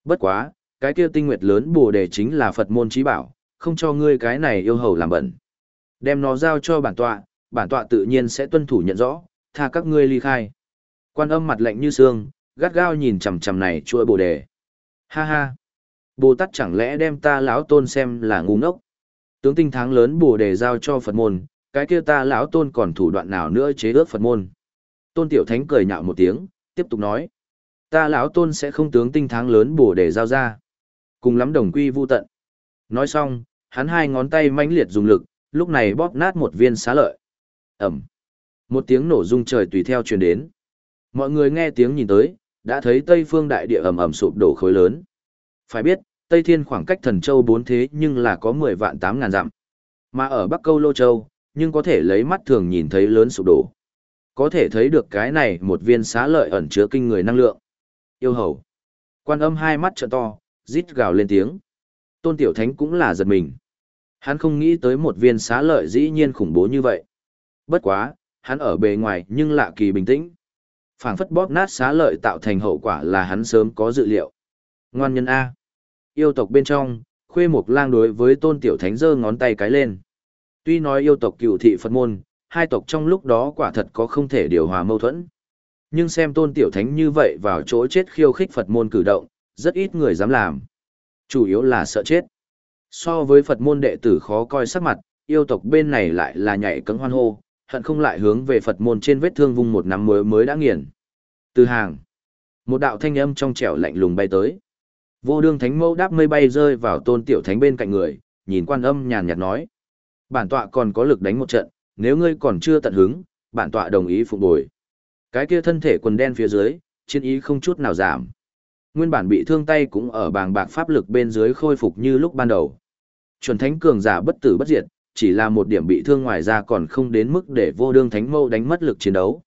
Bất quá, cái kia tinh nguyệt lớn bồ đề chính là Phật môn trí bảo, không cho ngươi cái này yêu hầu làm bẩn. Đem nó giao cho bản tọa, bản tọa tự nhiên sẽ tuân thủ nhận rõ, tha các ngươi ly khai. Quan âm mặt lạnh như xương, gắt gao nhìn chằm chằm này chuỗi bồ đề. Ha ha! Bồ Tát chẳng lẽ đem ta lão tôn xem là ngu ngốc? Tướng tinh tháng lớn bồ đề giao cho Phật môn, cái kia ta lão tôn còn thủ đoạn nào nữa chế ước Phật môn? Tôn Tiểu Thánh cười nhạo một tiếng, tiếp tục nói. Ta lão tôn sẽ không tướng tinh tháng lớn bồ đề giao ra. Cùng lắm đồng quy vu tận. Nói xong, hắn hai ngón tay mãnh liệt dùng lực, lúc này bóp nát một viên xá lợi. Ẩm. Một tiếng nổ rung trời tùy theo truyền đến. Mọi người nghe tiếng nhìn tới, đã thấy Tây phương đại địa ầm ầm sụp đổ khối lớn. Phải biết, Tây Thiên khoảng cách Thần Châu bốn thế nhưng là có 10 vạn tám ngàn dặm. Mà ở Bắc Câu Lô Châu, nhưng có thể lấy mắt thường nhìn thấy lớn sụp đổ. Có thể thấy được cái này một viên xá lợi ẩn chứa kinh người năng lượng. Yêu hầu. Quan âm hai mắt trợ to, rít gào lên tiếng. Tôn Tiểu Thánh cũng là giật mình. Hắn không nghĩ tới một viên xá lợi dĩ nhiên khủng bố như vậy. Bất quá, hắn ở bề ngoài nhưng lạ kỳ bình tĩnh. phảng phất bóp nát xá lợi tạo thành hậu quả là hắn sớm có dự liệu. Ngoan nhân A. Yêu tộc bên trong, khuê mục lang đối với tôn tiểu thánh giơ ngón tay cái lên. Tuy nói yêu tộc cựu thị Phật môn, hai tộc trong lúc đó quả thật có không thể điều hòa mâu thuẫn. Nhưng xem tôn tiểu thánh như vậy vào chỗ chết khiêu khích Phật môn cử động, rất ít người dám làm. Chủ yếu là sợ chết. So với Phật môn đệ tử khó coi sắc mặt, yêu tộc bên này lại là nhảy cấm hoan hô, hận không lại hướng về Phật môn trên vết thương vung một nắm mới mới đã nghiền. Từ hàng, một đạo thanh âm trong trẻo lạnh lùng bay tới. Vô đương thánh mẫu đáp mây bay rơi vào tôn tiểu thánh bên cạnh người, nhìn quan âm nhàn nhạt nói. Bản tọa còn có lực đánh một trận, nếu ngươi còn chưa tận hứng, bản tọa đồng ý phục bồi. Cái kia thân thể quần đen phía dưới, chiến ý không chút nào giảm. Nguyên bản bị thương tay cũng ở bàng bạc pháp lực bên dưới khôi phục như lúc ban đầu. Chuẩn thánh cường giả bất tử bất diệt, chỉ là một điểm bị thương ngoài ra còn không đến mức để vô đương thánh mâu đánh mất lực chiến đấu.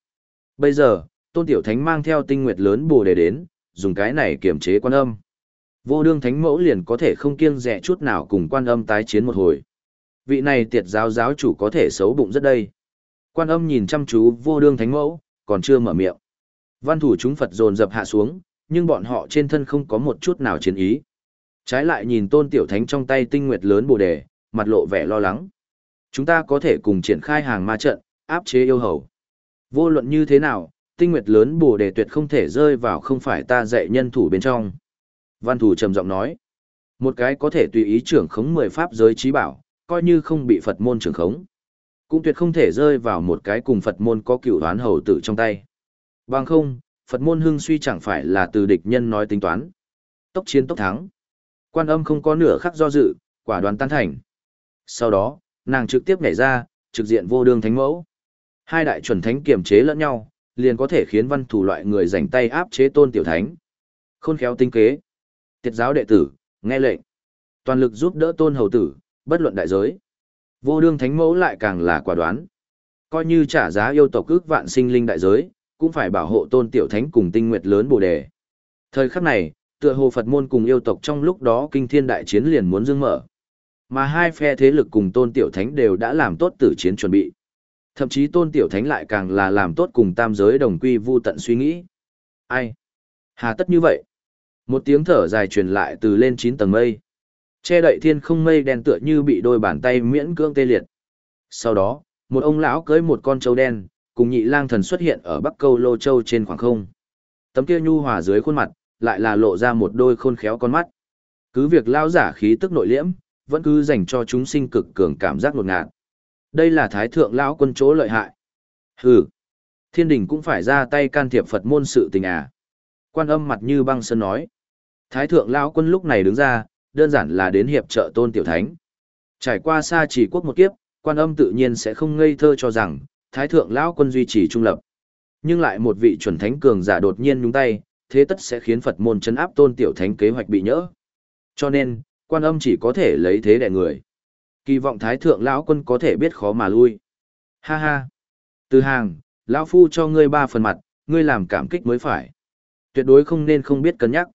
Bây giờ, tôn tiểu thánh mang theo tinh nguyệt lớn bù đề đến, dùng cái này kiềm chế quan âm. Vô đương thánh mẫu liền có thể không kiêng dè chút nào cùng quan âm tái chiến một hồi. Vị này tiệt giáo giáo chủ có thể xấu bụng rất đây. Quan âm nhìn chăm chú vô đương thánh mẫu, còn chưa mở miệng. Văn thủ chúng Phật dồn dập hạ xuống, nhưng bọn họ trên thân không có một chút nào chiến ý. Trái lại nhìn tôn tiểu thánh trong tay tinh nguyệt lớn bồ đề, mặt lộ vẻ lo lắng. Chúng ta có thể cùng triển khai hàng ma trận, áp chế yêu hầu. Vô luận như thế nào, tinh nguyệt lớn bồ đề tuyệt không thể rơi vào không phải ta dạy nhân thủ bên trong. Văn thủ trầm giọng nói, một cái có thể tùy ý trưởng khống mười pháp giới trí bảo, coi như không bị Phật môn trưởng khống. Cũng tuyệt không thể rơi vào một cái cùng Phật môn có cựu đoán hầu tử trong tay. Bằng không, Phật môn hưng suy chẳng phải là từ địch nhân nói tính toán. Tốc chiến tốc thắng. Quan âm không có nửa khắc do dự, quả đoán tan thành. Sau đó, nàng trực tiếp nhảy ra, trực diện vô đương thánh mẫu. Hai đại chuẩn thánh kiềm chế lẫn nhau, liền có thể khiến văn thủ loại người rảnh tay áp chế tôn tiểu thánh. Khôn khéo tinh kế. Tiệt giáo đệ tử, nghe lệnh. Toàn lực giúp đỡ tôn hầu tử, bất luận đại giới. Vô đương thánh mẫu lại càng là quả đoán. Coi như trả giá yêu tộc ước vạn sinh linh đại giới, cũng phải bảo hộ tôn tiểu thánh cùng tinh nguyệt lớn bồ đề. Thời khắc này, tựa hồ Phật môn cùng yêu tộc trong lúc đó kinh thiên đại chiến liền muốn dương mở. Mà hai phe thế lực cùng tôn tiểu thánh đều đã làm tốt tử chiến chuẩn bị. Thậm chí tôn tiểu thánh lại càng là làm tốt cùng tam giới đồng quy vu tận suy nghĩ. Ai? Hà tất như vậy? Một tiếng thở dài truyền lại từ lên chín tầng mây. Che đậy thiên không mây đen tựa như bị đôi bàn tay miễn cưỡng tê liệt. Sau đó, một ông lão cưới một con trâu đen, cùng nhị lang thần xuất hiện ở bắc câu lô châu trên khoảng không. Tấm kia nhu hòa dưới khuôn mặt, lại là lộ ra một đôi khôn khéo con mắt. Cứ việc lao giả khí tức nội liễm, vẫn cứ dành cho chúng sinh cực cường cảm giác ngột ngạt. Đây là thái thượng lão quân chỗ lợi hại. Hừ, thiên đình cũng phải ra tay can thiệp Phật môn sự tình à. Quan âm mặt như băng sơn nói. Thái thượng lão quân lúc này đứng ra, đơn giản là đến hiệp trợ tôn tiểu thánh. Trải qua xa chỉ quốc một kiếp, quan âm tự nhiên sẽ không ngây thơ cho rằng, thái thượng lão quân duy trì trung lập. Nhưng lại một vị chuẩn thánh cường giả đột nhiên nhúng tay, thế tất sẽ khiến Phật môn chấn áp tôn tiểu thánh kế hoạch bị nhỡ. Cho nên, quan âm chỉ có thể lấy thế đè người. Kỳ vọng thái thượng lão quân có thể biết khó mà lui. Ha ha. Từ hàng, lão phu cho ngươi ba phần mặt, ngươi làm cảm kích mới phải. Tuyệt đối không nên không biết cân nhắc.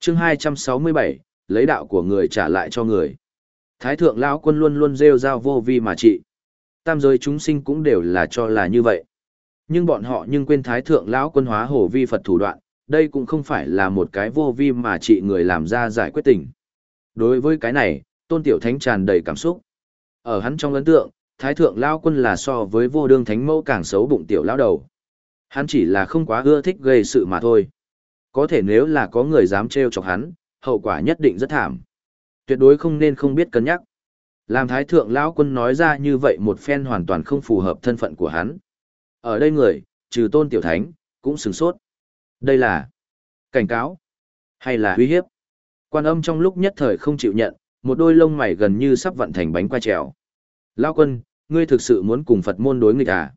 Chương 267, lấy đạo của người trả lại cho người. Thái thượng lão quân luôn luôn rêu rao vô vi mà trị. Tam giới chúng sinh cũng đều là cho là như vậy. Nhưng bọn họ nhưng quên thái thượng lão quân hóa hổ vi Phật thủ đoạn, đây cũng không phải là một cái vô vi mà trị người làm ra giải quyết tình. Đối với cái này, tôn tiểu thánh tràn đầy cảm xúc. Ở hắn trong ấn tượng, thái thượng lão quân là so với vô đương thánh mẫu càng xấu bụng tiểu lão đầu. Hắn chỉ là không quá ưa thích gây sự mà thôi. Có thể nếu là có người dám trêu chọc hắn, hậu quả nhất định rất thảm. Tuyệt đối không nên không biết cân nhắc. Làm thái thượng lão quân nói ra như vậy một phen hoàn toàn không phù hợp thân phận của hắn. Ở đây người, trừ tôn tiểu thánh, cũng sừng sốt. Đây là cảnh cáo, hay là uy hiếp. Quan âm trong lúc nhất thời không chịu nhận, một đôi lông mày gần như sắp vận thành bánh qua trèo. Lão quân, ngươi thực sự muốn cùng Phật môn đối nghịch à?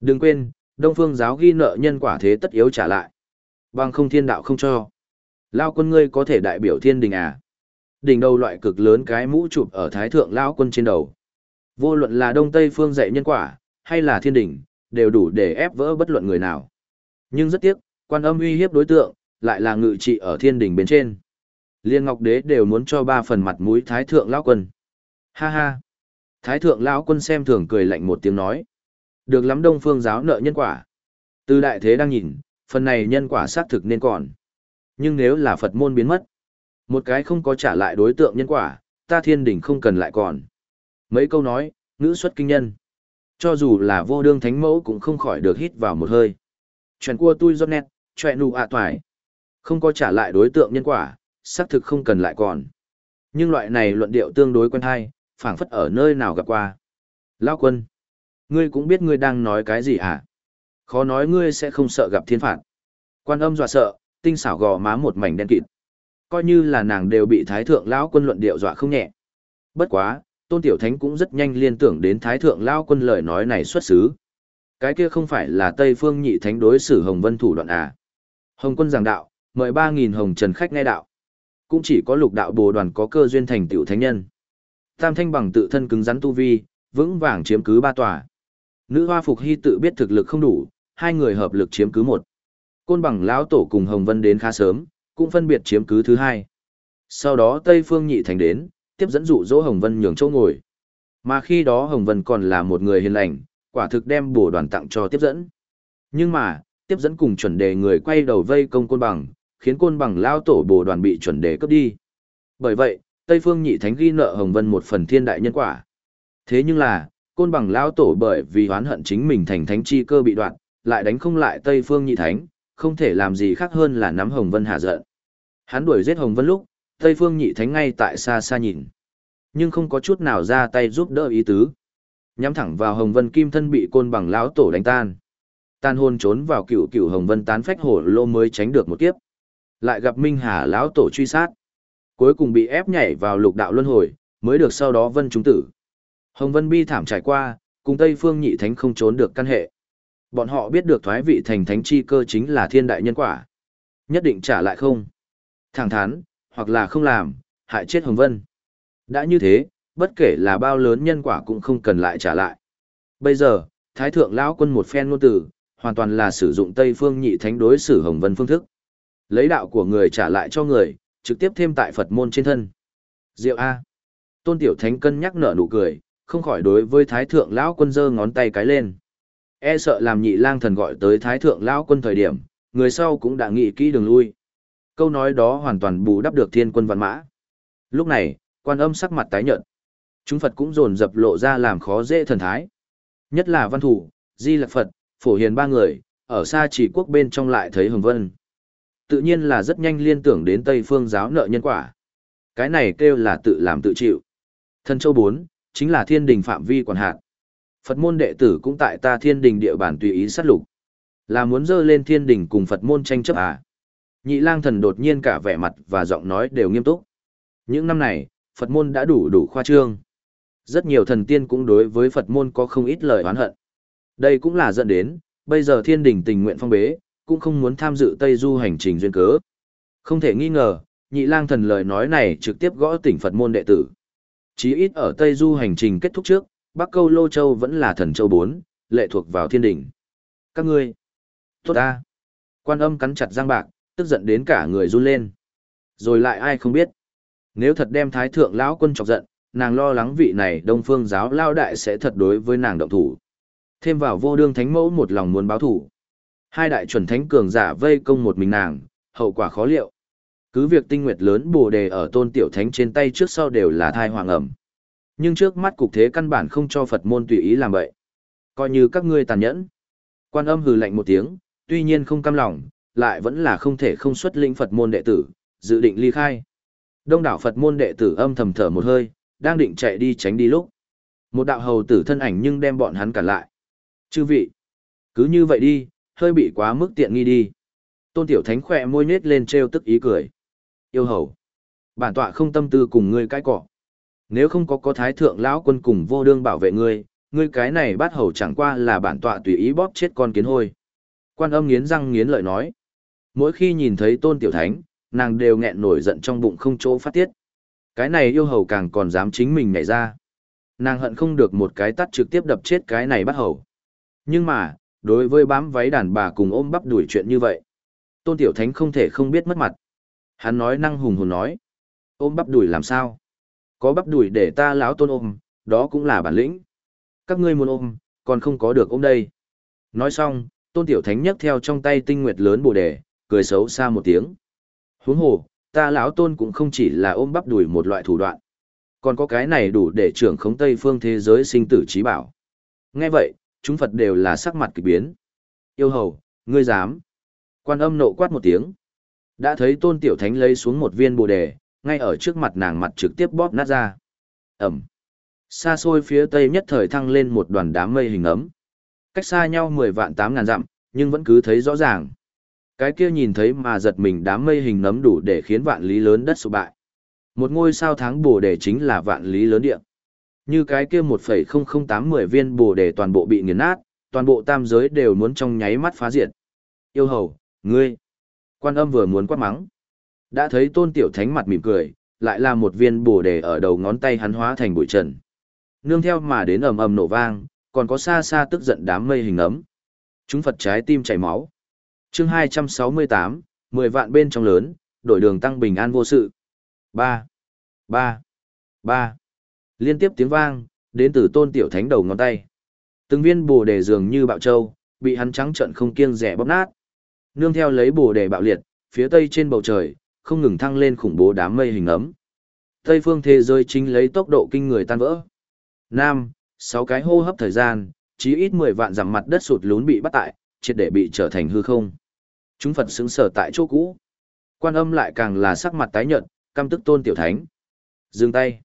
Đừng quên, Đông Phương giáo ghi nợ nhân quả thế tất yếu trả lại. Bằng không thiên đạo không cho. Lao quân ngươi có thể đại biểu thiên đình à? Đỉnh đầu loại cực lớn cái mũ chụp ở thái thượng lao quân trên đầu. Vô luận là Đông Tây phương dạy nhân quả, hay là thiên đình, đều đủ để ép vỡ bất luận người nào. Nhưng rất tiếc, quan âm uy hiếp đối tượng, lại là ngự trị ở thiên đình bên trên. Liên Ngọc Đế đều muốn cho ba phần mặt mũi Thái Thượng Lão Quân. Ha ha! Thái Thượng Lão Quân xem thường cười lạnh một tiếng nói. Được lắm Đông Phương giáo nợ nhân quả. Từ đại thế đang nhìn, phần này nhân quả xác thực nên còn. Nhưng nếu là Phật môn biến mất, một cái không có trả lại đối tượng nhân quả, ta thiên đình không cần lại còn. Mấy câu nói, ngữ xuất kinh nhân. Cho dù là vô đương thánh mẫu cũng không khỏi được hít vào một hơi. Chuyện cua tui giọt nét, chuyện nụ ạ toài. Không có trả lại đối tượng nhân quả, xác thực không cần lại còn. Nhưng loại này luận điệu tương đối quen hay, phảng phất ở nơi nào gặp qua. Lao quân, ngươi cũng biết ngươi đang nói cái gì hả? Khó nói ngươi sẽ không sợ gặp thiên phạt. Quan âm dọa sợ, tinh xảo gò má một mảnh đen kịt. Coi như là nàng đều bị thái thượng lão quân luận điệu dọa không nhẹ. Bất quá, tôn tiểu thánh cũng rất nhanh liên tưởng đến thái thượng lão quân lời nói này xuất xứ. Cái kia không phải là Tây Phương nhị thánh đối xử Hồng Vân thủ đoạn à. Hồng quân giảng đạo, mời 3.000 hồng trần khách nghe đạo. Cũng chỉ có lục đạo bồ đoàn có cơ duyên thành tiểu thánh nhân. Tam thanh bằng tự thân cứng rắn tu vi, vững vàng chiếm cứ ba tòa. Nữ hoa phục hy tự biết thực lực không đủ, hai người hợp lực chiếm cứ một. Côn bằng lão tổ cùng Hồng Vân đến khá sớm, cũng phân biệt chiếm cứ thứ hai. Sau đó Tây Phương Nhị Thành đến, tiếp dẫn dụ dỗ Hồng Vân nhường chỗ ngồi. Mà khi đó Hồng Vân còn là một người hiền lành, quả thực đem bổ đoàn tặng cho tiếp dẫn. Nhưng mà, tiếp dẫn cùng chuẩn đề người quay đầu vây công côn bằng, khiến côn bằng lao tổ bồ đoàn bị chuẩn đề cướp đi. Bởi vậy, Tây Phương Nhị Thánh ghi nợ Hồng Vân một phần thiên đại nhân quả. Thế nhưng là, côn bằng lao tổ bởi vì oán hận chính mình thành thánh chi cơ bị đoạn, lại đánh không lại Tây Phương Nhị Thánh, không thể làm gì khác hơn là nắm Hồng Vân hạ giận. Hắn đuổi giết Hồng Vân lúc, Tây Phương Nhị Thánh ngay tại xa xa nhìn, nhưng không có chút nào ra tay giúp đỡ ý tứ. Nhắm thẳng vào Hồng Vân kim thân bị côn bằng lão tổ đánh tan. Tan hôn trốn vào cựu cựu Hồng Vân tán phách hổ lô mới tránh được một kiếp. Lại gặp Minh Hà lão tổ truy sát. Cuối cùng bị ép nhảy vào lục đạo luân hồi, mới được sau đó Vân chúng tử. Hồng Vân bi thảm trải qua, cùng Tây Phương Nhị Thánh không trốn được căn hệ. Bọn họ biết được thoái vị thành thánh chi cơ chính là thiên đại nhân quả. Nhất định trả lại không. Thẳng thắn, hoặc là không làm, hại chết Hồng Vân. Đã như thế, bất kể là bao lớn nhân quả cũng không cần lại trả lại. Bây giờ, Thái Thượng lão quân một phen ngôn tử, hoàn toàn là sử dụng Tây Phương Nhị Thánh đối xử Hồng Vân phương thức. Lấy đạo của người trả lại cho người, trực tiếp thêm tại Phật môn trên thân. Diệu A. Tôn Tiểu Thánh cân nhắc nở nụ cười, không khỏi đối với Thái Thượng lão quân giơ ngón tay cái lên. E sợ làm nhị lang thần gọi tới Thái Thượng lão quân thời điểm, người sau cũng đã nghĩ kỹ đường lui. Câu nói đó hoàn toàn bù đắp được thiên quân văn mã. Lúc này, quan âm sắc mặt tái nhợt. Chúng Phật cũng dồn dập lộ ra làm khó dễ thần thái. Nhất là văn thủ, di lạc Phật, phổ hiền ba người, ở xa chỉ quốc bên trong lại thấy hồng vân. Tự nhiên là rất nhanh liên tưởng đến Tây phương giáo nợ nhân quả. Cái này kêu là tự làm tự chịu. Thần châu 4, chính là thiên đình phạm vi quản hạt. Phật môn đệ tử cũng tại ta thiên đình địa bản tùy ý sát lục. Là muốn dơ lên thiên đình cùng Phật môn tranh chấp à? Nhị lang thần đột nhiên cả vẻ mặt và giọng nói đều nghiêm túc. Những năm này, Phật môn đã đủ đủ khoa trương. Rất nhiều thần tiên cũng đối với Phật môn có không ít lời oán hận. Đây cũng là dẫn đến, bây giờ thiên đình tình nguyện phong bế, cũng không muốn tham dự Tây Du hành trình duyên cớ. Không thể nghi ngờ, nhị lang thần lời nói này trực tiếp gõ tỉnh Phật môn đệ tử. Chí ít ở Tây Du hành trình kết thúc trước, Bắc Câu Lô Châu vẫn là thần châu 4, lệ thuộc vào thiên đình. Các ngươi, tốt ta. Quan âm cắn chặt răng bạc, tức giận đến cả người run lên. Rồi lại ai không biết. Nếu thật đem thái thượng lão quân chọc giận, nàng lo lắng vị này đông phương giáo lao đại sẽ thật đối với nàng động thủ. Thêm vào vô đương thánh mẫu một lòng muốn báo thủ. Hai đại chuẩn thánh cường giả vây công một mình nàng, hậu quả khó liệu. Cứ việc tinh nguyệt lớn bồ đề ở tôn tiểu thánh trên tay trước sau đều là thai hoàng ẩm. Nhưng trước mắt cục thế căn bản không cho Phật môn tùy ý làm vậy. Coi như các ngươi tàn nhẫn. Quan âm hừ lạnh một tiếng, tuy nhiên không cam lòng, lại vẫn là không thể không xuất lĩnh Phật môn đệ tử, dự định ly khai. Đông đảo Phật môn đệ tử âm thầm thở một hơi, đang định chạy đi tránh đi lúc. Một đạo hầu tử thân ảnh nhưng đem bọn hắn cản lại. Chư vị, cứ như vậy đi, hơi bị quá mức tiện nghi đi. Tôn Tiểu Thánh khỏe môi nết lên trêu tức ý cười. Yêu hầu, bản tọa không tâm tư cùng ngươi cãi cọ. Nếu không có có thái thượng lão quân cùng vô đương bảo vệ ngươi, ngươi cái này bắt hầu chẳng qua là bản tọa tùy ý bóp chết con kiến hôi. Quan âm nghiến răng nghiến lợi nói. Mỗi khi nhìn thấy tôn tiểu thánh, nàng đều nghẹn nổi giận trong bụng không chỗ phát tiết. Cái này yêu hầu càng còn dám chính mình nhảy ra. Nàng hận không được một cái tắt trực tiếp đập chết cái này bắt hầu. Nhưng mà, đối với bám váy đàn bà cùng ôm bắp đuổi chuyện như vậy, tôn tiểu thánh không thể không biết mất mặt. Hắn nói năng hùng hồn nói. Ôm bắp đuổi làm sao? Có bắp đuổi để ta lão tôn ôm, đó cũng là bản lĩnh. Các ngươi muốn ôm, còn không có được ôm đây. Nói xong, tôn tiểu thánh nhấc theo trong tay tinh nguyệt lớn bồ đề, cười xấu xa một tiếng. Huống hồ, ta lão tôn cũng không chỉ là ôm bắp đuổi một loại thủ đoạn. Còn có cái này đủ để trưởng khống tây phương thế giới sinh tử trí bảo. Nghe vậy, chúng Phật đều là sắc mặt kỳ biến. Yêu hầu, ngươi dám. Quan âm nộ quát một tiếng. Đã thấy tôn tiểu thánh lấy xuống một viên bồ đề, ngay ở trước mặt nàng mặt trực tiếp bóp nát ra. Ẩm. Xa xôi phía tây nhất thời thăng lên một đoàn đám mây hình ấm. Cách xa nhau 10 vạn 8 ngàn dặm, nhưng vẫn cứ thấy rõ ràng. Cái kia nhìn thấy mà giật mình đám mây hình nấm đủ để khiến vạn lý lớn đất sụp bại. Một ngôi sao tháng bồ đề chính là vạn lý lớn địa. Như cái kia 1,0080 viên bồ đề toàn bộ bị nghiền nát, toàn bộ tam giới đều muốn trong nháy mắt phá diệt. Yêu hầu, ngươi. Quan âm vừa muốn quát mắng. Đã thấy tôn tiểu thánh mặt mỉm cười, lại là một viên bồ đề ở đầu ngón tay hắn hóa thành bụi trần. Nương theo mà đến ầm ầm nổ vang, còn có xa xa tức giận đám mây hình ấm. Chúng Phật trái tim chảy máu. chương 268, 10 vạn bên trong lớn, đổi đường tăng bình an vô sự. 3, 3, 3. Liên tiếp tiếng vang, đến từ tôn tiểu thánh đầu ngón tay. Từng viên bồ đề dường như bạo châu, bị hắn trắng trận không kiêng rẻ bóp nát. Nương theo lấy bồ đề bạo liệt, phía tây trên bầu trời, không ngừng thăng lên khủng bố đám mây hình ấm. Tây phương thế giới chính lấy tốc độ kinh người tan vỡ. Nam, sáu cái hô hấp thời gian, chí ít 10 vạn dặm mặt đất sụt lún bị bắt tại, triệt để bị trở thành hư không. Chúng Phật xứng sở tại chỗ cũ. Quan âm lại càng là sắc mặt tái nhợt, căm tức tôn tiểu thánh. Dừng tay.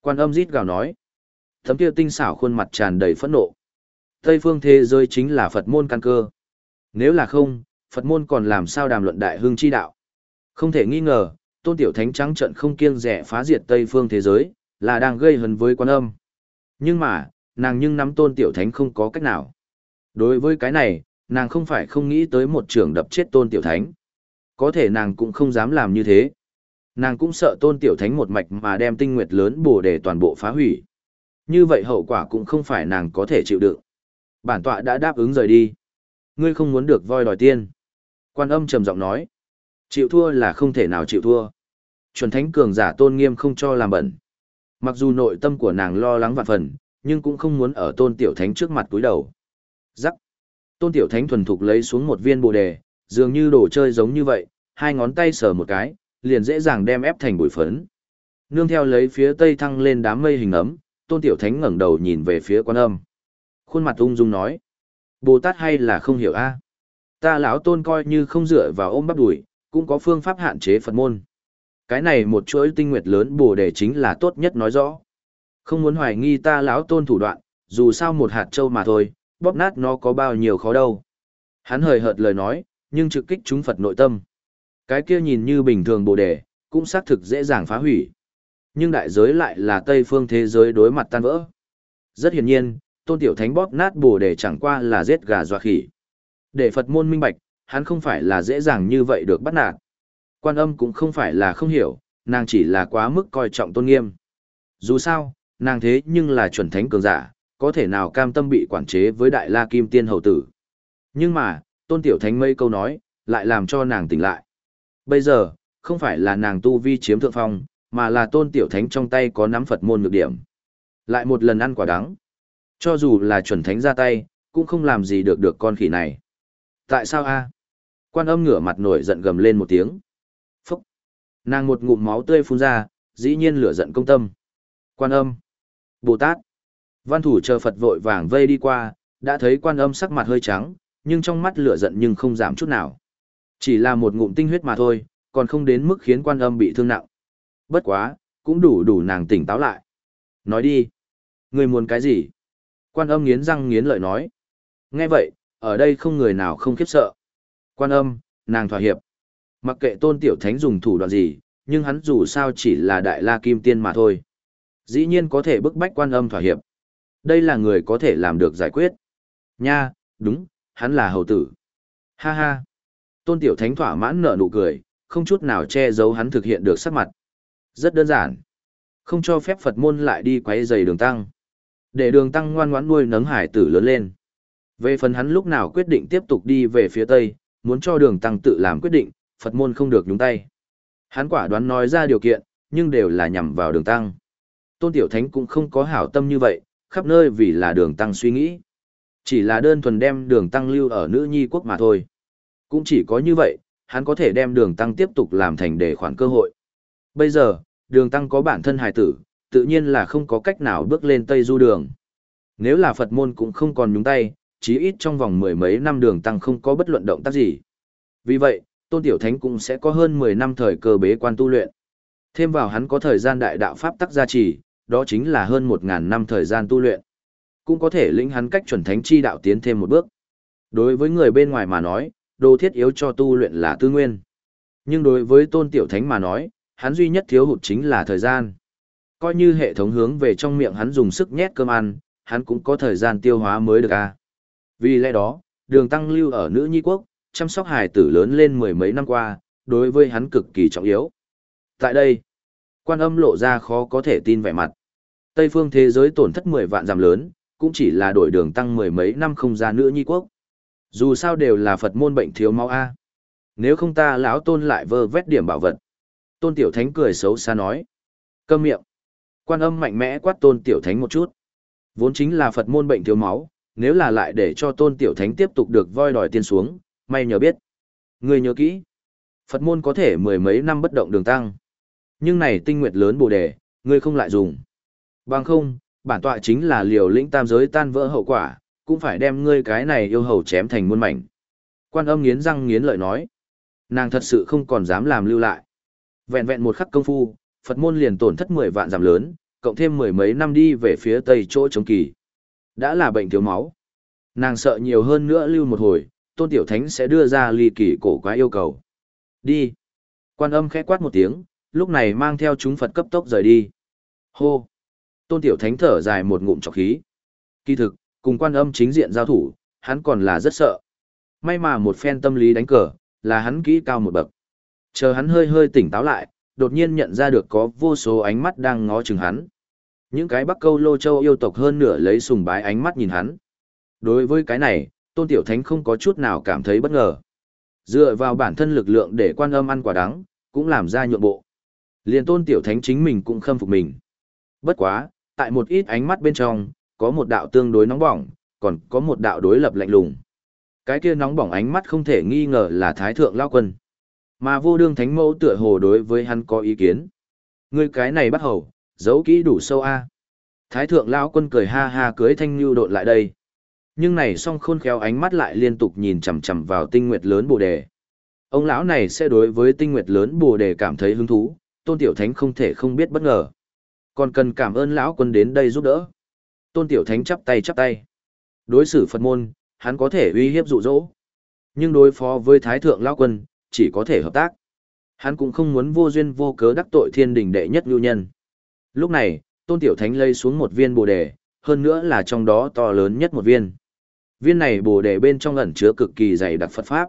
Quan âm rít gào nói. Thấm kia tinh xảo khuôn mặt tràn đầy phẫn nộ. Tây phương thế giới chính là Phật môn căn cơ. Nếu là không, Phật môn còn làm sao đàm luận đại hương chi đạo. Không thể nghi ngờ, tôn tiểu thánh trắng trận không kiêng rẻ phá diệt Tây phương thế giới, là đang gây hấn với quan âm. Nhưng mà, nàng nhưng nắm tôn tiểu thánh không có cách nào. Đối với cái này, nàng không phải không nghĩ tới một trường đập chết tôn tiểu thánh. Có thể nàng cũng không dám làm như thế. Nàng cũng sợ tôn tiểu thánh một mạch mà đem tinh nguyệt lớn bổ để toàn bộ phá hủy. Như vậy hậu quả cũng không phải nàng có thể chịu đựng. Bản tọa đã đáp ứng rời đi. Ngươi không muốn được voi đòi tiên. Quan âm trầm giọng nói. Chịu thua là không thể nào chịu thua. Chuẩn thánh cường giả tôn nghiêm không cho làm bẩn. Mặc dù nội tâm của nàng lo lắng vạn phần, nhưng cũng không muốn ở tôn tiểu thánh trước mặt túi đầu. Giắc. Tôn tiểu thánh thuần thục lấy xuống một viên bồ đề, dường như đồ chơi giống như vậy, hai ngón tay sờ một cái, liền dễ dàng đem ép thành bụi phấn. Nương theo lấy phía tây thăng lên đám mây hình ấm, tôn tiểu thánh ngẩng đầu nhìn về phía quan âm. Khuôn mặt ung dung nói. Bồ Tát hay là không hiểu a Ta lão tôn coi như không dựa vào ôm bắp đuổi, cũng có phương pháp hạn chế Phật môn. Cái này một chuỗi tinh nguyệt lớn bồ đề chính là tốt nhất nói rõ. Không muốn hoài nghi ta lão tôn thủ đoạn, dù sao một hạt châu mà thôi, bóp nát nó có bao nhiêu khó đâu. Hắn hời hợt lời nói, nhưng trực kích chúng Phật nội tâm. Cái kia nhìn như bình thường bồ đề, cũng xác thực dễ dàng phá hủy. Nhưng đại giới lại là Tây phương thế giới đối mặt tan vỡ. Rất hiển nhiên, tôn tiểu thánh bóp nát bồ đề chẳng qua là giết gà dọa khỉ. Để Phật môn minh bạch, hắn không phải là dễ dàng như vậy được bắt nạt. Quan âm cũng không phải là không hiểu, nàng chỉ là quá mức coi trọng tôn nghiêm. Dù sao, nàng thế nhưng là chuẩn thánh cường giả, có thể nào cam tâm bị quản chế với đại la kim tiên hầu tử. Nhưng mà, tôn tiểu thánh mây câu nói, lại làm cho nàng tỉnh lại. Bây giờ, không phải là nàng tu vi chiếm thượng phong, mà là tôn tiểu thánh trong tay có nắm Phật môn nhược điểm. Lại một lần ăn quả đắng. Cho dù là chuẩn thánh ra tay, cũng không làm gì được được con khỉ này. Tại sao a? Quan âm ngửa mặt nổi giận gầm lên một tiếng. Phúc! Nàng một ngụm máu tươi phun ra, dĩ nhiên lửa giận công tâm. Quan âm! Bồ Tát! Văn thủ chờ Phật vội vàng vây đi qua, đã thấy quan âm sắc mặt hơi trắng, nhưng trong mắt lửa giận nhưng không giảm chút nào. Chỉ là một ngụm tinh huyết mà thôi, còn không đến mức khiến quan âm bị thương nặng. Bất quá, cũng đủ đủ nàng tỉnh táo lại. Nói đi. Người muốn cái gì? Quan âm nghiến răng nghiến lợi nói. Nghe vậy, ở đây không người nào không khiếp sợ. Quan âm, nàng thỏa hiệp. Mặc kệ tôn tiểu thánh dùng thủ đoạn gì, nhưng hắn dù sao chỉ là đại la kim tiên mà thôi. Dĩ nhiên có thể bức bách quan âm thỏa hiệp. Đây là người có thể làm được giải quyết. Nha, đúng, hắn là hầu tử. Ha ha. Tôn Tiểu Thánh thỏa mãn nở nụ cười, không chút nào che giấu hắn thực hiện được sắc mặt. Rất đơn giản. Không cho phép Phật môn lại đi quấy rầy đường tăng. Để đường tăng ngoan ngoãn nuôi nấng hải tử lớn lên. Về phần hắn lúc nào quyết định tiếp tục đi về phía Tây, muốn cho đường tăng tự làm quyết định, Phật môn không được nhúng tay. Hắn quả đoán nói ra điều kiện, nhưng đều là nhằm vào đường tăng. Tôn Tiểu Thánh cũng không có hảo tâm như vậy, khắp nơi vì là đường tăng suy nghĩ. Chỉ là đơn thuần đem đường tăng lưu ở nữ nhi quốc mà thôi. Cũng chỉ có như vậy, hắn có thể đem đường tăng tiếp tục làm thành đề khoản cơ hội. Bây giờ, đường tăng có bản thân hài tử, tự nhiên là không có cách nào bước lên Tây Du đường. Nếu là Phật môn cũng không còn nhúng tay, chí ít trong vòng mười mấy năm đường tăng không có bất luận động tác gì. Vì vậy, Tôn Tiểu Thánh cũng sẽ có hơn 10 năm thời cơ bế quan tu luyện. Thêm vào hắn có thời gian đại đạo pháp tắc gia trì, đó chính là hơn 1000 năm thời gian tu luyện. Cũng có thể lĩnh hắn cách chuẩn thánh chi đạo tiến thêm một bước. Đối với người bên ngoài mà nói, đồ thiết yếu cho tu luyện là tư nguyên. Nhưng đối với Tôn Tiểu Thánh mà nói, hắn duy nhất thiếu hụt chính là thời gian. Coi như hệ thống hướng về trong miệng hắn dùng sức nhét cơm ăn, hắn cũng có thời gian tiêu hóa mới được a. À. Vì lẽ đó, đường tăng lưu ở nữ nhi quốc, chăm sóc hài tử lớn lên mười mấy năm qua, đối với hắn cực kỳ trọng yếu. Tại đây, quan âm lộ ra khó có thể tin vẻ mặt. Tây phương thế giới tổn thất 10 vạn giảm lớn, cũng chỉ là đổi đường tăng mười mấy năm không ra nữ nhi quốc. Dù sao đều là Phật môn bệnh thiếu máu A. Nếu không ta lão tôn lại vơ vét điểm bảo vật. Tôn Tiểu Thánh cười xấu xa nói. Câm miệng. Quan âm mạnh mẽ quát Tôn Tiểu Thánh một chút. Vốn chính là Phật môn bệnh thiếu máu, nếu là lại để cho Tôn Tiểu Thánh tiếp tục được voi đòi tiên xuống, may nhờ biết. Người nhớ kỹ. Phật môn có thể mười mấy năm bất động đường tăng. Nhưng này tinh nguyệt lớn bồ đề, ngươi không lại dùng. Bằng không, bản tọa chính là liều lĩnh tam giới tan vỡ hậu quả, cũng phải đem ngươi cái này yêu hầu chém thành muôn mảnh. Quan âm nghiến răng nghiến lợi nói. Nàng thật sự không còn dám làm lưu lại. Vẹn vẹn một khắc công phu, Phật môn liền tổn thất 10 vạn giảm lớn, cộng thêm mười mấy năm đi về phía tây chỗ chống kỳ. Đã là bệnh thiếu máu. Nàng sợ nhiều hơn nữa lưu một hồi, tôn tiểu thánh sẽ đưa ra ly kỳ cổ quá yêu cầu. Đi. Quan âm khẽ quát một tiếng, lúc này mang theo chúng Phật cấp tốc rời đi. Hô. Tôn tiểu thánh thở dài một ngụm trọc khí. Kỳ thực, cùng quan âm chính diện giao thủ, hắn còn là rất sợ. May mà một phen tâm lý đánh cờ, là hắn kỹ cao một bậc. Chờ hắn hơi hơi tỉnh táo lại, đột nhiên nhận ra được có vô số ánh mắt đang ngó chừng hắn. Những cái bắc câu lô châu yêu tộc hơn nửa lấy sùng bái ánh mắt nhìn hắn. Đối với cái này, Tôn Tiểu Thánh không có chút nào cảm thấy bất ngờ. Dựa vào bản thân lực lượng để quan âm ăn quả đắng, cũng làm ra nhượng bộ. Liền Tôn Tiểu Thánh chính mình cũng khâm phục mình. Bất quá, tại một ít ánh mắt bên trong, có một đạo tương đối nóng bỏng, còn có một đạo đối lập lạnh lùng. Cái kia nóng bỏng ánh mắt không thể nghi ngờ là Thái Thượng Lao Quân. Mà vô đương thánh mẫu tựa hồ đối với hắn có ý kiến. Ngươi cái này bắt hầu, giấu kỹ đủ sâu a. Thái thượng lão quân cười ha ha cưới thanh lưu độn lại đây. Nhưng này song khôn khéo ánh mắt lại liên tục nhìn chằm chằm vào tinh nguyệt lớn bồ đề. Ông lão này sẽ đối với tinh nguyệt lớn bồ đề cảm thấy hứng thú, tôn tiểu thánh không thể không biết bất ngờ. Còn cần cảm ơn lão quân đến đây giúp đỡ. Tôn tiểu thánh chắp tay chắp tay. Đối xử Phật môn, hắn có thể uy hiếp dụ dỗ. Nhưng đối phó với thái thượng lão quân, chỉ có thể hợp tác. Hắn cũng không muốn vô duyên vô cớ đắc tội thiên đình đệ nhất lưu nhân. Lúc này, Tôn Tiểu Thánh lây xuống một viên bồ đề, hơn nữa là trong đó to lớn nhất một viên. Viên này bồ đề bên trong ẩn chứa cực kỳ dày đặc Phật Pháp,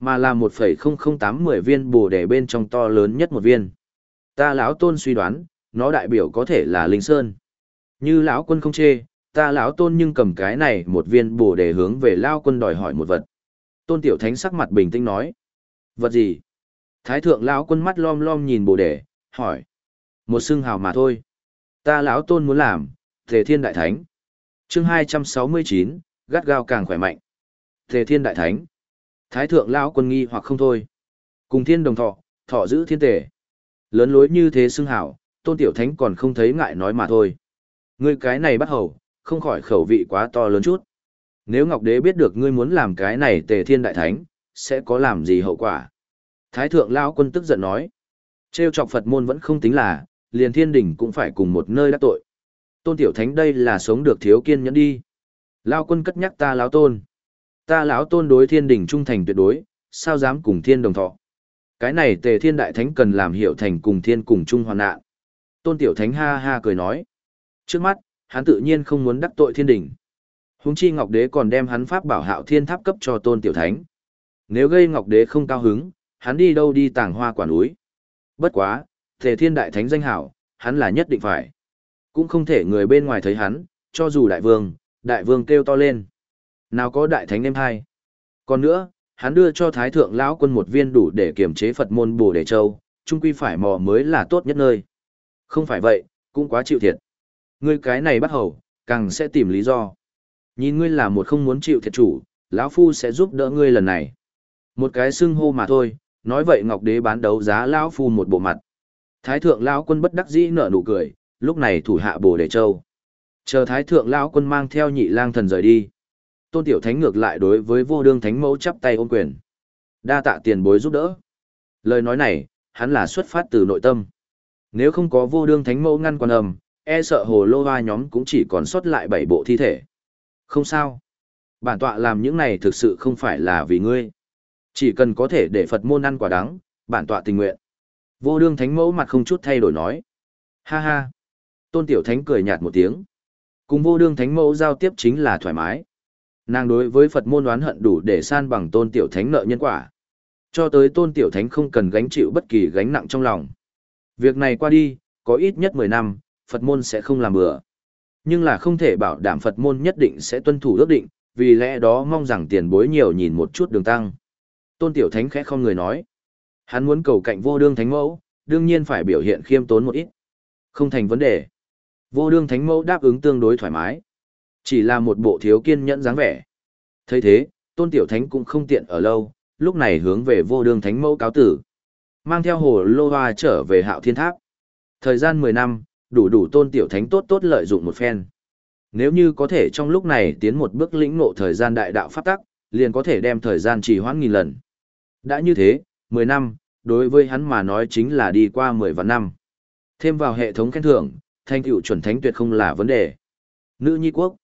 mà là 1,0080 viên bồ đề bên trong to lớn nhất một viên. Ta lão Tôn suy đoán, nó đại biểu có thể là Linh Sơn. Như lão quân không chê, ta lão Tôn nhưng cầm cái này một viên bồ đề hướng về lão quân đòi hỏi một vật. Tôn Tiểu Thánh sắc mặt bình tĩnh nói. Vật gì? Thái thượng lão quân mắt lom lom nhìn bồ đề, hỏi. Một xưng hào mà thôi. Ta lão tôn muốn làm, Tề Thiên Đại Thánh. chương hai trăm sáu mươi chín gắt gao càng khỏe mạnh. Tề Thiên Đại Thánh. Thái thượng lão quân nghi hoặc không thôi. Cùng thiên đồng thọ, thọ giữ thiên tề. Lớn lối như thế xưng hào, tôn tiểu thánh còn không thấy ngại nói mà thôi. Ngươi cái này bắt hầu, không khỏi khẩu vị quá to lớn chút. Nếu Ngọc Đế biết được ngươi muốn làm cái này Tề Thiên Đại Thánh, sẽ có làm gì hậu quả? Thái thượng lão quân tức giận nói. Trêu chọc Phật môn vẫn không tính là, liền thiên đỉnh cũng phải cùng một nơi đắc tội. Tôn tiểu thánh đây là sống được thiếu kiên nhẫn đi. Lão quân cất nhắc ta lão tôn. Ta lão tôn đối thiên đỉnh trung thành tuyệt đối, sao dám cùng thiên đồng thọ. Cái này tề thiên đại thánh cần làm hiệu thành cùng thiên cùng chung hoàn nạn. Tôn tiểu thánh ha ha cười nói. Trước mắt, hắn tự nhiên không muốn đắc tội thiên đình. Húng chi Ngọc Đế còn đem hắn pháp bảo hạo thiên tháp cấp cho tôn tiểu thánh. Nếu gây Ngọc Đế không cao hứng, hắn đi đâu đi tàng hoa quả núi. Bất quá, thể thiên đại thánh danh hảo, hắn là nhất định phải. Cũng không thể người bên ngoài thấy hắn, cho dù đại vương, đại vương kêu to lên. Nào có đại thánh em hai. Còn nữa, hắn đưa cho thái thượng lão quân một viên đủ để kiểm chế Phật môn Bồ Đề Châu, trung quy phải mò mới là tốt nhất nơi. Không phải vậy, cũng quá chịu thiệt. Ngươi cái này bắt hầu, càng sẽ tìm lý do. Nhìn ngươi là một không muốn chịu thiệt chủ, lão phu sẽ giúp đỡ ngươi lần này. Một cái xưng hô mà thôi, nói vậy Ngọc Đế bán đấu giá lão phu một bộ mặt. Thái thượng lão quân bất đắc dĩ nở nụ cười, lúc này thủ hạ Bồ Đề Châu. Chờ Thái thượng lão quân mang theo nhị lang thần rời đi. Tôn Tiểu Thánh ngược lại đối với vô đương thánh mẫu chắp tay ôm quyền. Đa tạ tiền bối giúp đỡ. Lời nói này, hắn là xuất phát từ nội tâm. Nếu không có vô đương thánh mẫu ngăn quan âm, e sợ hồ lô hoa nhóm cũng chỉ còn sót lại bảy bộ thi thể. Không sao. Bản tọa làm những này thực sự không phải là vì ngươi. Chỉ cần có thể để Phật môn ăn quả đắng, bản tọa tình nguyện. Vô đương thánh mẫu mặt không chút thay đổi nói. Ha ha. Tôn tiểu thánh cười nhạt một tiếng. Cùng vô đương thánh mẫu giao tiếp chính là thoải mái. Nàng đối với Phật môn oán hận đủ để san bằng tôn tiểu thánh nợ nhân quả. Cho tới tôn tiểu thánh không cần gánh chịu bất kỳ gánh nặng trong lòng. Việc này qua đi, có ít nhất 10 năm, Phật môn sẽ không làm bừa. Nhưng là không thể bảo đảm Phật môn nhất định sẽ tuân thủ ước định, vì lẽ đó mong rằng tiền bối nhiều nhìn một chút đường tăng. Tôn tiểu thánh khẽ không người nói. Hắn muốn cầu cạnh vô đương thánh mẫu, đương nhiên phải biểu hiện khiêm tốn một ít. Không thành vấn đề. Vô đương thánh mẫu đáp ứng tương đối thoải mái. Chỉ là một bộ thiếu kiên nhẫn dáng vẻ. thấy thế, tôn tiểu thánh cũng không tiện ở lâu, lúc này hướng về vô đương thánh mẫu cáo tử. Mang theo hồ lô hoa trở về hạo thiên tháp. Thời gian 10 năm, đủ đủ tôn tiểu thánh tốt tốt lợi dụng một phen. Nếu như có thể trong lúc này tiến một bước lĩnh ngộ thời gian đại đạo pháp tắc, liền có thể đem thời gian trì hoãn nghìn lần. Đã như thế, 10 năm, đối với hắn mà nói chính là đi qua 10 vạn năm. Thêm vào hệ thống khen thưởng, thanh tựu chuẩn thánh tuyệt không là vấn đề. Nữ nhi quốc.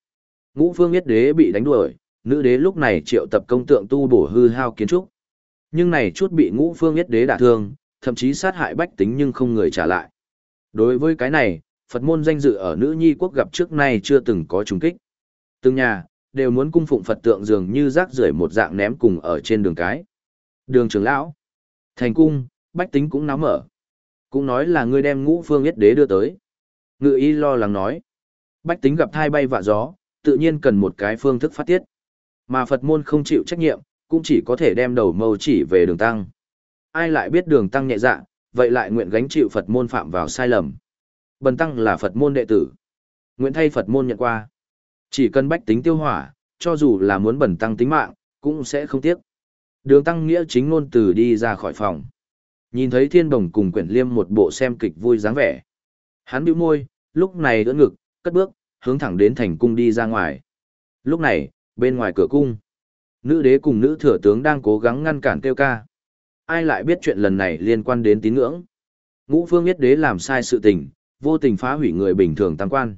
Ngũ phương yết đế bị đánh đuổi, nữ đế lúc này triệu tập công tượng tu bổ hư hao kiến trúc. Nhưng này chút bị ngũ phương yết đế đả thương, thậm chí sát hại bách tính nhưng không người trả lại. Đối với cái này, Phật môn danh dự ở nữ nhi quốc gặp trước nay chưa từng có trùng kích. Từng nhà, đều muốn cung phụng Phật tượng dường như rác rưởi một dạng ném cùng ở trên đường cái. Đường trưởng lão, thành cung, bách tính cũng náo mở. Cũng nói là ngươi đem ngũ phương yết đế đưa tới. Ngự y lo lắng nói. Bách tính gặp thai bay vạ gió, tự nhiên cần một cái phương thức phát tiết. Mà Phật môn không chịu trách nhiệm, cũng chỉ có thể đem đầu mâu chỉ về đường tăng. Ai lại biết đường tăng nhẹ dạ, vậy lại nguyện gánh chịu Phật môn phạm vào sai lầm. Bần tăng là Phật môn đệ tử. Nguyện thay Phật môn nhận qua. Chỉ cần bách tính tiêu hỏa, cho dù là muốn bần tăng tính mạng, cũng sẽ không tiếc. Đường tăng nghĩa chính ngôn từ đi ra khỏi phòng. Nhìn thấy thiên đồng cùng quyển liêm một bộ xem kịch vui dáng vẻ. Hắn bĩu môi, lúc này đỡ ngực, cất bước, hướng thẳng đến thành cung đi ra ngoài. Lúc này, bên ngoài cửa cung, nữ đế cùng nữ thừa tướng đang cố gắng ngăn cản kêu ca. Ai lại biết chuyện lần này liên quan đến tín ngưỡng? Ngũ phương biết đế làm sai sự tình, vô tình phá hủy người bình thường tăng quan.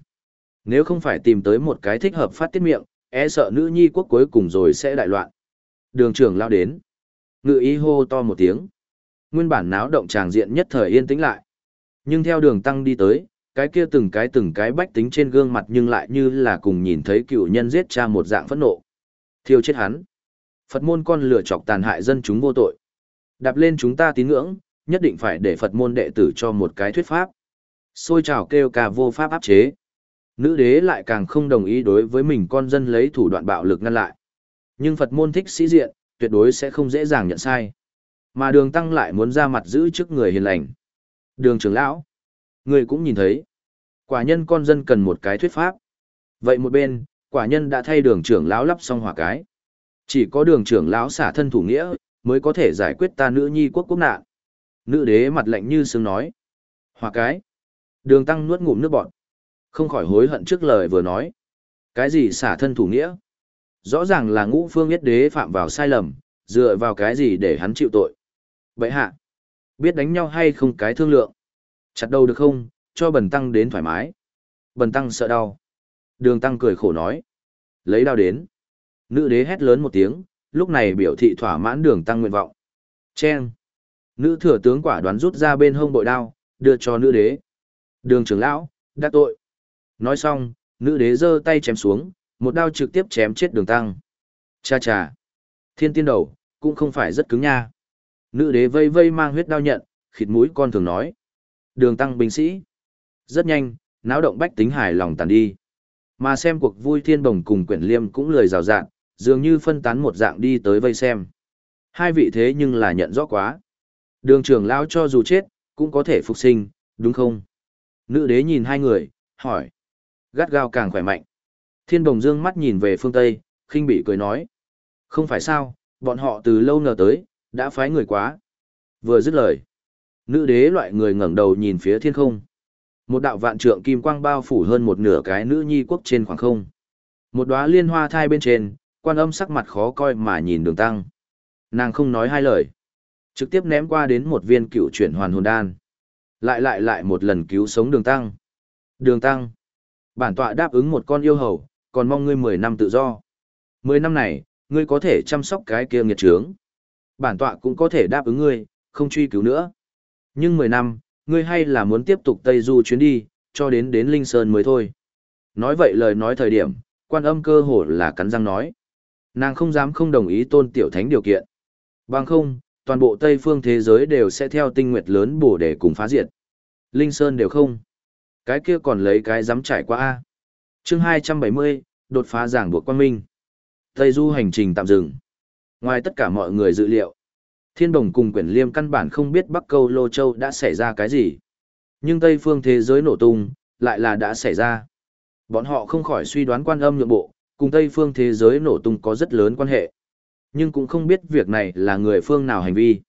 Nếu không phải tìm tới một cái thích hợp phát tiết miệng, e sợ nữ nhi quốc cuối cùng rồi sẽ đại loạn. Đường trưởng lao đến. Ngự ý hô to một tiếng. Nguyên bản náo động tràng diện nhất thời yên tĩnh lại. Nhưng theo đường tăng đi tới, cái kia từng cái từng cái bách tính trên gương mặt nhưng lại như là cùng nhìn thấy cựu nhân giết cha một dạng phẫn nộ. Thiêu chết hắn. Phật môn con lửa chọc tàn hại dân chúng vô tội. Đạp lên chúng ta tín ngưỡng, nhất định phải để Phật môn đệ tử cho một cái thuyết pháp. Xôi trào kêu ca vô pháp áp chế. Nữ đế lại càng không đồng ý đối với mình con dân lấy thủ đoạn bạo lực ngăn lại. Nhưng Phật môn thích sĩ diện, tuyệt đối sẽ không dễ dàng nhận sai. Mà đường tăng lại muốn ra mặt giữ trước người hiền lành. Đường trưởng lão, người cũng nhìn thấy. Quả nhân con dân cần một cái thuyết pháp. Vậy một bên, quả nhân đã thay đường trưởng lão lắp xong hỏa cái. Chỉ có đường trưởng lão xả thân thủ nghĩa, mới có thể giải quyết ta nữ nhi quốc quốc nạn. Nữ đế mặt lạnh như sương nói. hòa cái. Đường tăng nuốt ngụm nước bọt. Không khỏi hối hận trước lời vừa nói. Cái gì xả thân thủ nghĩa? Rõ ràng là ngũ phương yết đế phạm vào sai lầm, dựa vào cái gì để hắn chịu tội. Vậy hạ, biết đánh nhau hay không cái thương lượng. Chặt đầu được không, cho bần tăng đến thoải mái. Bần tăng sợ đau. Đường tăng cười khổ nói. Lấy đao đến. Nữ đế hét lớn một tiếng, lúc này biểu thị thỏa mãn đường tăng nguyện vọng. Chen. Nữ thừa tướng quả đoán rút ra bên hông bội đao, đưa cho nữ đế. Đường trưởng lão, đã tội. Nói xong, Nữ đế giơ tay chém xuống, một đao trực tiếp chém chết đường tăng. Cha cha. Thiên tiên đầu, cũng không phải rất cứng nha. Nữ đế vây vây mang huyết đao nhận, khịt mũi con thường nói. Đường tăng binh sĩ. Rất nhanh, náo động bách tính hài lòng tàn đi. Mà xem cuộc vui thiên bồng cùng quyển liêm cũng lười rào rạng, dường như phân tán một dạng đi tới vây xem. Hai vị thế nhưng là nhận rõ quá. Đường trưởng lão cho dù chết, cũng có thể phục sinh, đúng không? Nữ đế nhìn hai người, hỏi. Gắt gao càng khỏe mạnh. Thiên đồng dương mắt nhìn về phương Tây, khinh bị cười nói. Không phải sao, bọn họ từ lâu ngờ tới, đã phái người quá. Vừa dứt lời. Nữ đế loại người ngẩng đầu nhìn phía thiên không. Một đạo vạn trượng kim quang bao phủ hơn một nửa cái nữ nhi quốc trên khoảng không. Một đóa liên hoa thai bên trên, quan âm sắc mặt khó coi mà nhìn đường tăng. Nàng không nói hai lời. Trực tiếp ném qua đến một viên cựu chuyển hoàn hồn đan. Lại lại lại một lần cứu sống đường tăng. Đường tăng. Bản tọa đáp ứng một con yêu hầu, còn mong ngươi mười năm tự do. Mười năm này, ngươi có thể chăm sóc cái kia nghiệt trướng. Bản tọa cũng có thể đáp ứng ngươi, không truy cứu nữa. Nhưng mười năm, ngươi hay là muốn tiếp tục Tây Du chuyến đi, cho đến đến Linh Sơn mới thôi. Nói vậy lời nói thời điểm, quan âm cơ hồ là cắn răng nói. Nàng không dám không đồng ý tôn tiểu thánh điều kiện. Bằng không, toàn bộ Tây phương thế giới đều sẽ theo tinh nguyệt lớn bổ để cùng phá diệt. Linh Sơn đều không. Cái kia còn lấy cái dám trải qua A. chương 270, đột phá giảng buộc quan minh. Tây du hành trình tạm dừng. Ngoài tất cả mọi người dự liệu, Thiên Đồng cùng Quyển Liêm căn bản không biết Bắc Câu Lô Châu đã xảy ra cái gì. Nhưng Tây phương thế giới nổ tung, lại là đã xảy ra. Bọn họ không khỏi suy đoán quan âm nhượng bộ, cùng Tây phương thế giới nổ tung có rất lớn quan hệ. Nhưng cũng không biết việc này là người phương nào hành vi.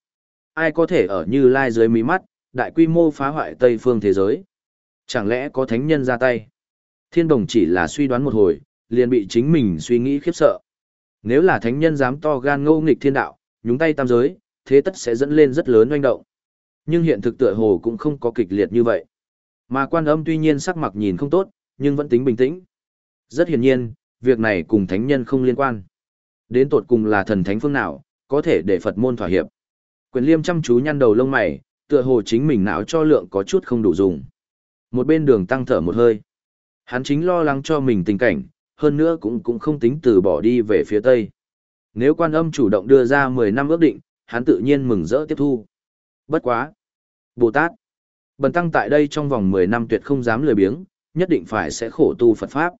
Ai có thể ở như lai dưới mí mắt, đại quy mô phá hoại Tây phương thế giới. Chẳng lẽ có thánh nhân ra tay? Thiên đồng chỉ là suy đoán một hồi, liền bị chính mình suy nghĩ khiếp sợ. Nếu là thánh nhân dám to gan ngô nghịch thiên đạo, nhúng tay tam giới, thế tất sẽ dẫn lên rất lớn oanh động. Nhưng hiện thực tựa hồ cũng không có kịch liệt như vậy. Mà quan âm tuy nhiên sắc mặt nhìn không tốt, nhưng vẫn tính bình tĩnh. Rất hiển nhiên, việc này cùng thánh nhân không liên quan. Đến tột cùng là thần thánh phương nào, có thể để Phật môn thỏa hiệp. Quyền liêm chăm chú nhăn đầu lông mày, tựa hồ chính mình não cho lượng có chút không đủ dùng. Một bên đường tăng thở một hơi. Hắn chính lo lắng cho mình tình cảnh, hơn nữa cũng cũng không tính từ bỏ đi về phía Tây. Nếu quan âm chủ động đưa ra 10 năm ước định, hắn tự nhiên mừng rỡ tiếp thu. Bất quá. Bồ Tát. Bần tăng tại đây trong vòng 10 năm tuyệt không dám lười biếng, nhất định phải sẽ khổ tu Phật Pháp.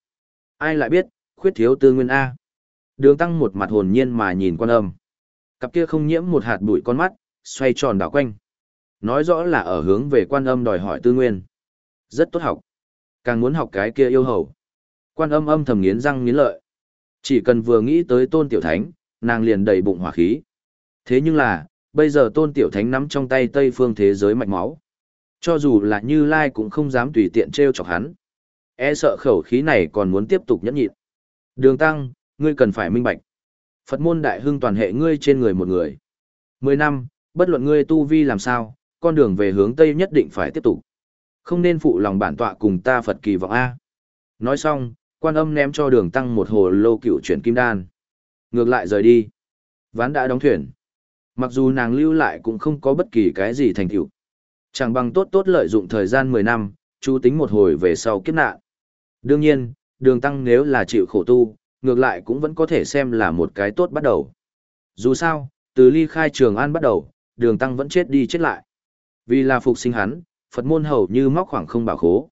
Ai lại biết, khuyết thiếu tư nguyên A. Đường tăng một mặt hồn nhiên mà nhìn quan âm. Cặp kia không nhiễm một hạt bụi con mắt, xoay tròn đảo quanh. Nói rõ là ở hướng về quan âm đòi hỏi tư nguyên. Rất tốt học. Càng muốn học cái kia yêu hầu. Quan âm âm thầm nghiến răng nghiến lợi. Chỉ cần vừa nghĩ tới tôn tiểu thánh, nàng liền đầy bụng hỏa khí. Thế nhưng là, bây giờ tôn tiểu thánh nắm trong tay tây phương thế giới mạch máu. Cho dù là như lai cũng không dám tùy tiện treo chọc hắn. E sợ khẩu khí này còn muốn tiếp tục nhẫn nhịn. Đường tăng, ngươi cần phải minh bạch. Phật môn đại hưng toàn hệ ngươi trên người một người. Mười năm, bất luận ngươi tu vi làm sao, con đường về hướng Tây nhất định phải tiếp tục. Không nên phụ lòng bản tọa cùng ta Phật kỳ vọng A. Nói xong, quan âm ném cho đường tăng một hồ lô cựu chuyển kim đan. Ngược lại rời đi. Ván đã đóng thuyền. Mặc dù nàng lưu lại cũng không có bất kỳ cái gì thành tựu. Chẳng bằng tốt tốt lợi dụng thời gian 10 năm, chú tính một hồi về sau kiếp nạn. Đương nhiên, đường tăng nếu là chịu khổ tu, ngược lại cũng vẫn có thể xem là một cái tốt bắt đầu. Dù sao, từ ly khai trường an bắt đầu, đường tăng vẫn chết đi chết lại. Vì là phục sinh hắn, Phật môn hầu như móc khoảng không bảo khố.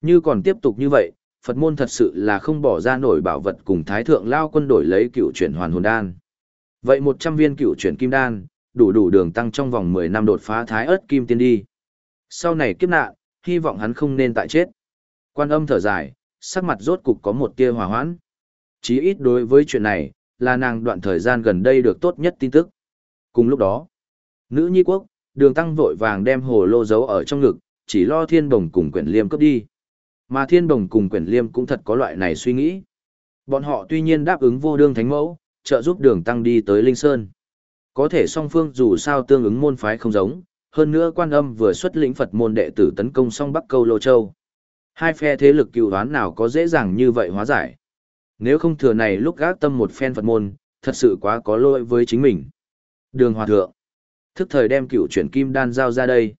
Như còn tiếp tục như vậy, Phật môn thật sự là không bỏ ra nổi bảo vật cùng Thái Thượng Lao quân đổi lấy cựu chuyển hoàn hồn đan. Vậy 100 viên cựu chuyển kim đan, đủ đủ đường tăng trong vòng 10 năm đột phá Thái ớt kim tiên đi. Sau này kiếp nạn, hy vọng hắn không nên tại chết. Quan âm thở dài, sắc mặt rốt cục có một tia hòa hoãn. Chí ít đối với chuyện này, là nàng đoạn thời gian gần đây được tốt nhất tin tức. Cùng lúc đó, nữ nhi quốc, đường tăng vội vàng đem hồ lô giấu ở trong ngực, chỉ lo thiên bồng cùng quyển liêm cấp đi. Mà thiên bồng cùng quyển liêm cũng thật có loại này suy nghĩ. Bọn họ tuy nhiên đáp ứng vô đương thánh mẫu, trợ giúp đường tăng đi tới Linh Sơn. Có thể song phương dù sao tương ứng môn phái không giống, hơn nữa quan âm vừa xuất lĩnh Phật môn đệ tử tấn công song Bắc Câu Lô Châu. Hai phe thế lực cựu đoán nào có dễ dàng như vậy hóa giải. Nếu không thừa này lúc gác tâm một phen Phật môn, thật sự quá có lỗi với chính mình. Đường Hòa Thượng. Thức thời đem cựu chuyển kim đan giao ra đây.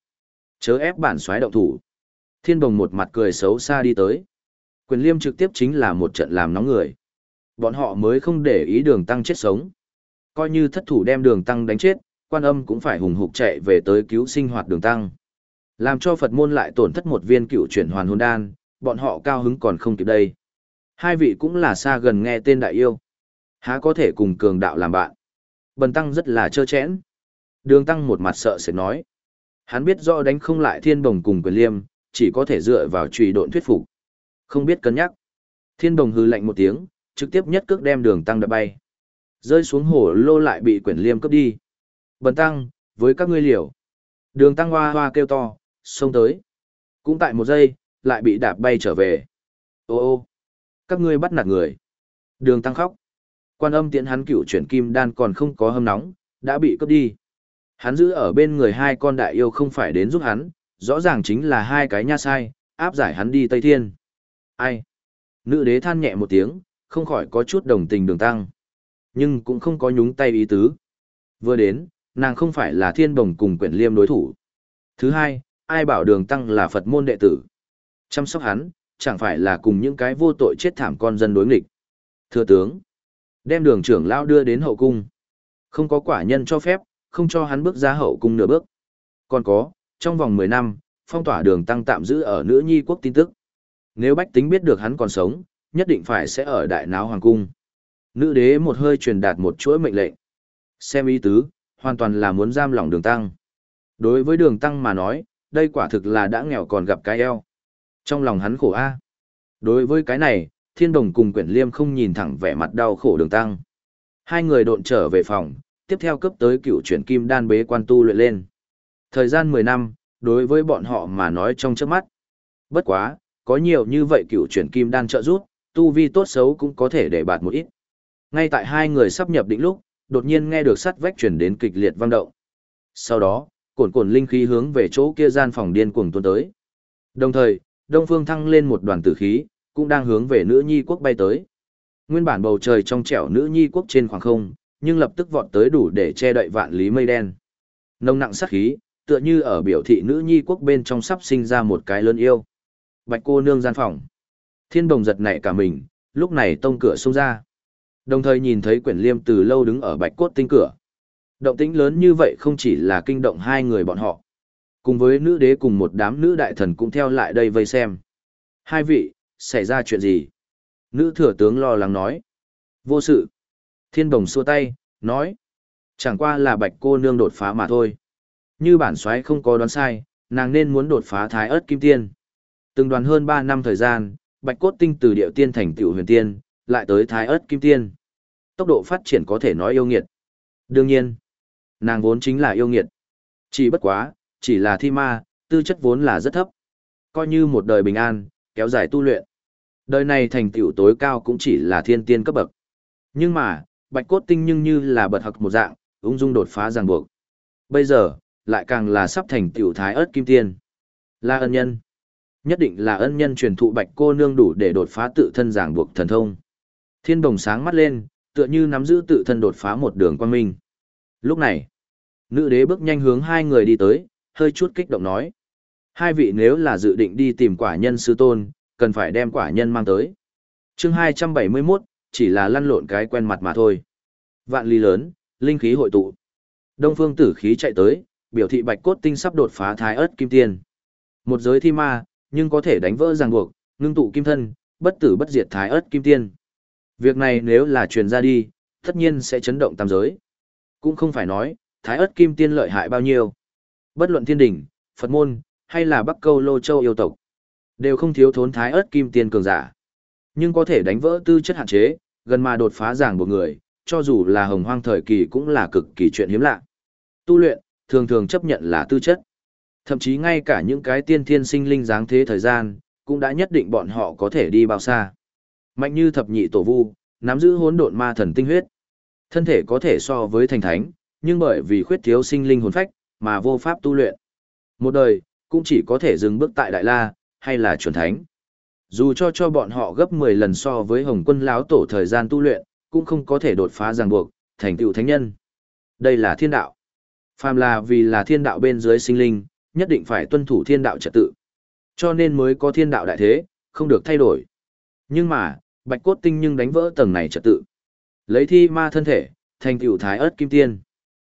Chớ ép bản xoáy động thủ. Thiên bồng một mặt cười xấu xa đi tới. Quyền liêm trực tiếp chính là một trận làm nóng người. Bọn họ mới không để ý đường tăng chết sống. Coi như thất thủ đem đường tăng đánh chết, quan âm cũng phải hùng hục chạy về tới cứu sinh hoạt đường tăng. Làm cho Phật môn lại tổn thất một viên cựu chuyển hoàn hồn đan, bọn họ cao hứng còn không kịp đây. Hai vị cũng là xa gần nghe tên đại yêu. Há có thể cùng cường đạo làm bạn. Bần tăng rất là trơ chẽn. Đường tăng một mặt sợ sẽ nói. Hắn biết rõ đánh không lại thiên đồng cùng quyền liêm, chỉ có thể dựa vào trùy độn thuyết phục. Không biết cân nhắc. Thiên đồng hư lạnh một tiếng, trực tiếp nhất cước đem đường tăng đập bay. Rơi xuống hồ lô lại bị quyển liêm cướp đi. Bần tăng, với các ngươi liều. Đường tăng hoa hoa kêu to, xông tới. Cũng tại một giây, lại bị đạp bay trở về. Ô ô, các ngươi bắt nạt người. Đường tăng khóc. Quan âm tiện hắn cựu chuyển kim đan còn không có hâm nóng, đã bị cướp đi. Hắn giữ ở bên người hai con đại yêu không phải đến giúp hắn, rõ ràng chính là hai cái nha sai, áp giải hắn đi Tây Thiên. Ai? Nữ đế than nhẹ một tiếng, không khỏi có chút đồng tình đường tăng. Nhưng cũng không có nhúng tay ý tứ. Vừa đến, nàng không phải là thiên bồng cùng quyển liêm đối thủ. Thứ hai, ai bảo đường tăng là Phật môn đệ tử. Chăm sóc hắn, chẳng phải là cùng những cái vô tội chết thảm con dân đối nghịch. Thưa tướng, đem đường trưởng lao đưa đến hậu cung. Không có quả nhân cho phép, không cho hắn bước ra hậu cung nửa bước. Còn có, trong vòng 10 năm, phong tỏa đường tăng tạm giữ ở nữ nhi quốc tin tức. Nếu bách tính biết được hắn còn sống, nhất định phải sẽ ở đại náo hoàng cung. Nữ đế một hơi truyền đạt một chuỗi mệnh lệnh. Xem ý tứ, hoàn toàn là muốn giam lỏng đường tăng. Đối với đường tăng mà nói, đây quả thực là đã nghèo còn gặp cái eo. Trong lòng hắn khổ a. Đối với cái này, thiên đồng cùng quyển liêm không nhìn thẳng vẻ mặt đau khổ đường tăng. Hai người độn trở về phòng, tiếp theo cấp tới cựu chuyển kim đan bế quan tu luyện lên. Thời gian 10 năm, đối với bọn họ mà nói trong trước mắt. Bất quá, có nhiều như vậy cựu chuyển kim đan trợ giúp, tu vi tốt xấu cũng có thể để bạt một ít. Ngay tại hai người sắp nhập định lúc, đột nhiên nghe được sắt vách chuyển đến kịch liệt vang động. Sau đó, Cuồn cồn linh khí hướng về chỗ kia gian phòng điên cuồng tuôn tới. Đồng thời, Đông Phương thăng lên một đoàn tử khí, cũng đang hướng về nữ nhi quốc bay tới. Nguyên bản bầu trời trong trẻo nữ nhi quốc trên khoảng không, nhưng lập tức vọt tới đủ để che đậy vạn lý mây đen. Nông nặng sát khí, tựa như ở biểu thị nữ nhi quốc bên trong sắp sinh ra một cái lớn yêu. Bạch cô nương gian phòng. Thiên đồng giật nảy cả mình, lúc này tông cửa xông ra. Đồng thời nhìn thấy quyển liêm từ lâu đứng ở bạch cốt tinh cửa. Động tĩnh lớn như vậy không chỉ là kinh động hai người bọn họ. Cùng với nữ đế cùng một đám nữ đại thần cũng theo lại đây vây xem. Hai vị, xảy ra chuyện gì? Nữ thừa tướng lo lắng nói. Vô sự. Thiên đồng xua tay, nói. Chẳng qua là bạch cô nương đột phá mà thôi. Như bản soái không có đoán sai, nàng nên muốn đột phá thái ớt kim tiên. Từng đoàn hơn 3 năm thời gian, bạch cốt tinh từ điệu tiên thành tiểu huyền tiên, lại tới thái ớt kim tiên. Tốc độ phát triển có thể nói yêu nghiệt. Đương nhiên, nàng vốn chính là yêu nghiệt. Chỉ bất quá, chỉ là thi ma, tư chất vốn là rất thấp. Coi như một đời bình an, kéo dài tu luyện. Đời này thành tựu tối cao cũng chỉ là thiên tiên cấp bậc. Nhưng mà, bạch cốt tinh nhưng như là bật học một dạng, ung dung đột phá ràng buộc. Bây giờ, lại càng là sắp thành tiểu thái ớt kim tiên. Là ân nhân. Nhất định là ân nhân truyền thụ bạch cô nương đủ để đột phá tự thân ràng buộc thần thông. Thiên đồng sáng mắt lên, tựa như nắm giữ tự thân đột phá một đường quan minh. Lúc này, nữ đế bước nhanh hướng hai người đi tới, hơi chút kích động nói. Hai vị nếu là dự định đi tìm quả nhân sư tôn, cần phải đem quả nhân mang tới. chương 271, chỉ là lăn lộn cái quen mặt mà thôi. Vạn ly lớn, linh khí hội tụ. Đông phương tử khí chạy tới, biểu thị bạch cốt tinh sắp đột phá thái ớt kim tiên. Một giới thi ma, nhưng có thể đánh vỡ ràng buộc, ngưng tụ kim thân, bất tử bất diệt thái ớt kim tiên. Việc này nếu là truyền ra đi, tất nhiên sẽ chấn động tam giới. Cũng không phải nói, thái ớt kim tiên lợi hại bao nhiêu. Bất luận thiên đỉnh, Phật môn, hay là Bắc Câu Lô Châu yêu tộc, đều không thiếu thốn thái ớt kim tiên cường giả. Nhưng có thể đánh vỡ tư chất hạn chế, gần mà đột phá giảng một người, cho dù là hồng hoang thời kỳ cũng là cực kỳ chuyện hiếm lạ. Tu luyện, thường thường chấp nhận là tư chất. Thậm chí ngay cả những cái tiên thiên sinh linh dáng thế thời gian, cũng đã nhất định bọn họ có thể đi bao xa. Mạnh như thập nhị tổ vu, nắm giữ hỗn độn ma thần tinh huyết. Thân thể có thể so với thành thánh, nhưng bởi vì khuyết thiếu sinh linh hồn phách, mà vô pháp tu luyện. Một đời, cũng chỉ có thể dừng bước tại Đại La, hay là chuẩn thánh. Dù cho cho bọn họ gấp 10 lần so với Hồng Quân láo tổ thời gian tu luyện, cũng không có thể đột phá ràng buộc, thành tựu thánh nhân. Đây là thiên đạo. Phàm là vì là thiên đạo bên dưới sinh linh, nhất định phải tuân thủ thiên đạo trật tự. Cho nên mới có thiên đạo đại thế, không được thay đổi. Nhưng mà, bạch cốt tinh nhưng đánh vỡ tầng này trật tự. Lấy thi ma thân thể, thành tựu thái ớt kim tiên.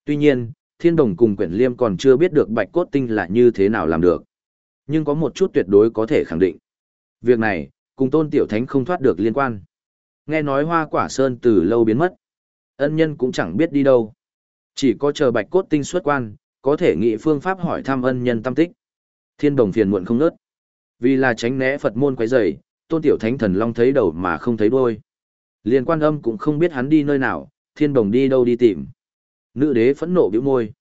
Tuy nhiên, thiên đồng cùng quyển liêm còn chưa biết được bạch cốt tinh là như thế nào làm được. Nhưng có một chút tuyệt đối có thể khẳng định. Việc này, cùng tôn tiểu thánh không thoát được liên quan. Nghe nói hoa quả sơn từ lâu biến mất. Ân nhân cũng chẳng biết đi đâu. Chỉ có chờ bạch cốt tinh xuất quan, có thể nghị phương pháp hỏi thăm ân nhân tâm tích. Thiên đồng phiền muộn không nớt. Vì là tránh né Phật môn quấy rầy, tôn tiểu thánh thần long thấy đầu mà không thấy đuôi. Liên quan âm cũng không biết hắn đi nơi nào, thiên đồng đi đâu đi tìm. Nữ đế phẫn nộ bĩu môi.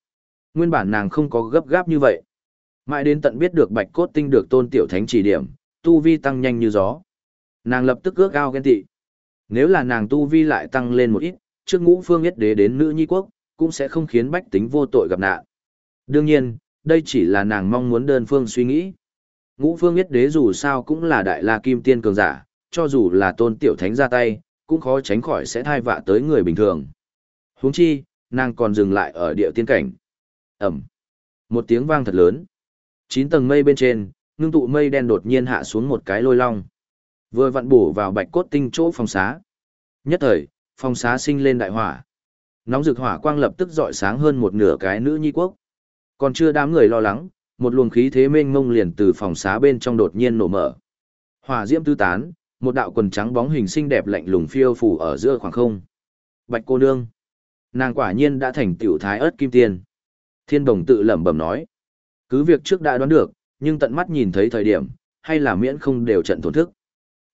Nguyên bản nàng không có gấp gáp như vậy. Mãi đến tận biết được bạch cốt tinh được tôn tiểu thánh chỉ điểm, tu vi tăng nhanh như gió. Nàng lập tức ước ao ghen tị. Nếu là nàng tu vi lại tăng lên một ít, trước ngũ phương yết đế đến nữ nhi quốc, cũng sẽ không khiến bách tính vô tội gặp nạn. Đương nhiên, đây chỉ là nàng mong muốn đơn phương suy nghĩ. Ngũ phương yết đế dù sao cũng là đại la kim tiên cường giả, cho dù là tôn tiểu thánh ra tay, cũng khó tránh khỏi sẽ thai vạ tới người bình thường. Huống chi, nàng còn dừng lại ở địa tiên cảnh. Ẩm. Một tiếng vang thật lớn. Chín tầng mây bên trên, ngưng tụ mây đen đột nhiên hạ xuống một cái lôi long. Vừa vặn bổ vào bạch cốt tinh chỗ phòng xá. Nhất thời, phòng xá sinh lên đại hỏa. Nóng rực hỏa quang lập tức dọi sáng hơn một nửa cái nữ nhi quốc. Còn chưa đám người lo lắng, một luồng khí thế mênh mông liền từ phòng xá bên trong đột nhiên nổ mở. Hỏa diễm tứ tán, một đạo quần trắng bóng hình xinh đẹp lạnh lùng phiêu phù ở giữa khoảng không. Bạch cô nương, nàng quả nhiên đã thành tiểu thái ớt kim tiên. Thiên đồng tự lẩm bẩm nói, cứ việc trước đã đoán được, nhưng tận mắt nhìn thấy thời điểm, hay là miễn không đều trận thổn thức.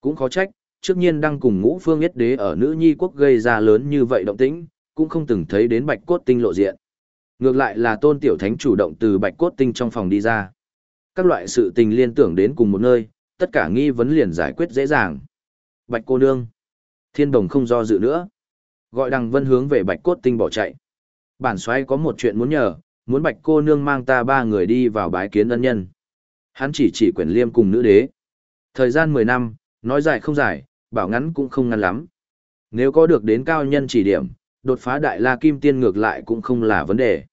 Cũng khó trách, trước nhiên đang cùng ngũ phương yết đế ở nữ nhi quốc gây ra lớn như vậy động tĩnh, cũng không từng thấy đến bạch cốt tinh lộ diện. Ngược lại là tôn tiểu thánh chủ động từ bạch cốt tinh trong phòng đi ra. Các loại sự tình liên tưởng đến cùng một nơi, tất cả nghi vấn liền giải quyết dễ dàng. Bạch cô nương. Thiên đồng không do dự nữa. Gọi đằng vân hướng về bạch cốt tinh bỏ chạy. Bản xoay có một chuyện muốn nhờ, muốn bạch cô nương mang ta ba người đi vào bái kiến ân nhân. Hắn chỉ chỉ quyển liêm cùng nữ đế. Thời gian 10 năm, nói dài không dài, bảo ngắn cũng không ngắn lắm. Nếu có được đến cao nhân chỉ điểm, đột phá đại la kim tiên ngược lại cũng không là vấn đề.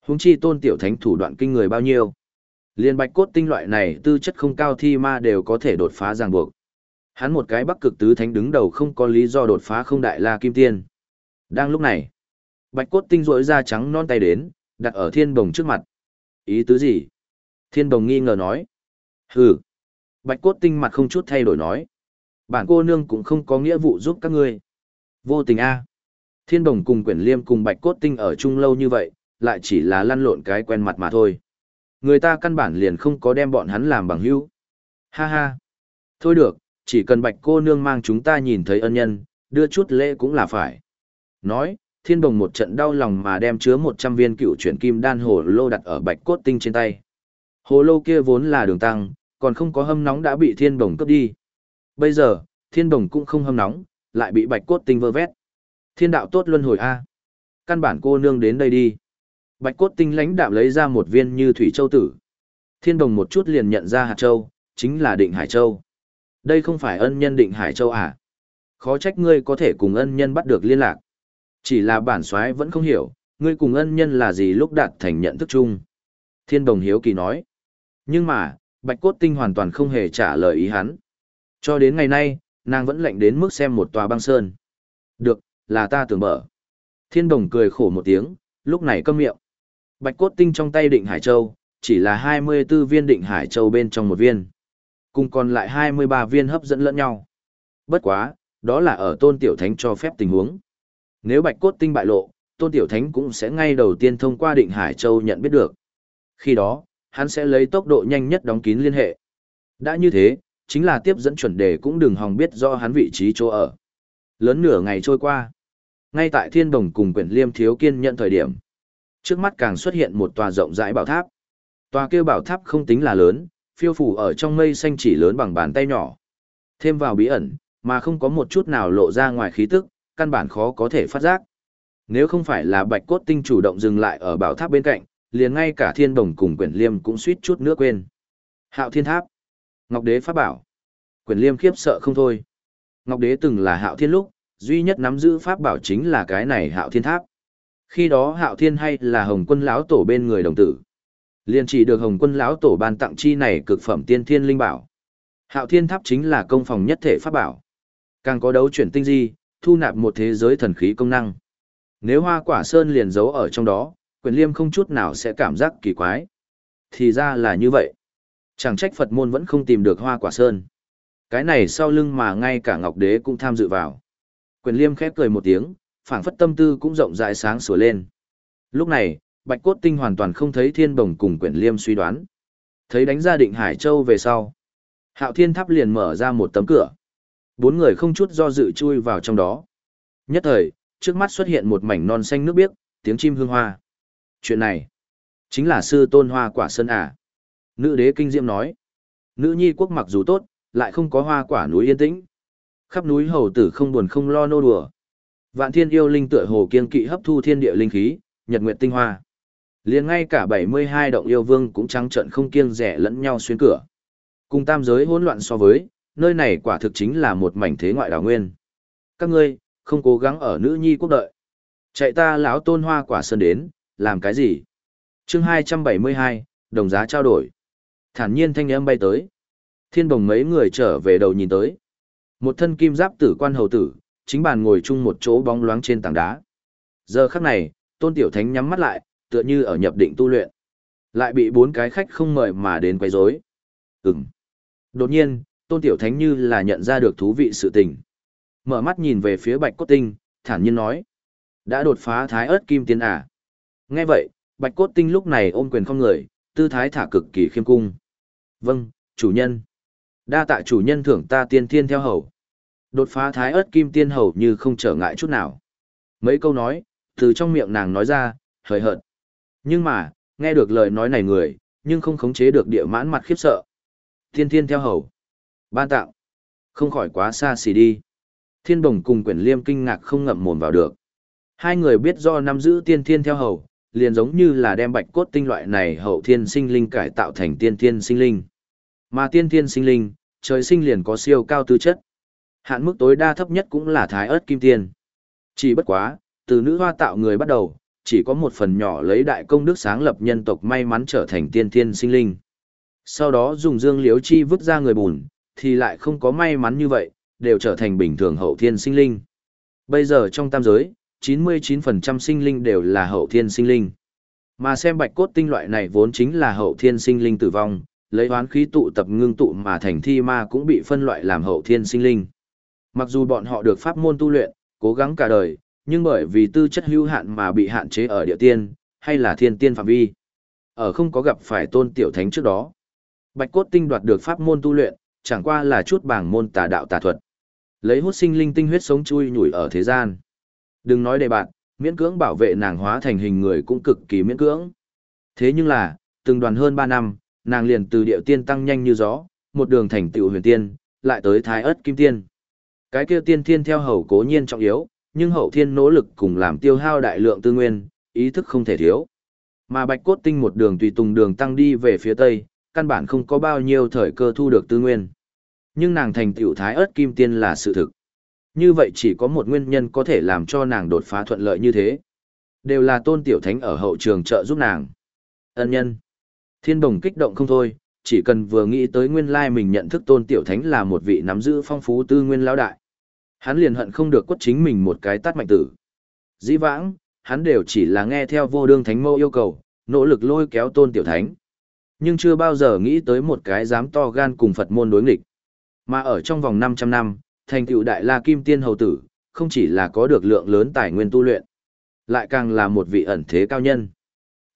Húng chi tôn tiểu thánh thủ đoạn kinh người bao nhiêu. Liên bạch cốt tinh loại này tư chất không cao thi ma đều có thể đột phá ràng buộc. Hắn một cái bắc cực tứ thánh đứng đầu không có lý do đột phá không đại la kim tiên. Đang lúc này, bạch cốt tinh rỗi ra trắng non tay đến, đặt ở thiên bồng trước mặt. Ý tứ gì? Thiên bồng nghi ngờ nói. Hừ. Bạch cốt tinh mặt không chút thay đổi nói. Bản cô nương cũng không có nghĩa vụ giúp các ngươi. Vô tình a. Thiên bồng cùng quyển liêm cùng bạch cốt tinh ở chung lâu như vậy, lại chỉ là lăn lộn cái quen mặt mà thôi. Người ta căn bản liền không có đem bọn hắn làm bằng hữu. Ha ha. Thôi được, chỉ cần bạch cô nương mang chúng ta nhìn thấy ân nhân, đưa chút lễ cũng là phải. Nói, thiên đồng một trận đau lòng mà đem chứa 100 viên cựu chuyển kim đan hồ lô đặt ở bạch cốt tinh trên tay. Hồ lô kia vốn là đường tăng, còn không có hâm nóng đã bị thiên đồng cướp đi. Bây giờ, thiên đồng cũng không hâm nóng, lại bị bạch cốt tinh vơ vét. Thiên đạo tốt luân hồi A. Căn bản cô nương đến đây đi. Bạch cốt tinh lãnh đạm lấy ra một viên như thủy châu tử. Thiên đồng một chút liền nhận ra hạt châu, chính là định hải châu. Đây không phải ân nhân định hải châu à? Khó trách ngươi có thể cùng ân nhân bắt được liên lạc. Chỉ là bản soái vẫn không hiểu, ngươi cùng ân nhân là gì lúc đạt thành nhận thức chung. Thiên đồng hiếu kỳ nói. Nhưng mà, bạch cốt tinh hoàn toàn không hề trả lời ý hắn. Cho đến ngày nay, nàng vẫn lệnh đến mức xem một tòa băng sơn. Được, là ta tưởng mở. Thiên đồng cười khổ một tiếng, lúc này câm miệng. Bạch cốt tinh trong tay định Hải Châu, chỉ là 24 viên định Hải Châu bên trong một viên. Cùng còn lại 23 viên hấp dẫn lẫn nhau. Bất quá, đó là ở tôn tiểu thánh cho phép tình huống. Nếu bạch cốt tinh bại lộ, tôn tiểu thánh cũng sẽ ngay đầu tiên thông qua định Hải Châu nhận biết được. Khi đó, hắn sẽ lấy tốc độ nhanh nhất đóng kín liên hệ. Đã như thế, chính là tiếp dẫn chuẩn đề cũng đừng hòng biết do hắn vị trí chỗ ở. Lớn nửa ngày trôi qua. Ngay tại thiên đồng cùng quyển liêm thiếu kiên nhận thời điểm. Trước mắt càng xuất hiện một tòa rộng rãi bảo tháp. Tòa kia bảo tháp không tính là lớn, phiêu phủ ở trong mây xanh chỉ lớn bằng bàn tay nhỏ. Thêm vào bí ẩn, mà không có một chút nào lộ ra ngoài khí tức, căn bản khó có thể phát giác. Nếu không phải là bạch cốt tinh chủ động dừng lại ở bảo tháp bên cạnh, liền ngay cả thiên đồng cùng quyển liêm cũng suýt chút nữa quên. Hạo thiên tháp. Ngọc đế pháp bảo. Quyển liêm khiếp sợ không thôi. Ngọc đế từng là hạo thiên lúc, duy nhất nắm giữ pháp bảo chính là cái này hạo thiên tháp. Khi đó hạo thiên hay là hồng quân lão tổ bên người đồng tử. Liền chỉ được hồng quân lão tổ ban tặng chi này cực phẩm tiên thiên linh bảo. Hạo thiên tháp chính là công phòng nhất thể pháp bảo. Càng có đấu chuyển tinh di, thu nạp một thế giới thần khí công năng. Nếu hoa quả sơn liền giấu ở trong đó, quyền liêm không chút nào sẽ cảm giác kỳ quái. Thì ra là như vậy. Chẳng trách Phật môn vẫn không tìm được hoa quả sơn. Cái này sau lưng mà ngay cả Ngọc Đế cũng tham dự vào. Quyền liêm khép cười một tiếng, phảng phất tâm tư cũng rộng rãi sáng sủa lên. Lúc này, Bạch Cốt Tinh hoàn toàn không thấy thiên bồng cùng quyển liêm suy đoán. Thấy đánh ra định Hải Châu về sau. Hạo thiên tháp liền mở ra một tấm cửa. Bốn người không chút do dự chui vào trong đó. Nhất thời, trước mắt xuất hiện một mảnh non xanh nước biếc, tiếng chim hương hoa. Chuyện này, chính là sư tôn hoa quả sơn à. Nữ đế kinh diệm nói. Nữ nhi quốc mặc dù tốt, lại không có hoa quả núi yên tĩnh. Khắp núi hầu tử không buồn không lo nô đùa. Vạn thiên yêu linh tựa hồ kiên kỵ hấp thu thiên địa linh khí, nhật nguyệt tinh hoa. liền ngay cả 72 động yêu vương cũng trắng trợn không kiêng rẻ lẫn nhau xuyên cửa. Cùng tam giới hỗn loạn so với, nơi này quả thực chính là một mảnh thế ngoại đảo nguyên. Các ngươi, không cố gắng ở nữ nhi quốc đợi. Chạy ta lão tôn hoa quả sơn đến, làm cái gì? chương 272, đồng giá trao đổi. Thản nhiên thanh âm bay tới. Thiên bồng mấy người trở về đầu nhìn tới. Một thân kim giáp tử quan hầu tử, chính bàn ngồi chung một chỗ bóng loáng trên tảng đá. Giờ khắc này, tôn tiểu thánh nhắm mắt lại, tựa như ở nhập định tu luyện. Lại bị bốn cái khách không mời mà đến quấy rối. Ừm. Đột nhiên, tôn tiểu thánh như là nhận ra được thú vị sự tình. Mở mắt nhìn về phía bạch cốt tinh, thản nhiên nói. Đã đột phá thái ớt kim tiên à? Nghe vậy, bạch cốt tinh lúc này ôm quyền không người, tư thái thả cực kỳ khiêm cung. Vâng, chủ nhân. Đa tạ chủ nhân thưởng ta tiên thiên theo hầu. Đột phá thái ớt kim tiên hầu như không trở ngại chút nào. Mấy câu nói, từ trong miệng nàng nói ra, hời hợt. Nhưng mà, nghe được lời nói này người, nhưng không khống chế được địa mãn mặt khiếp sợ. Tiên thiên theo hầu. Ban tạo. Không khỏi quá xa xỉ đi. Thiên đồng cùng quyển liêm kinh ngạc không ngậm mồm vào được. Hai người biết do nắm giữ tiên thiên theo hầu, liền giống như là đem bạch cốt tinh loại này hậu thiên sinh linh cải tạo thành tiên thiên sinh linh. Mà tiên thiên sinh linh, trời sinh liền có siêu cao tư chất. Hạn mức tối đa thấp nhất cũng là thái ớt kim tiên. Chỉ bất quá, từ nữ hoa tạo người bắt đầu, chỉ có một phần nhỏ lấy đại công đức sáng lập nhân tộc may mắn trở thành tiên thiên sinh linh. Sau đó dùng dương liếu chi vứt ra người bùn, thì lại không có may mắn như vậy, đều trở thành bình thường hậu thiên sinh linh. Bây giờ trong tam giới, 99% sinh linh đều là hậu thiên sinh linh. Mà xem bạch cốt tinh loại này vốn chính là hậu thiên sinh linh tử vong, lấy hoán khí tụ tập ngưng tụ mà thành thi ma cũng bị phân loại làm hậu thiên sinh linh. Mặc dù bọn họ được pháp môn tu luyện, cố gắng cả đời, nhưng bởi vì tư chất hữu hạn mà bị hạn chế ở địa tiên, hay là thiên tiên phạm vi. Ở không có gặp phải tôn tiểu thánh trước đó. Bạch cốt tinh đoạt được pháp môn tu luyện, chẳng qua là chút bảng môn tà đạo tà thuật. Lấy hút sinh linh tinh huyết sống chui nhủi ở thế gian. Đừng nói đề bạn, miễn cưỡng bảo vệ nàng hóa thành hình người cũng cực kỳ miễn cưỡng. Thế nhưng là, từng đoàn hơn 3 năm, nàng liền từ điệu tiên tăng nhanh như gió, một đường thành tựu huyền tiên, lại tới thái ớt kim tiên. Cái kia tiên thiên theo hầu cố nhiên trọng yếu, nhưng hậu thiên nỗ lực cùng làm tiêu hao đại lượng tư nguyên, ý thức không thể thiếu. Mà bạch cốt tinh một đường tùy tùng đường tăng đi về phía tây, căn bản không có bao nhiêu thời cơ thu được tư nguyên. Nhưng nàng thành tiểu thái ớt kim tiên là sự thực. Như vậy chỉ có một nguyên nhân có thể làm cho nàng đột phá thuận lợi như thế. Đều là tôn tiểu thánh ở hậu trường trợ giúp nàng. Ân nhân. Thiên đồng kích động không thôi, chỉ cần vừa nghĩ tới nguyên lai mình nhận thức tôn tiểu thánh là một vị nắm giữ phong phú tư nguyên lão đại. Hắn liền hận không được quất chính mình một cái tát mạnh tử. Dĩ vãng, hắn đều chỉ là nghe theo vô đương thánh mâu yêu cầu, nỗ lực lôi kéo tôn tiểu thánh. Nhưng chưa bao giờ nghĩ tới một cái dám to gan cùng Phật môn đối nghịch. Mà ở trong vòng 500 năm, thành tựu đại la kim tiên hầu tử, không chỉ là có được lượng lớn tài nguyên tu luyện, lại càng là một vị ẩn thế cao nhân.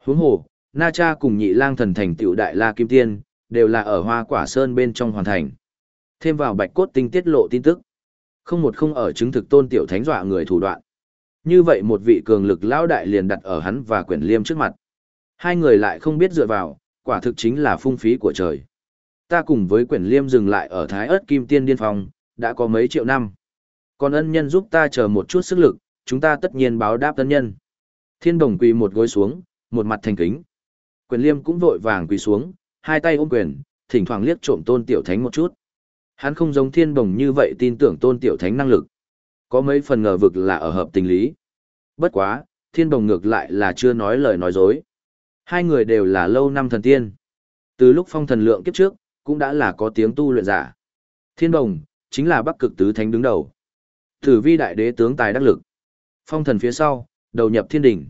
Huống hồ, Na Cha cùng nhị lang thần thành tựu đại la kim tiên, đều là ở hoa quả sơn bên trong hoàn thành. Thêm vào bạch cốt tinh tiết lộ tin tức. Không một không ở chứng thực tôn tiểu thánh dọa người thủ đoạn. Như vậy một vị cường lực lão đại liền đặt ở hắn và quyển liêm trước mặt. Hai người lại không biết dựa vào, quả thực chính là phung phí của trời. Ta cùng với quyển liêm dừng lại ở Thái ớt Kim Tiên Điên Phong, đã có mấy triệu năm. Còn ân nhân giúp ta chờ một chút sức lực, chúng ta tất nhiên báo đáp ân nhân. Thiên đồng quỳ một gối xuống, một mặt thành kính. Quyền liêm cũng vội vàng quỳ xuống, hai tay ôm quyền, thỉnh thoảng liếc trộm tôn tiểu thánh một chút. Hắn không giống thiên đồng như vậy tin tưởng tôn tiểu thánh năng lực. Có mấy phần ngờ vực là ở hợp tình lý. Bất quá, thiên đồng ngược lại là chưa nói lời nói dối. Hai người đều là lâu năm thần tiên. Từ lúc phong thần lượng kiếp trước, cũng đã là có tiếng tu luyện giả. Thiên đồng, chính là bắc cực tứ thánh đứng đầu. Tử vi đại đế tướng tài đắc lực. Phong thần phía sau, đầu nhập thiên đỉnh.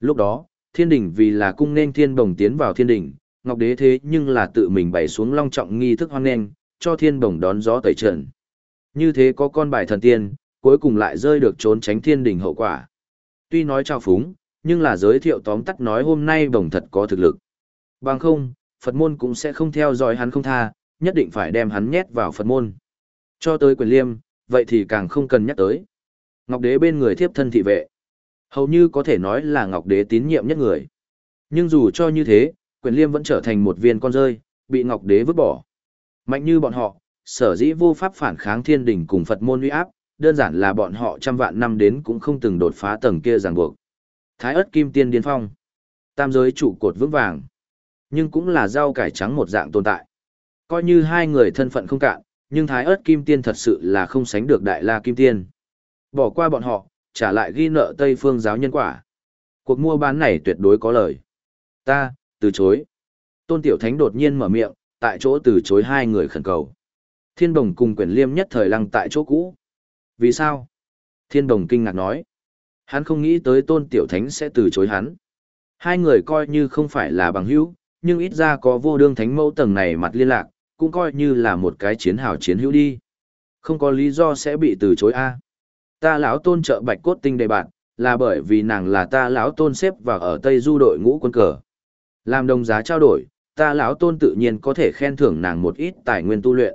Lúc đó, thiên đỉnh vì là cung nên thiên bồng tiến vào thiên đỉnh, ngọc đế thế nhưng là tự mình bày xuống long trọng nghi thức hoan nghênh, cho thiên bồng đón gió tẩy trần. Như thế có con bài thần tiên, cuối cùng lại rơi được trốn tránh thiên đình hậu quả. Tuy nói trao phúng, nhưng là giới thiệu tóm tắt nói hôm nay bồng thật có thực lực. Bằng không, Phật môn cũng sẽ không theo dõi hắn không tha, nhất định phải đem hắn nhét vào Phật môn. Cho tới quyền liêm, vậy thì càng không cần nhắc tới. Ngọc Đế bên người thiếp thân thị vệ. Hầu như có thể nói là Ngọc Đế tín nhiệm nhất người. Nhưng dù cho như thế, quyền liêm vẫn trở thành một viên con rơi, bị Ngọc Đế vứt bỏ. Mạnh như bọn họ, sở dĩ vô pháp phản kháng thiên đình cùng Phật môn uy áp, đơn giản là bọn họ trăm vạn năm đến cũng không từng đột phá tầng kia ràng buộc. Thái ớt kim tiên điên phong. Tam giới trụ cột vững vàng. Nhưng cũng là rau cải trắng một dạng tồn tại. Coi như hai người thân phận không cạn, nhưng thái ớt kim tiên thật sự là không sánh được đại la kim tiên. Bỏ qua bọn họ, trả lại ghi nợ Tây phương giáo nhân quả. Cuộc mua bán này tuyệt đối có lời. Ta, từ chối. Tôn Tiểu Thánh đột nhiên mở miệng, tại chỗ từ chối hai người khẩn cầu. Thiên Đồng cùng Quyển Liêm nhất thời lăng tại chỗ cũ. Vì sao? Thiên Đồng kinh ngạc nói. Hắn không nghĩ tới Tôn Tiểu Thánh sẽ từ chối hắn. Hai người coi như không phải là bằng hữu, nhưng ít ra có vô đương thánh mẫu tầng này mặt liên lạc, cũng coi như là một cái chiến hào chiến hữu đi. Không có lý do sẽ bị từ chối a. Ta lão tôn trợ bạch cốt tinh đề bạn, là bởi vì nàng là ta lão tôn xếp vào ở Tây Du đội ngũ quân cờ. Làm đồng giá trao đổi, ta lão tôn tự nhiên có thể khen thưởng nàng một ít tài nguyên tu luyện.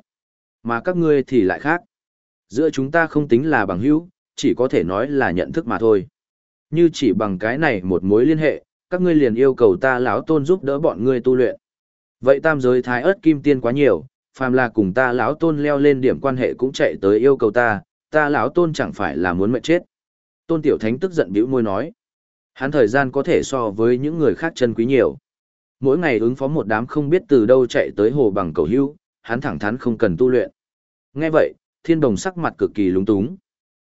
Mà các ngươi thì lại khác. Giữa chúng ta không tính là bằng hữu, chỉ có thể nói là nhận thức mà thôi. Như chỉ bằng cái này một mối liên hệ, các ngươi liền yêu cầu ta lão tôn giúp đỡ bọn ngươi tu luyện. Vậy tam giới thái ớt kim tiên quá nhiều, phàm là cùng ta lão tôn leo lên điểm quan hệ cũng chạy tới yêu cầu ta, ta lão tôn chẳng phải là muốn mệt chết. Tôn tiểu thánh tức giận bĩu môi nói. Hắn thời gian có thể so với những người khác chân quý nhiều. Mỗi ngày ứng phó một đám không biết từ đâu chạy tới hồ bằng cầu hưu, hắn thẳng thắn không cần tu luyện. Nghe vậy, thiên đồng sắc mặt cực kỳ lúng túng.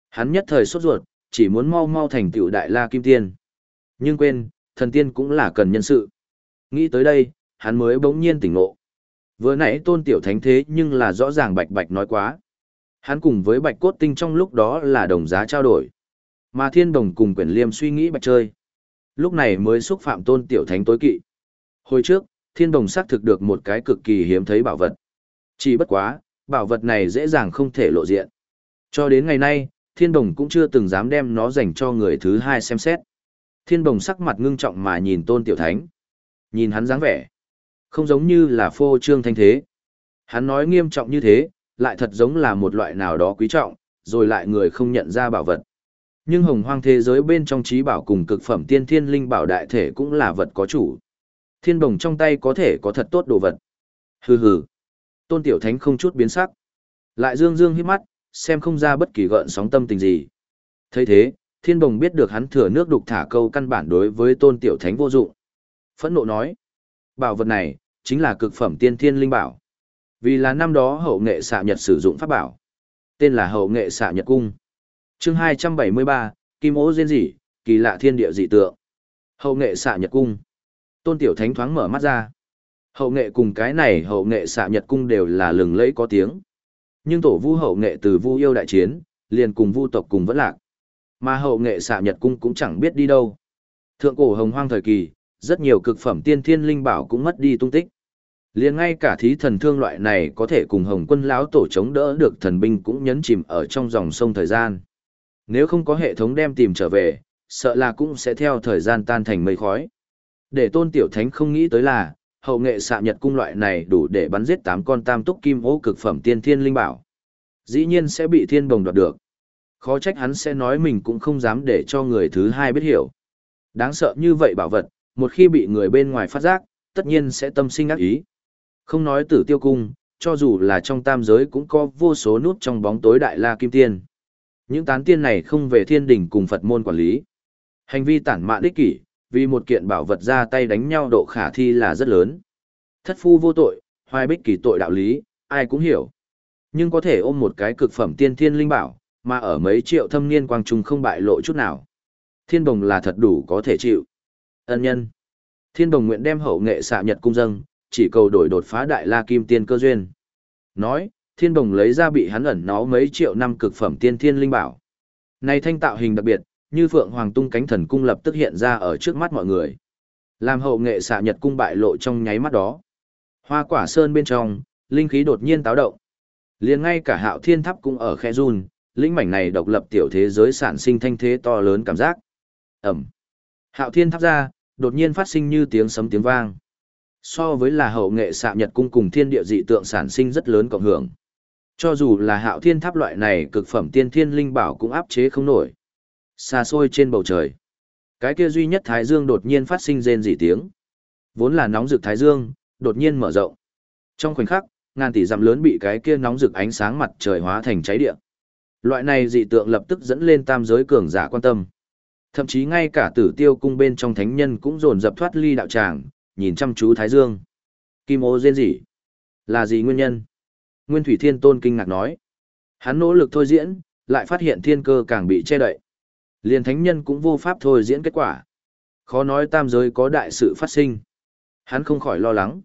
Hắn nhất thời sốt ruột, chỉ muốn mau mau thành tựu đại la kim tiên. Nhưng quên, thần tiên cũng là cần nhân sự. Nghĩ tới đây, hắn mới bỗng nhiên tỉnh ngộ. Vừa nãy tôn tiểu thánh thế nhưng là rõ ràng bạch bạch nói quá. Hắn cùng với bạch cốt tinh trong lúc đó là đồng giá trao đổi. Mà thiên đồng cùng quyển liêm suy nghĩ bạch chơi. Lúc này mới xúc phạm tôn tiểu thánh tối kỵ. Hồi trước, thiên đồng xác thực được một cái cực kỳ hiếm thấy bảo vật. Chỉ bất quá, bảo vật này dễ dàng không thể lộ diện. Cho đến ngày nay, thiên đồng cũng chưa từng dám đem nó dành cho người thứ hai xem xét. Thiên đồng sắc mặt ngưng trọng mà nhìn tôn tiểu thánh. Nhìn hắn dáng vẻ. Không giống như là phô trương thanh thế. Hắn nói nghiêm trọng như thế, lại thật giống là một loại nào đó quý trọng, rồi lại người không nhận ra bảo vật. Nhưng hồng hoang thế giới bên trong trí bảo cùng cực phẩm tiên thiên linh bảo đại thể cũng là vật có chủ. Thiên bồng trong tay có thể có thật tốt đồ vật. Hừ hừ. Tôn Tiểu Thánh không chút biến sắc. Lại dương dương hiếp mắt, xem không ra bất kỳ gợn sóng tâm tình gì. thấy thế, thiên bồng biết được hắn thừa nước đục thả câu căn bản đối với Tôn Tiểu Thánh vô dụng. Phẫn nộ nói. Bảo vật này, chính là cực phẩm tiên thiên linh bảo. Vì là năm đó hậu nghệ xạ nhật sử dụng pháp bảo. Tên là hậu nghệ xạ nhật cung. chương 273, Kim ố diên dị, kỳ lạ thiên địa dị tượng. Hậu nghệ xạ nhật cung. Tôn Tiểu Thánh thoáng mở mắt ra. Hậu nghệ cùng cái này hậu nghệ xạ nhật cung đều là lừng lẫy có tiếng. Nhưng tổ vu hậu nghệ từ vu yêu đại chiến, liền cùng vu tộc cùng vẫn lạc. Mà hậu nghệ xạ nhật cung cũng chẳng biết đi đâu. Thượng cổ hồng hoang thời kỳ, rất nhiều cực phẩm tiên thiên linh bảo cũng mất đi tung tích. Liền ngay cả thí thần thương loại này có thể cùng hồng quân lão tổ chống đỡ được thần binh cũng nhấn chìm ở trong dòng sông thời gian. Nếu không có hệ thống đem tìm trở về, sợ là cũng sẽ theo thời gian tan thành mây khói. Để tôn tiểu thánh không nghĩ tới là, hậu nghệ xạ nhật cung loại này đủ để bắn giết tám con tam túc kim ô cực phẩm tiên thiên linh bảo. Dĩ nhiên sẽ bị thiên bồng đoạt được. Khó trách hắn sẽ nói mình cũng không dám để cho người thứ hai biết hiểu. Đáng sợ như vậy bảo vật, một khi bị người bên ngoài phát giác, tất nhiên sẽ tâm sinh ác ý. Không nói tử tiêu cung, cho dù là trong tam giới cũng có vô số nút trong bóng tối đại la kim tiên. Những tán tiên này không về thiên đình cùng Phật môn quản lý. Hành vi tản mạn đích kỷ, vì một kiện bảo vật ra tay đánh nhau độ khả thi là rất lớn. Thất phu vô tội, hoài bích kỳ tội đạo lý, ai cũng hiểu. Nhưng có thể ôm một cái cực phẩm tiên thiên linh bảo, mà ở mấy triệu thâm niên quang trung không bại lộ chút nào. Thiên đồng là thật đủ có thể chịu. Ân nhân. Thiên đồng nguyện đem hậu nghệ xạ nhật cung dâng, chỉ cầu đổi đột phá đại la kim tiên cơ duyên. Nói, thiên đồng lấy ra bị hắn ẩn nó mấy triệu năm cực phẩm tiên thiên linh bảo. Này thanh tạo hình đặc biệt, như phượng hoàng tung cánh thần cung lập tức hiện ra ở trước mắt mọi người. Làm hậu nghệ xạ nhật cung bại lộ trong nháy mắt đó. Hoa quả sơn bên trong, linh khí đột nhiên táo động. liền ngay cả hạo thiên tháp cũng ở khe run, linh mảnh này độc lập tiểu thế giới sản sinh thanh thế to lớn cảm giác. Ẩm. Hạo thiên tháp ra, đột nhiên phát sinh như tiếng sấm tiếng vang. So với là hậu nghệ xạ nhật cung cùng thiên địa dị tượng sản sinh rất lớn cộng hưởng. Cho dù là hạo thiên tháp loại này cực phẩm tiên thiên linh bảo cũng áp chế không nổi. Xa xôi trên bầu trời. Cái kia duy nhất Thái Dương đột nhiên phát sinh rên rỉ tiếng. Vốn là nóng rực Thái Dương, đột nhiên mở rộng. Trong khoảnh khắc, ngàn tỷ dặm lớn bị cái kia nóng rực ánh sáng mặt trời hóa thành cháy địa. Loại này dị tượng lập tức dẫn lên tam giới cường giả quan tâm. Thậm chí ngay cả tử tiêu cung bên trong thánh nhân cũng dồn dập thoát ly đạo tràng, nhìn chăm chú Thái Dương. Kim ô rên rỉ. Là gì nguyên nhân? Nguyên Thủy Thiên Tôn kinh ngạc nói. Hắn nỗ lực thôi diễn, lại phát hiện thiên cơ càng bị che đậy. Liền thánh nhân cũng vô pháp thôi diễn kết quả. Khó nói tam giới có đại sự phát sinh. Hắn không khỏi lo lắng.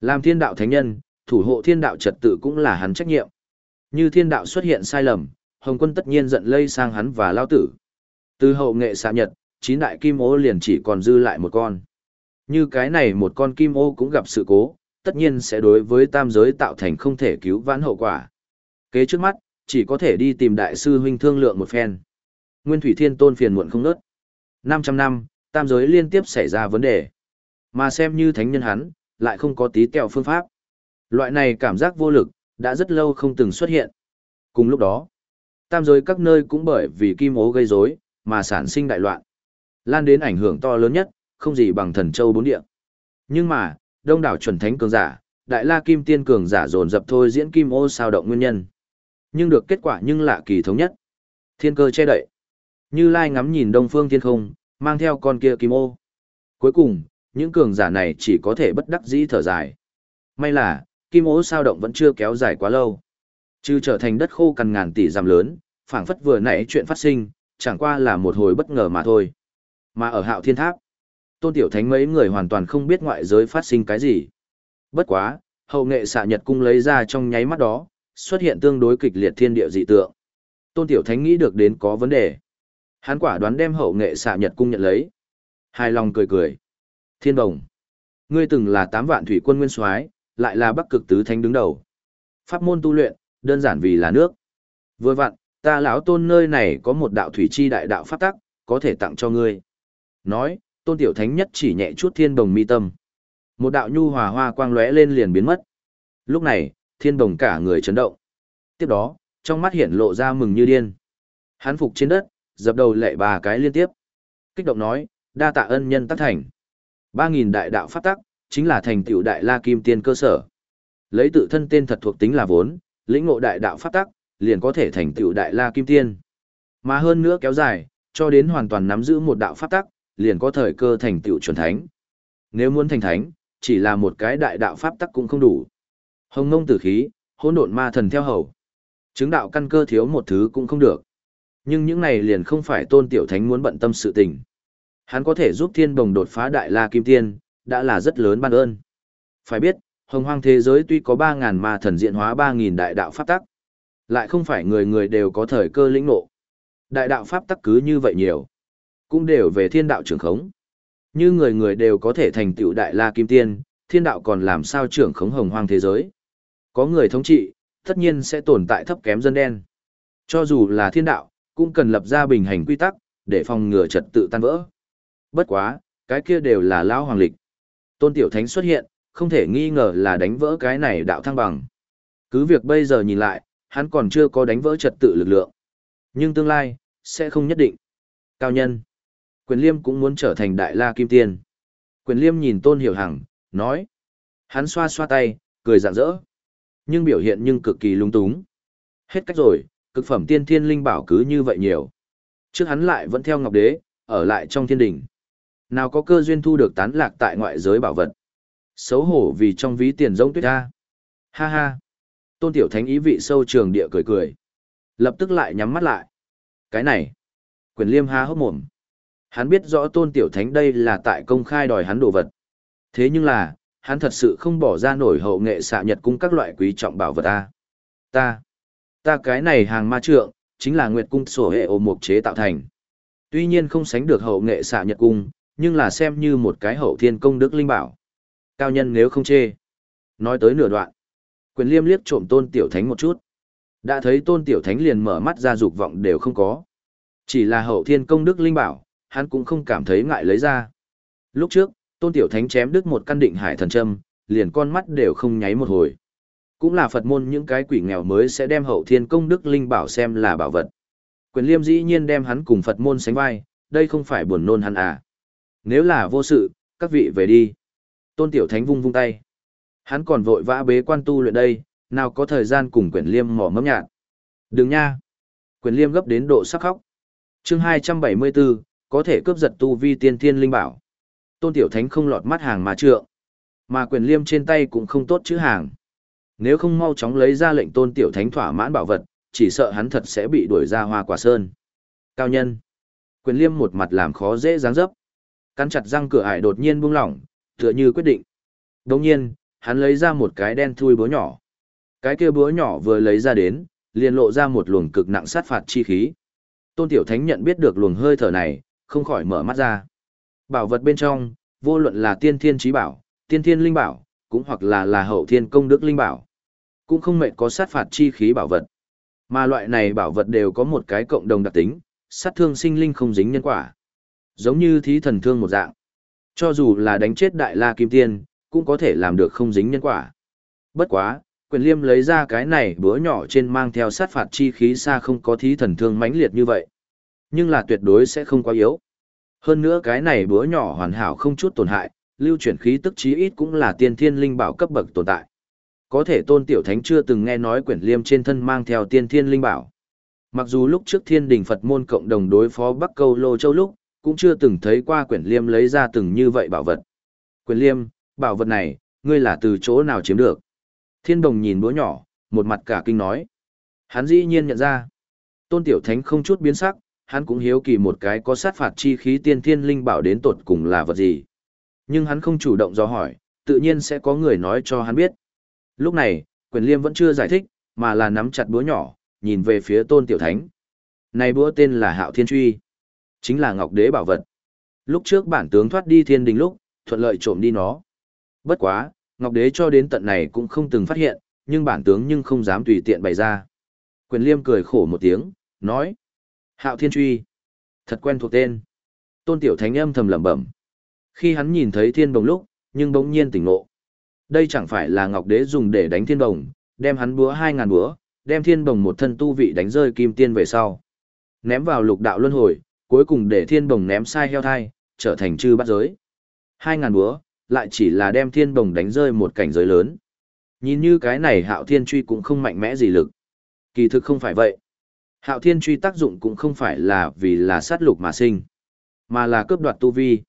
Làm thiên đạo thánh nhân, thủ hộ thiên đạo trật tự cũng là hắn trách nhiệm. Như thiên đạo xuất hiện sai lầm, Hồng quân tất nhiên giận lây sang hắn và lao tử. Từ hậu nghệ xạ nhật, chín đại kim ô liền chỉ còn dư lại một con. Như cái này một con kim ô cũng gặp sự cố, tất nhiên sẽ đối với tam giới tạo thành không thể cứu vãn hậu quả. Kế trước mắt, chỉ có thể đi tìm đại sư huynh thương lượng một phen. Nguyên Thủy Thiên Tôn phiền muộn không nớt. 500 năm, tam giới liên tiếp xảy ra vấn đề. Mà xem như thánh nhân hắn, lại không có tí kẹo phương pháp. Loại này cảm giác vô lực, đã rất lâu không từng xuất hiện. Cùng lúc đó, tam giới các nơi cũng bởi vì kim ố gây rối mà sản sinh đại loạn. Lan đến ảnh hưởng to lớn nhất, không gì bằng thần châu bốn địa. Nhưng mà, đông đảo chuẩn thánh cường giả, đại la kim tiên cường giả dồn dập thôi diễn kim ô sao động nguyên nhân. Nhưng được kết quả nhưng lạ kỳ thống nhất. Thiên cơ che đậy. Như Lai ngắm nhìn đông phương thiên không, mang theo con kia kim ô. Cuối cùng, những cường giả này chỉ có thể bất đắc dĩ thở dài. May là, kim ô sao động vẫn chưa kéo dài quá lâu. Chứ trở thành đất khô cằn ngàn tỷ giảm lớn, phảng phất vừa nãy chuyện phát sinh, chẳng qua là một hồi bất ngờ mà thôi. Mà ở hạo thiên tháp, tôn tiểu thánh mấy người hoàn toàn không biết ngoại giới phát sinh cái gì. Bất quá, hậu nghệ xạ nhật cung lấy ra trong nháy mắt đó, xuất hiện tương đối kịch liệt thiên địa dị tượng. Tôn tiểu thánh nghĩ được đến có vấn đề. Hắn quả đoán đem hậu nghệ xạ nhật cung nhận lấy. Hài lòng cười cười. Thiên đồng. Ngươi từng là tám vạn thủy quân nguyên soái, lại là bắc cực tứ thánh đứng đầu. Pháp môn tu luyện, đơn giản vì là nước. Vừa vặn, ta lão tôn nơi này có một đạo thủy chi đại đạo pháp tắc, có thể tặng cho ngươi. Nói, tôn tiểu thánh nhất chỉ nhẹ chút thiên đồng mi tâm. Một đạo nhu hòa hoa quang lóe lên liền biến mất. Lúc này, thiên đồng cả người chấn động. Tiếp đó, trong mắt hiện lộ ra mừng như điên. hán phục trên đất, dập đầu lệ ba cái liên tiếp. Kích động nói, đa tạ ân nhân tác thành. Ba nghìn đại đạo pháp tắc, chính là thành tựu đại la kim tiên cơ sở. Lấy tự thân tên thật thuộc tính là vốn, lĩnh ngộ đại đạo pháp tắc, liền có thể thành tựu đại la kim tiên. Mà hơn nữa kéo dài, cho đến hoàn toàn nắm giữ một đạo pháp tắc, liền có thời cơ thành tựu chuẩn thánh. Nếu muốn thành thánh, chỉ là một cái đại đạo pháp tắc cũng không đủ. Hồng ngông tử khí, hỗn độn ma thần theo hầu. Chứng đạo căn cơ thiếu một thứ cũng không được. Nhưng những này liền không phải tôn tiểu thánh muốn bận tâm sự tình. Hắn có thể giúp thiên bồng đột phá đại la kim tiên, đã là rất lớn ban ơn. Phải biết, hồng hoang thế giới tuy có 3.000 ma thần diện hóa 3.000 đại đạo pháp tắc, lại không phải người người đều có thời cơ lĩnh ngộ. Đại đạo pháp tắc cứ như vậy nhiều, cũng đều về thiên đạo trưởng khống. Như người người đều có thể thành tựu đại la kim tiên, thiên đạo còn làm sao trưởng khống hồng hoang thế giới. Có người thống trị, tất nhiên sẽ tồn tại thấp kém dân đen. Cho dù là thiên đạo, cũng cần lập ra bình hành quy tắc, để phòng ngừa trật tự tan vỡ. Bất quá, cái kia đều là lão hoàng lịch. Tôn Tiểu Thánh xuất hiện, không thể nghi ngờ là đánh vỡ cái này đạo thăng bằng. Cứ việc bây giờ nhìn lại, hắn còn chưa có đánh vỡ trật tự lực lượng. Nhưng tương lai, sẽ không nhất định. Cao nhân. Quyền Liêm cũng muốn trở thành Đại La Kim Tiên. Quyền Liêm nhìn Tôn Hiểu Hằng, nói. Hắn xoa xoa tay, cười rạng rỡ. Nhưng biểu hiện nhưng cực kỳ lung túng. Hết cách rồi, cực phẩm tiên thiên linh bảo cứ như vậy nhiều. Trước hắn lại vẫn theo Ngọc Đế, ở lại trong thiên đình. Nào có cơ duyên thu được tán lạc tại ngoại giới bảo vật. Xấu hổ vì trong ví tiền rông tuyết ra. Ha ha. Tôn Tiểu Thánh ý vị sâu trường địa cười cười. Lập tức lại nhắm mắt lại. Cái này. Quyền liêm ha hốc mồm. Hắn biết rõ Tôn Tiểu Thánh đây là tại công khai đòi hắn đồ vật. Thế nhưng là, hắn thật sự không bỏ ra nổi hậu nghệ xạ nhật cung các loại quý trọng bảo vật ta, Ta, ta cái này hàng ma trượng, chính là Nguyệt Cung sổ hệ ổ mục chế tạo thành. Tuy nhiên không sánh được hậu nghệ xạ Nhật Cung, nhưng là xem như một cái hậu thiên công đức linh bảo. Cao nhân nếu không chê. Nói tới nửa đoạn. Quyền liêm liếc trộm tôn tiểu thánh một chút. Đã thấy tôn tiểu thánh liền mở mắt ra dục vọng đều không có. Chỉ là hậu thiên công đức linh bảo, hắn cũng không cảm thấy ngại lấy ra. Lúc trước, tôn tiểu thánh chém đứt một căn định hải thần châm, liền con mắt đều không nháy một hồi. Cũng là Phật môn những cái quỷ nghèo mới sẽ đem hậu thiên công đức linh bảo xem là bảo vật. Quyền liêm dĩ nhiên đem hắn cùng Phật môn sánh vai, đây không phải buồn nôn hắn à. Nếu là vô sự, các vị về đi. Tôn tiểu thánh vung vung tay. Hắn còn vội vã bế quan tu luyện đây, nào có thời gian cùng quyển liêm mỏ mẫm nhạt. Đừng nha. Quyển liêm gấp đến độ sắc khóc. chương 274, có thể cướp giật tu vi tiên thiên linh bảo. Tôn tiểu thánh không lọt mắt hàng mà trượng. Mà quyển liêm trên tay cũng không tốt chữ hàng. Nếu không mau chóng lấy ra lệnh tôn tiểu thánh thỏa mãn bảo vật, chỉ sợ hắn thật sẽ bị đuổi ra hoa quả sơn. Cao nhân. Quyền liêm một mặt làm khó dễ dáng dấp. Cắn chặt răng cửa ải đột nhiên buông lỏng, tựa như quyết định. Đồng nhiên, hắn lấy ra một cái đen thui búa nhỏ. Cái kia búa nhỏ vừa lấy ra đến, liền lộ ra một luồng cực nặng sát phạt chi khí. Tôn Tiểu Thánh nhận biết được luồng hơi thở này, không khỏi mở mắt ra. Bảo vật bên trong, vô luận là tiên thiên trí bảo, tiên thiên linh bảo, cũng hoặc là là hậu thiên công đức linh bảo. Cũng không mệnh có sát phạt chi khí bảo vật. Mà loại này bảo vật đều có một cái cộng đồng đặc tính, sát thương sinh linh không dính nhân quả. Giống như thí thần thương một dạng. Cho dù là đánh chết đại la kim tiên, cũng có thể làm được không dính nhân quả. Bất quá, quyền liêm lấy ra cái này bữa nhỏ trên mang theo sát phạt chi khí xa không có thí thần thương mãnh liệt như vậy. Nhưng là tuyệt đối sẽ không quá yếu. Hơn nữa cái này bữa nhỏ hoàn hảo không chút tổn hại, lưu chuyển khí tức chí ít cũng là tiên thiên linh bảo cấp bậc tồn tại. Có thể tôn tiểu thánh chưa từng nghe nói quyển liêm trên thân mang theo tiên thiên linh bảo. Mặc dù lúc trước thiên đình Phật môn cộng đồng đối phó Bắc Câu Lô Châu lúc, cũng chưa từng thấy qua quyển liêm lấy ra từng như vậy bảo vật. Quyển liêm, bảo vật này, ngươi là từ chỗ nào chiếm được? Thiên đồng nhìn búa nhỏ, một mặt cả kinh nói. Hắn dĩ nhiên nhận ra. Tôn tiểu thánh không chút biến sắc, hắn cũng hiếu kỳ một cái có sát phạt chi khí tiên thiên linh bảo đến tột cùng là vật gì. Nhưng hắn không chủ động do hỏi, tự nhiên sẽ có người nói cho hắn biết. Lúc này, quyền liêm vẫn chưa giải thích, mà là nắm chặt búa nhỏ, nhìn về phía tôn tiểu thánh. Này búa tên là Hạo Thiên Truy, chính là Ngọc Đế bảo vật. Lúc trước bản tướng thoát đi thiên đình lúc, thuận lợi trộm đi nó. Bất quá, Ngọc Đế cho đến tận này cũng không từng phát hiện, nhưng bản tướng nhưng không dám tùy tiện bày ra. Quyền liêm cười khổ một tiếng, nói. Hạo Thiên Truy. Thật quen thuộc tên. Tôn Tiểu Thánh âm thầm lẩm bẩm. Khi hắn nhìn thấy thiên bồng lúc, nhưng bỗng nhiên tỉnh ngộ. Đây chẳng phải là Ngọc Đế dùng để đánh thiên bồng, đem hắn búa hai ngàn búa, đem thiên bồng một thân tu vị đánh rơi kim tiên về sau. Ném vào lục đạo luân hồi, cuối cùng để thiên bồng ném sai heo thai, trở thành chư bát giới. Hai ngàn búa, lại chỉ là đem thiên bồng đánh rơi một cảnh giới lớn. Nhìn như cái này hạo thiên truy cũng không mạnh mẽ gì lực. Kỳ thực không phải vậy. Hạo thiên truy tác dụng cũng không phải là vì là sát lục mà sinh, mà là cướp đoạt tu vi.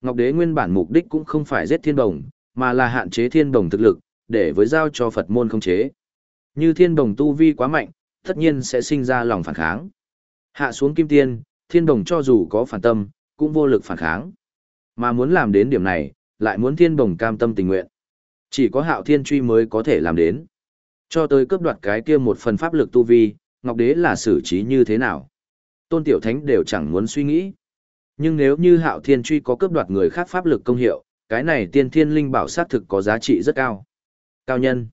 Ngọc Đế nguyên bản mục đích cũng không phải giết thiên đồng, mà là hạn chế thiên đồng thực lực, để với giao cho Phật môn không chế. Như thiên đồng tu vi quá mạnh, tất nhiên sẽ sinh ra lòng phản kháng. Hạ xuống kim tiên, thiên đồng cho dù có phản tâm, cũng vô lực phản kháng. Mà muốn làm đến điểm này, lại muốn thiên đồng cam tâm tình nguyện. Chỉ có hạo thiên truy mới có thể làm đến. Cho tới cướp đoạt cái kia một phần pháp lực tu vi, Ngọc Đế là xử trí như thế nào? Tôn Tiểu Thánh đều chẳng muốn suy nghĩ. Nhưng nếu như hạo thiên truy có cướp đoạt người khác pháp lực công hiệu, cái này tiên thiên linh bảo sát thực có giá trị rất cao. Cao nhân.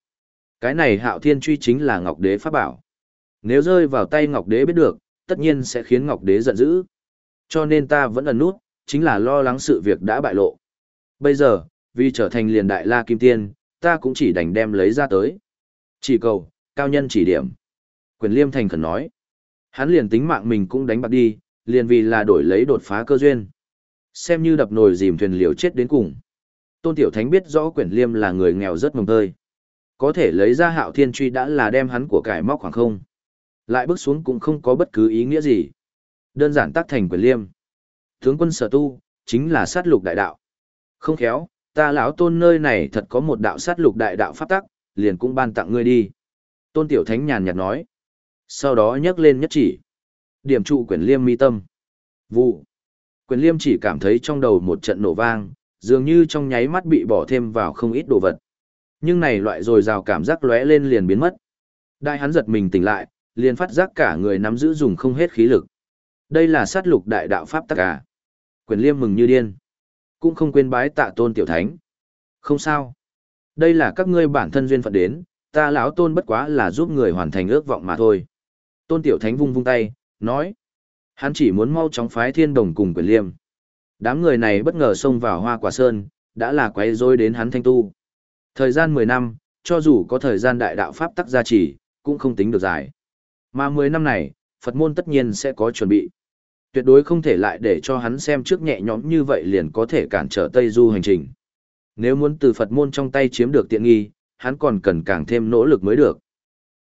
Cái này hạo thiên truy chính là Ngọc Đế pháp bảo. Nếu rơi vào tay Ngọc Đế biết được, tất nhiên sẽ khiến Ngọc Đế giận dữ. Cho nên ta vẫn ẩn nút, chính là lo lắng sự việc đã bại lộ. Bây giờ, vì trở thành liền đại la kim tiên, ta cũng chỉ đành đem lấy ra tới. Chỉ cầu, cao nhân chỉ điểm. Quyền liêm thành khẩn nói. Hắn liền tính mạng mình cũng đánh bạc đi, liền vì là đổi lấy đột phá cơ duyên. Xem như đập nồi dìm thuyền liều chết đến cùng. Tôn Tiểu Thánh biết rõ quyển liêm là người nghèo rất mồng tơi. Có thể lấy ra hạo thiên truy đã là đem hắn của cải móc khoảng không. Lại bước xuống cũng không có bất cứ ý nghĩa gì. Đơn giản tác thành quyển liêm. Tướng quân sở tu, chính là sát lục đại đạo. Không khéo, ta lão tôn nơi này thật có một đạo sát lục đại đạo pháp tắc, liền cũng ban tặng ngươi đi. Tôn Tiểu Thánh nhàn nhạt nói. Sau đó nhấc lên nhất chỉ. Điểm trụ quyển liêm mi tâm. Vụ. Quyển liêm chỉ cảm thấy trong đầu một trận nổ vang, dường như trong nháy mắt bị bỏ thêm vào không ít đồ vật. Nhưng này loại rồi rào cảm giác lóe lên liền biến mất. Đại hắn giật mình tỉnh lại, liền phát giác cả người nắm giữ dùng không hết khí lực. Đây là sát lục đại đạo pháp tắc à. Quyền liêm mừng như điên. Cũng không quên bái tạ tôn tiểu thánh. Không sao. Đây là các ngươi bản thân duyên phận đến, ta lão tôn bất quá là giúp người hoàn thành ước vọng mà thôi. Tôn tiểu thánh vung vung tay, nói. Hắn chỉ muốn mau chóng phái thiên đồng cùng quyền liêm. Đám người này bất ngờ xông vào hoa quả sơn, đã là quấy rối đến hắn thanh tu. Thời gian 10 năm, cho dù có thời gian đại đạo pháp tắc gia trì, cũng không tính được dài. Mà 10 năm này, Phật môn tất nhiên sẽ có chuẩn bị. Tuyệt đối không thể lại để cho hắn xem trước nhẹ nhõm như vậy liền có thể cản trở Tây Du hành trình. Nếu muốn từ Phật môn trong tay chiếm được tiện nghi, hắn còn cần càng thêm nỗ lực mới được.